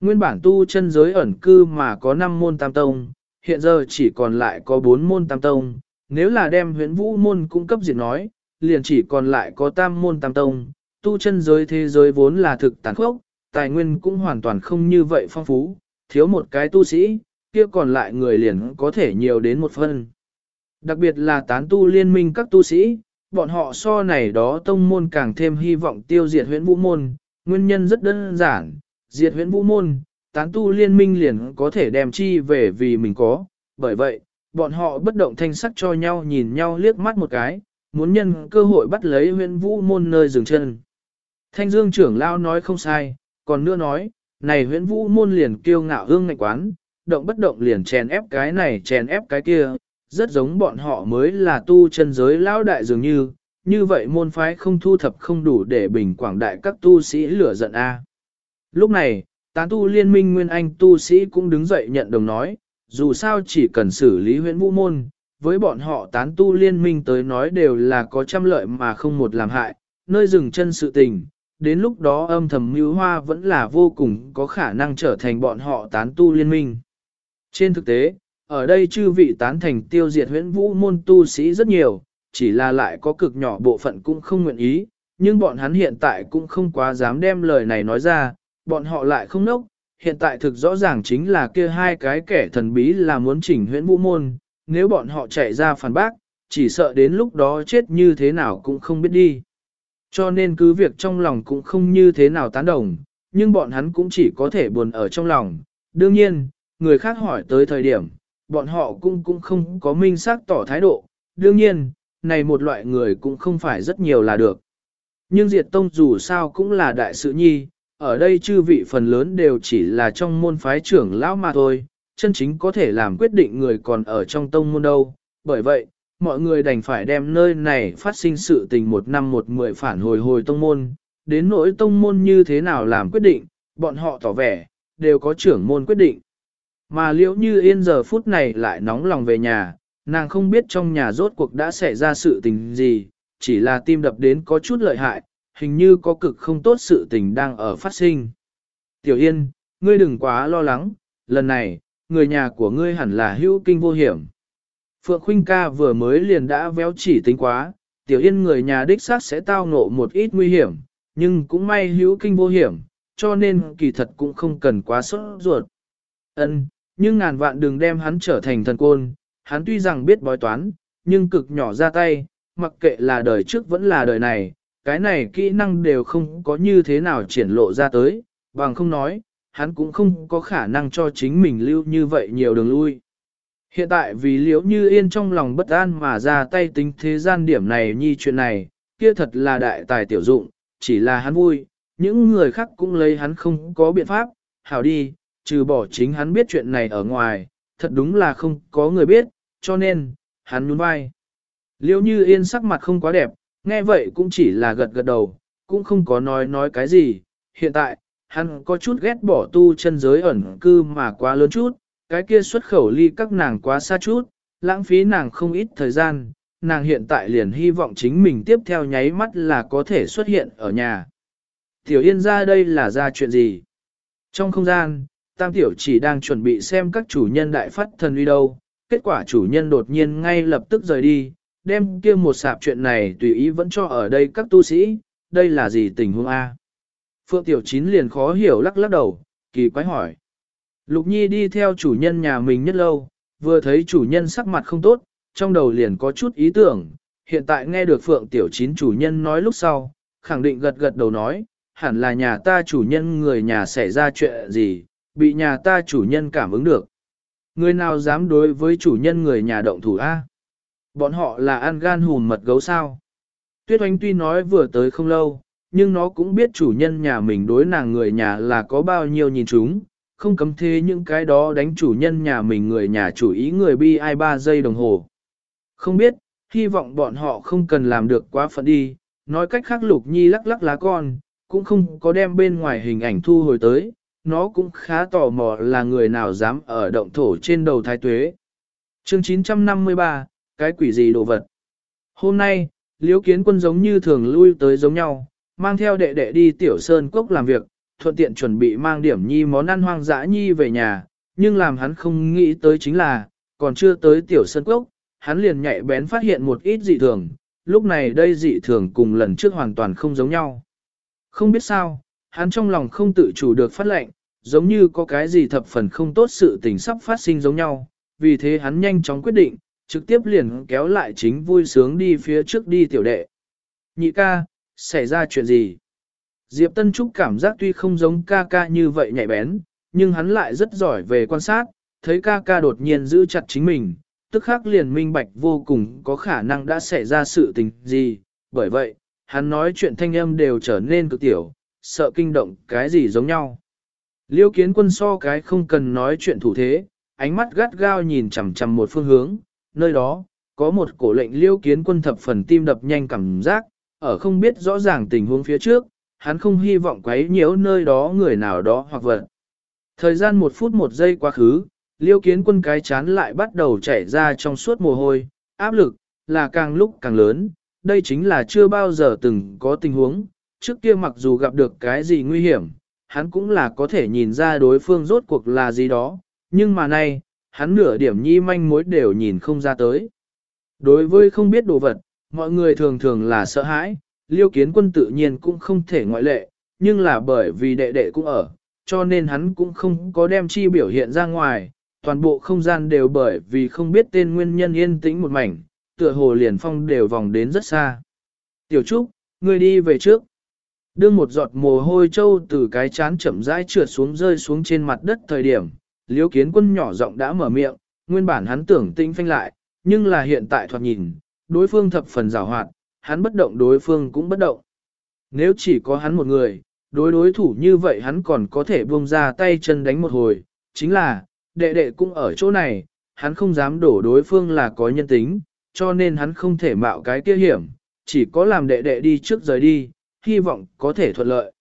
Nguyên bản tu chân giới ẩn cư mà có 5 môn tam tông, hiện giờ chỉ còn lại có 4 môn tam tông, nếu là đem huyễn vũ môn cung cấp diệt nói, liền chỉ còn lại có tam môn tam tông, tu chân giới thế giới vốn là thực tàn khốc, tài nguyên cũng hoàn toàn không như vậy phong phú, thiếu một cái tu sĩ, kia còn lại người liền có thể nhiều đến một phần. Đặc biệt là tán tu liên minh các tu sĩ, bọn họ so này đó tông môn càng thêm hy vọng tiêu diệt huyễn vũ môn, nguyên nhân rất đơn giản, diệt huyễn vũ môn, tán tu liên minh liền có thể đem chi về vì mình có, bởi vậy, bọn họ bất động thanh sắc cho nhau nhìn nhau liếc mắt một cái, muốn nhân cơ hội bắt lấy huyễn vũ môn nơi dừng chân. Thanh Dương trưởng lao nói không sai, còn nữa nói, này huyễn vũ môn liền kiêu ngạo hương ngạch quán, động bất động liền chèn ép cái này chèn ép cái kia, rất giống bọn họ mới là tu chân giới lao đại dường như, như vậy môn phái không thu thập không đủ để bình quảng đại các tu sĩ lửa giận A. Lúc này, tán tu liên minh nguyên anh tu sĩ cũng đứng dậy nhận đồng nói, dù sao chỉ cần xử lý Huyễn vũ môn, với bọn họ tán tu liên minh tới nói đều là có trăm lợi mà không một làm hại, nơi dừng chân sự tình, đến lúc đó âm thầm mưu hoa vẫn là vô cùng có khả năng trở thành bọn họ tán tu liên minh. Trên thực tế, ở đây chư vị tán thành tiêu diệt huyễn vũ môn tu sĩ rất nhiều, chỉ là lại có cực nhỏ bộ phận cũng không nguyện ý, nhưng bọn hắn hiện tại cũng không quá dám đem lời này nói ra, bọn họ lại không nốc, hiện tại thực rõ ràng chính là kia hai cái kẻ thần bí là muốn chỉnh huyễn vũ môn, nếu bọn họ chạy ra phản bác, chỉ sợ đến lúc đó chết như thế nào cũng không biết đi. Cho nên cứ việc trong lòng cũng không như thế nào tán đồng, nhưng bọn hắn cũng chỉ có thể buồn ở trong lòng. Đương nhiên, người khác hỏi tới thời điểm, bọn họ cũng cũng không có minh xác tỏ thái độ. Đương nhiên, này một loại người cũng không phải rất nhiều là được. Nhưng diệt tông dù sao cũng là đại sự nhi, ở đây chư vị phần lớn đều chỉ là trong môn phái trưởng lão mà thôi, chân chính có thể làm quyết định người còn ở trong tông môn đâu. Bởi vậy, mọi người đành phải đem nơi này phát sinh sự tình một năm một mười phản hồi hồi tông môn, đến nỗi tông môn như thế nào làm quyết định, bọn họ tỏ vẻ, đều có trưởng môn quyết định. Mà liễu như yên giờ phút này lại nóng lòng về nhà, nàng không biết trong nhà rốt cuộc đã xảy ra sự tình gì, chỉ là tim đập đến có chút lợi hại, hình như có cực không tốt sự tình đang ở phát sinh. Tiểu Yên, ngươi đừng quá lo lắng, lần này, người nhà của ngươi hẳn là hữu kinh vô hiểm. Phượng Khuynh ca vừa mới liền đã véo chỉ tính quá, Tiểu Yên người nhà đích xác sẽ tao ngộ một ít nguy hiểm, nhưng cũng may hữu kinh vô hiểm, cho nên kỳ thật cũng không cần quá sốt ruột. Ân, nhưng ngàn vạn đừng đem hắn trở thành thần côn, hắn tuy rằng biết bói toán, nhưng cực nhỏ ra tay, mặc kệ là đời trước vẫn là đời này, cái này kỹ năng đều không có như thế nào triển lộ ra tới, bằng không nói, hắn cũng không có khả năng cho chính mình lưu như vậy nhiều đường lui. Hiện tại vì liễu như yên trong lòng bất an mà ra tay tính thế gian điểm này nhi chuyện này, kia thật là đại tài tiểu dụng, chỉ là hắn vui, những người khác cũng lấy hắn không có biện pháp, hảo đi, trừ bỏ chính hắn biết chuyện này ở ngoài, thật đúng là không có người biết, cho nên, hắn nhún vai. Liễu như yên sắc mặt không quá đẹp, nghe vậy cũng chỉ là gật gật đầu, cũng không có nói nói cái gì, hiện tại, hắn có chút ghét bỏ tu chân giới ẩn cư mà quá lớn chút, cái kia xuất khẩu ly các nàng quá xa chút, lãng phí nàng không ít thời gian, nàng hiện tại liền hy vọng chính mình tiếp theo nháy mắt là có thể xuất hiện ở nhà. Tiểu Yên ra đây là ra chuyện gì? Trong không gian, Tam Tiểu chỉ đang chuẩn bị xem các chủ nhân đại phát thần uy đâu, kết quả chủ nhân đột nhiên ngay lập tức rời đi, đem kia một sạp chuyện này tùy ý vẫn cho ở đây các tu sĩ, đây là gì tình huống A? Phượng Tiểu Chín liền khó hiểu lắc lắc đầu, kỳ quái hỏi. Lục Nhi đi theo chủ nhân nhà mình nhất lâu, vừa thấy chủ nhân sắc mặt không tốt, trong đầu liền có chút ý tưởng, hiện tại nghe được Phượng Tiểu Chín chủ nhân nói lúc sau, khẳng định gật gật đầu nói, hẳn là nhà ta chủ nhân người nhà xảy ra chuyện gì, bị nhà ta chủ nhân cảm ứng được. Người nào dám đối với chủ nhân người nhà động thủ A? Bọn họ là ăn gan hùn mật gấu sao? Tuyết oánh tuy nói vừa tới không lâu, nhưng nó cũng biết chủ nhân nhà mình đối nàng người nhà là có bao nhiêu nhìn chúng, không cấm thế những cái đó đánh chủ nhân nhà mình người nhà chủ ý người bi ai ba giây đồng hồ. Không biết, hy vọng bọn họ không cần làm được quá phận đi, nói cách khác lục nhi lắc lắc lá con, cũng không có đem bên ngoài hình ảnh thu hồi tới, nó cũng khá tò mò là người nào dám ở động thổ trên đầu thái tuế. Chương 953, cái quỷ gì đồ vật? Hôm nay, liễu kiến quân giống như thường lui tới giống nhau, mang theo đệ đệ đi tiểu sơn cốc làm việc, thuận tiện chuẩn bị mang điểm nhi món ăn hoang dã nhi về nhà, nhưng làm hắn không nghĩ tới chính là, còn chưa tới tiểu sơn cốc, hắn liền nhạy bén phát hiện một ít dị thường, lúc này đây dị thường cùng lần trước hoàn toàn không giống nhau. Không biết sao, hắn trong lòng không tự chủ được phát lệnh, giống như có cái gì thập phần không tốt sự tình sắp phát sinh giống nhau, vì thế hắn nhanh chóng quyết định, trực tiếp liền kéo lại chính vui sướng đi phía trước đi tiểu đệ. Nhị ca, xảy ra chuyện gì? Diệp Tân Trúc cảm giác tuy không giống ca ca như vậy nhạy bén, nhưng hắn lại rất giỏi về quan sát, thấy ca ca đột nhiên giữ chặt chính mình, tức khắc liền minh bạch vô cùng có khả năng đã xảy ra sự tình gì, bởi vậy, hắn nói chuyện thanh âm đều trở nên cực tiểu, sợ kinh động cái gì giống nhau. Liêu kiến quân so cái không cần nói chuyện thủ thế, ánh mắt gắt gao nhìn chằm chằm một phương hướng, nơi đó, có một cổ lệnh liêu kiến quân thập phần tim đập nhanh cảm giác, ở không biết rõ ràng tình huống phía trước, hắn không hy vọng quấy nhiễu nơi đó người nào đó hoặc vật. Thời gian một phút một giây quá khứ, liêu kiến quân cái chán lại bắt đầu chảy ra trong suốt mồ hôi, áp lực, là càng lúc càng lớn, đây chính là chưa bao giờ từng có tình huống, trước kia mặc dù gặp được cái gì nguy hiểm, hắn cũng là có thể nhìn ra đối phương rốt cuộc là gì đó, nhưng mà nay, hắn nửa điểm nhi manh mối đều nhìn không ra tới. Đối với không biết đồ vật, mọi người thường thường là sợ hãi, liêu kiến quân tự nhiên cũng không thể ngoại lệ, nhưng là bởi vì đệ đệ cũng ở, cho nên hắn cũng không có đem chi biểu hiện ra ngoài, toàn bộ không gian đều bởi vì không biết tên nguyên nhân yên tĩnh một mảnh, tựa hồ liền phong đều vòng đến rất xa. Tiểu Trúc, ngươi đi về trước. Đương một giọt mồ hôi trâu từ cái chán chậm rãi trượt xuống rơi xuống trên mặt đất thời điểm, liêu kiến quân nhỏ giọng đã mở miệng, nguyên bản hắn tưởng tinh phanh lại, nhưng là hiện tại thoạt nhìn, đối phương thập phần rào hoạt, hắn bất động đối phương cũng bất động. Nếu chỉ có hắn một người, đối đối thủ như vậy hắn còn có thể buông ra tay chân đánh một hồi, chính là, đệ đệ cũng ở chỗ này, hắn không dám đổ đối phương là có nhân tính, cho nên hắn không thể mạo cái kia hiểm, chỉ có làm đệ đệ đi trước rời đi, hy vọng có thể thuận lợi.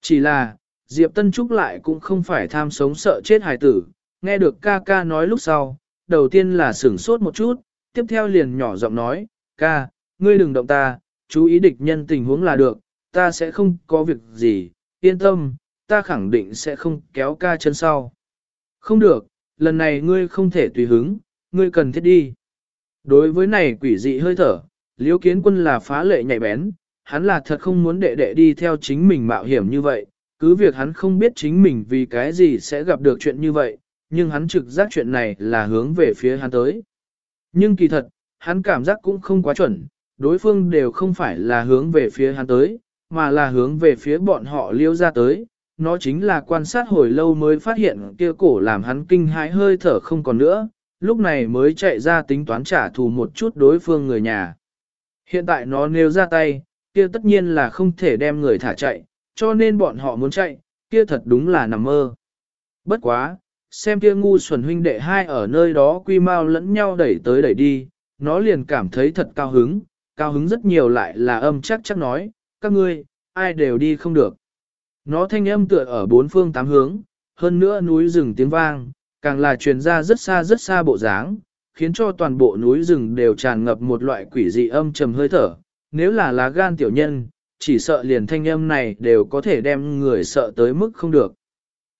Chỉ là, Diệp Tân Trúc lại cũng không phải tham sống sợ chết hài tử, nghe được ca ca nói lúc sau, đầu tiên là sửng sốt một chút, tiếp theo liền nhỏ giọng nói, ca, ngươi đừng động ta, chú ý địch nhân tình huống là được, ta sẽ không có việc gì, yên tâm, ta khẳng định sẽ không kéo ca chân sau. Không được, lần này ngươi không thể tùy hứng, ngươi cần thiết đi. Đối với này quỷ dị hơi thở, liễu kiến quân là phá lệ nhạy bén, hắn là thật không muốn đệ đệ đi theo chính mình mạo hiểm như vậy, cứ việc hắn không biết chính mình vì cái gì sẽ gặp được chuyện như vậy, nhưng hắn trực giác chuyện này là hướng về phía hắn tới. Nhưng kỳ thật, hắn cảm giác cũng không quá chuẩn, đối phương đều không phải là hướng về phía hắn tới, mà là hướng về phía bọn họ liêu ra tới. Nó chính là quan sát hồi lâu mới phát hiện kia cổ làm hắn kinh hãi hơi thở không còn nữa, lúc này mới chạy ra tính toán trả thù một chút đối phương người nhà. Hiện tại nó nêu ra tay, kia tất nhiên là không thể đem người thả chạy, cho nên bọn họ muốn chạy, kia thật đúng là nằm mơ. Bất quá, xem kia ngu xuẩn huynh đệ hai ở nơi đó quy mau lẫn nhau đẩy tới đẩy đi, nó liền cảm thấy thật cao hứng, cao hứng rất nhiều lại là âm chắc chắc nói, các ngươi, ai đều đi không được. Nó thanh âm tựa ở bốn phương tám hướng, hơn nữa núi rừng tiếng vang, càng là truyền ra rất xa rất xa bộ dáng, khiến cho toàn bộ núi rừng đều tràn ngập một loại quỷ dị âm trầm hơi thở. Nếu là lá gan tiểu nhân, chỉ sợ liền thanh âm này đều có thể đem người sợ tới mức không được.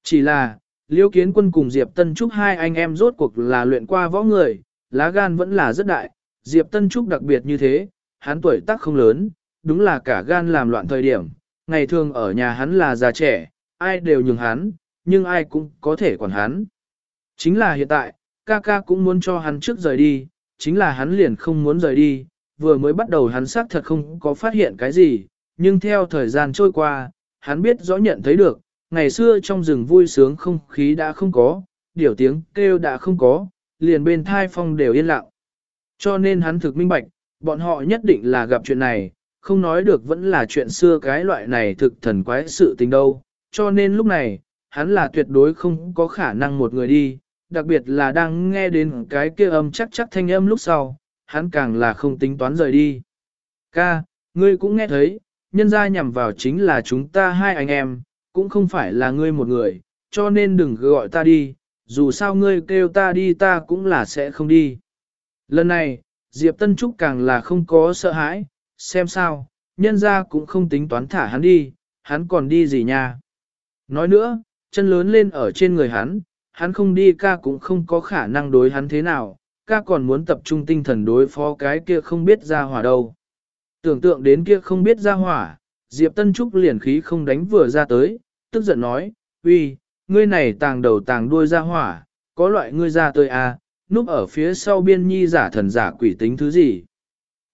Chỉ là, Liêu Kiến Quân cùng Diệp Tân Trúc hai anh em rốt cuộc là luyện qua võ người, lá gan vẫn là rất đại, Diệp Tân Trúc đặc biệt như thế, hắn tuổi tác không lớn, đúng là cả gan làm loạn thời điểm, ngày thường ở nhà hắn là già trẻ, ai đều nhường hắn, nhưng ai cũng có thể quản hắn. Chính là hiện tại, ca ca cũng muốn cho hắn trước rời đi, chính là hắn liền không muốn rời đi, vừa mới bắt đầu hắn xác thật không có phát hiện cái gì, nhưng theo thời gian trôi qua, hắn biết rõ nhận thấy được, ngày xưa trong rừng vui sướng không khí đã không có, điều tiếng kêu đã không có, liền bên thai phong đều yên lặng. Cho nên hắn thực minh bạch, bọn họ nhất định là gặp chuyện này, không nói được vẫn là chuyện xưa cái loại này thực thần quái sự tình đâu, cho nên lúc này, hắn là tuyệt đối không có khả năng một người đi, đặc biệt là đang nghe đến cái kia âm chắc chắc thanh âm lúc sau, hắn càng là không tính toán rời đi. Ca, ngươi cũng nghe thấy, nhân ra nhằm vào chính là chúng ta hai anh em, cũng không phải là ngươi một người, cho nên đừng gọi ta đi, dù sao ngươi kêu ta đi ta cũng là sẽ không đi. Lần này, Diệp Tân Trúc càng là không có sợ hãi, xem sao, nhân ra cũng không tính toán thả hắn đi, hắn còn đi gì nha. Nói nữa, chân lớn lên ở trên người hắn, hắn không đi ca cũng không có khả năng đối hắn thế nào, ca còn muốn tập trung tinh thần đối phó cái kia không biết ra hỏa đâu. Tưởng tượng đến kia không biết ra hỏa, Diệp Tân Trúc liền khí không đánh vừa ra tới, tức giận nói, uy, ngươi này tàng đầu tàng đuôi ra hỏa, có loại ngươi ra tới à, núp ở phía sau biên nhi giả thần giả quỷ tính thứ gì.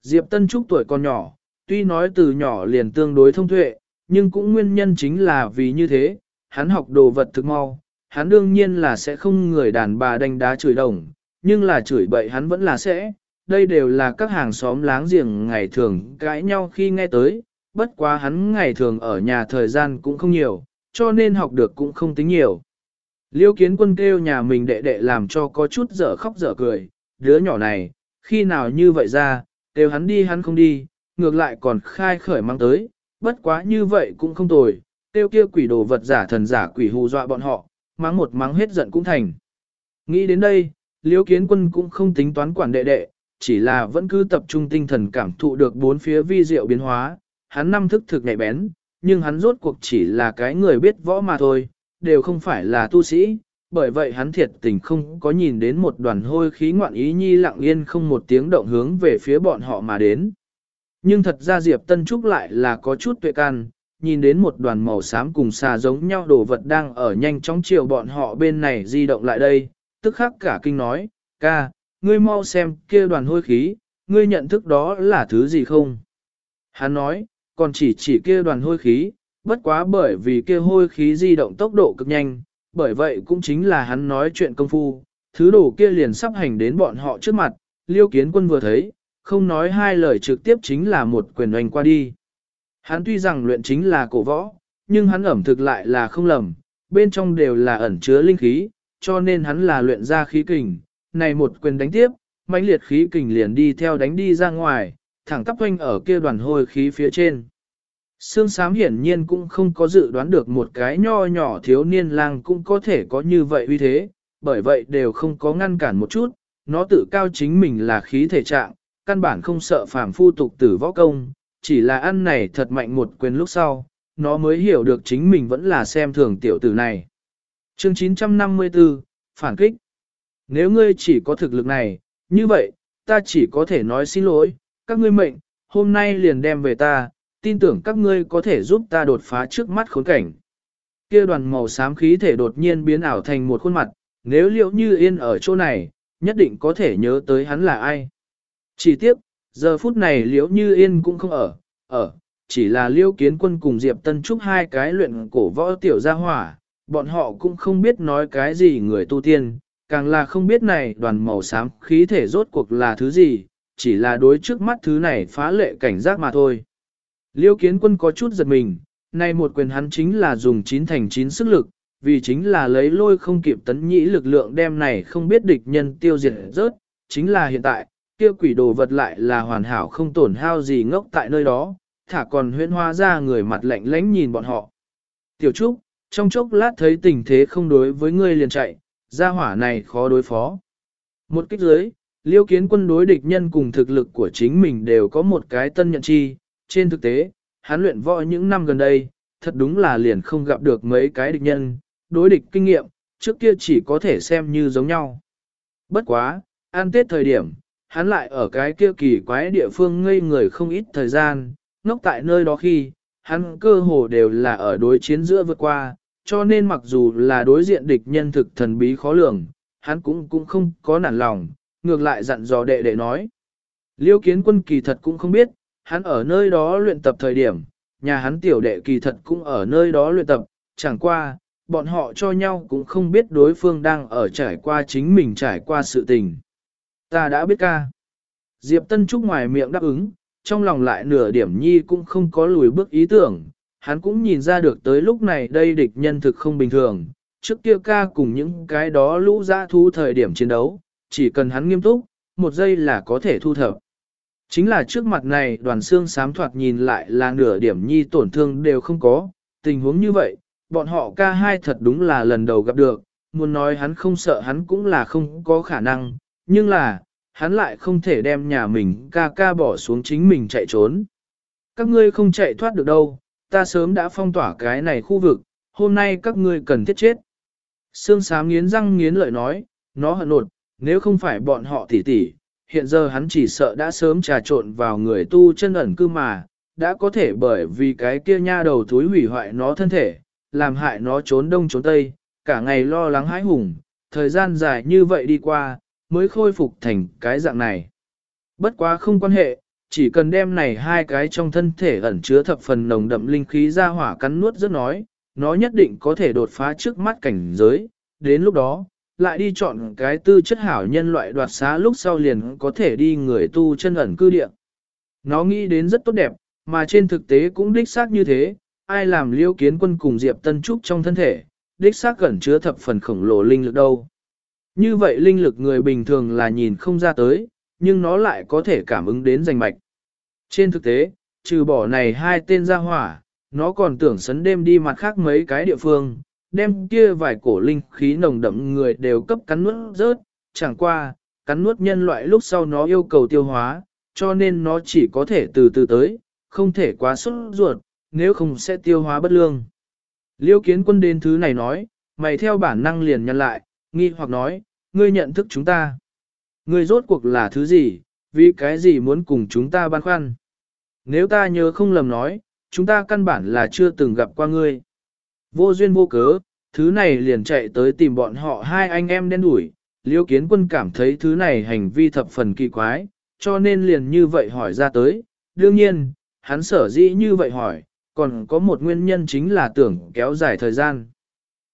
Diệp Tân Trúc tuổi còn nhỏ, tuy nói từ nhỏ liền tương đối thông tuệ, nhưng cũng nguyên nhân chính là vì như thế, hắn học đồ vật thực mau, hắn đương nhiên là sẽ không người đàn bà đánh đá chửi đồng, nhưng là chửi bậy hắn vẫn là sẽ, đây đều là các hàng xóm láng giềng ngày thường cãi nhau khi nghe tới, bất quá hắn ngày thường ở nhà thời gian cũng không nhiều, cho nên học được cũng không tính nhiều. Liêu kiến quân kêu nhà mình đệ đệ làm cho có chút dở khóc dở cười, đứa nhỏ này, khi nào như vậy ra, đều hắn đi hắn không đi, ngược lại còn khai khởi mang tới, bất quá như vậy cũng không tồi, tiêu kia quỷ đồ vật giả thần giả quỷ hù dọa bọn họ, mắng một mắng hết giận cũng thành. Nghĩ đến đây, liêu kiến quân cũng không tính toán quản đệ đệ, chỉ là vẫn cứ tập trung tinh thần cảm thụ được bốn phía vi diệu biến hóa, hắn năm thức thực nhạy bén, nhưng hắn rốt cuộc chỉ là cái người biết võ mà thôi, đều không phải là tu sĩ, bởi vậy hắn thiệt tình không có nhìn đến một đoàn hôi khí ngoạn ý nhi lặng yên không một tiếng động hướng về phía bọn họ mà đến. Nhưng thật ra Diệp Tân Trúc lại là có chút tuệ can, nhìn đến một đoàn màu xám cùng xà giống nhau đồ vật đang ở nhanh chóng chiều bọn họ bên này di động lại đây, tức khắc cả kinh nói, ca, ngươi mau xem kia đoàn hôi khí, ngươi nhận thức đó là thứ gì không? Hắn nói, còn chỉ chỉ kia đoàn hôi khí, bất quá bởi vì kia hôi khí di động tốc độ cực nhanh, bởi vậy cũng chính là hắn nói chuyện công phu, thứ đồ kia liền sắp hành đến bọn họ trước mặt, liêu kiến quân vừa thấy, không nói hai lời trực tiếp chính là một quyền oanh qua đi. Hắn tuy rằng luyện chính là cổ võ, nhưng hắn ẩm thực lại là không lầm, bên trong đều là ẩn chứa linh khí, cho nên hắn là luyện ra khí kình, này một quyền đánh tiếp, mãnh liệt khí kình liền đi theo đánh đi ra ngoài, thẳng tắp quanh ở kia đoàn hôi khí phía trên. Sương sám hiển nhiên cũng không có dự đoán được một cái nho nhỏ thiếu niên lang cũng có thể có như vậy uy thế, bởi vậy đều không có ngăn cản một chút, nó tự cao chính mình là khí thể trạng, căn bản không sợ phàm phu tục tử võ công, chỉ là ăn này thật mạnh một quyền lúc sau, nó mới hiểu được chính mình vẫn là xem thường tiểu tử này. Chương 954, Phản kích Nếu ngươi chỉ có thực lực này, như vậy, ta chỉ có thể nói xin lỗi, các ngươi mệnh, hôm nay liền đem về ta, tin tưởng các ngươi có thể giúp ta đột phá trước mắt khốn cảnh. kia đoàn màu xám khí thể đột nhiên biến ảo thành một khuôn mặt, nếu liệu như yên ở chỗ này, nhất định có thể nhớ tới hắn là ai. Chỉ tiếc, giờ phút này liễu như yên cũng không ở, ở, chỉ là liễu kiến quân cùng Diệp Tân Trúc hai cái luyện cổ võ tiểu gia hỏa, bọn họ cũng không biết nói cái gì người tu tiên, càng là không biết này đoàn màu xám khí thể rốt cuộc là thứ gì, chỉ là đối trước mắt thứ này phá lệ cảnh giác mà thôi. Liêu kiến quân có chút giật mình, nay một quyền hắn chính là dùng chín thành chín sức lực, vì chính là lấy lôi không kịp tấn nhĩ lực lượng đem này không biết địch nhân tiêu diệt rớt, chính là hiện tại, kia quỷ đồ vật lại là hoàn hảo không tổn hao gì ngốc tại nơi đó, thả còn huyễn hoa ra người mặt lạnh lánh nhìn bọn họ. Tiểu Trúc, trong chốc lát thấy tình thế không đối với ngươi liền chạy, gia hỏa này khó đối phó. Một kích dưới, liêu kiến quân đối địch nhân cùng thực lực của chính mình đều có một cái tân nhận chi, trên thực tế, hắn luyện võ những năm gần đây, thật đúng là liền không gặp được mấy cái địch nhân, đối địch kinh nghiệm, trước kia chỉ có thể xem như giống nhau. Bất quá, an tết thời điểm, hắn lại ở cái kia kỳ quái địa phương ngây người không ít thời gian, ngốc tại nơi đó khi, hắn cơ hồ đều là ở đối chiến giữa vượt qua, cho nên mặc dù là đối diện địch nhân thực thần bí khó lường, hắn cũng cũng không có nản lòng, ngược lại dặn dò đệ đệ nói. Liêu kiến quân kỳ thật cũng không biết, hắn ở nơi đó luyện tập thời điểm, nhà hắn tiểu đệ kỳ thật cũng ở nơi đó luyện tập, chẳng qua, bọn họ cho nhau cũng không biết đối phương đang ở trải qua chính mình trải qua sự tình. Ta đã biết ca. Diệp Tân Trúc ngoài miệng đáp ứng, trong lòng lại nửa điểm nhi cũng không có lùi bước ý tưởng, hắn cũng nhìn ra được tới lúc này đây địch nhân thực không bình thường, trước kia ca cùng những cái đó lũ ra thu thời điểm chiến đấu, chỉ cần hắn nghiêm túc, một giây là có thể thu thập. Chính là trước mặt này đoàn xương sám thoạt nhìn lại là nửa điểm nhi tổn thương đều không có, tình huống như vậy, bọn họ ca hai thật đúng là lần đầu gặp được, muốn nói hắn không sợ hắn cũng là không có khả năng, nhưng là, hắn lại không thể đem nhà mình ca ca bỏ xuống chính mình chạy trốn. Các ngươi không chạy thoát được đâu, ta sớm đã phong tỏa cái này khu vực, hôm nay các ngươi cần thiết chết. Sương sám nghiến răng nghiến lợi nói, nó hận nột, nếu không phải bọn họ tỉ tỉ, hiện giờ hắn chỉ sợ đã sớm trà trộn vào người tu chân ẩn cư mà, đã có thể bởi vì cái kia nha đầu thúi hủy hoại nó thân thể, làm hại nó trốn đông trốn tây, cả ngày lo lắng hãi hùng, thời gian dài như vậy đi qua, mới khôi phục thành cái dạng này. Bất quá không quan hệ, chỉ cần đem này hai cái trong thân thể ẩn chứa thập phần nồng đậm linh khí ra hỏa cắn nuốt rất nói, nó nhất định có thể đột phá trước mắt cảnh giới, đến lúc đó, lại đi chọn cái tư chất hảo nhân loại đoạt xá lúc sau liền có thể đi người tu chân ẩn cư địa. Nó nghĩ đến rất tốt đẹp, mà trên thực tế cũng đích xác như thế, ai làm liêu kiến quân cùng Diệp Tân Trúc trong thân thể, đích xác gần chứa thập phần khổng lồ linh lực đâu. Như vậy linh lực người bình thường là nhìn không ra tới, nhưng nó lại có thể cảm ứng đến danh mạch. Trên thực tế, trừ bỏ này hai tên ra hỏa, nó còn tưởng sấn đêm đi mặt khác mấy cái địa phương, đem kia vài cổ linh khí nồng đậm người đều cấp cắn nuốt rớt, chẳng qua, cắn nuốt nhân loại lúc sau nó yêu cầu tiêu hóa, cho nên nó chỉ có thể từ từ tới, không thể quá sốt ruột, nếu không sẽ tiêu hóa bất lương. Liêu kiến quân đến thứ này nói, mày theo bản năng liền nhăn lại, nghi hoặc nói, ngươi nhận thức chúng ta. Ngươi rốt cuộc là thứ gì, vì cái gì muốn cùng chúng ta băn khoăn. Nếu ta nhớ không lầm nói, chúng ta căn bản là chưa từng gặp qua ngươi. Vô duyên vô cớ, thứ này liền chạy tới tìm bọn họ hai anh em đen đuổi. Liêu kiến quân cảm thấy thứ này hành vi thập phần kỳ quái, cho nên liền như vậy hỏi ra tới. Đương nhiên, hắn sở dĩ như vậy hỏi, còn có một nguyên nhân chính là tưởng kéo dài thời gian.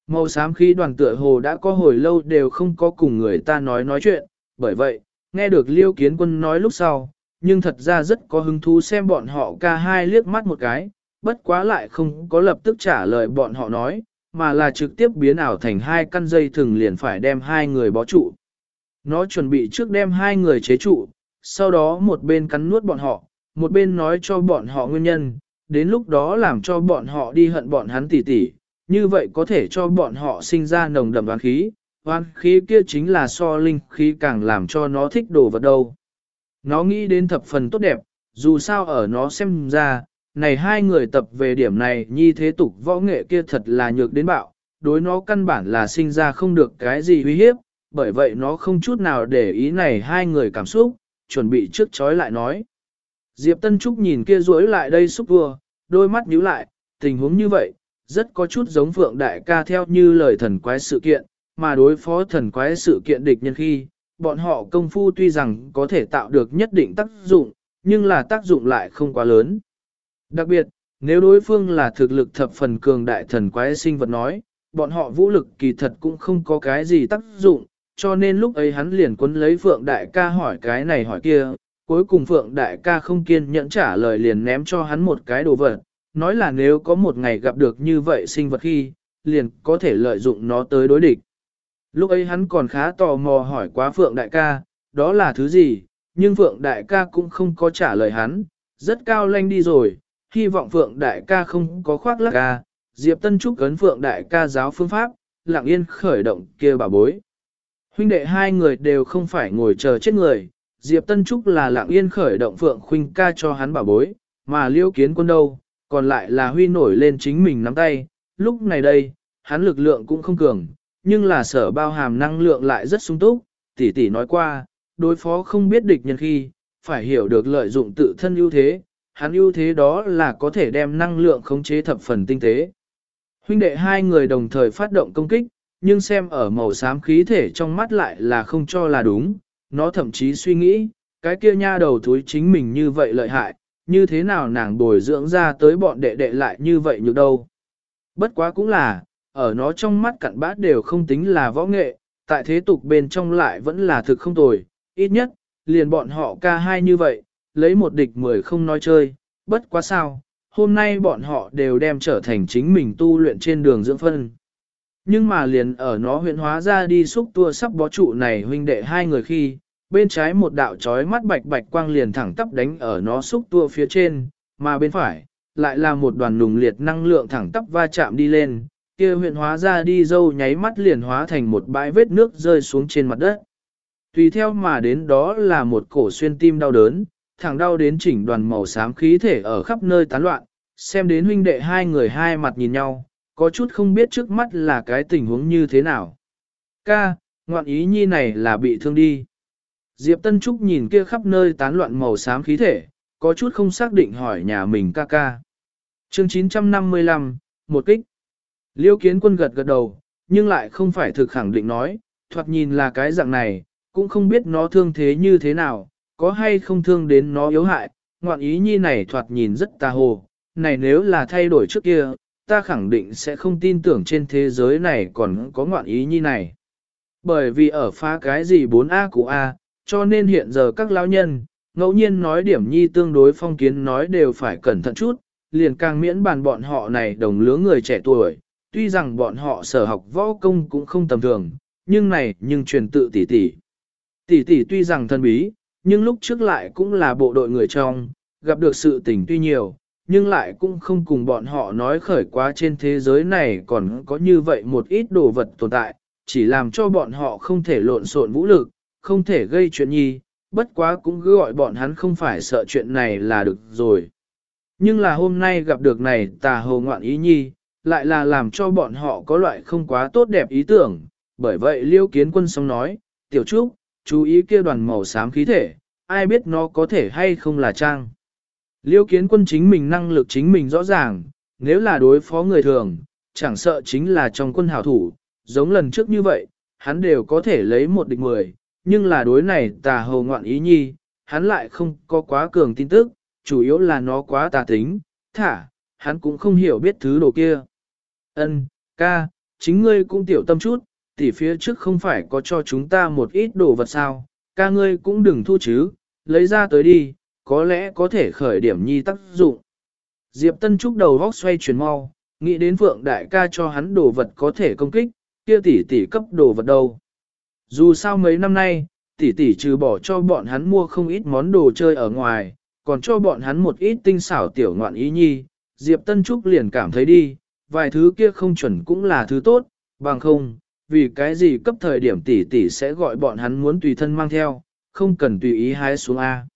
Màu xám khí đoàn tựa hồ đã có hồi lâu đều không có cùng người ta nói nói chuyện, bởi vậy, nghe được liêu kiến quân nói lúc sau, nhưng thật ra rất có hứng thú xem bọn họ ca hai liếc mắt một cái, bất quá lại không có lập tức trả lời bọn họ nói, mà là trực tiếp biến ảo thành hai căn dây thừng liền phải đem hai người bó trụ. Nó chuẩn bị trước đem hai người chế trụ, sau đó một bên cắn nuốt bọn họ, một bên nói cho bọn họ nguyên nhân, đến lúc đó làm cho bọn họ đi hận bọn hắn tỉ tỉ, như vậy có thể cho bọn họ sinh ra nồng đậm oán khí, oán khí kia chính là so linh khí càng làm cho nó thích đồ vật đâu. Nó nghĩ đến thập phần tốt đẹp, dù sao ở nó xem ra, này hai người tập về điểm này nhi thế tục võ nghệ kia thật là nhược đến bạo, đối nó căn bản là sinh ra không được cái gì uy hiếp, bởi vậy nó không chút nào để ý này hai người cảm xúc, chuẩn bị trước chói lại nói. Diệp Tân Trúc nhìn kia rối lại đây xúc vừa đôi mắt nhíu lại, tình huống như vậy, rất có chút giống Phượng Đại ca theo như lời thần quái sự kiện, mà đối phó thần quái sự kiện địch nhân khi, bọn họ công phu tuy rằng có thể tạo được nhất định tác dụng, nhưng là tác dụng lại không quá lớn. Đặc biệt, nếu đối phương là thực lực thập phần cường đại thần quái sinh vật nói, bọn họ vũ lực kỳ thật cũng không có cái gì tác dụng, cho nên lúc ấy hắn liền quấn lấy Phượng Đại ca hỏi cái này hỏi kia, cuối cùng Phượng Đại ca không kiên nhẫn trả lời liền ném cho hắn một cái đồ vật, nói là nếu có một ngày gặp được như vậy sinh vật khi, liền có thể lợi dụng nó tới đối địch. Lúc ấy hắn còn khá tò mò hỏi quá Phượng Đại ca, đó là thứ gì, nhưng Phượng Đại ca cũng không có trả lời hắn, rất cao lanh đi rồi, hy vọng Phượng Đại ca không có khoác lắc ca, Diệp Tân Trúc cấn Phượng Đại ca giáo phương pháp, lặng yên khởi động kia bà bối. Huynh đệ hai người đều không phải ngồi chờ chết người, Diệp Tân Trúc là lặng yên khởi động Phượng Khuynh ca cho hắn bảo bối, mà liêu kiến quân đâu, còn lại là huy nổi lên chính mình nắm tay, lúc này đây, hắn lực lượng cũng không cường, nhưng là sở bao hàm năng lượng lại rất sung túc, tỷ tỷ nói qua, đối phó không biết địch nhân khi, phải hiểu được lợi dụng tự thân ưu thế, hắn ưu thế đó là có thể đem năng lượng khống chế thập phần tinh tế. Huynh đệ hai người đồng thời phát động công kích, nhưng xem ở màu xám khí thể trong mắt lại là không cho là đúng, nó thậm chí suy nghĩ, cái kia nha đầu thúi chính mình như vậy lợi hại, như thế nào nàng bồi dưỡng ra tới bọn đệ đệ lại như vậy như đâu. Bất quá cũng là, ở nó trong mắt cặn bát đều không tính là võ nghệ, tại thế tục bên trong lại vẫn là thực không tồi, ít nhất, liền bọn họ ca hai như vậy, lấy một địch mười không nói chơi, bất quá sao, hôm nay bọn họ đều đem trở thành chính mình tu luyện trên đường dưỡng phân. Nhưng mà liền ở nó huyện hóa ra đi xúc tua sắp bó trụ này huynh đệ hai người khi, bên trái một đạo chói mắt bạch bạch quang liền thẳng tắp đánh ở nó xúc tua phía trên, mà bên phải, lại là một đoàn nùng liệt năng lượng thẳng tắp va chạm đi lên, kia huyện hóa ra đi dâu nháy mắt liền hóa thành một bãi vết nước rơi xuống trên mặt đất. Tùy theo mà đến đó là một cổ xuyên tim đau đớn, thẳng đau đến chỉnh đoàn màu xám khí thể ở khắp nơi tán loạn, xem đến huynh đệ hai người hai mặt nhìn nhau, có chút không biết trước mắt là cái tình huống như thế nào. Ca, ngoạn ý nhi này là bị thương đi. Diệp Tân Trúc nhìn kia khắp nơi tán loạn màu xám khí thể, có chút không xác định hỏi nhà mình ca ca. Chương 955, một kích. Liêu kiến quân gật gật đầu, nhưng lại không phải thực khẳng định nói, thoạt nhìn là cái dạng này, cũng không biết nó thương thế như thế nào, có hay không thương đến nó yếu hại, ngoạn ý nhi này thoạt nhìn rất tà hồ, này nếu là thay đổi trước kia, ta khẳng định sẽ không tin tưởng trên thế giới này còn có ngoạn ý nhi này. Bởi vì ở phá cái gì 4A của A, cho nên hiện giờ các lão nhân, ngẫu nhiên nói điểm nhi tương đối phong kiến nói đều phải cẩn thận chút, liền càng miễn bàn bọn họ này đồng lứa người trẻ tuổi, tuy rằng bọn họ sở học võ công cũng không tầm thường, nhưng này nhưng truyền tự tỷ tỷ. Tỷ tỷ tuy rằng thân bí, nhưng lúc trước lại cũng là bộ đội người trong, gặp được sự tình tuy nhiều, nhưng lại cũng không cùng bọn họ nói khởi quá trên thế giới này còn có như vậy một ít đồ vật tồn tại, chỉ làm cho bọn họ không thể lộn xộn vũ lực, không thể gây chuyện nhi, bất quá cũng cứ gọi bọn hắn không phải sợ chuyện này là được rồi. Nhưng là hôm nay gặp được này tà hồ ngoạn ý nhi, lại là làm cho bọn họ có loại không quá tốt đẹp ý tưởng, bởi vậy liêu kiến quân sống nói, tiểu trúc, chú ý kia đoàn màu xám khí thể, ai biết nó có thể hay không là trang. Liêu kiến quân chính mình năng lực chính mình rõ ràng, nếu là đối phó người thường, chẳng sợ chính là trong quân hảo thủ, giống lần trước như vậy, hắn đều có thể lấy một địch mười, nhưng là đối này tà hầu ngoạn ý nhi, hắn lại không có quá cường tin tức, chủ yếu là nó quá tà tính, thả, hắn cũng không hiểu biết thứ đồ kia. Ân, ca, chính ngươi cũng tiểu tâm chút, Tỷ phía trước không phải có cho chúng ta một ít đồ vật sao, ca ngươi cũng đừng thu chứ, lấy ra tới đi, có lẽ có thể khởi điểm nhi tác dụng. Diệp Tân Trúc đầu vóc xoay chuyển mau, nghĩ đến Phượng Đại ca cho hắn đồ vật có thể công kích, kia tỷ tỷ cấp đồ vật đâu. Dù sao mấy năm nay, tỷ tỷ trừ bỏ cho bọn hắn mua không ít món đồ chơi ở ngoài, còn cho bọn hắn một ít tinh xảo tiểu ngoạn ý nhi, Diệp Tân Trúc liền cảm thấy đi, vài thứ kia không chuẩn cũng là thứ tốt, bằng không, vì cái gì cấp thời điểm tỷ tỷ sẽ gọi bọn hắn muốn tùy thân mang theo, không cần tùy ý hái xuống A.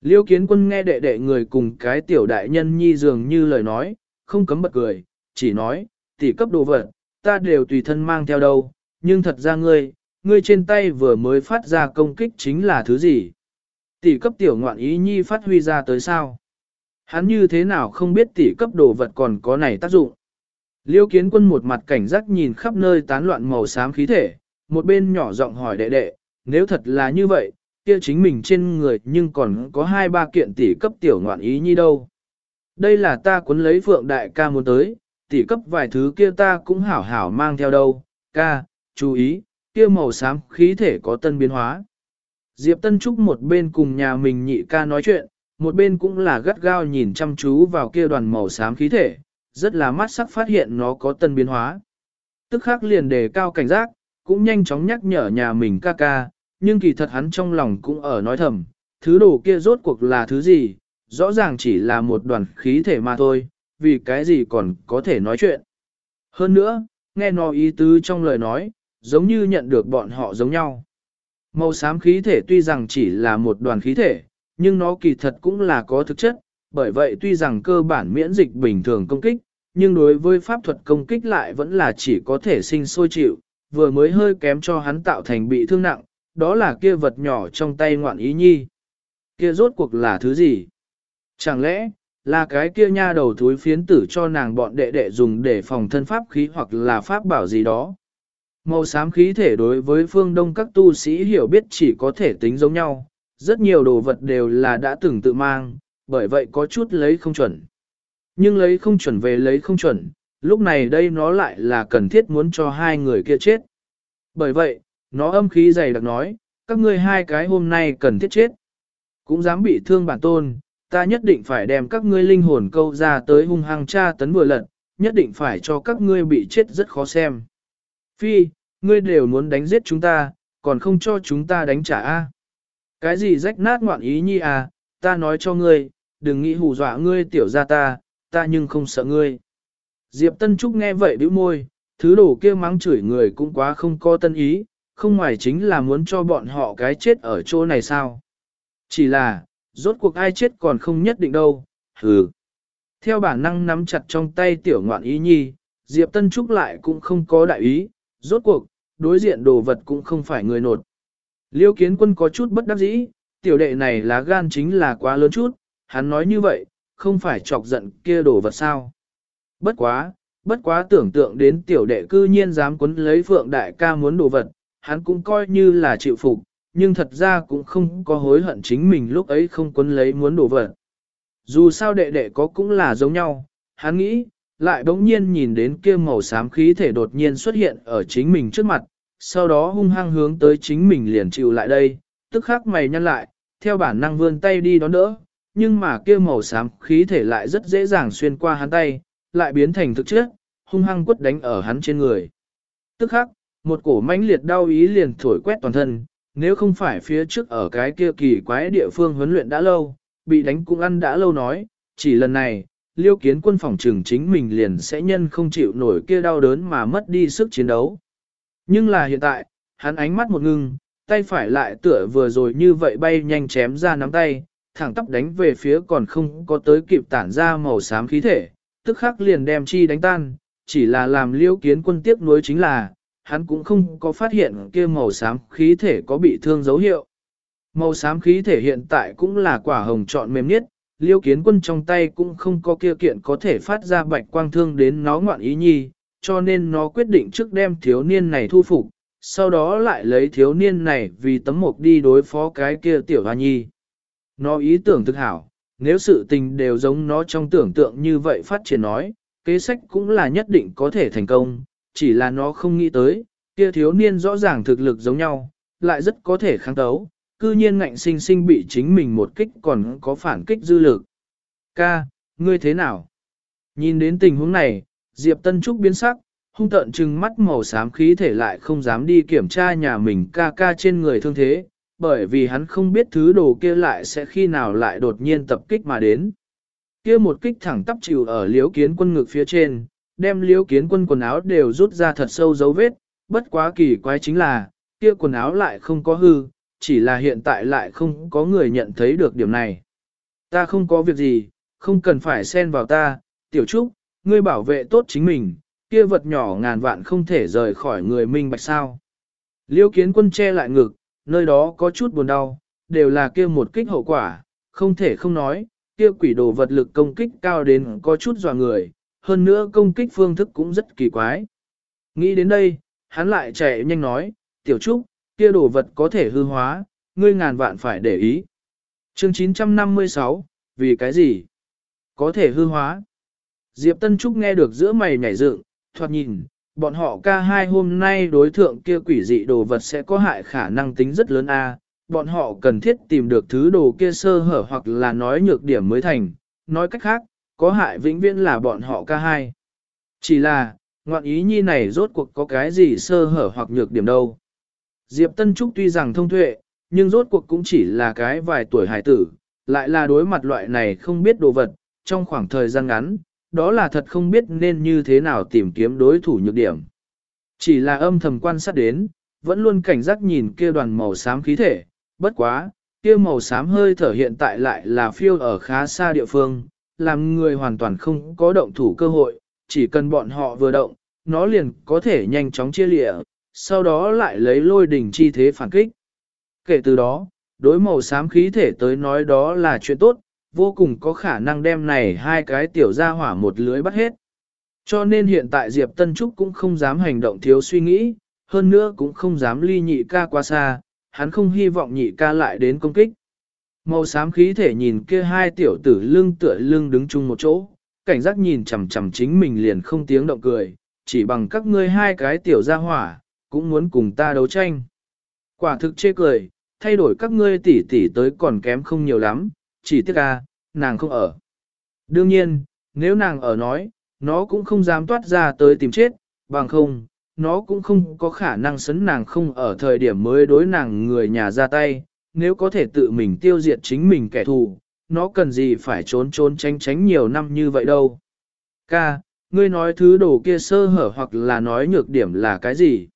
Liêu kiến quân nghe đệ đệ người cùng cái tiểu đại nhân nhi dường như lời nói, không cấm bật cười, chỉ nói, tỷ cấp đồ vật, ta đều tùy thân mang theo đâu, nhưng thật ra ngươi, ngươi trên tay vừa mới phát ra công kích chính là thứ gì? Tỷ cấp tiểu ngoạn ý nhi phát huy ra tới sao? Hắn như thế nào không biết tỷ cấp đồ vật còn có này tác dụng? Liêu kiến quân một mặt cảnh giác nhìn khắp nơi tán loạn màu xám khí thể, một bên nhỏ giọng hỏi đệ đệ, nếu thật là như vậy, kia chính mình trên người nhưng còn có hai ba kiện tỷ cấp tiểu ngoạn ý như đâu. Đây là ta cuốn lấy phượng đại ca muốn tới, tỷ cấp vài thứ kia ta cũng hảo hảo mang theo đâu, ca, chú ý, kia màu xám khí thể có tân biến hóa. Diệp Tân Trúc một bên cùng nhà mình nhị ca nói chuyện, một bên cũng là gắt gao nhìn chăm chú vào kia đoàn màu xám khí thể, rất là mắt sắc phát hiện nó có tân biến hóa. Tức khắc liền đề cao cảnh giác, cũng nhanh chóng nhắc nhở nhà mình ca ca, nhưng kỳ thật hắn trong lòng cũng ở nói thầm, thứ đồ kia rốt cuộc là thứ gì, rõ ràng chỉ là một đoàn khí thể mà thôi, vì cái gì còn có thể nói chuyện. Hơn nữa, nghe nó ý tứ trong lời nói, giống như nhận được bọn họ giống nhau. Màu xám khí thể tuy rằng chỉ là một đoàn khí thể, nhưng nó kỳ thật cũng là có thực chất, bởi vậy tuy rằng cơ bản miễn dịch bình thường công kích, nhưng đối với pháp thuật công kích lại vẫn là chỉ có thể sinh sôi chịu, vừa mới hơi kém cho hắn tạo thành bị thương nặng, đó là kia vật nhỏ trong tay ngoạn ý nhi. Kia rốt cuộc là thứ gì? Chẳng lẽ, là cái kia nha đầu thúi phiến tử cho nàng bọn đệ đệ dùng để phòng thân pháp khí hoặc là pháp bảo gì đó? Màu xám khí thể đối với phương đông các tu sĩ hiểu biết chỉ có thể tính giống nhau, rất nhiều đồ vật đều là đã từng tự mang, bởi vậy có chút lấy không chuẩn. Nhưng lấy không chuẩn về lấy không chuẩn, lúc này đây nó lại là cần thiết muốn cho hai người kia chết. Bởi vậy, nó âm khí dày đặc nói, các ngươi hai cái hôm nay cần thiết chết. Cũng dám bị thương bản tôn, ta nhất định phải đem các ngươi linh hồn câu ra tới hung hăng tra tấn vừa lận, nhất định phải cho các ngươi bị chết rất khó xem. Phi, ngươi đều muốn đánh giết chúng ta, còn không cho chúng ta đánh trả a. Cái gì rách nát ngoạn ý nhi à, ta nói cho ngươi, đừng nghĩ hù dọa ngươi tiểu ra ta, ta nhưng không sợ ngươi. Diệp Tân Trúc nghe vậy bĩu môi, thứ đồ kia mắng chửi người cũng quá không có tân ý, không ngoài chính là muốn cho bọn họ cái chết ở chỗ này sao. Chỉ là, rốt cuộc ai chết còn không nhất định đâu, hừ. Theo bản năng nắm chặt trong tay tiểu ngoạn ý nhi, Diệp Tân Trúc lại cũng không có đại ý, rốt cuộc, đối diện đồ vật cũng không phải người nột. Liêu kiến quân có chút bất đắc dĩ, tiểu đệ này lá gan chính là quá lớn chút, hắn nói như vậy, không phải chọc giận kia đồ vật sao. Bất quá, bất quá tưởng tượng đến tiểu đệ cư nhiên dám quấn lấy phượng đại ca muốn đồ vật, hắn cũng coi như là chịu phục, nhưng thật ra cũng không có hối hận chính mình lúc ấy không quấn lấy muốn đồ vật. Dù sao đệ đệ có cũng là giống nhau, hắn nghĩ, lại bỗng nhiên nhìn đến kia màu xám khí thể đột nhiên xuất hiện ở chính mình trước mặt, sau đó hung hăng hướng tới chính mình liền chịu lại đây, tức khắc mày nhăn lại, theo bản năng vươn tay đi đón đỡ, nhưng mà kia màu xám khí thể lại rất dễ dàng xuyên qua hắn tay, lại biến thành thực chất, hung hăng quất đánh ở hắn trên người. Tức khắc, một cổ mãnh liệt đau ý liền thổi quét toàn thân, nếu không phải phía trước ở cái kia kỳ quái địa phương huấn luyện đã lâu, bị đánh cũng ăn đã lâu nói, chỉ lần này, liêu kiến quân phòng trường chính mình liền sẽ nhân không chịu nổi kia đau đớn mà mất đi sức chiến đấu. Nhưng là hiện tại, hắn ánh mắt một ngưng, tay phải lại tựa vừa rồi như vậy bay nhanh chém ra nắm tay, thẳng tắp đánh về phía còn không có tới kịp tản ra màu xám khí thể, tức khắc liền đem chi đánh tan, chỉ là làm liêu kiến quân tiếc nuối chính là, hắn cũng không có phát hiện kia màu xám khí thể có bị thương dấu hiệu. Màu xám khí thể hiện tại cũng là quả hồng trọn mềm nhất, liêu kiến quân trong tay cũng không có kia kiện có thể phát ra bạch quang thương đến nó ngoạn ý nhi, cho nên nó quyết định trước đem thiếu niên này thu phục, sau đó lại lấy thiếu niên này vì tấm mộc đi đối phó cái kia tiểu hoa nhi. Nó ý tưởng thực hảo, nếu sự tình đều giống nó trong tưởng tượng như vậy phát triển nói, kế sách cũng là nhất định có thể thành công, chỉ là nó không nghĩ tới, kia thiếu niên rõ ràng thực lực giống nhau, lại rất có thể kháng tấu, cư nhiên ngạnh sinh sinh bị chính mình một kích còn có phản kích dư lực. Ca, ngươi thế nào? Nhìn đến tình huống này, Diệp Tân Trúc biến sắc, hung tợn trừng mắt màu xám khí thể lại không dám đi kiểm tra nhà mình ca ca trên người thương thế, bởi vì hắn không biết thứ đồ kia lại sẽ khi nào lại đột nhiên tập kích mà đến. Kia một kích thẳng tắp chịu ở liếu kiến quân ngực phía trên, đem liếu kiến quân quần áo đều rút ra thật sâu dấu vết, bất quá kỳ quái chính là, kia quần áo lại không có hư, chỉ là hiện tại lại không có người nhận thấy được điểm này. Ta không có việc gì, không cần phải xen vào ta, tiểu trúc, ngươi bảo vệ tốt chính mình, kia vật nhỏ ngàn vạn không thể rời khỏi người minh bạch sao. Liêu kiến quân che lại ngực, nơi đó có chút buồn đau, đều là kia một kích hậu quả, không thể không nói, kia quỷ đồ vật lực công kích cao đến có chút dò người, hơn nữa công kích phương thức cũng rất kỳ quái. Nghĩ đến đây, hắn lại chạy nhanh nói, tiểu trúc, kia đồ vật có thể hư hóa, ngươi ngàn vạn phải để ý. Chương 956, vì cái gì? Có thể hư hóa. Diệp Tân Trúc nghe được giữa mày nhảy dựng, thoạt nhìn, bọn họ ca hai hôm nay đối thượng kia quỷ dị đồ vật sẽ có hại khả năng tính rất lớn a. bọn họ cần thiết tìm được thứ đồ kia sơ hở hoặc là nói nhược điểm mới thành, nói cách khác, có hại vĩnh viễn là bọn họ ca hai. Chỉ là, ngoạn ý nhi này rốt cuộc có cái gì sơ hở hoặc nhược điểm đâu. Diệp Tân Trúc tuy rằng thông tuệ, nhưng rốt cuộc cũng chỉ là cái vài tuổi hải tử, lại là đối mặt loại này không biết đồ vật, trong khoảng thời gian ngắn, đó là thật không biết nên như thế nào tìm kiếm đối thủ nhược điểm. Chỉ là âm thầm quan sát đến, vẫn luôn cảnh giác nhìn kia đoàn màu xám khí thể, bất quá, kia màu xám hơi thở hiện tại lại là phiêu ở khá xa địa phương, làm người hoàn toàn không có động thủ cơ hội, chỉ cần bọn họ vừa động, nó liền có thể nhanh chóng chia lịa, sau đó lại lấy lôi đỉnh chi thế phản kích. Kể từ đó, đối màu xám khí thể tới nói đó là chuyện tốt, vô cùng có khả năng đem này hai cái tiểu ra hỏa một lưới bắt hết. Cho nên hiện tại Diệp Tân Trúc cũng không dám hành động thiếu suy nghĩ, hơn nữa cũng không dám ly nhị ca qua xa, hắn không hy vọng nhị ca lại đến công kích. Màu xám khí thể nhìn kia hai tiểu tử lưng tựa lưng đứng chung một chỗ, cảnh giác nhìn chằm chằm chính mình liền không tiếng động cười, chỉ bằng các ngươi hai cái tiểu gia hỏa, cũng muốn cùng ta đấu tranh. Quả thực chê cười, thay đổi các ngươi tỷ tỷ tới còn kém không nhiều lắm, chỉ tiếc à, nàng không ở. Đương nhiên, nếu nàng ở nói, nó cũng không dám toát ra tới tìm chết, bằng không, nó cũng không có khả năng sấn nàng không ở thời điểm mới đối nàng người nhà ra tay, nếu có thể tự mình tiêu diệt chính mình kẻ thù, nó cần gì phải trốn trốn tránh tránh nhiều năm như vậy đâu. Ca, ngươi nói thứ đồ kia sơ hở hoặc là nói nhược điểm là cái gì?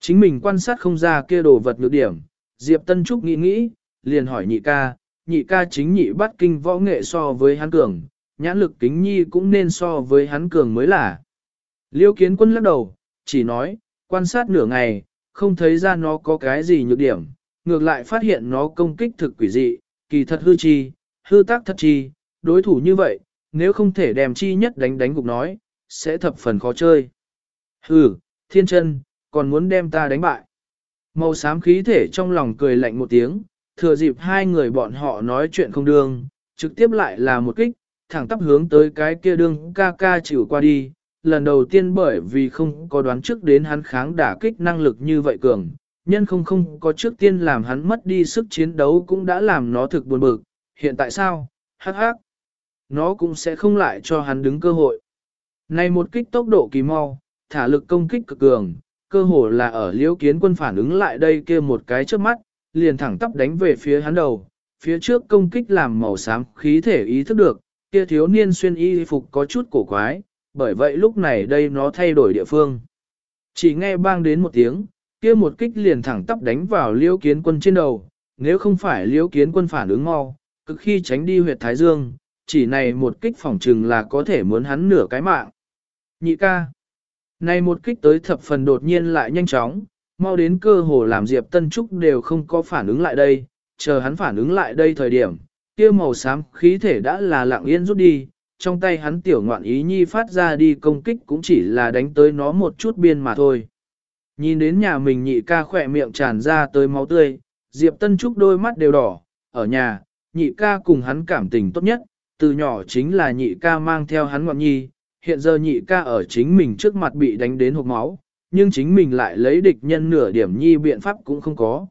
Chính mình quan sát không ra kia đồ vật nhược điểm, Diệp Tân Trúc nghĩ nghĩ, liền hỏi nhị ca, nhị ca chính nhị bắt kinh võ nghệ so với hắn cường, nhãn lực kính nhi cũng nên so với hắn cường mới là. Liêu kiến quân lắc đầu, chỉ nói, quan sát nửa ngày, không thấy ra nó có cái gì nhược điểm, ngược lại phát hiện nó công kích thực quỷ dị, kỳ thật hư chi, hư tác thật chi, đối thủ như vậy, nếu không thể đem chi nhất đánh đánh gục nói, sẽ thập phần khó chơi. Hừ, thiên chân, còn muốn đem ta đánh bại. Màu xám khí thể trong lòng cười lạnh một tiếng, thừa dịp hai người bọn họ nói chuyện không đương, trực tiếp lại là một kích, thẳng tắp hướng tới cái kia đương ca ca chịu qua đi. Lần đầu tiên bởi vì không có đoán trước đến hắn kháng đả kích năng lực như vậy cường, nhân không không có trước tiên làm hắn mất đi sức chiến đấu cũng đã làm nó thực buồn bực, hiện tại sao, hắc hắc, nó cũng sẽ không lại cho hắn đứng cơ hội. Này một kích tốc độ kỳ mau, thả lực công kích cực cường, cơ hồ là ở liễu kiến quân phản ứng lại đây kia một cái trước mắt, liền thẳng tắp đánh về phía hắn đầu, phía trước công kích làm màu xám khí thể ý thức được, kia thiếu niên xuyên y phục có chút cổ quái, bởi vậy lúc này đây nó thay đổi địa phương. Chỉ nghe bang đến một tiếng, kia một kích liền thẳng tắp đánh vào liễu kiến quân trên đầu, nếu không phải liễu kiến quân phản ứng mau, cực khi tránh đi huyệt thái dương, chỉ này một kích phỏng trừng là có thể muốn hắn nửa cái mạng. Nhị ca. Này một kích tới thập phần đột nhiên lại nhanh chóng, mau đến cơ hồ làm Diệp Tân Trúc đều không có phản ứng lại đây, chờ hắn phản ứng lại đây thời điểm, kia màu xám khí thể đã là lặng yên rút đi, trong tay hắn tiểu ngoạn ý nhi phát ra đi công kích cũng chỉ là đánh tới nó một chút biên mà thôi. Nhìn đến nhà mình nhị ca khỏe miệng tràn ra tới máu tươi, Diệp Tân Trúc đôi mắt đều đỏ, ở nhà, nhị ca cùng hắn cảm tình tốt nhất, từ nhỏ chính là nhị ca mang theo hắn ngoạn nhi, hiện giờ nhị ca ở chính mình trước mặt bị đánh đến hộp máu, nhưng chính mình lại lấy địch nhân nửa điểm nhi biện pháp cũng không có.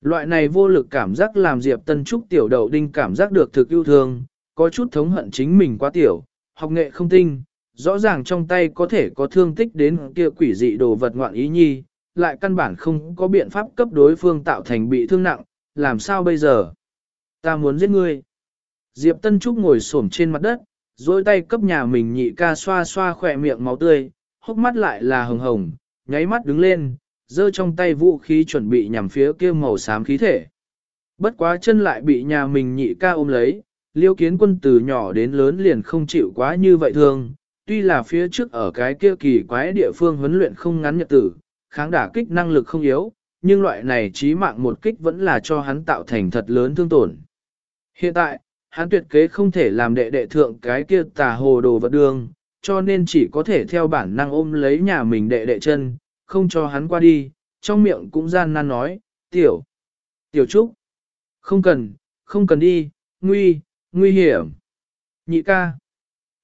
Loại này vô lực cảm giác làm Diệp Tân Trúc tiểu đầu đinh cảm giác được thực yêu thương, có chút thống hận chính mình quá tiểu, học nghệ không tinh, rõ ràng trong tay có thể có thương tích đến kia quỷ dị đồ vật ngoạn ý nhi, lại căn bản không có biện pháp cấp đối phương tạo thành bị thương nặng, làm sao bây giờ? Ta muốn giết ngươi. Diệp Tân Trúc ngồi xổm trên mặt đất, dôi tay cấp nhà mình nhị ca xoa xoa khỏe miệng máu tươi, hốc mắt lại là hồng hồng, nháy mắt đứng lên, giơ trong tay vũ khí chuẩn bị nhằm phía kia màu xám khí thể. Bất quá chân lại bị nhà mình nhị ca ôm lấy, liêu kiến quân từ nhỏ đến lớn liền không chịu quá như vậy thường, tuy là phía trước ở cái kia kỳ quái địa phương huấn luyện không ngắn nhật tử, kháng đả kích năng lực không yếu, nhưng loại này chí mạng một kích vẫn là cho hắn tạo thành thật lớn thương tổn. Hiện tại, hắn tuyệt kế không thể làm đệ đệ thượng cái kia tà hồ đồ vật đường, cho nên chỉ có thể theo bản năng ôm lấy nhà mình đệ đệ chân, không cho hắn qua đi, trong miệng cũng gian nan nói, tiểu, tiểu trúc, không cần, không cần đi, nguy, nguy hiểm. Nhị ca,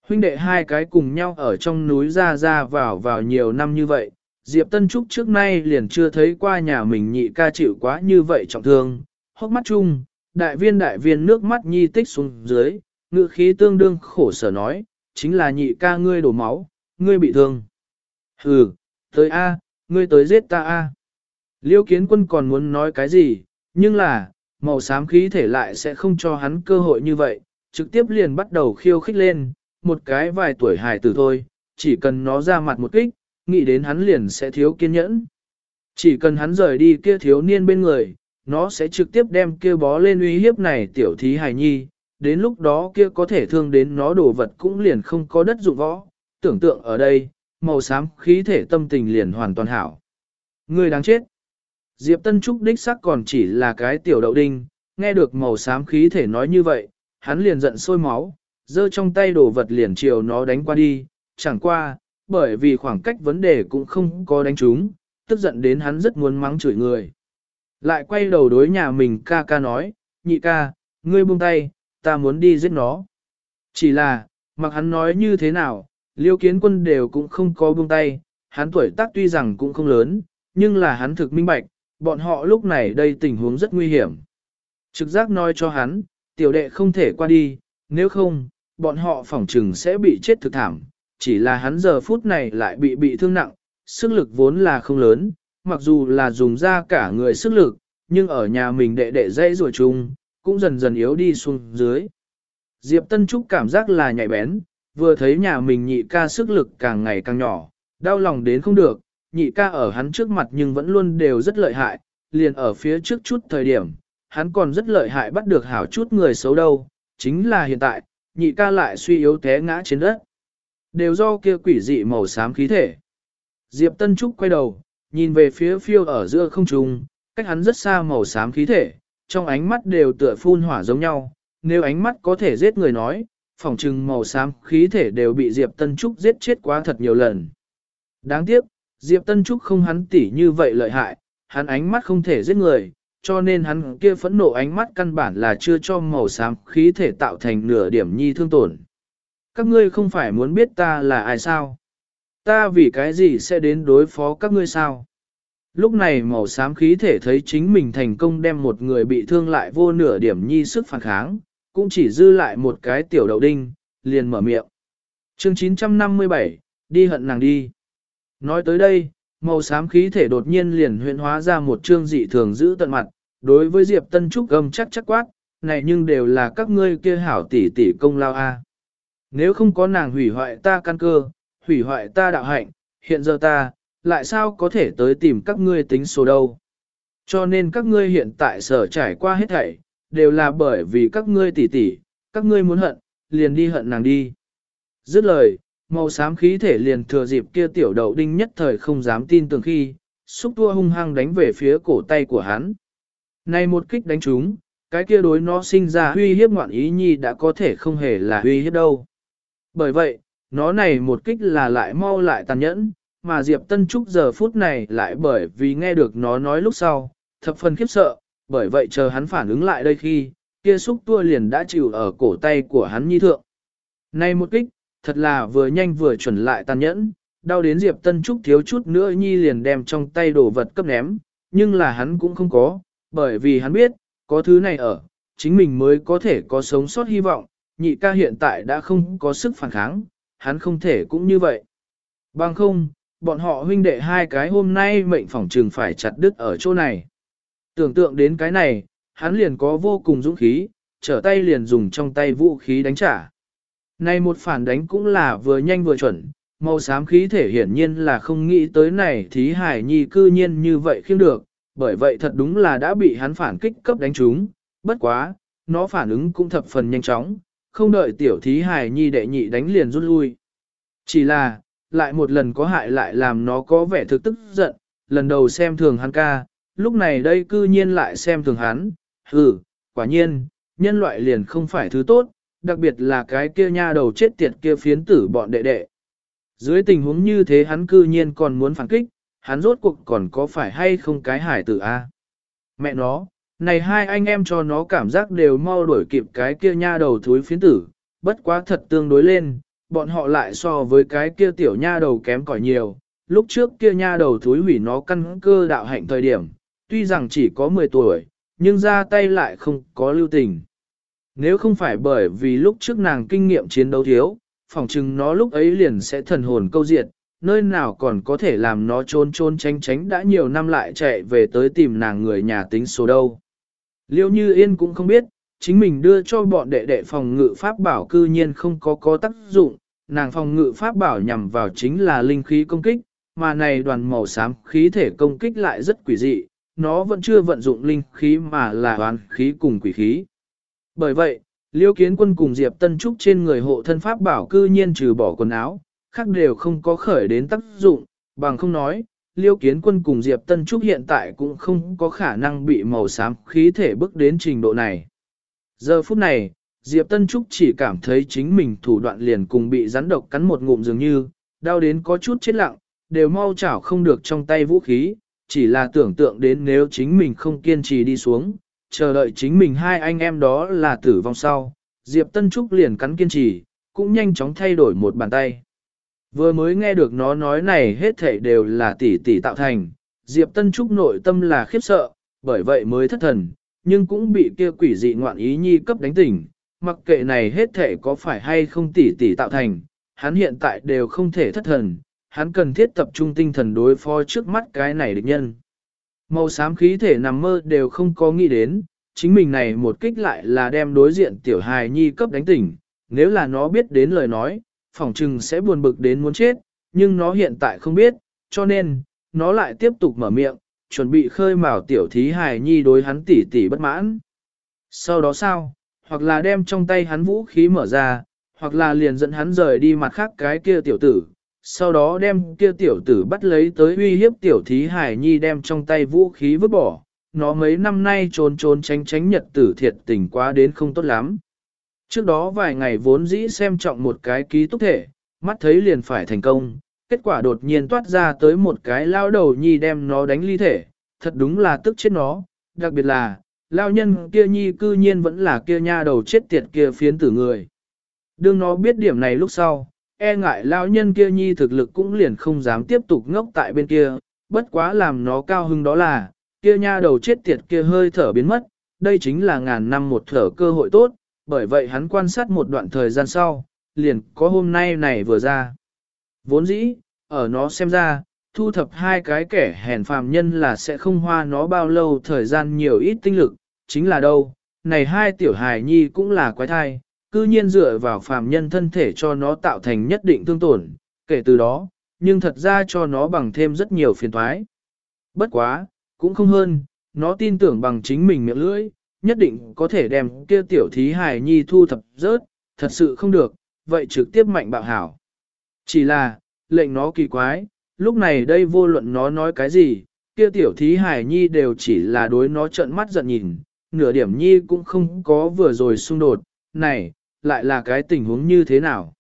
huynh đệ hai cái cùng nhau ở trong núi ra ra vào vào nhiều năm như vậy, Diệp Tân Trúc trước nay liền chưa thấy qua nhà mình nhị ca chịu quá như vậy trọng thương, hốc mắt chung, đại viên đại viên nước mắt nhi tích xuống dưới, ngự khí tương đương khổ sở nói, chính là nhị ca ngươi đổ máu, ngươi bị thương. Hừ, tới A, ngươi tới giết ta A. Liêu kiến quân còn muốn nói cái gì, nhưng là, màu xám khí thể lại sẽ không cho hắn cơ hội như vậy, trực tiếp liền bắt đầu khiêu khích lên, một cái vài tuổi hài tử thôi, chỉ cần nó ra mặt một kích, nghĩ đến hắn liền sẽ thiếu kiên nhẫn. Chỉ cần hắn rời đi kia thiếu niên bên người, nó sẽ trực tiếp đem kia bó lên uy hiếp này tiểu thí hài nhi, đến lúc đó kia có thể thương đến nó đồ vật cũng liền không có đất dụng võ, tưởng tượng ở đây, màu xám khí thể tâm tình liền hoàn toàn hảo. Người đáng chết. Diệp Tân Trúc đích sắc còn chỉ là cái tiểu đậu đinh, nghe được màu xám khí thể nói như vậy, hắn liền giận sôi máu, giơ trong tay đồ vật liền chiều nó đánh qua đi, chẳng qua, bởi vì khoảng cách vấn đề cũng không có đánh trúng, tức giận đến hắn rất muốn mắng chửi người. Lại quay đầu đối nhà mình ca ca nói, nhị ca, ngươi buông tay, ta muốn đi giết nó. Chỉ là, mặc hắn nói như thế nào, liêu kiến quân đều cũng không có buông tay, hắn tuổi tác tuy rằng cũng không lớn, nhưng là hắn thực minh bạch, bọn họ lúc này đây tình huống rất nguy hiểm. Trực giác nói cho hắn, tiểu đệ không thể qua đi, nếu không, bọn họ phỏng trừng sẽ bị chết thực thảm, chỉ là hắn giờ phút này lại bị bị thương nặng, sức lực vốn là không lớn, mặc dù là dùng ra cả người sức lực, nhưng ở nhà mình đệ đệ dây rùa chung, cũng dần dần yếu đi xuống dưới. Diệp Tân Trúc cảm giác là nhạy bén, vừa thấy nhà mình nhị ca sức lực càng ngày càng nhỏ, đau lòng đến không được, nhị ca ở hắn trước mặt nhưng vẫn luôn đều rất lợi hại, liền ở phía trước chút thời điểm, hắn còn rất lợi hại bắt được hảo chút người xấu đâu, chính là hiện tại, nhị ca lại suy yếu té ngã trên đất. Đều do kia quỷ dị màu xám khí thể. Diệp Tân Trúc quay đầu, nhìn về phía phiêu ở giữa không trung, cách hắn rất xa màu xám khí thể, trong ánh mắt đều tựa phun hỏa giống nhau, nếu ánh mắt có thể giết người nói, phòng trừng màu xám khí thể đều bị Diệp Tân Trúc giết chết quá thật nhiều lần. Đáng tiếc, Diệp Tân Trúc không hắn tỉ như vậy lợi hại, hắn ánh mắt không thể giết người, cho nên hắn kia phẫn nộ ánh mắt căn bản là chưa cho màu xám khí thể tạo thành nửa điểm nhi thương tổn. Các ngươi không phải muốn biết ta là ai sao? Ta vì cái gì sẽ đến đối phó các ngươi sao? Lúc này màu xám khí thể thấy chính mình thành công đem một người bị thương lại vô nửa điểm nhi sức phản kháng, cũng chỉ dư lại một cái tiểu đậu đinh, liền mở miệng. chương 957, đi hận nàng đi. Nói tới đây, màu xám khí thể đột nhiên liền huyện hóa ra một chương dị thường giữ tận mặt, đối với Diệp Tân Trúc gầm chắc chắc quát, này nhưng đều là các ngươi kia hảo tỷ tỷ công lao a. Nếu không có nàng hủy hoại ta căn cơ, hủy hoại ta đạo hạnh, hiện giờ ta, lại sao có thể tới tìm các ngươi tính số đâu. Cho nên các ngươi hiện tại sở trải qua hết thảy, đều là bởi vì các ngươi tỷ tỷ, các ngươi muốn hận, liền đi hận nàng đi. Dứt lời, màu xám khí thể liền thừa dịp kia tiểu đậu đinh nhất thời không dám tin tưởng khi, xúc tua hung hăng đánh về phía cổ tay của hắn. Này một kích đánh trúng, cái kia đối nó sinh ra uy hiếp ngoạn ý nhi đã có thể không hề là uy hiếp đâu. Bởi vậy, nó này một kích là lại mau lại tàn nhẫn, mà Diệp Tân Trúc giờ phút này lại bởi vì nghe được nó nói lúc sau, thập phần khiếp sợ, bởi vậy chờ hắn phản ứng lại đây khi, kia xúc tua liền đã chịu ở cổ tay của hắn nhi thượng. Này một kích, thật là vừa nhanh vừa chuẩn lại tàn nhẫn, đau đến Diệp Tân Trúc thiếu chút nữa nhi liền đem trong tay đồ vật cấp ném, nhưng là hắn cũng không có, bởi vì hắn biết, có thứ này ở, chính mình mới có thể có sống sót hy vọng, nhị ca hiện tại đã không có sức phản kháng, hắn không thể cũng như vậy. Bằng không, bọn họ huynh đệ hai cái hôm nay mệnh phỏng trừng phải chặt đứt ở chỗ này. Tưởng tượng đến cái này, hắn liền có vô cùng dũng khí, trở tay liền dùng trong tay vũ khí đánh trả. Này một phản đánh cũng là vừa nhanh vừa chuẩn, màu xám khí thể hiển nhiên là không nghĩ tới này thí hải nhi cư nhiên như vậy khiêm được, bởi vậy thật đúng là đã bị hắn phản kích cấp đánh trúng, bất quá, nó phản ứng cũng thập phần nhanh chóng, không đợi tiểu thí hải nhi đệ nhị đánh liền rút lui. Chỉ là, lại một lần có hại lại làm nó có vẻ thực tức giận, lần đầu xem thường hắn ca, lúc này đây cư nhiên lại xem thường hắn, hừ, quả nhiên, nhân loại liền không phải thứ tốt, đặc biệt là cái kia nha đầu chết tiệt kia phiến tử bọn đệ đệ. Dưới tình huống như thế hắn cư nhiên còn muốn phản kích, hắn rốt cuộc còn có phải hay không cái hải tử a? Mẹ nó, này hai anh em cho nó cảm giác đều mau đuổi kịp cái kia nha đầu thúi phiến tử, bất quá thật tương đối lên, bọn họ lại so với cái kia tiểu nha đầu kém cỏi nhiều. Lúc trước kia nha đầu thúi hủy nó căn cơ đạo hạnh thời điểm, tuy rằng chỉ có 10 tuổi, nhưng ra tay lại không có lưu tình. Nếu không phải bởi vì lúc trước nàng kinh nghiệm chiến đấu thiếu, phỏng chừng nó lúc ấy liền sẽ thần hồn câu diệt, nơi nào còn có thể làm nó trốn trốn tránh tránh đã nhiều năm lại chạy về tới tìm nàng người nhà tính số đâu. Liêu như yên cũng không biết, chính mình đưa cho bọn đệ đệ phòng ngự pháp bảo cư nhiên không có có tác dụng, nàng phòng ngự pháp bảo nhằm vào chính là linh khí công kích, mà này đoàn màu xám khí thể công kích lại rất quỷ dị, nó vẫn chưa vận dụng linh khí mà là đoàn khí cùng quỷ khí. Bởi vậy, Liêu Kiến Quân cùng Diệp Tân Trúc trên người hộ thân pháp bảo cư nhiên trừ bỏ quần áo, khác đều không có khởi đến tác dụng, bằng không nói, Liêu Kiến Quân cùng Diệp Tân Trúc hiện tại cũng không có khả năng bị màu xám khí thể bước đến trình độ này. Giờ phút này, Diệp Tân Trúc chỉ cảm thấy chính mình thủ đoạn liền cùng bị rắn độc cắn một ngụm dường như, đau đến có chút chết lặng, đều mau chảo không được trong tay vũ khí, chỉ là tưởng tượng đến nếu chính mình không kiên trì đi xuống, chờ đợi chính mình hai anh em đó là tử vong sau. Diệp Tân Trúc liền cắn kiên trì, cũng nhanh chóng thay đổi một bàn tay. Vừa mới nghe được nó nói này hết thảy đều là tỷ tỷ tạo thành, Diệp Tân Trúc nội tâm là khiếp sợ, bởi vậy mới thất thần, nhưng cũng bị kia quỷ dị ngoạn ý nhi cấp đánh tỉnh, mặc kệ này hết thể có phải hay không tỉ tỷ tạo thành, hắn hiện tại đều không thể thất thần, hắn cần thiết tập trung tinh thần đối phó trước mắt cái này địch nhân. Màu xám khí thể nằm mơ đều không có nghĩ đến, chính mình này một kích lại là đem đối diện tiểu hài nhi cấp đánh tỉnh, nếu là nó biết đến lời nói, phỏng chừng sẽ buồn bực đến muốn chết, nhưng nó hiện tại không biết, cho nên, nó lại tiếp tục mở miệng, chuẩn bị khơi mào tiểu thí hài nhi đối hắn tỉ tỉ bất mãn. Sau đó sao, hoặc là đem trong tay hắn vũ khí mở ra, hoặc là liền dẫn hắn rời đi mặt khác cái kia tiểu tử, sau đó đem kia tiểu tử bắt lấy tới uy hiếp tiểu thí hải nhi đem trong tay vũ khí vứt bỏ, nó mấy năm nay trốn trốn tránh tránh nhật tử thiệt tình quá đến không tốt lắm. Trước đó vài ngày vốn dĩ xem trọng một cái ký túc thể, mắt thấy liền phải thành công, kết quả đột nhiên toát ra tới một cái lao đầu nhi đem nó đánh ly thể, thật đúng là tức chết nó, đặc biệt là, lao nhân kia nhi cư nhiên vẫn là kia nha đầu chết tiệt kia phiến tử người. Đương nó biết điểm này lúc sau, e ngại lao nhân kia nhi thực lực cũng liền không dám tiếp tục ngốc tại bên kia, bất quá làm nó cao hưng đó là, kia nha đầu chết tiệt kia hơi thở biến mất, đây chính là ngàn năm một thở cơ hội tốt, bởi vậy hắn quan sát một đoạn thời gian sau, liền có hôm nay này vừa ra. Vốn dĩ, ở nó xem ra, thu thập hai cái kẻ hèn phàm nhân là sẽ không hoa nó bao lâu thời gian nhiều ít tinh lực, chính là đâu, này hai tiểu hài nhi cũng là quái thai, cư nhiên dựa vào phàm nhân thân thể cho nó tạo thành nhất định thương tổn, kể từ đó, nhưng thật ra cho nó bằng thêm rất nhiều phiền thoái. Bất quá, cũng không hơn, nó tin tưởng bằng chính mình miệng lưỡi, nhất định có thể đem kia tiểu thí hài nhi thu thập rớt, thật sự không được, vậy trực tiếp mạnh bạo hảo. Chỉ là, lệnh nó kỳ quái, lúc này đây vô luận nó nói cái gì, kia tiểu thí hài nhi đều chỉ là đối nó trợn mắt giận nhìn, nửa điểm nhi cũng không có vừa rồi xung đột, này, lại là cái tình huống như thế nào.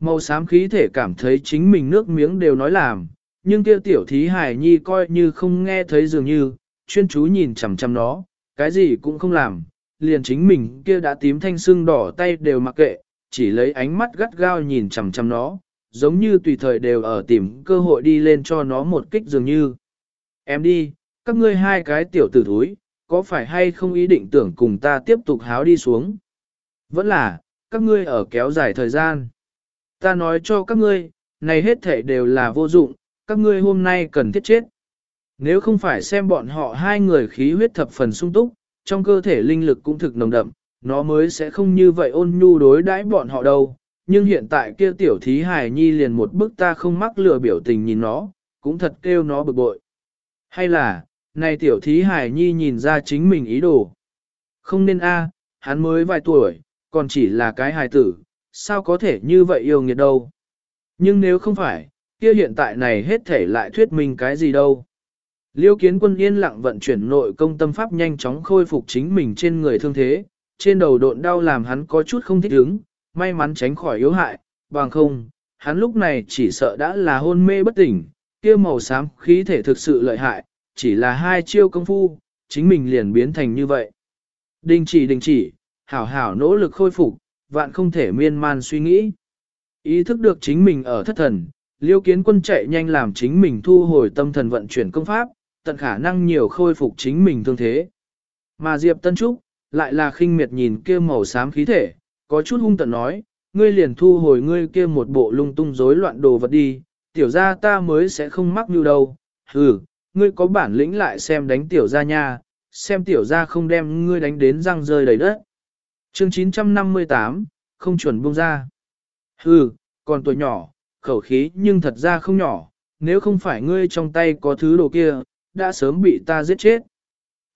Màu xám khí thể cảm thấy chính mình nước miếng đều nói làm, nhưng kia tiểu thí hải nhi coi như không nghe thấy dường như, chuyên chú nhìn chằm chằm nó, cái gì cũng không làm, liền chính mình kia đã tím thanh sưng đỏ tay đều mặc kệ, chỉ lấy ánh mắt gắt gao nhìn chằm chằm nó, giống như tùy thời đều ở tìm cơ hội đi lên cho nó một kích dường như. Em đi, các ngươi hai cái tiểu tử thúi, có phải hay không ý định tưởng cùng ta tiếp tục háo đi xuống? Vẫn là, các ngươi ở kéo dài thời gian. Ta nói cho các ngươi, này hết thể đều là vô dụng, các ngươi hôm nay cần thiết chết. Nếu không phải xem bọn họ hai người khí huyết thập phần sung túc, trong cơ thể linh lực cũng thực nồng đậm, nó mới sẽ không như vậy ôn nhu đối đãi bọn họ đâu. Nhưng hiện tại kia tiểu thí hài nhi liền một bức ta không mắc lừa biểu tình nhìn nó, cũng thật kêu nó bực bội. Hay là, này tiểu thí hải nhi nhìn ra chính mình ý đồ. Không nên a, à, hắn mới vài tuổi, còn chỉ là cái hài tử, sao có thể như vậy yêu nghiệt đâu. Nhưng nếu không phải, kia hiện tại này hết thể lại thuyết minh cái gì đâu. Liêu kiến quân yên lặng vận chuyển nội công tâm pháp nhanh chóng khôi phục chính mình trên người thương thế, trên đầu độn đau làm hắn có chút không thích ứng, may mắn tránh khỏi yếu hại, bằng không, hắn lúc này chỉ sợ đã là hôn mê bất tỉnh, kia màu xám khí thể thực sự lợi hại, chỉ là hai chiêu công phu, chính mình liền biến thành như vậy. Đình chỉ đình chỉ, hảo hảo nỗ lực khôi phục, vạn không thể miên man suy nghĩ. Ý thức được chính mình ở thất thần, liêu kiến quân chạy nhanh làm chính mình thu hồi tâm thần vận chuyển công pháp, tận khả năng nhiều khôi phục chính mình thương thế. Mà Diệp Tân Trúc, lại là khinh miệt nhìn kia màu xám khí thể, có chút hung tận nói, ngươi liền thu hồi ngươi kia một bộ lung tung rối loạn đồ vật đi, tiểu gia ta mới sẽ không mắc như đâu, hừ, ngươi có bản lĩnh lại xem đánh tiểu gia nha, xem tiểu gia không đem ngươi đánh đến răng rơi đầy đất. Chương 958, không chuẩn buông ra. Hừ, còn tuổi nhỏ, khẩu khí nhưng thật ra không nhỏ, nếu không phải ngươi trong tay có thứ đồ kia, đã sớm bị ta giết chết.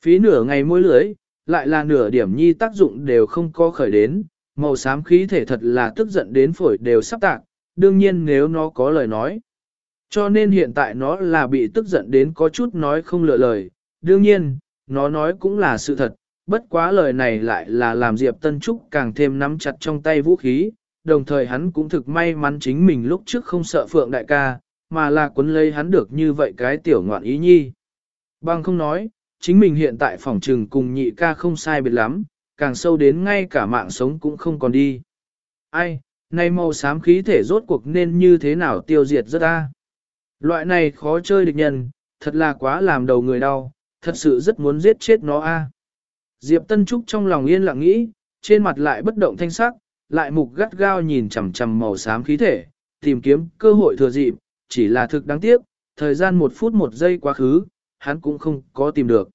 Phí nửa ngày môi lưới, lại là nửa điểm nhi tác dụng đều không có khởi đến, màu xám khí thể thật là tức giận đến phổi đều sắp tạc, đương nhiên nếu nó có lời nói. Cho nên hiện tại nó là bị tức giận đến có chút nói không lựa lời, đương nhiên, nó nói cũng là sự thật, bất quá lời này lại là làm Diệp Tân Trúc càng thêm nắm chặt trong tay vũ khí, đồng thời hắn cũng thực may mắn chính mình lúc trước không sợ Phượng Đại ca, mà là cuốn lấy hắn được như vậy cái tiểu ngoạn ý nhi. Bằng không nói, chính mình hiện tại phòng trừng cùng nhị ca không sai biệt lắm, càng sâu đến ngay cả mạng sống cũng không còn đi. Ai, nay màu xám khí thể rốt cuộc nên như thế nào tiêu diệt rất ta. Loại này khó chơi địch nhân, thật là quá làm đầu người đau, thật sự rất muốn giết chết nó a. Diệp Tân Trúc trong lòng yên lặng nghĩ, trên mặt lại bất động thanh sắc, lại mục gắt gao nhìn chằm chằm màu xám khí thể, tìm kiếm cơ hội thừa dịp, chỉ là thực đáng tiếc, thời gian một phút một giây quá khứ, hắn cũng không có tìm được.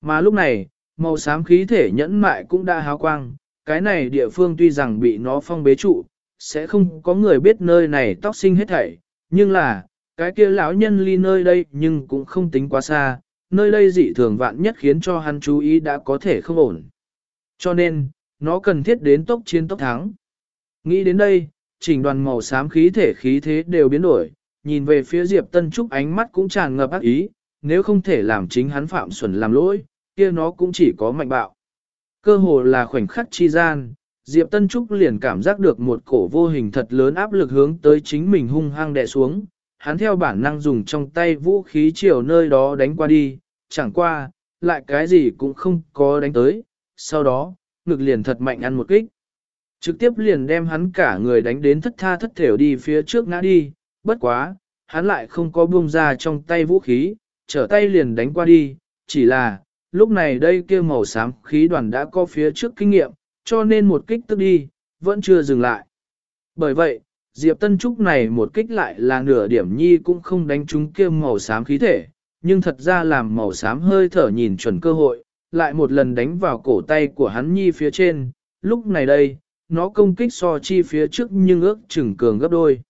Mà lúc này, màu xám khí thể nhẫn mại cũng đã háo quang, cái này địa phương tuy rằng bị nó phong bế trụ, sẽ không có người biết nơi này tóc sinh hết thảy, nhưng là, cái kia lão nhân ly nơi đây nhưng cũng không tính quá xa, nơi đây dị thường vạn nhất khiến cho hắn chú ý đã có thể không ổn. Cho nên, nó cần thiết đến tốc chiến tốc thắng. Nghĩ đến đây, chỉnh đoàn màu xám khí thể khí thế đều biến đổi, nhìn về phía Diệp Tân Trúc ánh mắt cũng tràn ngập ác ý, nếu không thể làm chính hắn phạm xuẩn làm lỗi, kia nó cũng chỉ có mạnh bạo. Cơ hồ là khoảnh khắc chi gian, Diệp Tân Trúc liền cảm giác được một cổ vô hình thật lớn áp lực hướng tới chính mình hung hăng đè xuống, hắn theo bản năng dùng trong tay vũ khí chiều nơi đó đánh qua đi, chẳng qua, lại cái gì cũng không có đánh tới, sau đó, ngực liền thật mạnh ăn một kích. Trực tiếp liền đem hắn cả người đánh đến thất tha thất thểu đi phía trước ngã đi, bất quá, hắn lại không có buông ra trong tay vũ khí, trở tay liền đánh qua đi, chỉ là, lúc này đây kia màu xám khí đoàn đã có phía trước kinh nghiệm, cho nên một kích tức đi, vẫn chưa dừng lại. Bởi vậy, Diệp Tân Trúc này một kích lại là nửa điểm nhi cũng không đánh trúng kia màu xám khí thể, nhưng thật ra làm màu xám hơi thở nhìn chuẩn cơ hội, lại một lần đánh vào cổ tay của hắn nhi phía trên, lúc này đây, nó công kích so chi phía trước nhưng ước chừng cường gấp đôi.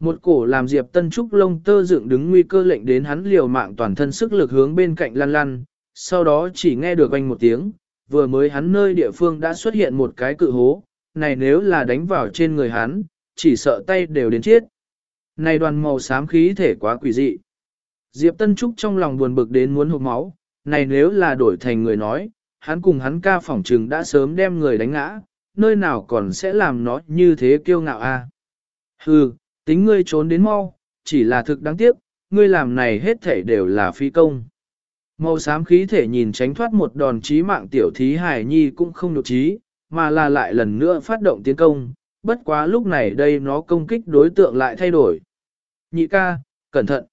Một cổ làm Diệp Tân Trúc lông tơ dựng đứng nguy cơ lệnh đến hắn liều mạng toàn thân sức lực hướng bên cạnh lăn lăn, sau đó chỉ nghe được anh một tiếng, vừa mới hắn nơi địa phương đã xuất hiện một cái cự hố, này nếu là đánh vào trên người hắn, chỉ sợ tay đều đến chết. Này đoàn màu xám khí thể quá quỷ dị. Diệp Tân Trúc trong lòng buồn bực đến muốn hụt máu, này nếu là đổi thành người nói, hắn cùng hắn ca phỏng trừng đã sớm đem người đánh ngã, nơi nào còn sẽ làm nó như thế kiêu ngạo a? À? Hừ, tính ngươi trốn đến mau, chỉ là thực đáng tiếc, ngươi làm này hết thể đều là phi công. Màu xám khí thể nhìn tránh thoát một đòn chí mạng tiểu thí hải nhi cũng không được trí, mà là lại lần nữa phát động tiến công, bất quá lúc này đây nó công kích đối tượng lại thay đổi. Nhị ca, cẩn thận.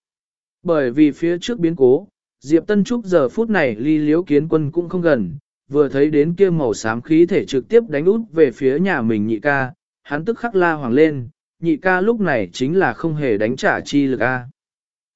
Bởi vì phía trước biến cố, Diệp Tân Trúc giờ phút này ly liếu kiến quân cũng không gần, vừa thấy đến kia màu xám khí thể trực tiếp đánh út về phía nhà mình nhị ca, hắn tức khắc la hoàng lên, nhị ca lúc này chính là không hề đánh trả chi lực a.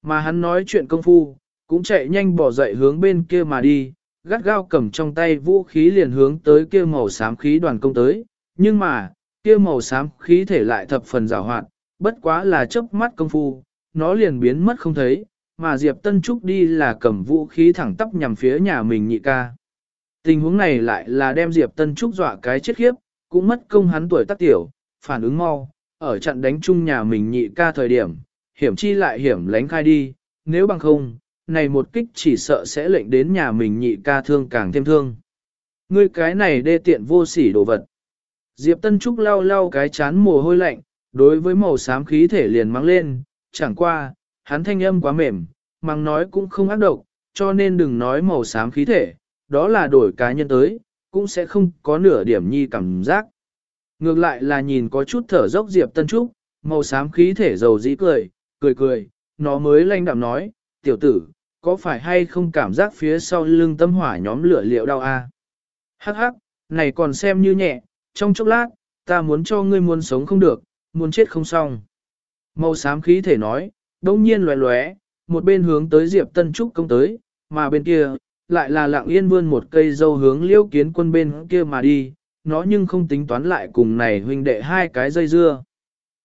Mà hắn nói chuyện công phu, cũng chạy nhanh bỏ dậy hướng bên kia mà đi, gắt gao cầm trong tay vũ khí liền hướng tới kia màu xám khí đoàn công tới, nhưng mà, kia màu xám khí thể lại thập phần rào hoạt, bất quá là chớp mắt công phu, nó liền biến mất không thấy, mà Diệp Tân Trúc đi là cầm vũ khí thẳng tắp nhằm phía nhà mình nhị ca. Tình huống này lại là đem Diệp Tân Trúc dọa cái chết khiếp, cũng mất công hắn tuổi tác tiểu, phản ứng mau, ở trận đánh chung nhà mình nhị ca thời điểm, hiểm chi lại hiểm lánh khai đi, nếu bằng không, này một kích chỉ sợ sẽ lệnh đến nhà mình nhị ca thương càng thêm thương. Ngươi cái này đê tiện vô sỉ đồ vật. Diệp Tân Trúc lau lau cái chán mồ hôi lạnh, đối với màu xám khí thể liền mang lên, chẳng qua, hắn thanh âm quá mềm, mang nói cũng không ác độc, cho nên đừng nói màu xám khí thể, đó là đổi cá nhân tới, cũng sẽ không có nửa điểm nhi cảm giác. Ngược lại là nhìn có chút thở dốc Diệp Tân Trúc, màu xám khí thể dầu dĩ cười, cười cười, nó mới lanh đạm nói, tiểu tử, có phải hay không cảm giác phía sau lưng tâm hỏa nhóm lửa liệu đau a? À? Hắc hắc, này còn xem như nhẹ, trong chốc lát, ta muốn cho ngươi muốn sống không được, muốn chết không xong. Màu xám khí thể nói, đông nhiên lóe loé một bên hướng tới Diệp Tân Trúc công tới, mà bên kia, lại là Lạng yên vươn một cây dâu hướng liêu kiến quân bên kia mà đi, nó nhưng không tính toán lại cùng này huynh đệ hai cái dây dưa.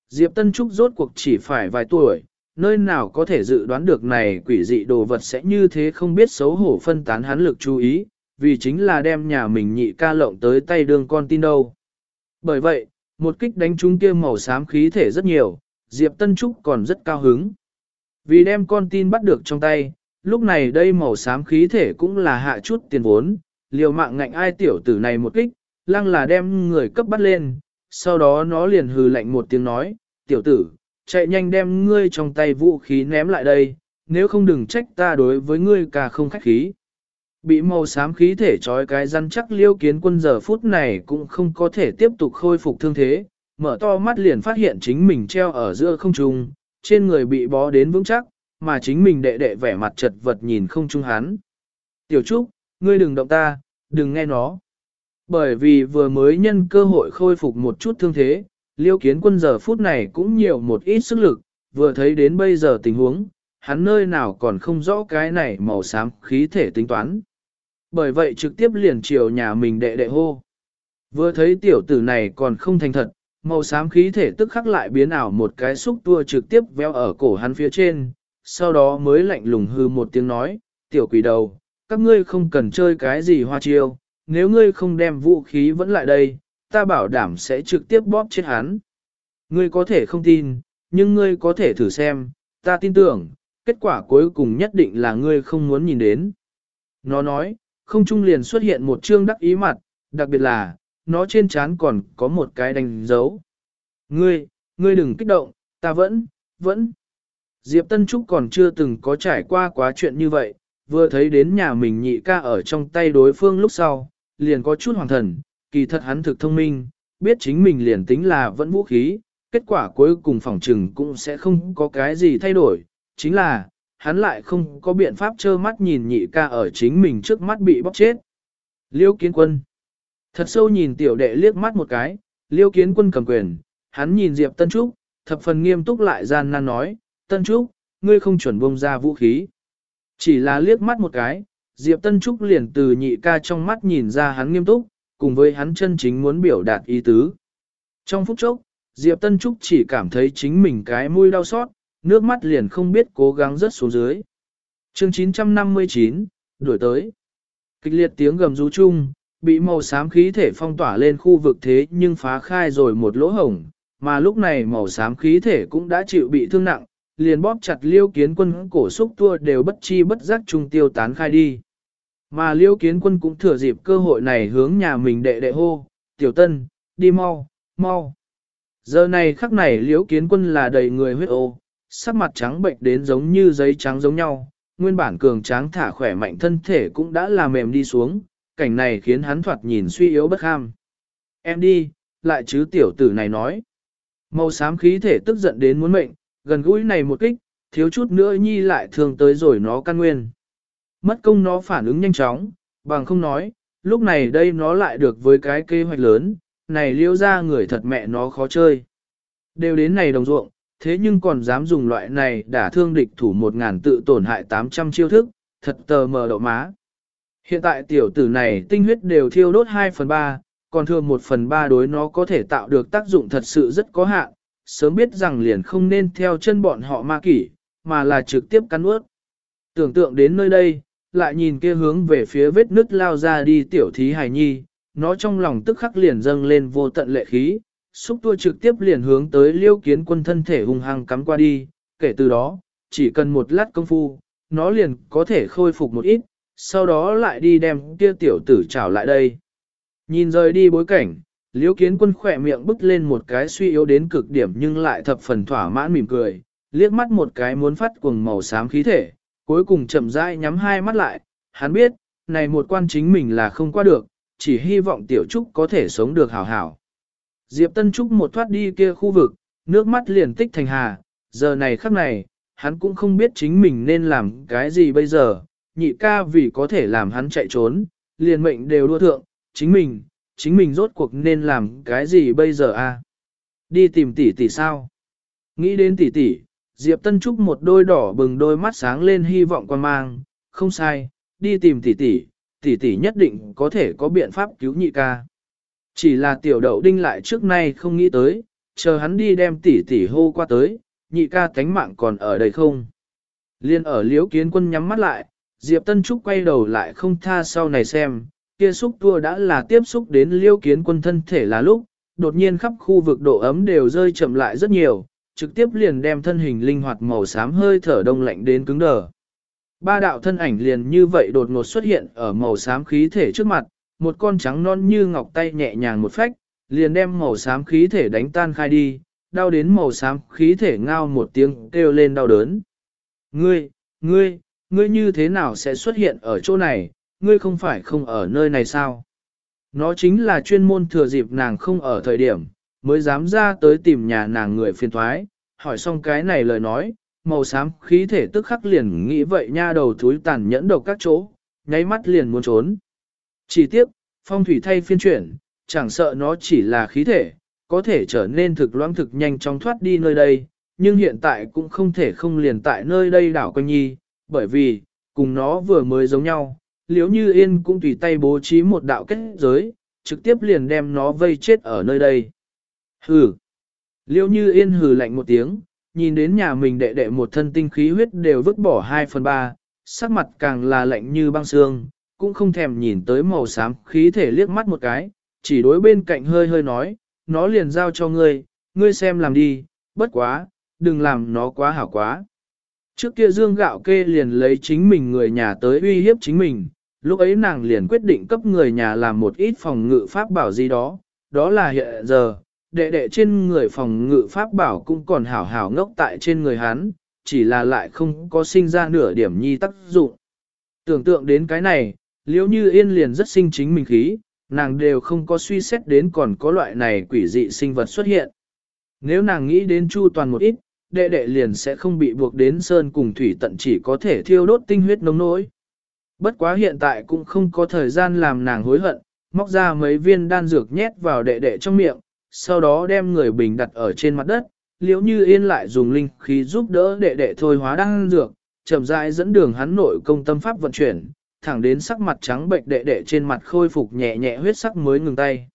Diệp Tân Trúc rốt cuộc chỉ phải vài tuổi, nơi nào có thể dự đoán được này quỷ dị đồ vật sẽ như thế không biết xấu hổ phân tán hắn lực chú ý, vì chính là đem nhà mình nhị ca lộng tới tay đương con tin đâu. Bởi vậy, một kích đánh trúng kia màu xám khí thể rất nhiều, Diệp Tân Trúc còn rất cao hứng. Vì đem con tin bắt được trong tay, lúc này đây màu xám khí thể cũng là hạ chút tiền vốn, liều mạng ngạnh ai tiểu tử này một kích, lăng là đem người cấp bắt lên, sau đó nó liền hừ lạnh một tiếng nói, tiểu tử, chạy nhanh đem ngươi trong tay vũ khí ném lại đây, nếu không đừng trách ta đối với ngươi cả không khách khí. Bị màu xám khí thể trói cái răn chắc liêu kiến quân giờ phút này cũng không có thể tiếp tục khôi phục thương thế, mở to mắt liền phát hiện chính mình treo ở giữa không trung, trên người bị bó đến vững chắc, mà chính mình đệ đệ vẻ mặt chật vật nhìn không trung hắn. Tiểu Trúc, ngươi đừng động ta, đừng nghe nó. Bởi vì vừa mới nhân cơ hội khôi phục một chút thương thế, liêu kiến quân giờ phút này cũng nhiều một ít sức lực, vừa thấy đến bây giờ tình huống, hắn nơi nào còn không rõ cái này màu xám khí thể tính toán. Bởi vậy trực tiếp liền chiều nhà mình đệ đệ hô. Vừa thấy tiểu tử này còn không thành thật, màu xám khí thể tức khắc lại biến ảo một cái xúc tua trực tiếp véo ở cổ hắn phía trên, sau đó mới lạnh lùng hư một tiếng nói, tiểu quỷ đầu, các ngươi không cần chơi cái gì hoa chiêu, nếu ngươi không đem vũ khí vẫn lại đây, ta bảo đảm sẽ trực tiếp bóp chết hắn. Ngươi có thể không tin, nhưng ngươi có thể thử xem, ta tin tưởng, kết quả cuối cùng nhất định là ngươi không muốn nhìn đến. Nó nói, không trung liền xuất hiện một chương đắc ý mặt, đặc biệt là, nó trên trán còn có một cái đánh dấu. Ngươi, ngươi đừng kích động, ta vẫn, vẫn. Diệp Tân Trúc còn chưa từng có trải qua quá chuyện như vậy, vừa thấy đến nhà mình nhị ca ở trong tay đối phương lúc sau, liền có chút hoàng thần, kỳ thật hắn thực thông minh, biết chính mình liền tính là vẫn vũ khí, kết quả cuối cùng phòng trừng cũng sẽ không có cái gì thay đổi, chính là, hắn lại không có biện pháp trơ mắt nhìn nhị ca ở chính mình trước mắt bị bóc chết. Liêu kiến quân Thật sâu nhìn tiểu đệ liếc mắt một cái, liêu kiến quân cầm quyền, hắn nhìn Diệp Tân Trúc, thập phần nghiêm túc lại gian nan nói, Tân Trúc, ngươi không chuẩn bông ra vũ khí. Chỉ là liếc mắt một cái, Diệp Tân Trúc liền từ nhị ca trong mắt nhìn ra hắn nghiêm túc, cùng với hắn chân chính muốn biểu đạt ý tứ. Trong phút chốc, Diệp Tân Trúc chỉ cảm thấy chính mình cái mũi đau xót, nước mắt liền không biết cố gắng rớt xuống dưới. chương 959, đổi tới. Kịch liệt tiếng gầm rú chung, bị màu xám khí thể phong tỏa lên khu vực thế nhưng phá khai rồi một lỗ hổng, mà lúc này màu xám khí thể cũng đã chịu bị thương nặng, liền bóp chặt liêu kiến quân cổ xúc tua đều bất chi bất giác trung tiêu tán khai đi. Mà liêu kiến quân cũng thừa dịp cơ hội này hướng nhà mình đệ đệ hô, tiểu tân, đi mau, mau. Giờ này khắc này liêu kiến quân là đầy người huyết ô, sắc mặt trắng bệnh đến giống như giấy trắng giống nhau, nguyên bản cường tráng thả khỏe mạnh thân thể cũng đã là mềm đi xuống, cảnh này khiến hắn thoạt nhìn suy yếu bất ham. Em đi, lại chứ tiểu tử này nói. Màu xám khí thể tức giận đến muốn mệnh, gần gũi này một kích, thiếu chút nữa nhi lại thường tới rồi nó căn nguyên. Mất công nó phản ứng nhanh chóng, bằng không nói, lúc này đây nó lại được với cái kế hoạch lớn, này liêu ra người thật mẹ nó khó chơi. Đều đến này đồng ruộng, thế nhưng còn dám dùng loại này đả thương địch thủ một ngàn tự tổn hại 800 chiêu thức, thật tờ mờ đậu má. Hiện tại tiểu tử này tinh huyết đều thiêu đốt 2 phần 3, còn thừa 1 phần 3 đối nó có thể tạo được tác dụng thật sự rất có hạn, sớm biết rằng liền không nên theo chân bọn họ ma kỷ, mà là trực tiếp cắn ướt. Tưởng tượng đến nơi đây, lại nhìn kia hướng về phía vết nứt lao ra đi tiểu thí hài nhi, nó trong lòng tức khắc liền dâng lên vô tận lệ khí, xúc tua trực tiếp liền hướng tới liêu kiến quân thân thể hung hăng cắm qua đi, kể từ đó, chỉ cần một lát công phu, nó liền có thể khôi phục một ít, sau đó lại đi đem kia tiểu tử trảo lại đây. Nhìn rời đi bối cảnh, Liêu kiến quân khỏe miệng bứt lên một cái suy yếu đến cực điểm nhưng lại thập phần thỏa mãn mỉm cười, liếc mắt một cái muốn phát cuồng màu xám khí thể, cuối cùng chậm rãi nhắm hai mắt lại, hắn biết, này một quan chính mình là không qua được, chỉ hy vọng tiểu trúc có thể sống được hảo hảo. Diệp Tân Trúc một thoát đi kia khu vực, nước mắt liền tích thành hà, giờ này khắc này, hắn cũng không biết chính mình nên làm cái gì bây giờ, nhị ca vì có thể làm hắn chạy trốn, liền mệnh đều đua thượng, chính mình, chính mình rốt cuộc nên làm cái gì bây giờ a? Đi tìm tỷ tỷ sao? Nghĩ đến tỷ tỷ, Diệp Tân Trúc một đôi đỏ bừng đôi mắt sáng lên hy vọng quan mang, không sai, đi tìm tỷ tỷ, tỷ tỷ nhất định có thể có biện pháp cứu nhị ca. Chỉ là tiểu đậu đinh lại trước nay không nghĩ tới, chờ hắn đi đem tỷ tỷ hô qua tới, nhị ca tánh mạng còn ở đây không. Liên ở liễu kiến quân nhắm mắt lại, Diệp Tân Trúc quay đầu lại không tha sau này xem, kia xúc tua đã là tiếp xúc đến liễu kiến quân thân thể là lúc, đột nhiên khắp khu vực độ ấm đều rơi chậm lại rất nhiều, trực tiếp liền đem thân hình linh hoạt màu xám hơi thở đông lạnh đến cứng đờ. Ba đạo thân ảnh liền như vậy đột ngột xuất hiện ở màu xám khí thể trước mặt, một con trắng non như ngọc tay nhẹ nhàng một phách, liền đem màu xám khí thể đánh tan khai đi, đau đến màu xám khí thể ngao một tiếng kêu lên đau đớn. Ngươi, ngươi, ngươi như thế nào sẽ xuất hiện ở chỗ này, ngươi không phải không ở nơi này sao? Nó chính là chuyên môn thừa dịp nàng không ở thời điểm, mới dám ra tới tìm nhà nàng người phiền thoái, hỏi xong cái này lời nói, màu xám khí thể tức khắc liền nghĩ vậy nha đầu thúi tàn nhẫn đầu các chỗ, nháy mắt liền muốn trốn. Chỉ tiếc, phong thủy thay phiên chuyển, chẳng sợ nó chỉ là khí thể, có thể trở nên thực loãng thực nhanh chóng thoát đi nơi đây, nhưng hiện tại cũng không thể không liền tại nơi đây đảo quanh nhi, bởi vì, cùng nó vừa mới giống nhau, liếu như yên cũng tùy tay bố trí một đạo kết giới, trực tiếp liền đem nó vây chết ở nơi đây. Hừ! Liêu như yên hừ lạnh một tiếng, nhìn đến nhà mình đệ đệ một thân tinh khí huyết đều vứt bỏ 2 phần 3, sắc mặt càng là lạnh như băng xương, cũng không thèm nhìn tới màu xám khí thể liếc mắt một cái, chỉ đối bên cạnh hơi hơi nói, nó liền giao cho ngươi, ngươi xem làm đi, bất quá, đừng làm nó quá hảo quá. Trước kia dương gạo kê liền lấy chính mình người nhà tới uy hiếp chính mình, lúc ấy nàng liền quyết định cấp người nhà làm một ít phòng ngự pháp bảo gì đó, đó là hiện giờ, đệ đệ trên người phòng ngự pháp bảo cũng còn hảo hảo ngốc tại trên người hắn, chỉ là lại không có sinh ra nửa điểm nhi tác dụng. Tưởng tượng đến cái này, liễu như yên liền rất sinh chính mình khí, nàng đều không có suy xét đến còn có loại này quỷ dị sinh vật xuất hiện. Nếu nàng nghĩ đến chu toàn một ít, đệ đệ liền sẽ không bị buộc đến sơn cùng thủy tận chỉ có thể thiêu đốt tinh huyết nông nỗi. Bất quá hiện tại cũng không có thời gian làm nàng hối hận, móc ra mấy viên đan dược nhét vào đệ đệ trong miệng, sau đó đem người bình đặt ở trên mặt đất, liễu như yên lại dùng linh khí giúp đỡ đệ đệ thôi hóa đan dược, chậm rãi dẫn đường hắn nội công tâm pháp vận chuyển, thẳng đến sắc mặt trắng bệnh đệ đệ trên mặt khôi phục nhẹ nhẹ huyết sắc mới ngừng tay.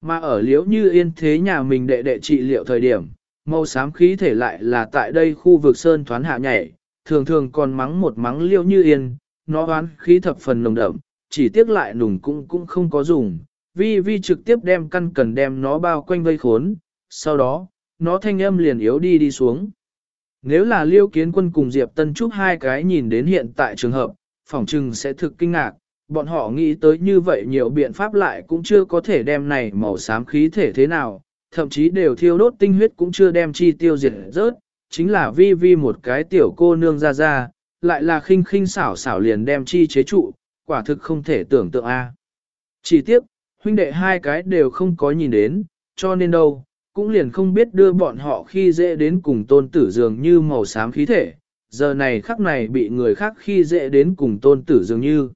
Mà ở liễu như yên thế nhà mình đệ đệ trị liệu thời điểm, màu xám khí thể lại là tại đây khu vực sơn thoán hạ nhảy, thường thường còn mắng một mắng liễu như yên, nó oán khí thập phần nồng đậm, chỉ tiếc lại nùng cũng cũng không có dùng, vi vi trực tiếp đem căn cần đem nó bao quanh vây khốn, sau đó, nó thanh âm liền yếu đi đi xuống. Nếu là liêu kiến quân cùng Diệp Tân Trúc hai cái nhìn đến hiện tại trường hợp, phỏng trừng sẽ thực kinh ngạc, bọn họ nghĩ tới như vậy nhiều biện pháp lại cũng chưa có thể đem này màu xám khí thể thế nào, thậm chí đều thiêu đốt tinh huyết cũng chưa đem chi tiêu diệt rớt, chính là vi vi một cái tiểu cô nương ra ra, lại là khinh khinh xảo xảo liền đem chi chế trụ, quả thực không thể tưởng tượng a. À. Chỉ tiếc, huynh đệ hai cái đều không có nhìn đến, cho nên đâu, cũng liền không biết đưa bọn họ khi dễ đến cùng tôn tử dường như màu xám khí thể, giờ này khắc này bị người khác khi dễ đến cùng tôn tử dường như.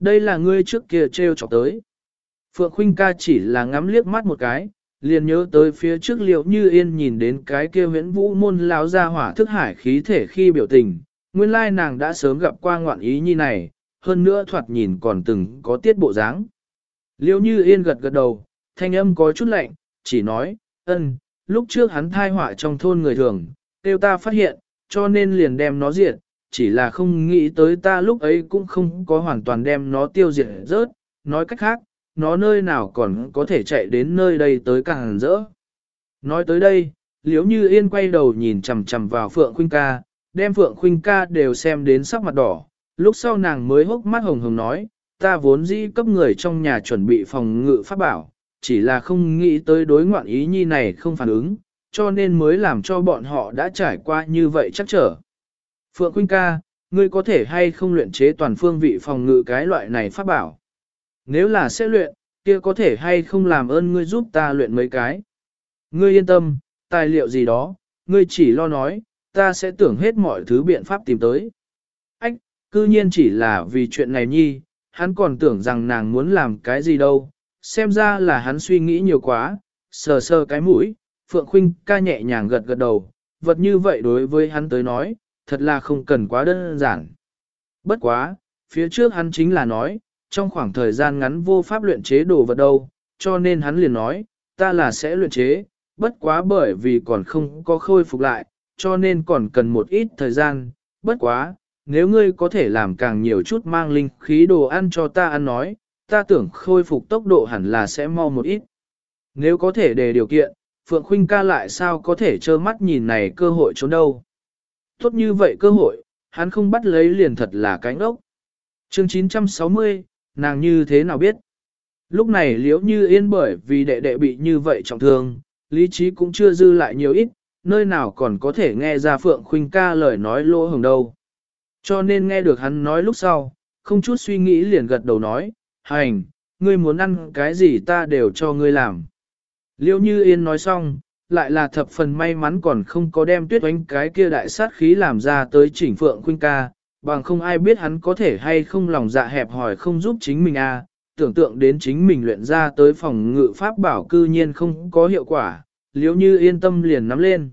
Đây là ngươi trước kia treo chọc tới. Phượng Khuynh ca chỉ là ngắm liếc mắt một cái, liền nhớ tới phía trước liệu như yên nhìn đến cái kia huyễn vũ môn lão ra hỏa thức hải khí thể khi biểu tình, nguyên lai nàng đã sớm gặp qua ngoạn ý như này, hơn nữa thoạt nhìn còn từng có tiết bộ dáng. Liêu như yên gật gật đầu, thanh âm có chút lạnh, chỉ nói, ân, lúc trước hắn thai họa trong thôn người thường, tiêu ta phát hiện, cho nên liền đem nó diệt, chỉ là không nghĩ tới ta lúc ấy cũng không có hoàn toàn đem nó tiêu diệt rớt, nói cách khác, nó nơi nào còn có thể chạy đến nơi đây tới càng rỡ. Nói tới đây, liếu như yên quay đầu nhìn chầm chầm vào Phượng Khuynh ca, đem Phượng Khuynh ca đều xem đến sắc mặt đỏ, lúc sau nàng mới hốc mắt hồng hồng nói, ta vốn dĩ cấp người trong nhà chuẩn bị phòng ngự pháp bảo, chỉ là không nghĩ tới đối ngoạn ý nhi này không phản ứng, cho nên mới làm cho bọn họ đã trải qua như vậy chắc trở. Phượng Quynh ca, ngươi có thể hay không luyện chế toàn phương vị phòng ngự cái loại này pháp bảo? Nếu là sẽ luyện, kia có thể hay không làm ơn ngươi giúp ta luyện mấy cái? Ngươi yên tâm, tài liệu gì đó, ngươi chỉ lo nói, ta sẽ tưởng hết mọi thứ biện pháp tìm tới. Ách, cư nhiên chỉ là vì chuyện này nhi, hắn còn tưởng rằng nàng muốn làm cái gì đâu, xem ra là hắn suy nghĩ nhiều quá, sờ sờ cái mũi, Phượng Khuynh ca nhẹ nhàng gật gật đầu, vật như vậy đối với hắn tới nói, thật là không cần quá đơn giản. Bất quá, phía trước hắn chính là nói, trong khoảng thời gian ngắn vô pháp luyện chế đồ vật đâu, cho nên hắn liền nói, ta là sẽ luyện chế, bất quá bởi vì còn không có khôi phục lại, cho nên còn cần một ít thời gian, bất quá, nếu ngươi có thể làm càng nhiều chút mang linh khí đồ ăn cho ta ăn nói, ta tưởng khôi phục tốc độ hẳn là sẽ mau một ít. Nếu có thể đề điều kiện, Phượng Khuynh ca lại sao có thể trơ mắt nhìn này cơ hội trốn đâu. Tốt như vậy cơ hội, hắn không bắt lấy liền thật là cánh ốc. Chương 960, nàng như thế nào biết? Lúc này liễu như yên bởi vì đệ đệ bị như vậy trọng thương, lý trí cũng chưa dư lại nhiều ít, nơi nào còn có thể nghe ra Phượng Khuynh ca lời nói lỗ hồng đâu. Cho nên nghe được hắn nói lúc sau, không chút suy nghĩ liền gật đầu nói, hành, ngươi muốn ăn cái gì ta đều cho ngươi làm. Liêu như yên nói xong, lại là thập phần may mắn còn không có đem tuyết oánh cái kia đại sát khí làm ra tới chỉnh Phượng Khuynh ca, bằng không ai biết hắn có thể hay không lòng dạ hẹp hỏi không giúp chính mình a à, tưởng tượng đến chính mình luyện ra tới phòng ngự pháp bảo cư nhiên không có hiệu quả, liếu như yên tâm liền nắm lên.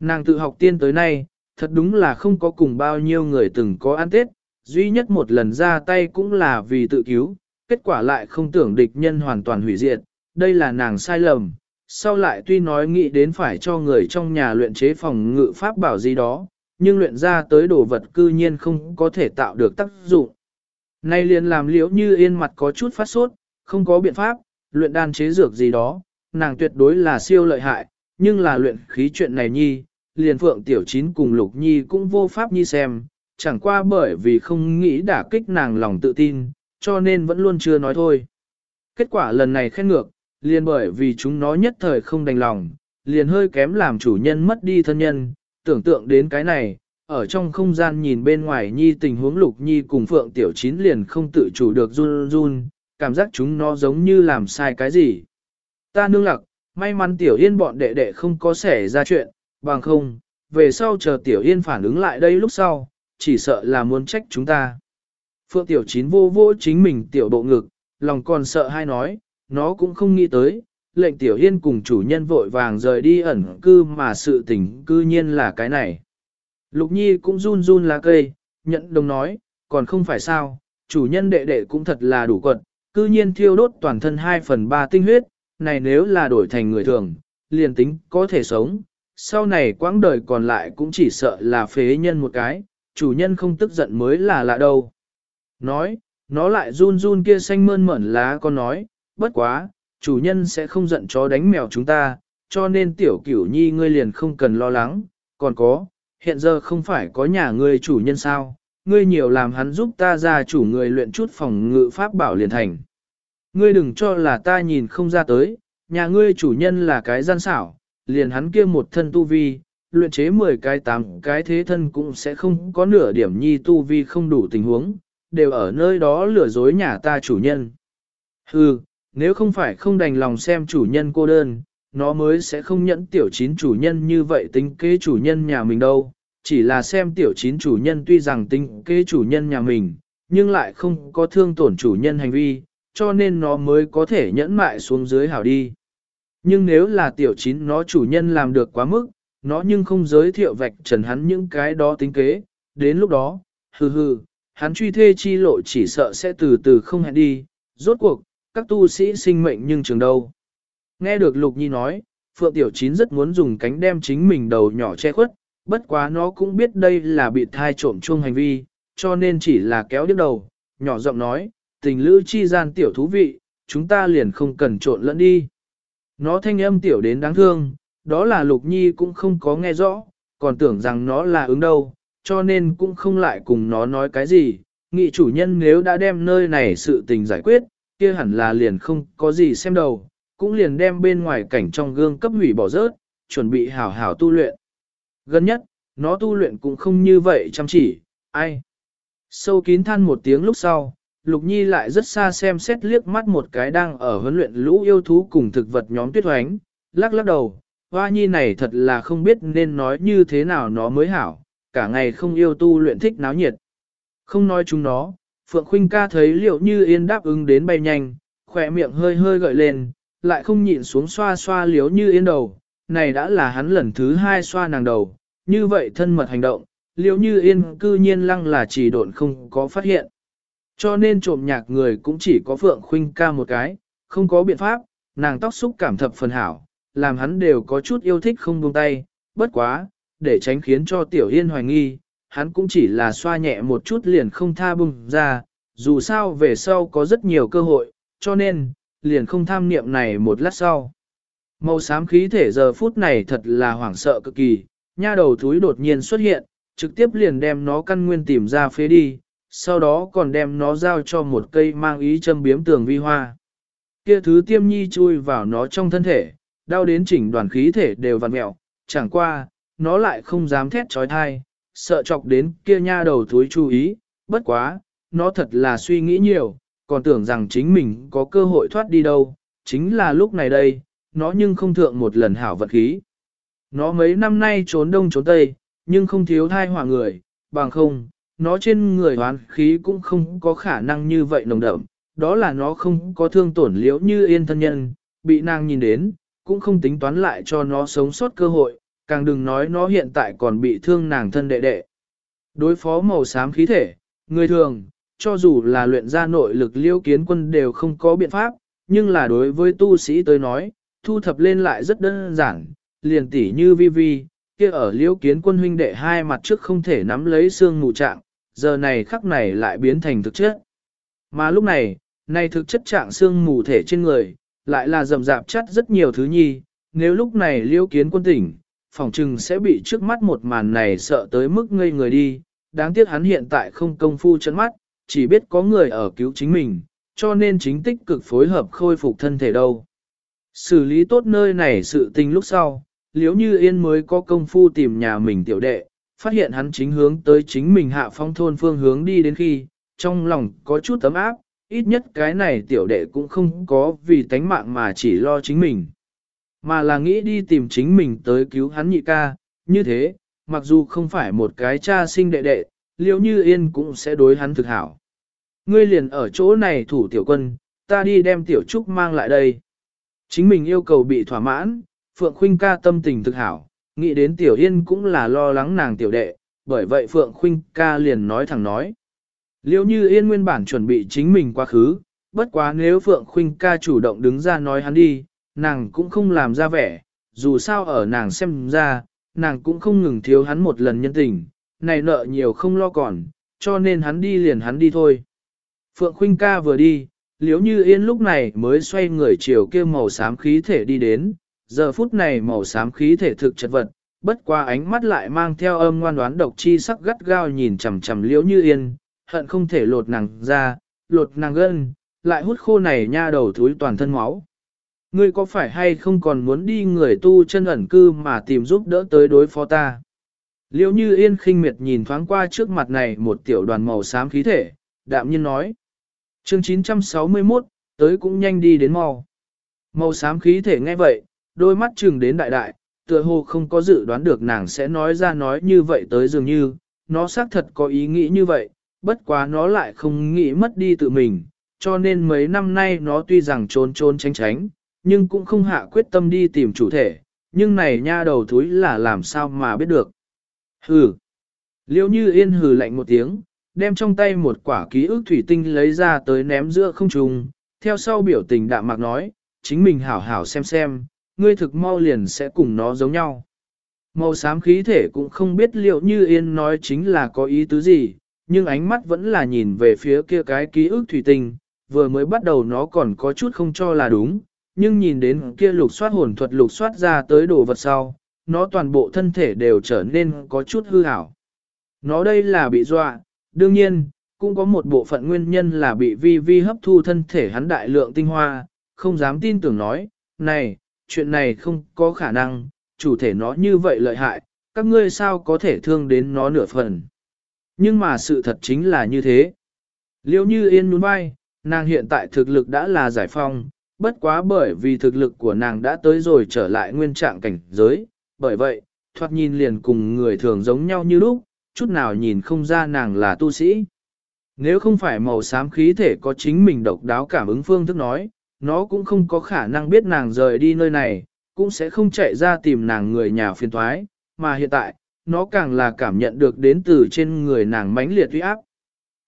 Nàng tự học tiên tới nay, thật đúng là không có cùng bao nhiêu người từng có ăn tết, duy nhất một lần ra tay cũng là vì tự cứu, kết quả lại không tưởng địch nhân hoàn toàn hủy diệt, đây là nàng sai lầm. Sau lại tuy nói nghĩ đến phải cho người trong nhà luyện chế phòng ngự pháp bảo gì đó, nhưng luyện ra tới đồ vật cư nhiên không có thể tạo được tác dụng. Nay liền làm liễu như yên mặt có chút phát sốt, không có biện pháp, luyện đan chế dược gì đó, nàng tuyệt đối là siêu lợi hại, nhưng là luyện khí chuyện này nhi, liền phượng tiểu chín cùng lục nhi cũng vô pháp nhi xem, chẳng qua bởi vì không nghĩ đả kích nàng lòng tự tin, cho nên vẫn luôn chưa nói thôi. Kết quả lần này khen ngược, liền bởi vì chúng nó nhất thời không đành lòng, liền hơi kém làm chủ nhân mất đi thân nhân, tưởng tượng đến cái này, ở trong không gian nhìn bên ngoài nhi tình huống lục nhi cùng phượng tiểu chín liền không tự chủ được run run, cảm giác chúng nó giống như làm sai cái gì. Ta nương lặc, may mắn tiểu yên bọn đệ đệ không có xảy ra chuyện, bằng không, về sau chờ tiểu yên phản ứng lại đây lúc sau, chỉ sợ là muốn trách chúng ta. Phượng tiểu chín vô vô chính mình tiểu bộ ngực, lòng còn sợ hay nói, nó cũng không nghĩ tới, lệnh tiểu hiên cùng chủ nhân vội vàng rời đi ẩn cư mà sự tình cư nhiên là cái này. Lục nhi cũng run run lá cây, nhận đồng nói, còn không phải sao, chủ nhân đệ đệ cũng thật là đủ quật, cư nhiên thiêu đốt toàn thân 2 phần 3 tinh huyết, này nếu là đổi thành người thường, liền tính có thể sống, sau này quãng đời còn lại cũng chỉ sợ là phế nhân một cái, chủ nhân không tức giận mới là lạ đâu. Nói, nó lại run run kia xanh mơn mởn lá con nói, bất quá, chủ nhân sẽ không giận chó đánh mèo chúng ta, cho nên tiểu cửu nhi ngươi liền không cần lo lắng, còn có, hiện giờ không phải có nhà ngươi chủ nhân sao, ngươi nhiều làm hắn giúp ta ra chủ người luyện chút phòng ngự pháp bảo liền thành. Ngươi đừng cho là ta nhìn không ra tới, nhà ngươi chủ nhân là cái gian xảo, liền hắn kia một thân tu vi, luyện chế 10 cái 8 cái thế thân cũng sẽ không có nửa điểm nhi tu vi không đủ tình huống, đều ở nơi đó lừa dối nhà ta chủ nhân. Hừ, nếu không phải không đành lòng xem chủ nhân cô đơn, nó mới sẽ không nhẫn tiểu chín chủ nhân như vậy tính kế chủ nhân nhà mình đâu. Chỉ là xem tiểu chín chủ nhân tuy rằng tính kế chủ nhân nhà mình, nhưng lại không có thương tổn chủ nhân hành vi, cho nên nó mới có thể nhẫn mại xuống dưới hảo đi. Nhưng nếu là tiểu chín nó chủ nhân làm được quá mức, nó nhưng không giới thiệu vạch trần hắn những cái đó tính kế, đến lúc đó, hừ hừ, hắn truy thê chi lộ chỉ sợ sẽ từ từ không hẹn đi, rốt cuộc, các tu sĩ sinh mệnh nhưng trường đâu. Nghe được Lục Nhi nói, Phượng Tiểu Chín rất muốn dùng cánh đem chính mình đầu nhỏ che khuất, bất quá nó cũng biết đây là bị thai trộm chuông hành vi, cho nên chỉ là kéo đứt đầu, nhỏ giọng nói, tình lữ chi gian tiểu thú vị, chúng ta liền không cần trộn lẫn đi. Nó thanh âm tiểu đến đáng thương, đó là Lục Nhi cũng không có nghe rõ, còn tưởng rằng nó là ứng đâu, cho nên cũng không lại cùng nó nói cái gì. Nghị chủ nhân nếu đã đem nơi này sự tình giải quyết, kia hẳn là liền không có gì xem đầu, cũng liền đem bên ngoài cảnh trong gương cấp hủy bỏ rớt, chuẩn bị hảo hảo tu luyện. Gần nhất, nó tu luyện cũng không như vậy chăm chỉ, ai. Sâu kín than một tiếng lúc sau, Lục Nhi lại rất xa xem xét liếc mắt một cái đang ở huấn luyện lũ yêu thú cùng thực vật nhóm tuyết hoánh, lắc lắc đầu, hoa nhi này thật là không biết nên nói như thế nào nó mới hảo, cả ngày không yêu tu luyện thích náo nhiệt. Không nói chúng nó, Phượng Khuynh ca thấy liệu như yên đáp ứng đến bay nhanh, khỏe miệng hơi hơi gợi lên, lại không nhịn xuống xoa xoa liếu như yên đầu, này đã là hắn lần thứ hai xoa nàng đầu, như vậy thân mật hành động, liếu như yên cư nhiên lăng là chỉ độn không có phát hiện. Cho nên trộm nhạc người cũng chỉ có Phượng Khuynh ca một cái, không có biện pháp, nàng tóc xúc cảm thập phần hảo, làm hắn đều có chút yêu thích không buông tay, bất quá, để tránh khiến cho Tiểu Yên hoài nghi, hắn cũng chỉ là xoa nhẹ một chút liền không tha bung ra, dù sao về sau có rất nhiều cơ hội, cho nên, liền không tham niệm này một lát sau. Màu xám khí thể giờ phút này thật là hoảng sợ cực kỳ, nha đầu thúi đột nhiên xuất hiện, trực tiếp liền đem nó căn nguyên tìm ra phế đi, sau đó còn đem nó giao cho một cây mang ý châm biếm tường vi hoa. Kia thứ tiêm nhi chui vào nó trong thân thể, đau đến chỉnh đoàn khí thể đều vặn mẹo, chẳng qua, nó lại không dám thét trói thai, sợ chọc đến kia nha đầu thúi chú ý, bất quá, nó thật là suy nghĩ nhiều, còn tưởng rằng chính mình có cơ hội thoát đi đâu, chính là lúc này đây, nó nhưng không thượng một lần hảo vật khí. Nó mấy năm nay trốn đông trốn tây, nhưng không thiếu thai hỏa người, bằng không, nó trên người hoán khí cũng không có khả năng như vậy nồng đậm, đó là nó không có thương tổn liễu như yên thân nhân, bị nàng nhìn đến, cũng không tính toán lại cho nó sống sót cơ hội, càng đừng nói nó hiện tại còn bị thương nàng thân đệ đệ. Đối phó màu xám khí thể, người thường, cho dù là luyện ra nội lực liêu kiến quân đều không có biện pháp, nhưng là đối với tu sĩ tới nói, thu thập lên lại rất đơn giản, liền tỉ như vi vi, kia ở liêu kiến quân huynh đệ hai mặt trước không thể nắm lấy xương mù trạng, giờ này khắc này lại biến thành thực chất. Mà lúc này, này thực chất trạng xương mù thể trên người, lại là rầm rạp chất rất nhiều thứ nhi, nếu lúc này liêu kiến quân tỉnh, phòng trừng sẽ bị trước mắt một màn này sợ tới mức ngây người đi, đáng tiếc hắn hiện tại không công phu chấn mắt, chỉ biết có người ở cứu chính mình, cho nên chính tích cực phối hợp khôi phục thân thể đâu. Xử lý tốt nơi này sự tình lúc sau, liếu như yên mới có công phu tìm nhà mình tiểu đệ, phát hiện hắn chính hướng tới chính mình hạ phong thôn phương hướng đi đến khi, trong lòng có chút tấm áp, ít nhất cái này tiểu đệ cũng không có vì tánh mạng mà chỉ lo chính mình. Mà là nghĩ đi tìm chính mình tới cứu hắn nhị ca, như thế, mặc dù không phải một cái cha sinh đệ đệ, liễu như yên cũng sẽ đối hắn thực hảo. Ngươi liền ở chỗ này thủ tiểu quân, ta đi đem tiểu trúc mang lại đây. Chính mình yêu cầu bị thỏa mãn, Phượng Khuynh ca tâm tình thực hảo, nghĩ đến tiểu yên cũng là lo lắng nàng tiểu đệ, bởi vậy Phượng Khuynh ca liền nói thẳng nói. Liễu như yên nguyên bản chuẩn bị chính mình quá khứ, bất quá nếu Phượng Khuynh ca chủ động đứng ra nói hắn đi, nàng cũng không làm ra vẻ, dù sao ở nàng xem ra, nàng cũng không ngừng thiếu hắn một lần nhân tình, này nợ nhiều không lo còn, cho nên hắn đi liền hắn đi thôi. Phượng Khuynh ca vừa đi, liếu như yên lúc này mới xoay người chiều kia màu xám khí thể đi đến, giờ phút này màu xám khí thể thực chật vật, bất qua ánh mắt lại mang theo âm ngoan đoán độc chi sắc gắt gao nhìn chằm chằm liễu như yên, hận không thể lột nàng ra, lột nàng gân, lại hút khô này nha đầu thúi toàn thân máu. Ngươi có phải hay không còn muốn đi người tu chân ẩn cư mà tìm giúp đỡ tới đối phó ta? Liễu như yên khinh miệt nhìn thoáng qua trước mặt này một tiểu đoàn màu xám khí thể, đạm nhiên nói. Chương 961, tới cũng nhanh đi đến mau. Màu xám khí thể nghe vậy, đôi mắt chừng đến đại đại, tựa hồ không có dự đoán được nàng sẽ nói ra nói như vậy tới dường như, nó xác thật có ý nghĩ như vậy, bất quá nó lại không nghĩ mất đi tự mình, cho nên mấy năm nay nó tuy rằng trốn trốn tránh tránh, nhưng cũng không hạ quyết tâm đi tìm chủ thể, nhưng này nha đầu thúi là làm sao mà biết được. Hừ. Liêu như yên hừ lạnh một tiếng, đem trong tay một quả ký ức thủy tinh lấy ra tới ném giữa không trung, theo sau biểu tình đạm mạc nói, chính mình hảo hảo xem xem, ngươi thực mau liền sẽ cùng nó giống nhau. Màu xám khí thể cũng không biết liệu như yên nói chính là có ý tứ gì, nhưng ánh mắt vẫn là nhìn về phía kia cái ký ức thủy tinh, vừa mới bắt đầu nó còn có chút không cho là đúng, nhưng nhìn đến kia lục soát hồn thuật lục soát ra tới đồ vật sau, nó toàn bộ thân thể đều trở nên có chút hư ảo. Nó đây là bị dọa, đương nhiên, cũng có một bộ phận nguyên nhân là bị vi vi hấp thu thân thể hắn đại lượng tinh hoa, không dám tin tưởng nói, này, chuyện này không có khả năng, chủ thể nó như vậy lợi hại, các ngươi sao có thể thương đến nó nửa phần. Nhưng mà sự thật chính là như thế. Liêu như yên nhún vai, nàng hiện tại thực lực đã là giải phong, bất quá bởi vì thực lực của nàng đã tới rồi trở lại nguyên trạng cảnh giới, bởi vậy, thoạt nhìn liền cùng người thường giống nhau như lúc, chút nào nhìn không ra nàng là tu sĩ. Nếu không phải màu xám khí thể có chính mình độc đáo cảm ứng phương thức nói, nó cũng không có khả năng biết nàng rời đi nơi này, cũng sẽ không chạy ra tìm nàng người nhà phiền thoái, mà hiện tại, nó càng là cảm nhận được đến từ trên người nàng mãnh liệt uy áp.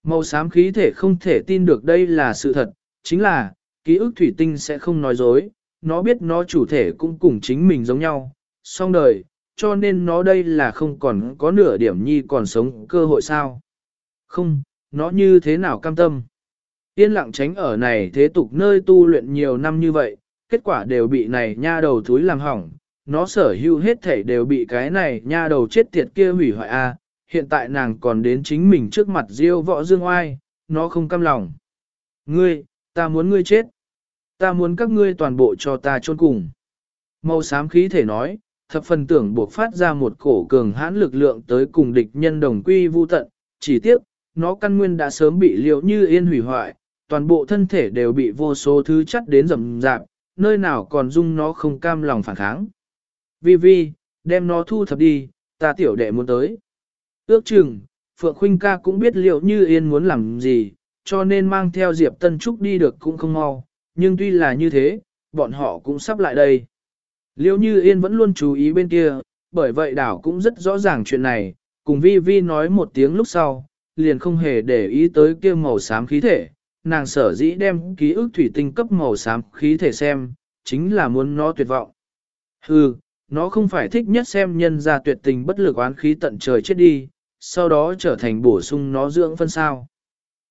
Màu xám khí thể không thể tin được đây là sự thật, chính là, ký ức thủy tinh sẽ không nói dối, nó biết nó chủ thể cũng cùng chính mình giống nhau, song đời, cho nên nó đây là không còn có nửa điểm nhi còn sống cơ hội sao. Không, nó như thế nào cam tâm. Yên lặng tránh ở này thế tục nơi tu luyện nhiều năm như vậy, kết quả đều bị này nha đầu thúi làm hỏng, nó sở hữu hết thể đều bị cái này nha đầu chết tiệt kia hủy hoại a. hiện tại nàng còn đến chính mình trước mặt diêu võ dương oai, nó không cam lòng. Ngươi, ta muốn ngươi chết. Ta muốn các ngươi toàn bộ cho ta chôn cùng. Màu xám khí thể nói, thập phần tưởng buộc phát ra một cổ cường hãn lực lượng tới cùng địch nhân đồng quy vu tận, chỉ tiếc, nó căn nguyên đã sớm bị liệu như yên hủy hoại, toàn bộ thân thể đều bị vô số thứ chất đến rầm rạp, nơi nào còn dung nó không cam lòng phản kháng. Vi Vi, đem nó thu thập đi, ta tiểu đệ muốn tới. Ước chừng, Phượng Khuynh ca cũng biết liệu như yên muốn làm gì, cho nên mang theo Diệp Tân Trúc đi được cũng không mau, nhưng tuy là như thế, bọn họ cũng sắp lại đây. Liêu như yên vẫn luôn chú ý bên kia, bởi vậy đảo cũng rất rõ ràng chuyện này, cùng Vi Vi nói một tiếng lúc sau, liền không hề để ý tới kia màu xám khí thể, nàng sở dĩ đem ký ức thủy tinh cấp màu xám khí thể xem, chính là muốn nó tuyệt vọng. Hừ, nó không phải thích nhất xem nhân ra tuyệt tình bất lực oán khí tận trời chết đi, sau đó trở thành bổ sung nó dưỡng phân sao.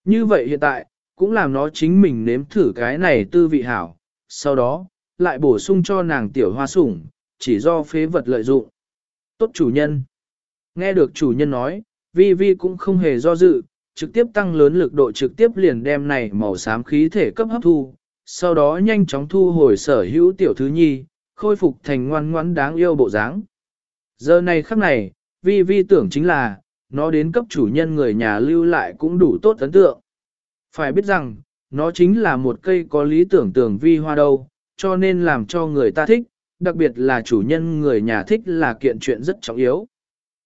Như vậy hiện tại, cũng làm nó chính mình nếm thử cái này tư vị hảo, sau đó, lại bổ sung cho nàng tiểu hoa sủng, chỉ do phế vật lợi dụng. Tốt chủ nhân. Nghe được chủ nhân nói, Vi Vi cũng không hề do dự, trực tiếp tăng lớn lực độ trực tiếp liền đem này màu xám khí thể cấp hấp thu, sau đó nhanh chóng thu hồi sở hữu tiểu thứ nhi, khôi phục thành ngoan ngoãn đáng yêu bộ dáng. Giờ này khắc này, Vi Vi tưởng chính là, nó đến cấp chủ nhân người nhà lưu lại cũng đủ tốt ấn tượng. Phải biết rằng, nó chính là một cây có lý tưởng tưởng vi hoa đâu, cho nên làm cho người ta thích, đặc biệt là chủ nhân người nhà thích là kiện chuyện rất trọng yếu.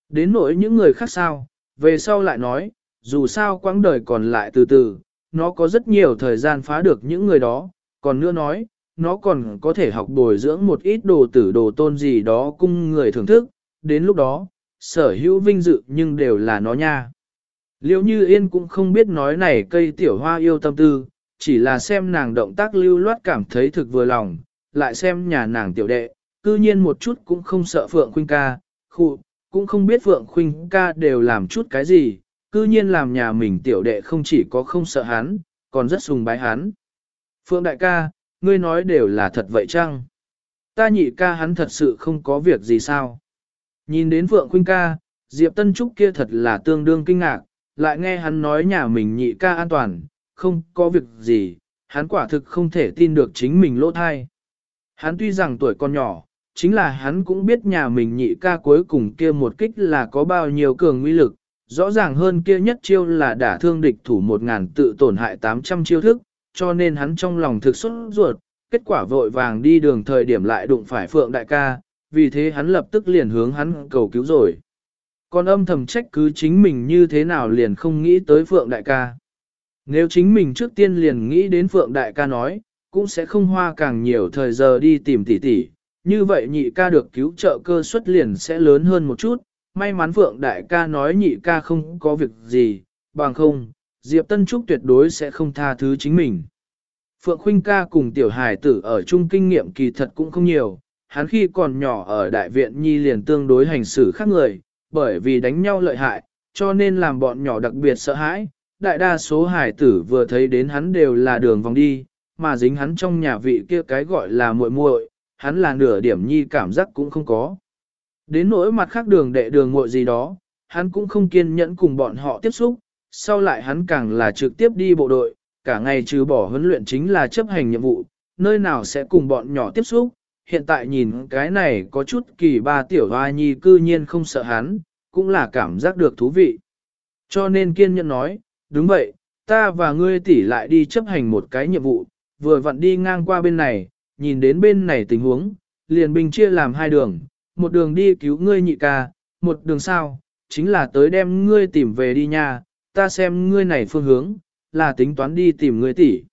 Đến nỗi những người khác sao, về sau lại nói, dù sao quãng đời còn lại từ từ, nó có rất nhiều thời gian phá được những người đó, còn nữa nói, nó còn có thể học bồi dưỡng một ít đồ tử đồ tôn gì đó cung người thưởng thức, đến lúc đó, sở hữu vinh dự nhưng đều là nó nha. liễu như yên cũng không biết nói này cây tiểu hoa yêu tâm tư, chỉ là xem nàng động tác lưu loát cảm thấy thực vừa lòng, lại xem nhà nàng tiểu đệ, cư nhiên một chút cũng không sợ Phượng Khuynh ca, khu, cũng không biết Phượng Khuynh ca đều làm chút cái gì, cư nhiên làm nhà mình tiểu đệ không chỉ có không sợ hắn, còn rất sùng bái hắn. Phượng đại ca, ngươi nói đều là thật vậy chăng? Ta nhị ca hắn thật sự không có việc gì sao? Nhìn đến Phượng Khuynh ca, Diệp Tân Trúc kia thật là tương đương kinh ngạc, lại nghe hắn nói nhà mình nhị ca an toàn, không có việc gì, hắn quả thực không thể tin được chính mình lỗ thai. Hắn tuy rằng tuổi còn nhỏ, chính là hắn cũng biết nhà mình nhị ca cuối cùng kia một kích là có bao nhiêu cường uy lực, rõ ràng hơn kia nhất chiêu là đả thương địch thủ một ngàn tự tổn hại 800 chiêu thức, cho nên hắn trong lòng thực xuất ruột, kết quả vội vàng đi đường thời điểm lại đụng phải Phượng đại ca, vì thế hắn lập tức liền hướng hắn cầu cứu rồi. Còn âm thầm trách cứ chính mình như thế nào liền không nghĩ tới Phượng đại ca. Nếu chính mình trước tiên liền nghĩ đến Phượng đại ca nói, cũng sẽ không hoa càng nhiều thời giờ đi tìm tỷ tỷ, như vậy nhị ca được cứu trợ cơ suất liền sẽ lớn hơn một chút, may mắn Phượng đại ca nói nhị ca không có việc gì, bằng không, Diệp Tân Trúc tuyệt đối sẽ không tha thứ chính mình. Phượng Khuynh ca cùng tiểu hài tử ở chung kinh nghiệm kỳ thật cũng không nhiều, hắn khi còn nhỏ ở đại viện nhi liền tương đối hành xử khác người, bởi vì đánh nhau lợi hại, cho nên làm bọn nhỏ đặc biệt sợ hãi. Đại đa số hải tử vừa thấy đến hắn đều là đường vòng đi, mà dính hắn trong nhà vị kia cái gọi là muội muội, hắn là nửa điểm nhi cảm giác cũng không có. Đến nỗi mặt khác đường đệ đường muội gì đó, hắn cũng không kiên nhẫn cùng bọn họ tiếp xúc, sau lại hắn càng là trực tiếp đi bộ đội, cả ngày trừ bỏ huấn luyện chính là chấp hành nhiệm vụ, nơi nào sẽ cùng bọn nhỏ tiếp xúc, hiện tại nhìn cái này có chút kỳ ba tiểu hoa nhi cư nhiên không sợ hắn, cũng là cảm giác được thú vị. Cho nên kiên nhẫn nói, đúng vậy, ta và ngươi tỷ lại đi chấp hành một cái nhiệm vụ, vừa vặn đi ngang qua bên này, nhìn đến bên này tình huống, liền bình chia làm hai đường, một đường đi cứu ngươi nhị ca, một đường sao, chính là tới đem ngươi tìm về đi nha, ta xem ngươi này phương hướng, là tính toán đi tìm ngươi tỷ.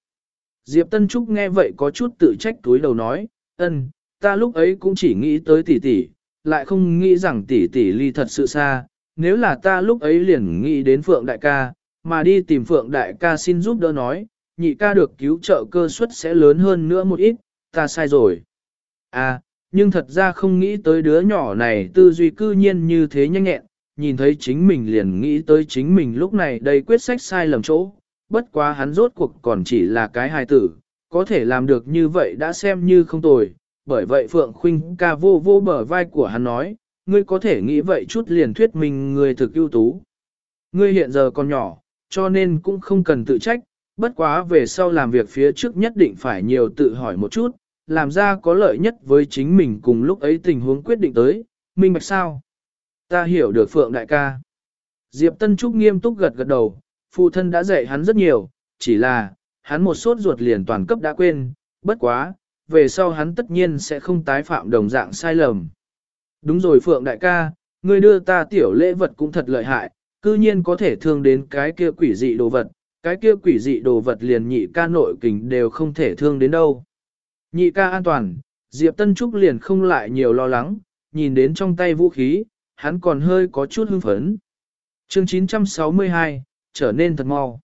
Diệp Tân Trúc nghe vậy có chút tự trách túi đầu nói, ân, ta lúc ấy cũng chỉ nghĩ tới tỷ tỷ, lại không nghĩ rằng tỷ tỷ ly thật sự xa, nếu là ta lúc ấy liền nghĩ đến Phượng Đại ca, mà đi tìm Phượng Đại ca xin giúp đỡ nói, nhị ca được cứu trợ cơ suất sẽ lớn hơn nữa một ít, ta sai rồi. À, nhưng thật ra không nghĩ tới đứa nhỏ này tư duy cư nhiên như thế nhanh nhẹn, nhìn thấy chính mình liền nghĩ tới chính mình lúc này đây quyết sách sai lầm chỗ, bất quá hắn rốt cuộc còn chỉ là cái hài tử, có thể làm được như vậy đã xem như không tồi, bởi vậy Phượng Khuynh ca vô vô bờ vai của hắn nói, ngươi có thể nghĩ vậy chút liền thuyết mình người thực ưu tú. Ngươi hiện giờ còn nhỏ, cho nên cũng không cần tự trách, bất quá về sau làm việc phía trước nhất định phải nhiều tự hỏi một chút, làm ra có lợi nhất với chính mình cùng lúc ấy tình huống quyết định tới, minh bạch sao? Ta hiểu được Phượng đại ca. Diệp Tân Trúc nghiêm túc gật gật đầu, phụ thân đã dạy hắn rất nhiều, chỉ là, hắn một sốt ruột liền toàn cấp đã quên, bất quá, về sau hắn tất nhiên sẽ không tái phạm đồng dạng sai lầm. Đúng rồi Phượng đại ca, ngươi đưa ta tiểu lễ vật cũng thật lợi hại, cư nhiên có thể thương đến cái kia quỷ dị đồ vật, cái kia quỷ dị đồ vật liền nhị ca nội kình đều không thể thương đến đâu. Nhị ca an toàn, Diệp Tân Trúc liền không lại nhiều lo lắng, nhìn đến trong tay vũ khí, hắn còn hơi có chút hưng phấn. chương 962, trở nên thật mau.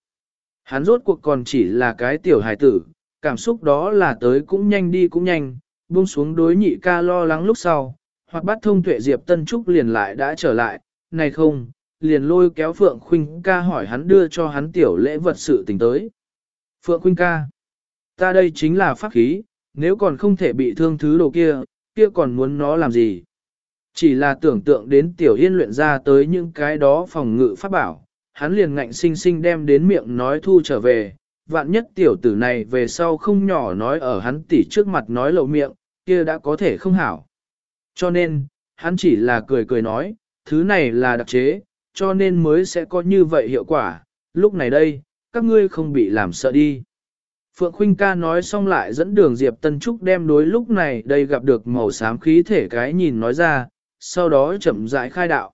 Hắn rốt cuộc còn chỉ là cái tiểu hài tử, cảm xúc đó là tới cũng nhanh đi cũng nhanh, buông xuống đối nhị ca lo lắng lúc sau, hoặc bắt thông tuệ Diệp Tân Trúc liền lại đã trở lại, này không, liền lôi kéo Phượng Khuynh ca hỏi hắn đưa cho hắn tiểu lễ vật sự tình tới. Phượng Khuynh ca, ta đây chính là pháp khí, nếu còn không thể bị thương thứ đồ kia, kia còn muốn nó làm gì? Chỉ là tưởng tượng đến tiểu yên luyện ra tới những cái đó phòng ngự pháp bảo, hắn liền ngạnh sinh sinh đem đến miệng nói thu trở về, vạn nhất tiểu tử này về sau không nhỏ nói ở hắn tỉ trước mặt nói lậu miệng, kia đã có thể không hảo. Cho nên, hắn chỉ là cười cười nói, thứ này là đặc chế, cho nên mới sẽ có như vậy hiệu quả, lúc này đây, các ngươi không bị làm sợ đi. Phượng Khuynh ca nói xong lại dẫn đường Diệp Tân Trúc đem đối lúc này đây gặp được màu xám khí thể cái nhìn nói ra, sau đó chậm rãi khai đạo.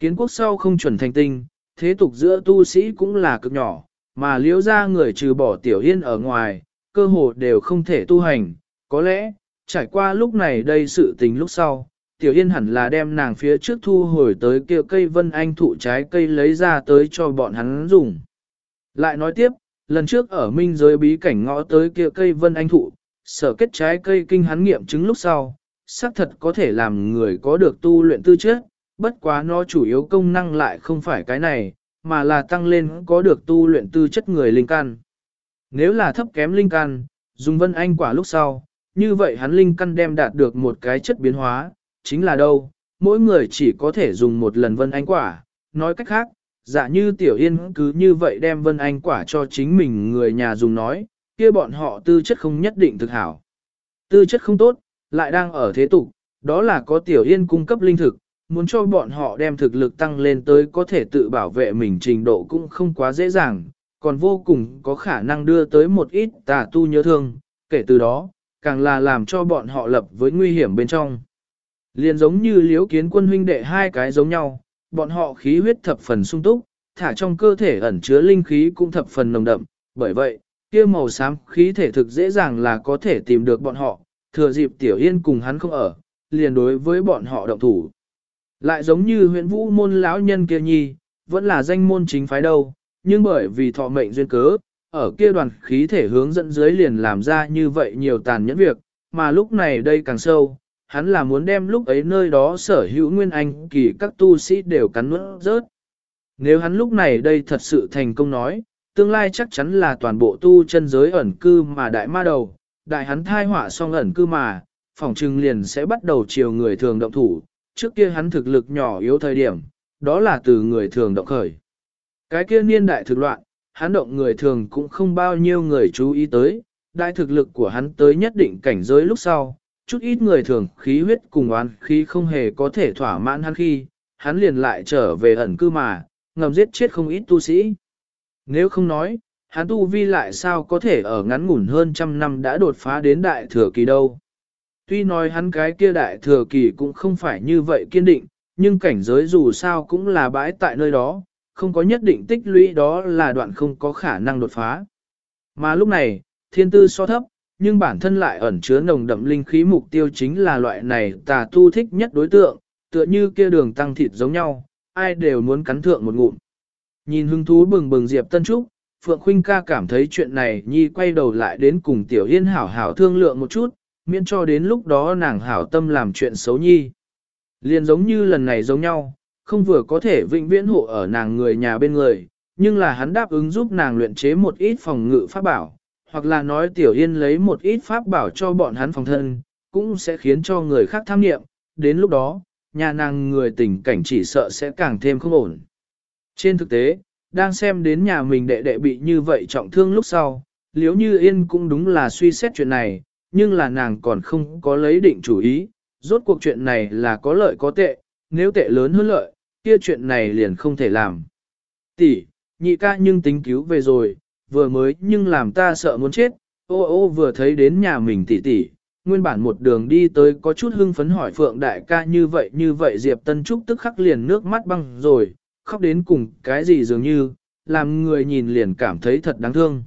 Kiến quốc sau không chuẩn thành tinh, thế tục giữa tu sĩ cũng là cực nhỏ, mà liễu ra người trừ bỏ tiểu yên ở ngoài, cơ hồ đều không thể tu hành, có lẽ, trải qua lúc này đây sự tình lúc sau, tiểu yên hẳn là đem nàng phía trước thu hồi tới kia cây vân anh thụ trái cây lấy ra tới cho bọn hắn dùng. Lại nói tiếp, lần trước ở minh giới bí cảnh ngõ tới kia cây vân anh thụ, sở kết trái cây kinh hắn nghiệm chứng lúc sau, xác thật có thể làm người có được tu luyện tư chất, bất quá nó chủ yếu công năng lại không phải cái này, mà là tăng lên có được tu luyện tư chất người linh căn. Nếu là thấp kém linh căn, dùng vân anh quả lúc sau, như vậy hắn linh căn đem đạt được một cái chất biến hóa, chính là đâu, mỗi người chỉ có thể dùng một lần vân anh quả, nói cách khác, dạ như tiểu yên cứ như vậy đem vân anh quả cho chính mình người nhà dùng nói, kia bọn họ tư chất không nhất định thực hảo. Tư chất không tốt, lại đang ở thế tục, đó là có tiểu yên cung cấp linh thực, muốn cho bọn họ đem thực lực tăng lên tới có thể tự bảo vệ mình trình độ cũng không quá dễ dàng, còn vô cùng có khả năng đưa tới một ít tà tu nhớ thương, kể từ đó, càng là làm cho bọn họ lập với nguy hiểm bên trong. Liền giống như liếu kiến quân huynh đệ hai cái giống nhau, bọn họ khí huyết thập phần sung túc, thả trong cơ thể ẩn chứa linh khí cũng thập phần nồng đậm, bởi vậy, kia màu xám khí thể thực dễ dàng là có thể tìm được bọn họ, thừa dịp tiểu yên cùng hắn không ở, liền đối với bọn họ động thủ. Lại giống như huyện vũ môn lão nhân kia nhi, vẫn là danh môn chính phái đâu, nhưng bởi vì thọ mệnh duyên cớ, ở kia đoàn khí thể hướng dẫn dưới liền làm ra như vậy nhiều tàn nhẫn việc, mà lúc này đây càng sâu, hắn là muốn đem lúc ấy nơi đó sở hữu nguyên anh kỳ các tu sĩ đều cắn nuốt rớt. Nếu hắn lúc này đây thật sự thành công nói, tương lai chắc chắn là toàn bộ tu chân giới ẩn cư mà đại ma đầu, đại hắn thai họa xong ẩn cư mà, phỏng trừng liền sẽ bắt đầu chiều người thường động thủ, trước kia hắn thực lực nhỏ yếu thời điểm, đó là từ người thường động khởi. Cái kia niên đại thực loạn, hắn động người thường cũng không bao nhiêu người chú ý tới, đại thực lực của hắn tới nhất định cảnh giới lúc sau, chút ít người thường khí huyết cùng oán khí không hề có thể thỏa mãn hắn khi, hắn liền lại trở về ẩn cư mà, ngầm giết chết không ít tu sĩ. Nếu không nói, hắn tu vi lại sao có thể ở ngắn ngủn hơn trăm năm đã đột phá đến đại thừa kỳ đâu. Tuy nói hắn cái kia đại thừa kỳ cũng không phải như vậy kiên định, nhưng cảnh giới dù sao cũng là bãi tại nơi đó, không có nhất định tích lũy đó là đoạn không có khả năng đột phá. Mà lúc này, thiên tư so thấp, nhưng bản thân lại ẩn chứa nồng đậm linh khí mục tiêu chính là loại này tà tu thích nhất đối tượng, tựa như kia đường tăng thịt giống nhau, ai đều muốn cắn thượng một ngụm. Nhìn hứng thú bừng bừng Diệp Tân Trúc, Phượng Khuynh ca cảm thấy chuyện này Nhi quay đầu lại đến cùng Tiểu Yên hảo hảo thương lượng một chút, miễn cho đến lúc đó nàng hảo tâm làm chuyện xấu Nhi. Liền giống như lần này giống nhau, không vừa có thể vĩnh viễn hộ ở nàng người nhà bên người, nhưng là hắn đáp ứng giúp nàng luyện chế một ít phòng ngự pháp bảo, hoặc là nói Tiểu Yên lấy một ít pháp bảo cho bọn hắn phòng thân, cũng sẽ khiến cho người khác tham nghiệm, đến lúc đó, nhà nàng người tình cảnh chỉ sợ sẽ càng thêm không ổn. Trên thực tế, đang xem đến nhà mình đệ đệ bị như vậy trọng thương lúc sau, liếu như yên cũng đúng là suy xét chuyện này, nhưng là nàng còn không có lấy định chủ ý, rốt cuộc chuyện này là có lợi có tệ, nếu tệ lớn hơn lợi, kia chuyện này liền không thể làm. Tỷ, nhị ca nhưng tính cứu về rồi, vừa mới nhưng làm ta sợ muốn chết, ô ô vừa thấy đến nhà mình tỷ tỷ, nguyên bản một đường đi tới có chút hưng phấn hỏi Phượng đại ca như vậy như vậy Diệp Tân Trúc tức khắc liền nước mắt băng rồi, khóc đến cùng cái gì dường như, làm người nhìn liền cảm thấy thật đáng thương.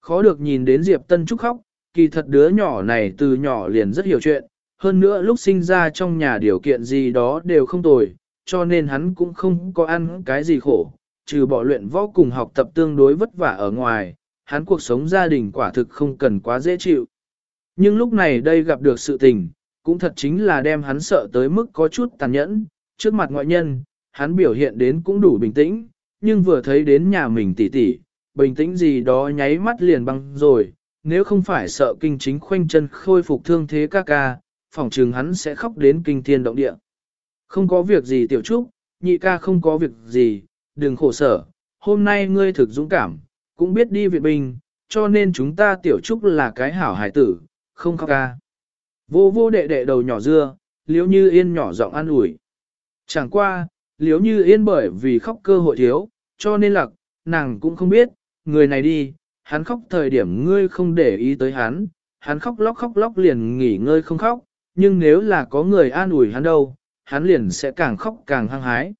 Khó được nhìn đến Diệp Tân Trúc khóc, kỳ thật đứa nhỏ này từ nhỏ liền rất hiểu chuyện, hơn nữa lúc sinh ra trong nhà điều kiện gì đó đều không tồi, cho nên hắn cũng không có ăn cái gì khổ, trừ bỏ luyện võ cùng học tập tương đối vất vả ở ngoài, hắn cuộc sống gia đình quả thực không cần quá dễ chịu. Nhưng lúc này đây gặp được sự tình, cũng thật chính là đem hắn sợ tới mức có chút tàn nhẫn, trước mặt ngoại nhân, hắn biểu hiện đến cũng đủ bình tĩnh, nhưng vừa thấy đến nhà mình tỉ tỉ, bình tĩnh gì đó nháy mắt liền băng rồi, nếu không phải sợ kinh chính khoanh chân khôi phục thương thế ca ca, phỏng chừng hắn sẽ khóc đến kinh thiên động địa. Không có việc gì tiểu trúc, nhị ca không có việc gì, đừng khổ sở, hôm nay ngươi thực dũng cảm, cũng biết đi viện binh, cho nên chúng ta tiểu trúc là cái hảo hải tử, không khóc ca. Vô vô đệ đệ đầu nhỏ dưa, liếu như yên nhỏ giọng an ủi. Chẳng qua, liếu như yên bởi vì khóc cơ hội thiếu, cho nên lặc, nàng cũng không biết, người này đi, hắn khóc thời điểm ngươi không để ý tới hắn, hắn khóc lóc khóc lóc liền nghỉ ngơi không khóc, nhưng nếu là có người an ủi hắn đâu, hắn liền sẽ càng khóc càng hăng hái.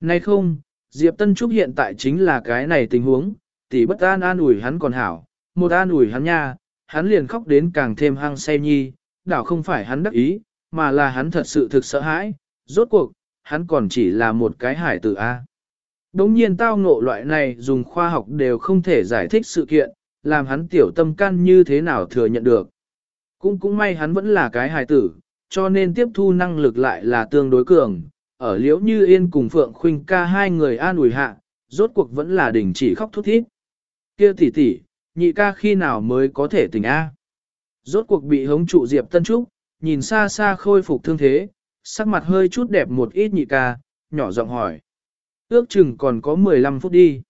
Nay không, Diệp Tân Trúc hiện tại chính là cái này tình huống, tỷ bất an an ủi hắn còn hảo, một an ủi hắn nha, hắn liền khóc đến càng thêm hăng say nhi, đảo không phải hắn đắc ý, mà là hắn thật sự thực sợ hãi, rốt cuộc, hắn còn chỉ là một cái hải tử A. Đống nhiên tao ngộ loại này dùng khoa học đều không thể giải thích sự kiện, làm hắn tiểu tâm can như thế nào thừa nhận được. Cũng cũng may hắn vẫn là cái hài tử, cho nên tiếp thu năng lực lại là tương đối cường. Ở liễu như yên cùng Phượng Khuynh ca hai người an ủi hạ, rốt cuộc vẫn là đình chỉ khóc thút thít. Kia tỷ tỷ, nhị ca khi nào mới có thể tỉnh A. Rốt cuộc bị hống trụ Diệp Tân Trúc, nhìn xa xa khôi phục thương thế, sắc mặt hơi chút đẹp một ít nhị ca, nhỏ giọng hỏi. Ước chừng còn có 15 phút đi.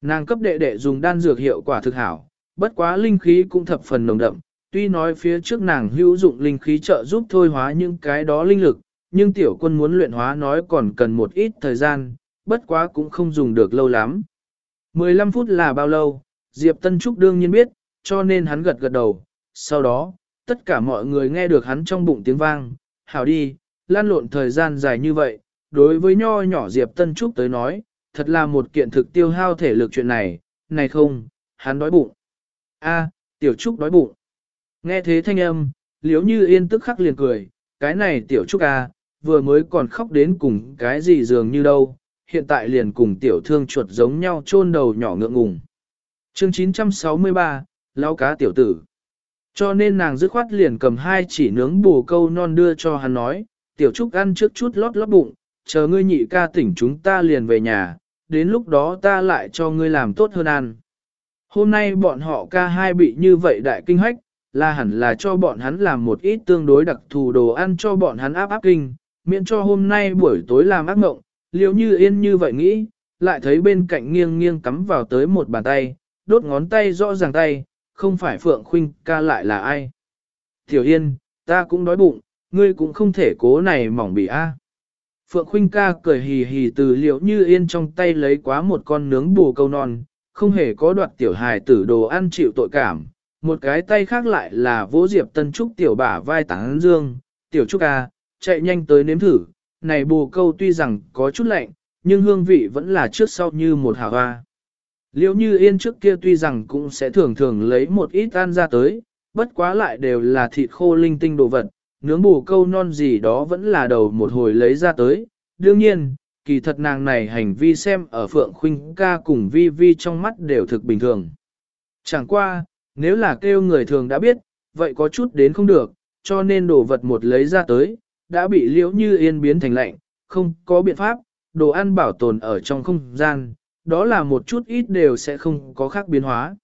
Nàng cấp đệ đệ dùng đan dược hiệu quả thực hảo, bất quá linh khí cũng thập phần nồng đậm, tuy nói phía trước nàng hữu dụng linh khí trợ giúp thôi hóa những cái đó linh lực, nhưng tiểu quân muốn luyện hóa nói còn cần một ít thời gian, bất quá cũng không dùng được lâu lắm. 15 phút là bao lâu, Diệp Tân Trúc đương nhiên biết, cho nên hắn gật gật đầu, sau đó, tất cả mọi người nghe được hắn trong bụng tiếng vang, hảo đi, lan lộn thời gian dài như vậy, đối với nho nhỏ Diệp Tân Trúc tới nói, thật là một kiện thực tiêu hao thể lực chuyện này, này không, hắn đói bụng. A, Tiểu Trúc đói bụng. Nghe thế thanh âm, liếu như yên tức khắc liền cười, cái này Tiểu Trúc A, vừa mới còn khóc đến cùng cái gì dường như đâu, hiện tại liền cùng Tiểu Thương chuột giống nhau chôn đầu nhỏ ngượng ngùng. Chương 963, lão cá tiểu tử. Cho nên nàng dứt khoát liền cầm hai chỉ nướng bù câu non đưa cho hắn nói, Tiểu Trúc ăn trước chút lót lót bụng, chờ ngươi nhị ca tỉnh chúng ta liền về nhà, đến lúc đó ta lại cho ngươi làm tốt hơn ăn. Hôm nay bọn họ ca hai bị như vậy đại kinh hách, là hẳn là cho bọn hắn làm một ít tương đối đặc thù đồ ăn cho bọn hắn áp áp kinh, miễn cho hôm nay buổi tối làm ác mộng, liệu như yên như vậy nghĩ, lại thấy bên cạnh nghiêng nghiêng cắm vào tới một bàn tay, đốt ngón tay rõ ràng tay, không phải Phượng Khuynh ca lại là ai. Tiểu Yên, ta cũng đói bụng, ngươi cũng không thể cố này mỏng bị a. Phượng Khuynh ca cười hì hì từ liệu như yên trong tay lấy quá một con nướng bù câu non, không hề có đoạt tiểu hài tử đồ ăn chịu tội cảm. Một cái tay khác lại là vỗ diệp tân trúc tiểu bả vai tán dương, tiểu trúc ca, chạy nhanh tới nếm thử, này bù câu tuy rằng có chút lạnh, nhưng hương vị vẫn là trước sau như một hào hoa. Liệu như yên trước kia tuy rằng cũng sẽ thường thường lấy một ít ăn ra tới, bất quá lại đều là thịt khô linh tinh đồ vật, nướng bù câu non gì đó vẫn là đầu một hồi lấy ra tới. Đương nhiên, kỳ thật nàng này hành vi xem ở Phượng Khuynh ca cùng Vi Vi trong mắt đều thực bình thường. Chẳng qua, nếu là kêu người thường đã biết, vậy có chút đến không được, cho nên đồ vật một lấy ra tới, đã bị liễu như yên biến thành lạnh, không có biện pháp, đồ ăn bảo tồn ở trong không gian, đó là một chút ít đều sẽ không có khác biến hóa.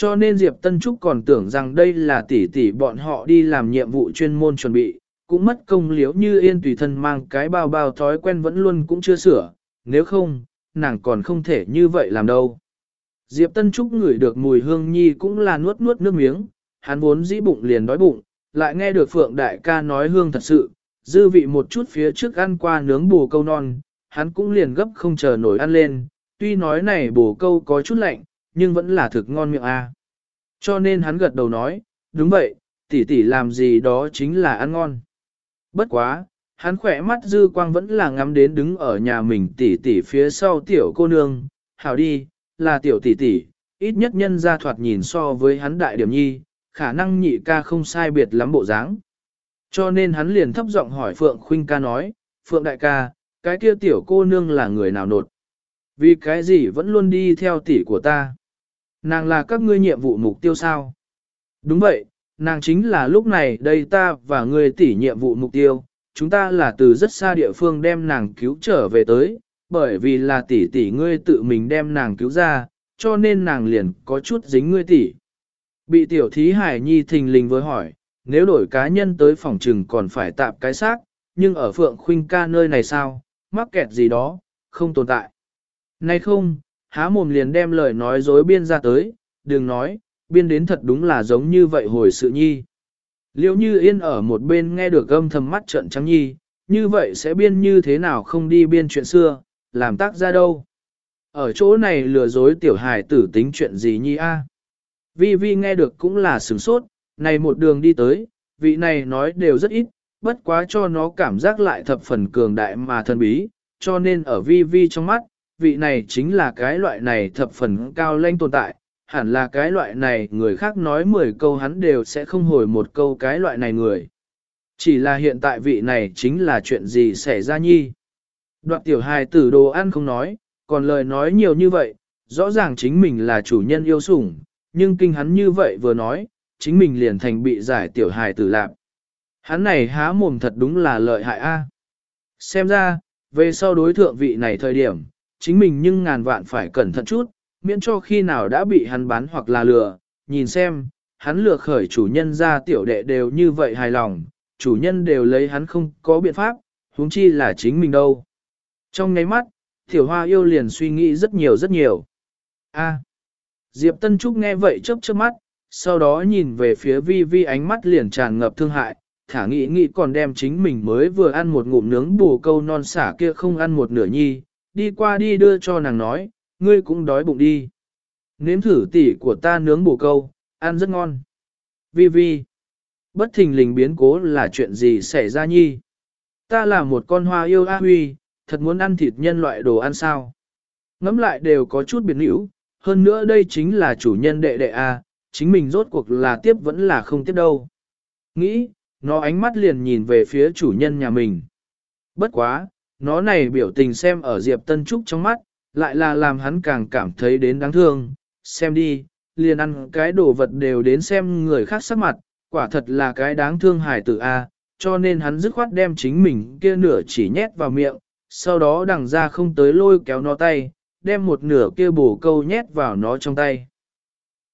Cho nên Diệp Tân Trúc còn tưởng rằng đây là tỷ tỷ bọn họ đi làm nhiệm vụ chuyên môn chuẩn bị, cũng mất công liếu như yên tùy thân mang cái bao bao thói quen vẫn luôn cũng chưa sửa, nếu không, nàng còn không thể như vậy làm đâu. Diệp Tân Trúc ngửi được mùi hương nhi cũng là nuốt nuốt nước miếng, hắn vốn dĩ bụng liền đói bụng, lại nghe được Phượng Đại ca nói hương thật sự, dư vị một chút phía trước ăn qua nướng bù câu non, hắn cũng liền gấp không chờ nổi ăn lên, tuy nói này bù câu có chút lạnh, nhưng vẫn là thực ngon miệng a. Cho nên hắn gật đầu nói, đúng vậy, tỷ tỷ làm gì đó chính là ăn ngon. Bất quá, hắn khỏe mắt dư quang vẫn là ngắm đến đứng ở nhà mình tỷ tỷ phía sau tiểu cô nương, hảo đi, là tiểu tỷ tỷ, ít nhất nhân ra thoạt nhìn so với hắn đại điểm nhi, khả năng nhị ca không sai biệt lắm bộ dáng. Cho nên hắn liền thấp giọng hỏi Phượng Khuynh ca nói, Phượng đại ca, cái kia tiểu cô nương là người nào nột? Vì cái gì vẫn luôn đi theo tỷ của ta? Nàng là các ngươi nhiệm vụ mục tiêu sao? Đúng vậy, nàng chính là lúc này đây ta và ngươi tỷ nhiệm vụ mục tiêu, chúng ta là từ rất xa địa phương đem nàng cứu trở về tới, bởi vì là tỷ tỷ ngươi tự mình đem nàng cứu ra, cho nên nàng liền có chút dính ngươi tỷ. Bị tiểu thí hải nhi thình lình với hỏi, nếu đổi cá nhân tới phòng trừng còn phải tạm cái xác, nhưng ở phượng khuynh ca nơi này sao, mắc kẹt gì đó, không tồn tại. Nay không, há mồm liền đem lời nói dối biên ra tới, đừng nói, biên đến thật đúng là giống như vậy hồi sự nhi. Liệu như yên ở một bên nghe được âm thầm mắt trận trắng nhi, như vậy sẽ biên như thế nào không đi biên chuyện xưa, làm tác ra đâu. Ở chỗ này lừa dối tiểu hài tử tính chuyện gì nhi a? Vi Vi nghe được cũng là sửng sốt, này một đường đi tới, vị này nói đều rất ít, bất quá cho nó cảm giác lại thập phần cường đại mà thân bí, cho nên ở Vi Vi trong mắt, vị này chính là cái loại này thập phần cao lanh tồn tại, hẳn là cái loại này người khác nói 10 câu hắn đều sẽ không hồi một câu cái loại này người. Chỉ là hiện tại vị này chính là chuyện gì xảy ra nhi. Đoạn tiểu hài tử đồ ăn không nói, còn lời nói nhiều như vậy, rõ ràng chính mình là chủ nhân yêu sủng, nhưng kinh hắn như vậy vừa nói, chính mình liền thành bị giải tiểu hài tử lạc. Hắn này há mồm thật đúng là lợi hại a. Xem ra, về sau đối thượng vị này thời điểm, chính mình nhưng ngàn vạn phải cẩn thận chút, miễn cho khi nào đã bị hắn bán hoặc là lừa, nhìn xem, hắn lừa khởi chủ nhân ra tiểu đệ đều như vậy hài lòng, chủ nhân đều lấy hắn không có biện pháp, huống chi là chính mình đâu. Trong ngáy mắt, tiểu hoa yêu liền suy nghĩ rất nhiều rất nhiều. A. Diệp Tân Trúc nghe vậy chớp chớp mắt, sau đó nhìn về phía vi vi ánh mắt liền tràn ngập thương hại, thả nghĩ nghĩ còn đem chính mình mới vừa ăn một ngụm nướng bù câu non xả kia không ăn một nửa nhi, đi qua đi đưa cho nàng nói, ngươi cũng đói bụng đi. Nếm thử tỉ của ta nướng bổ câu, ăn rất ngon. Vi vi, bất thình lình biến cố là chuyện gì xảy ra nhi? Ta là một con hoa yêu A Huy, thật muốn ăn thịt nhân loại đồ ăn sao? Ngắm lại đều có chút biến hữu, hơn nữa đây chính là chủ nhân đệ đệ A, chính mình rốt cuộc là tiếp vẫn là không tiếp đâu. Nghĩ, nó ánh mắt liền nhìn về phía chủ nhân nhà mình. Bất quá, nó này biểu tình xem ở Diệp Tân Trúc trong mắt, lại là làm hắn càng cảm thấy đến đáng thương, xem đi, liền ăn cái đồ vật đều đến xem người khác sắc mặt, quả thật là cái đáng thương hài tử A, cho nên hắn dứt khoát đem chính mình kia nửa chỉ nhét vào miệng, sau đó đằng ra không tới lôi kéo nó tay, đem một nửa kia bổ câu nhét vào nó trong tay.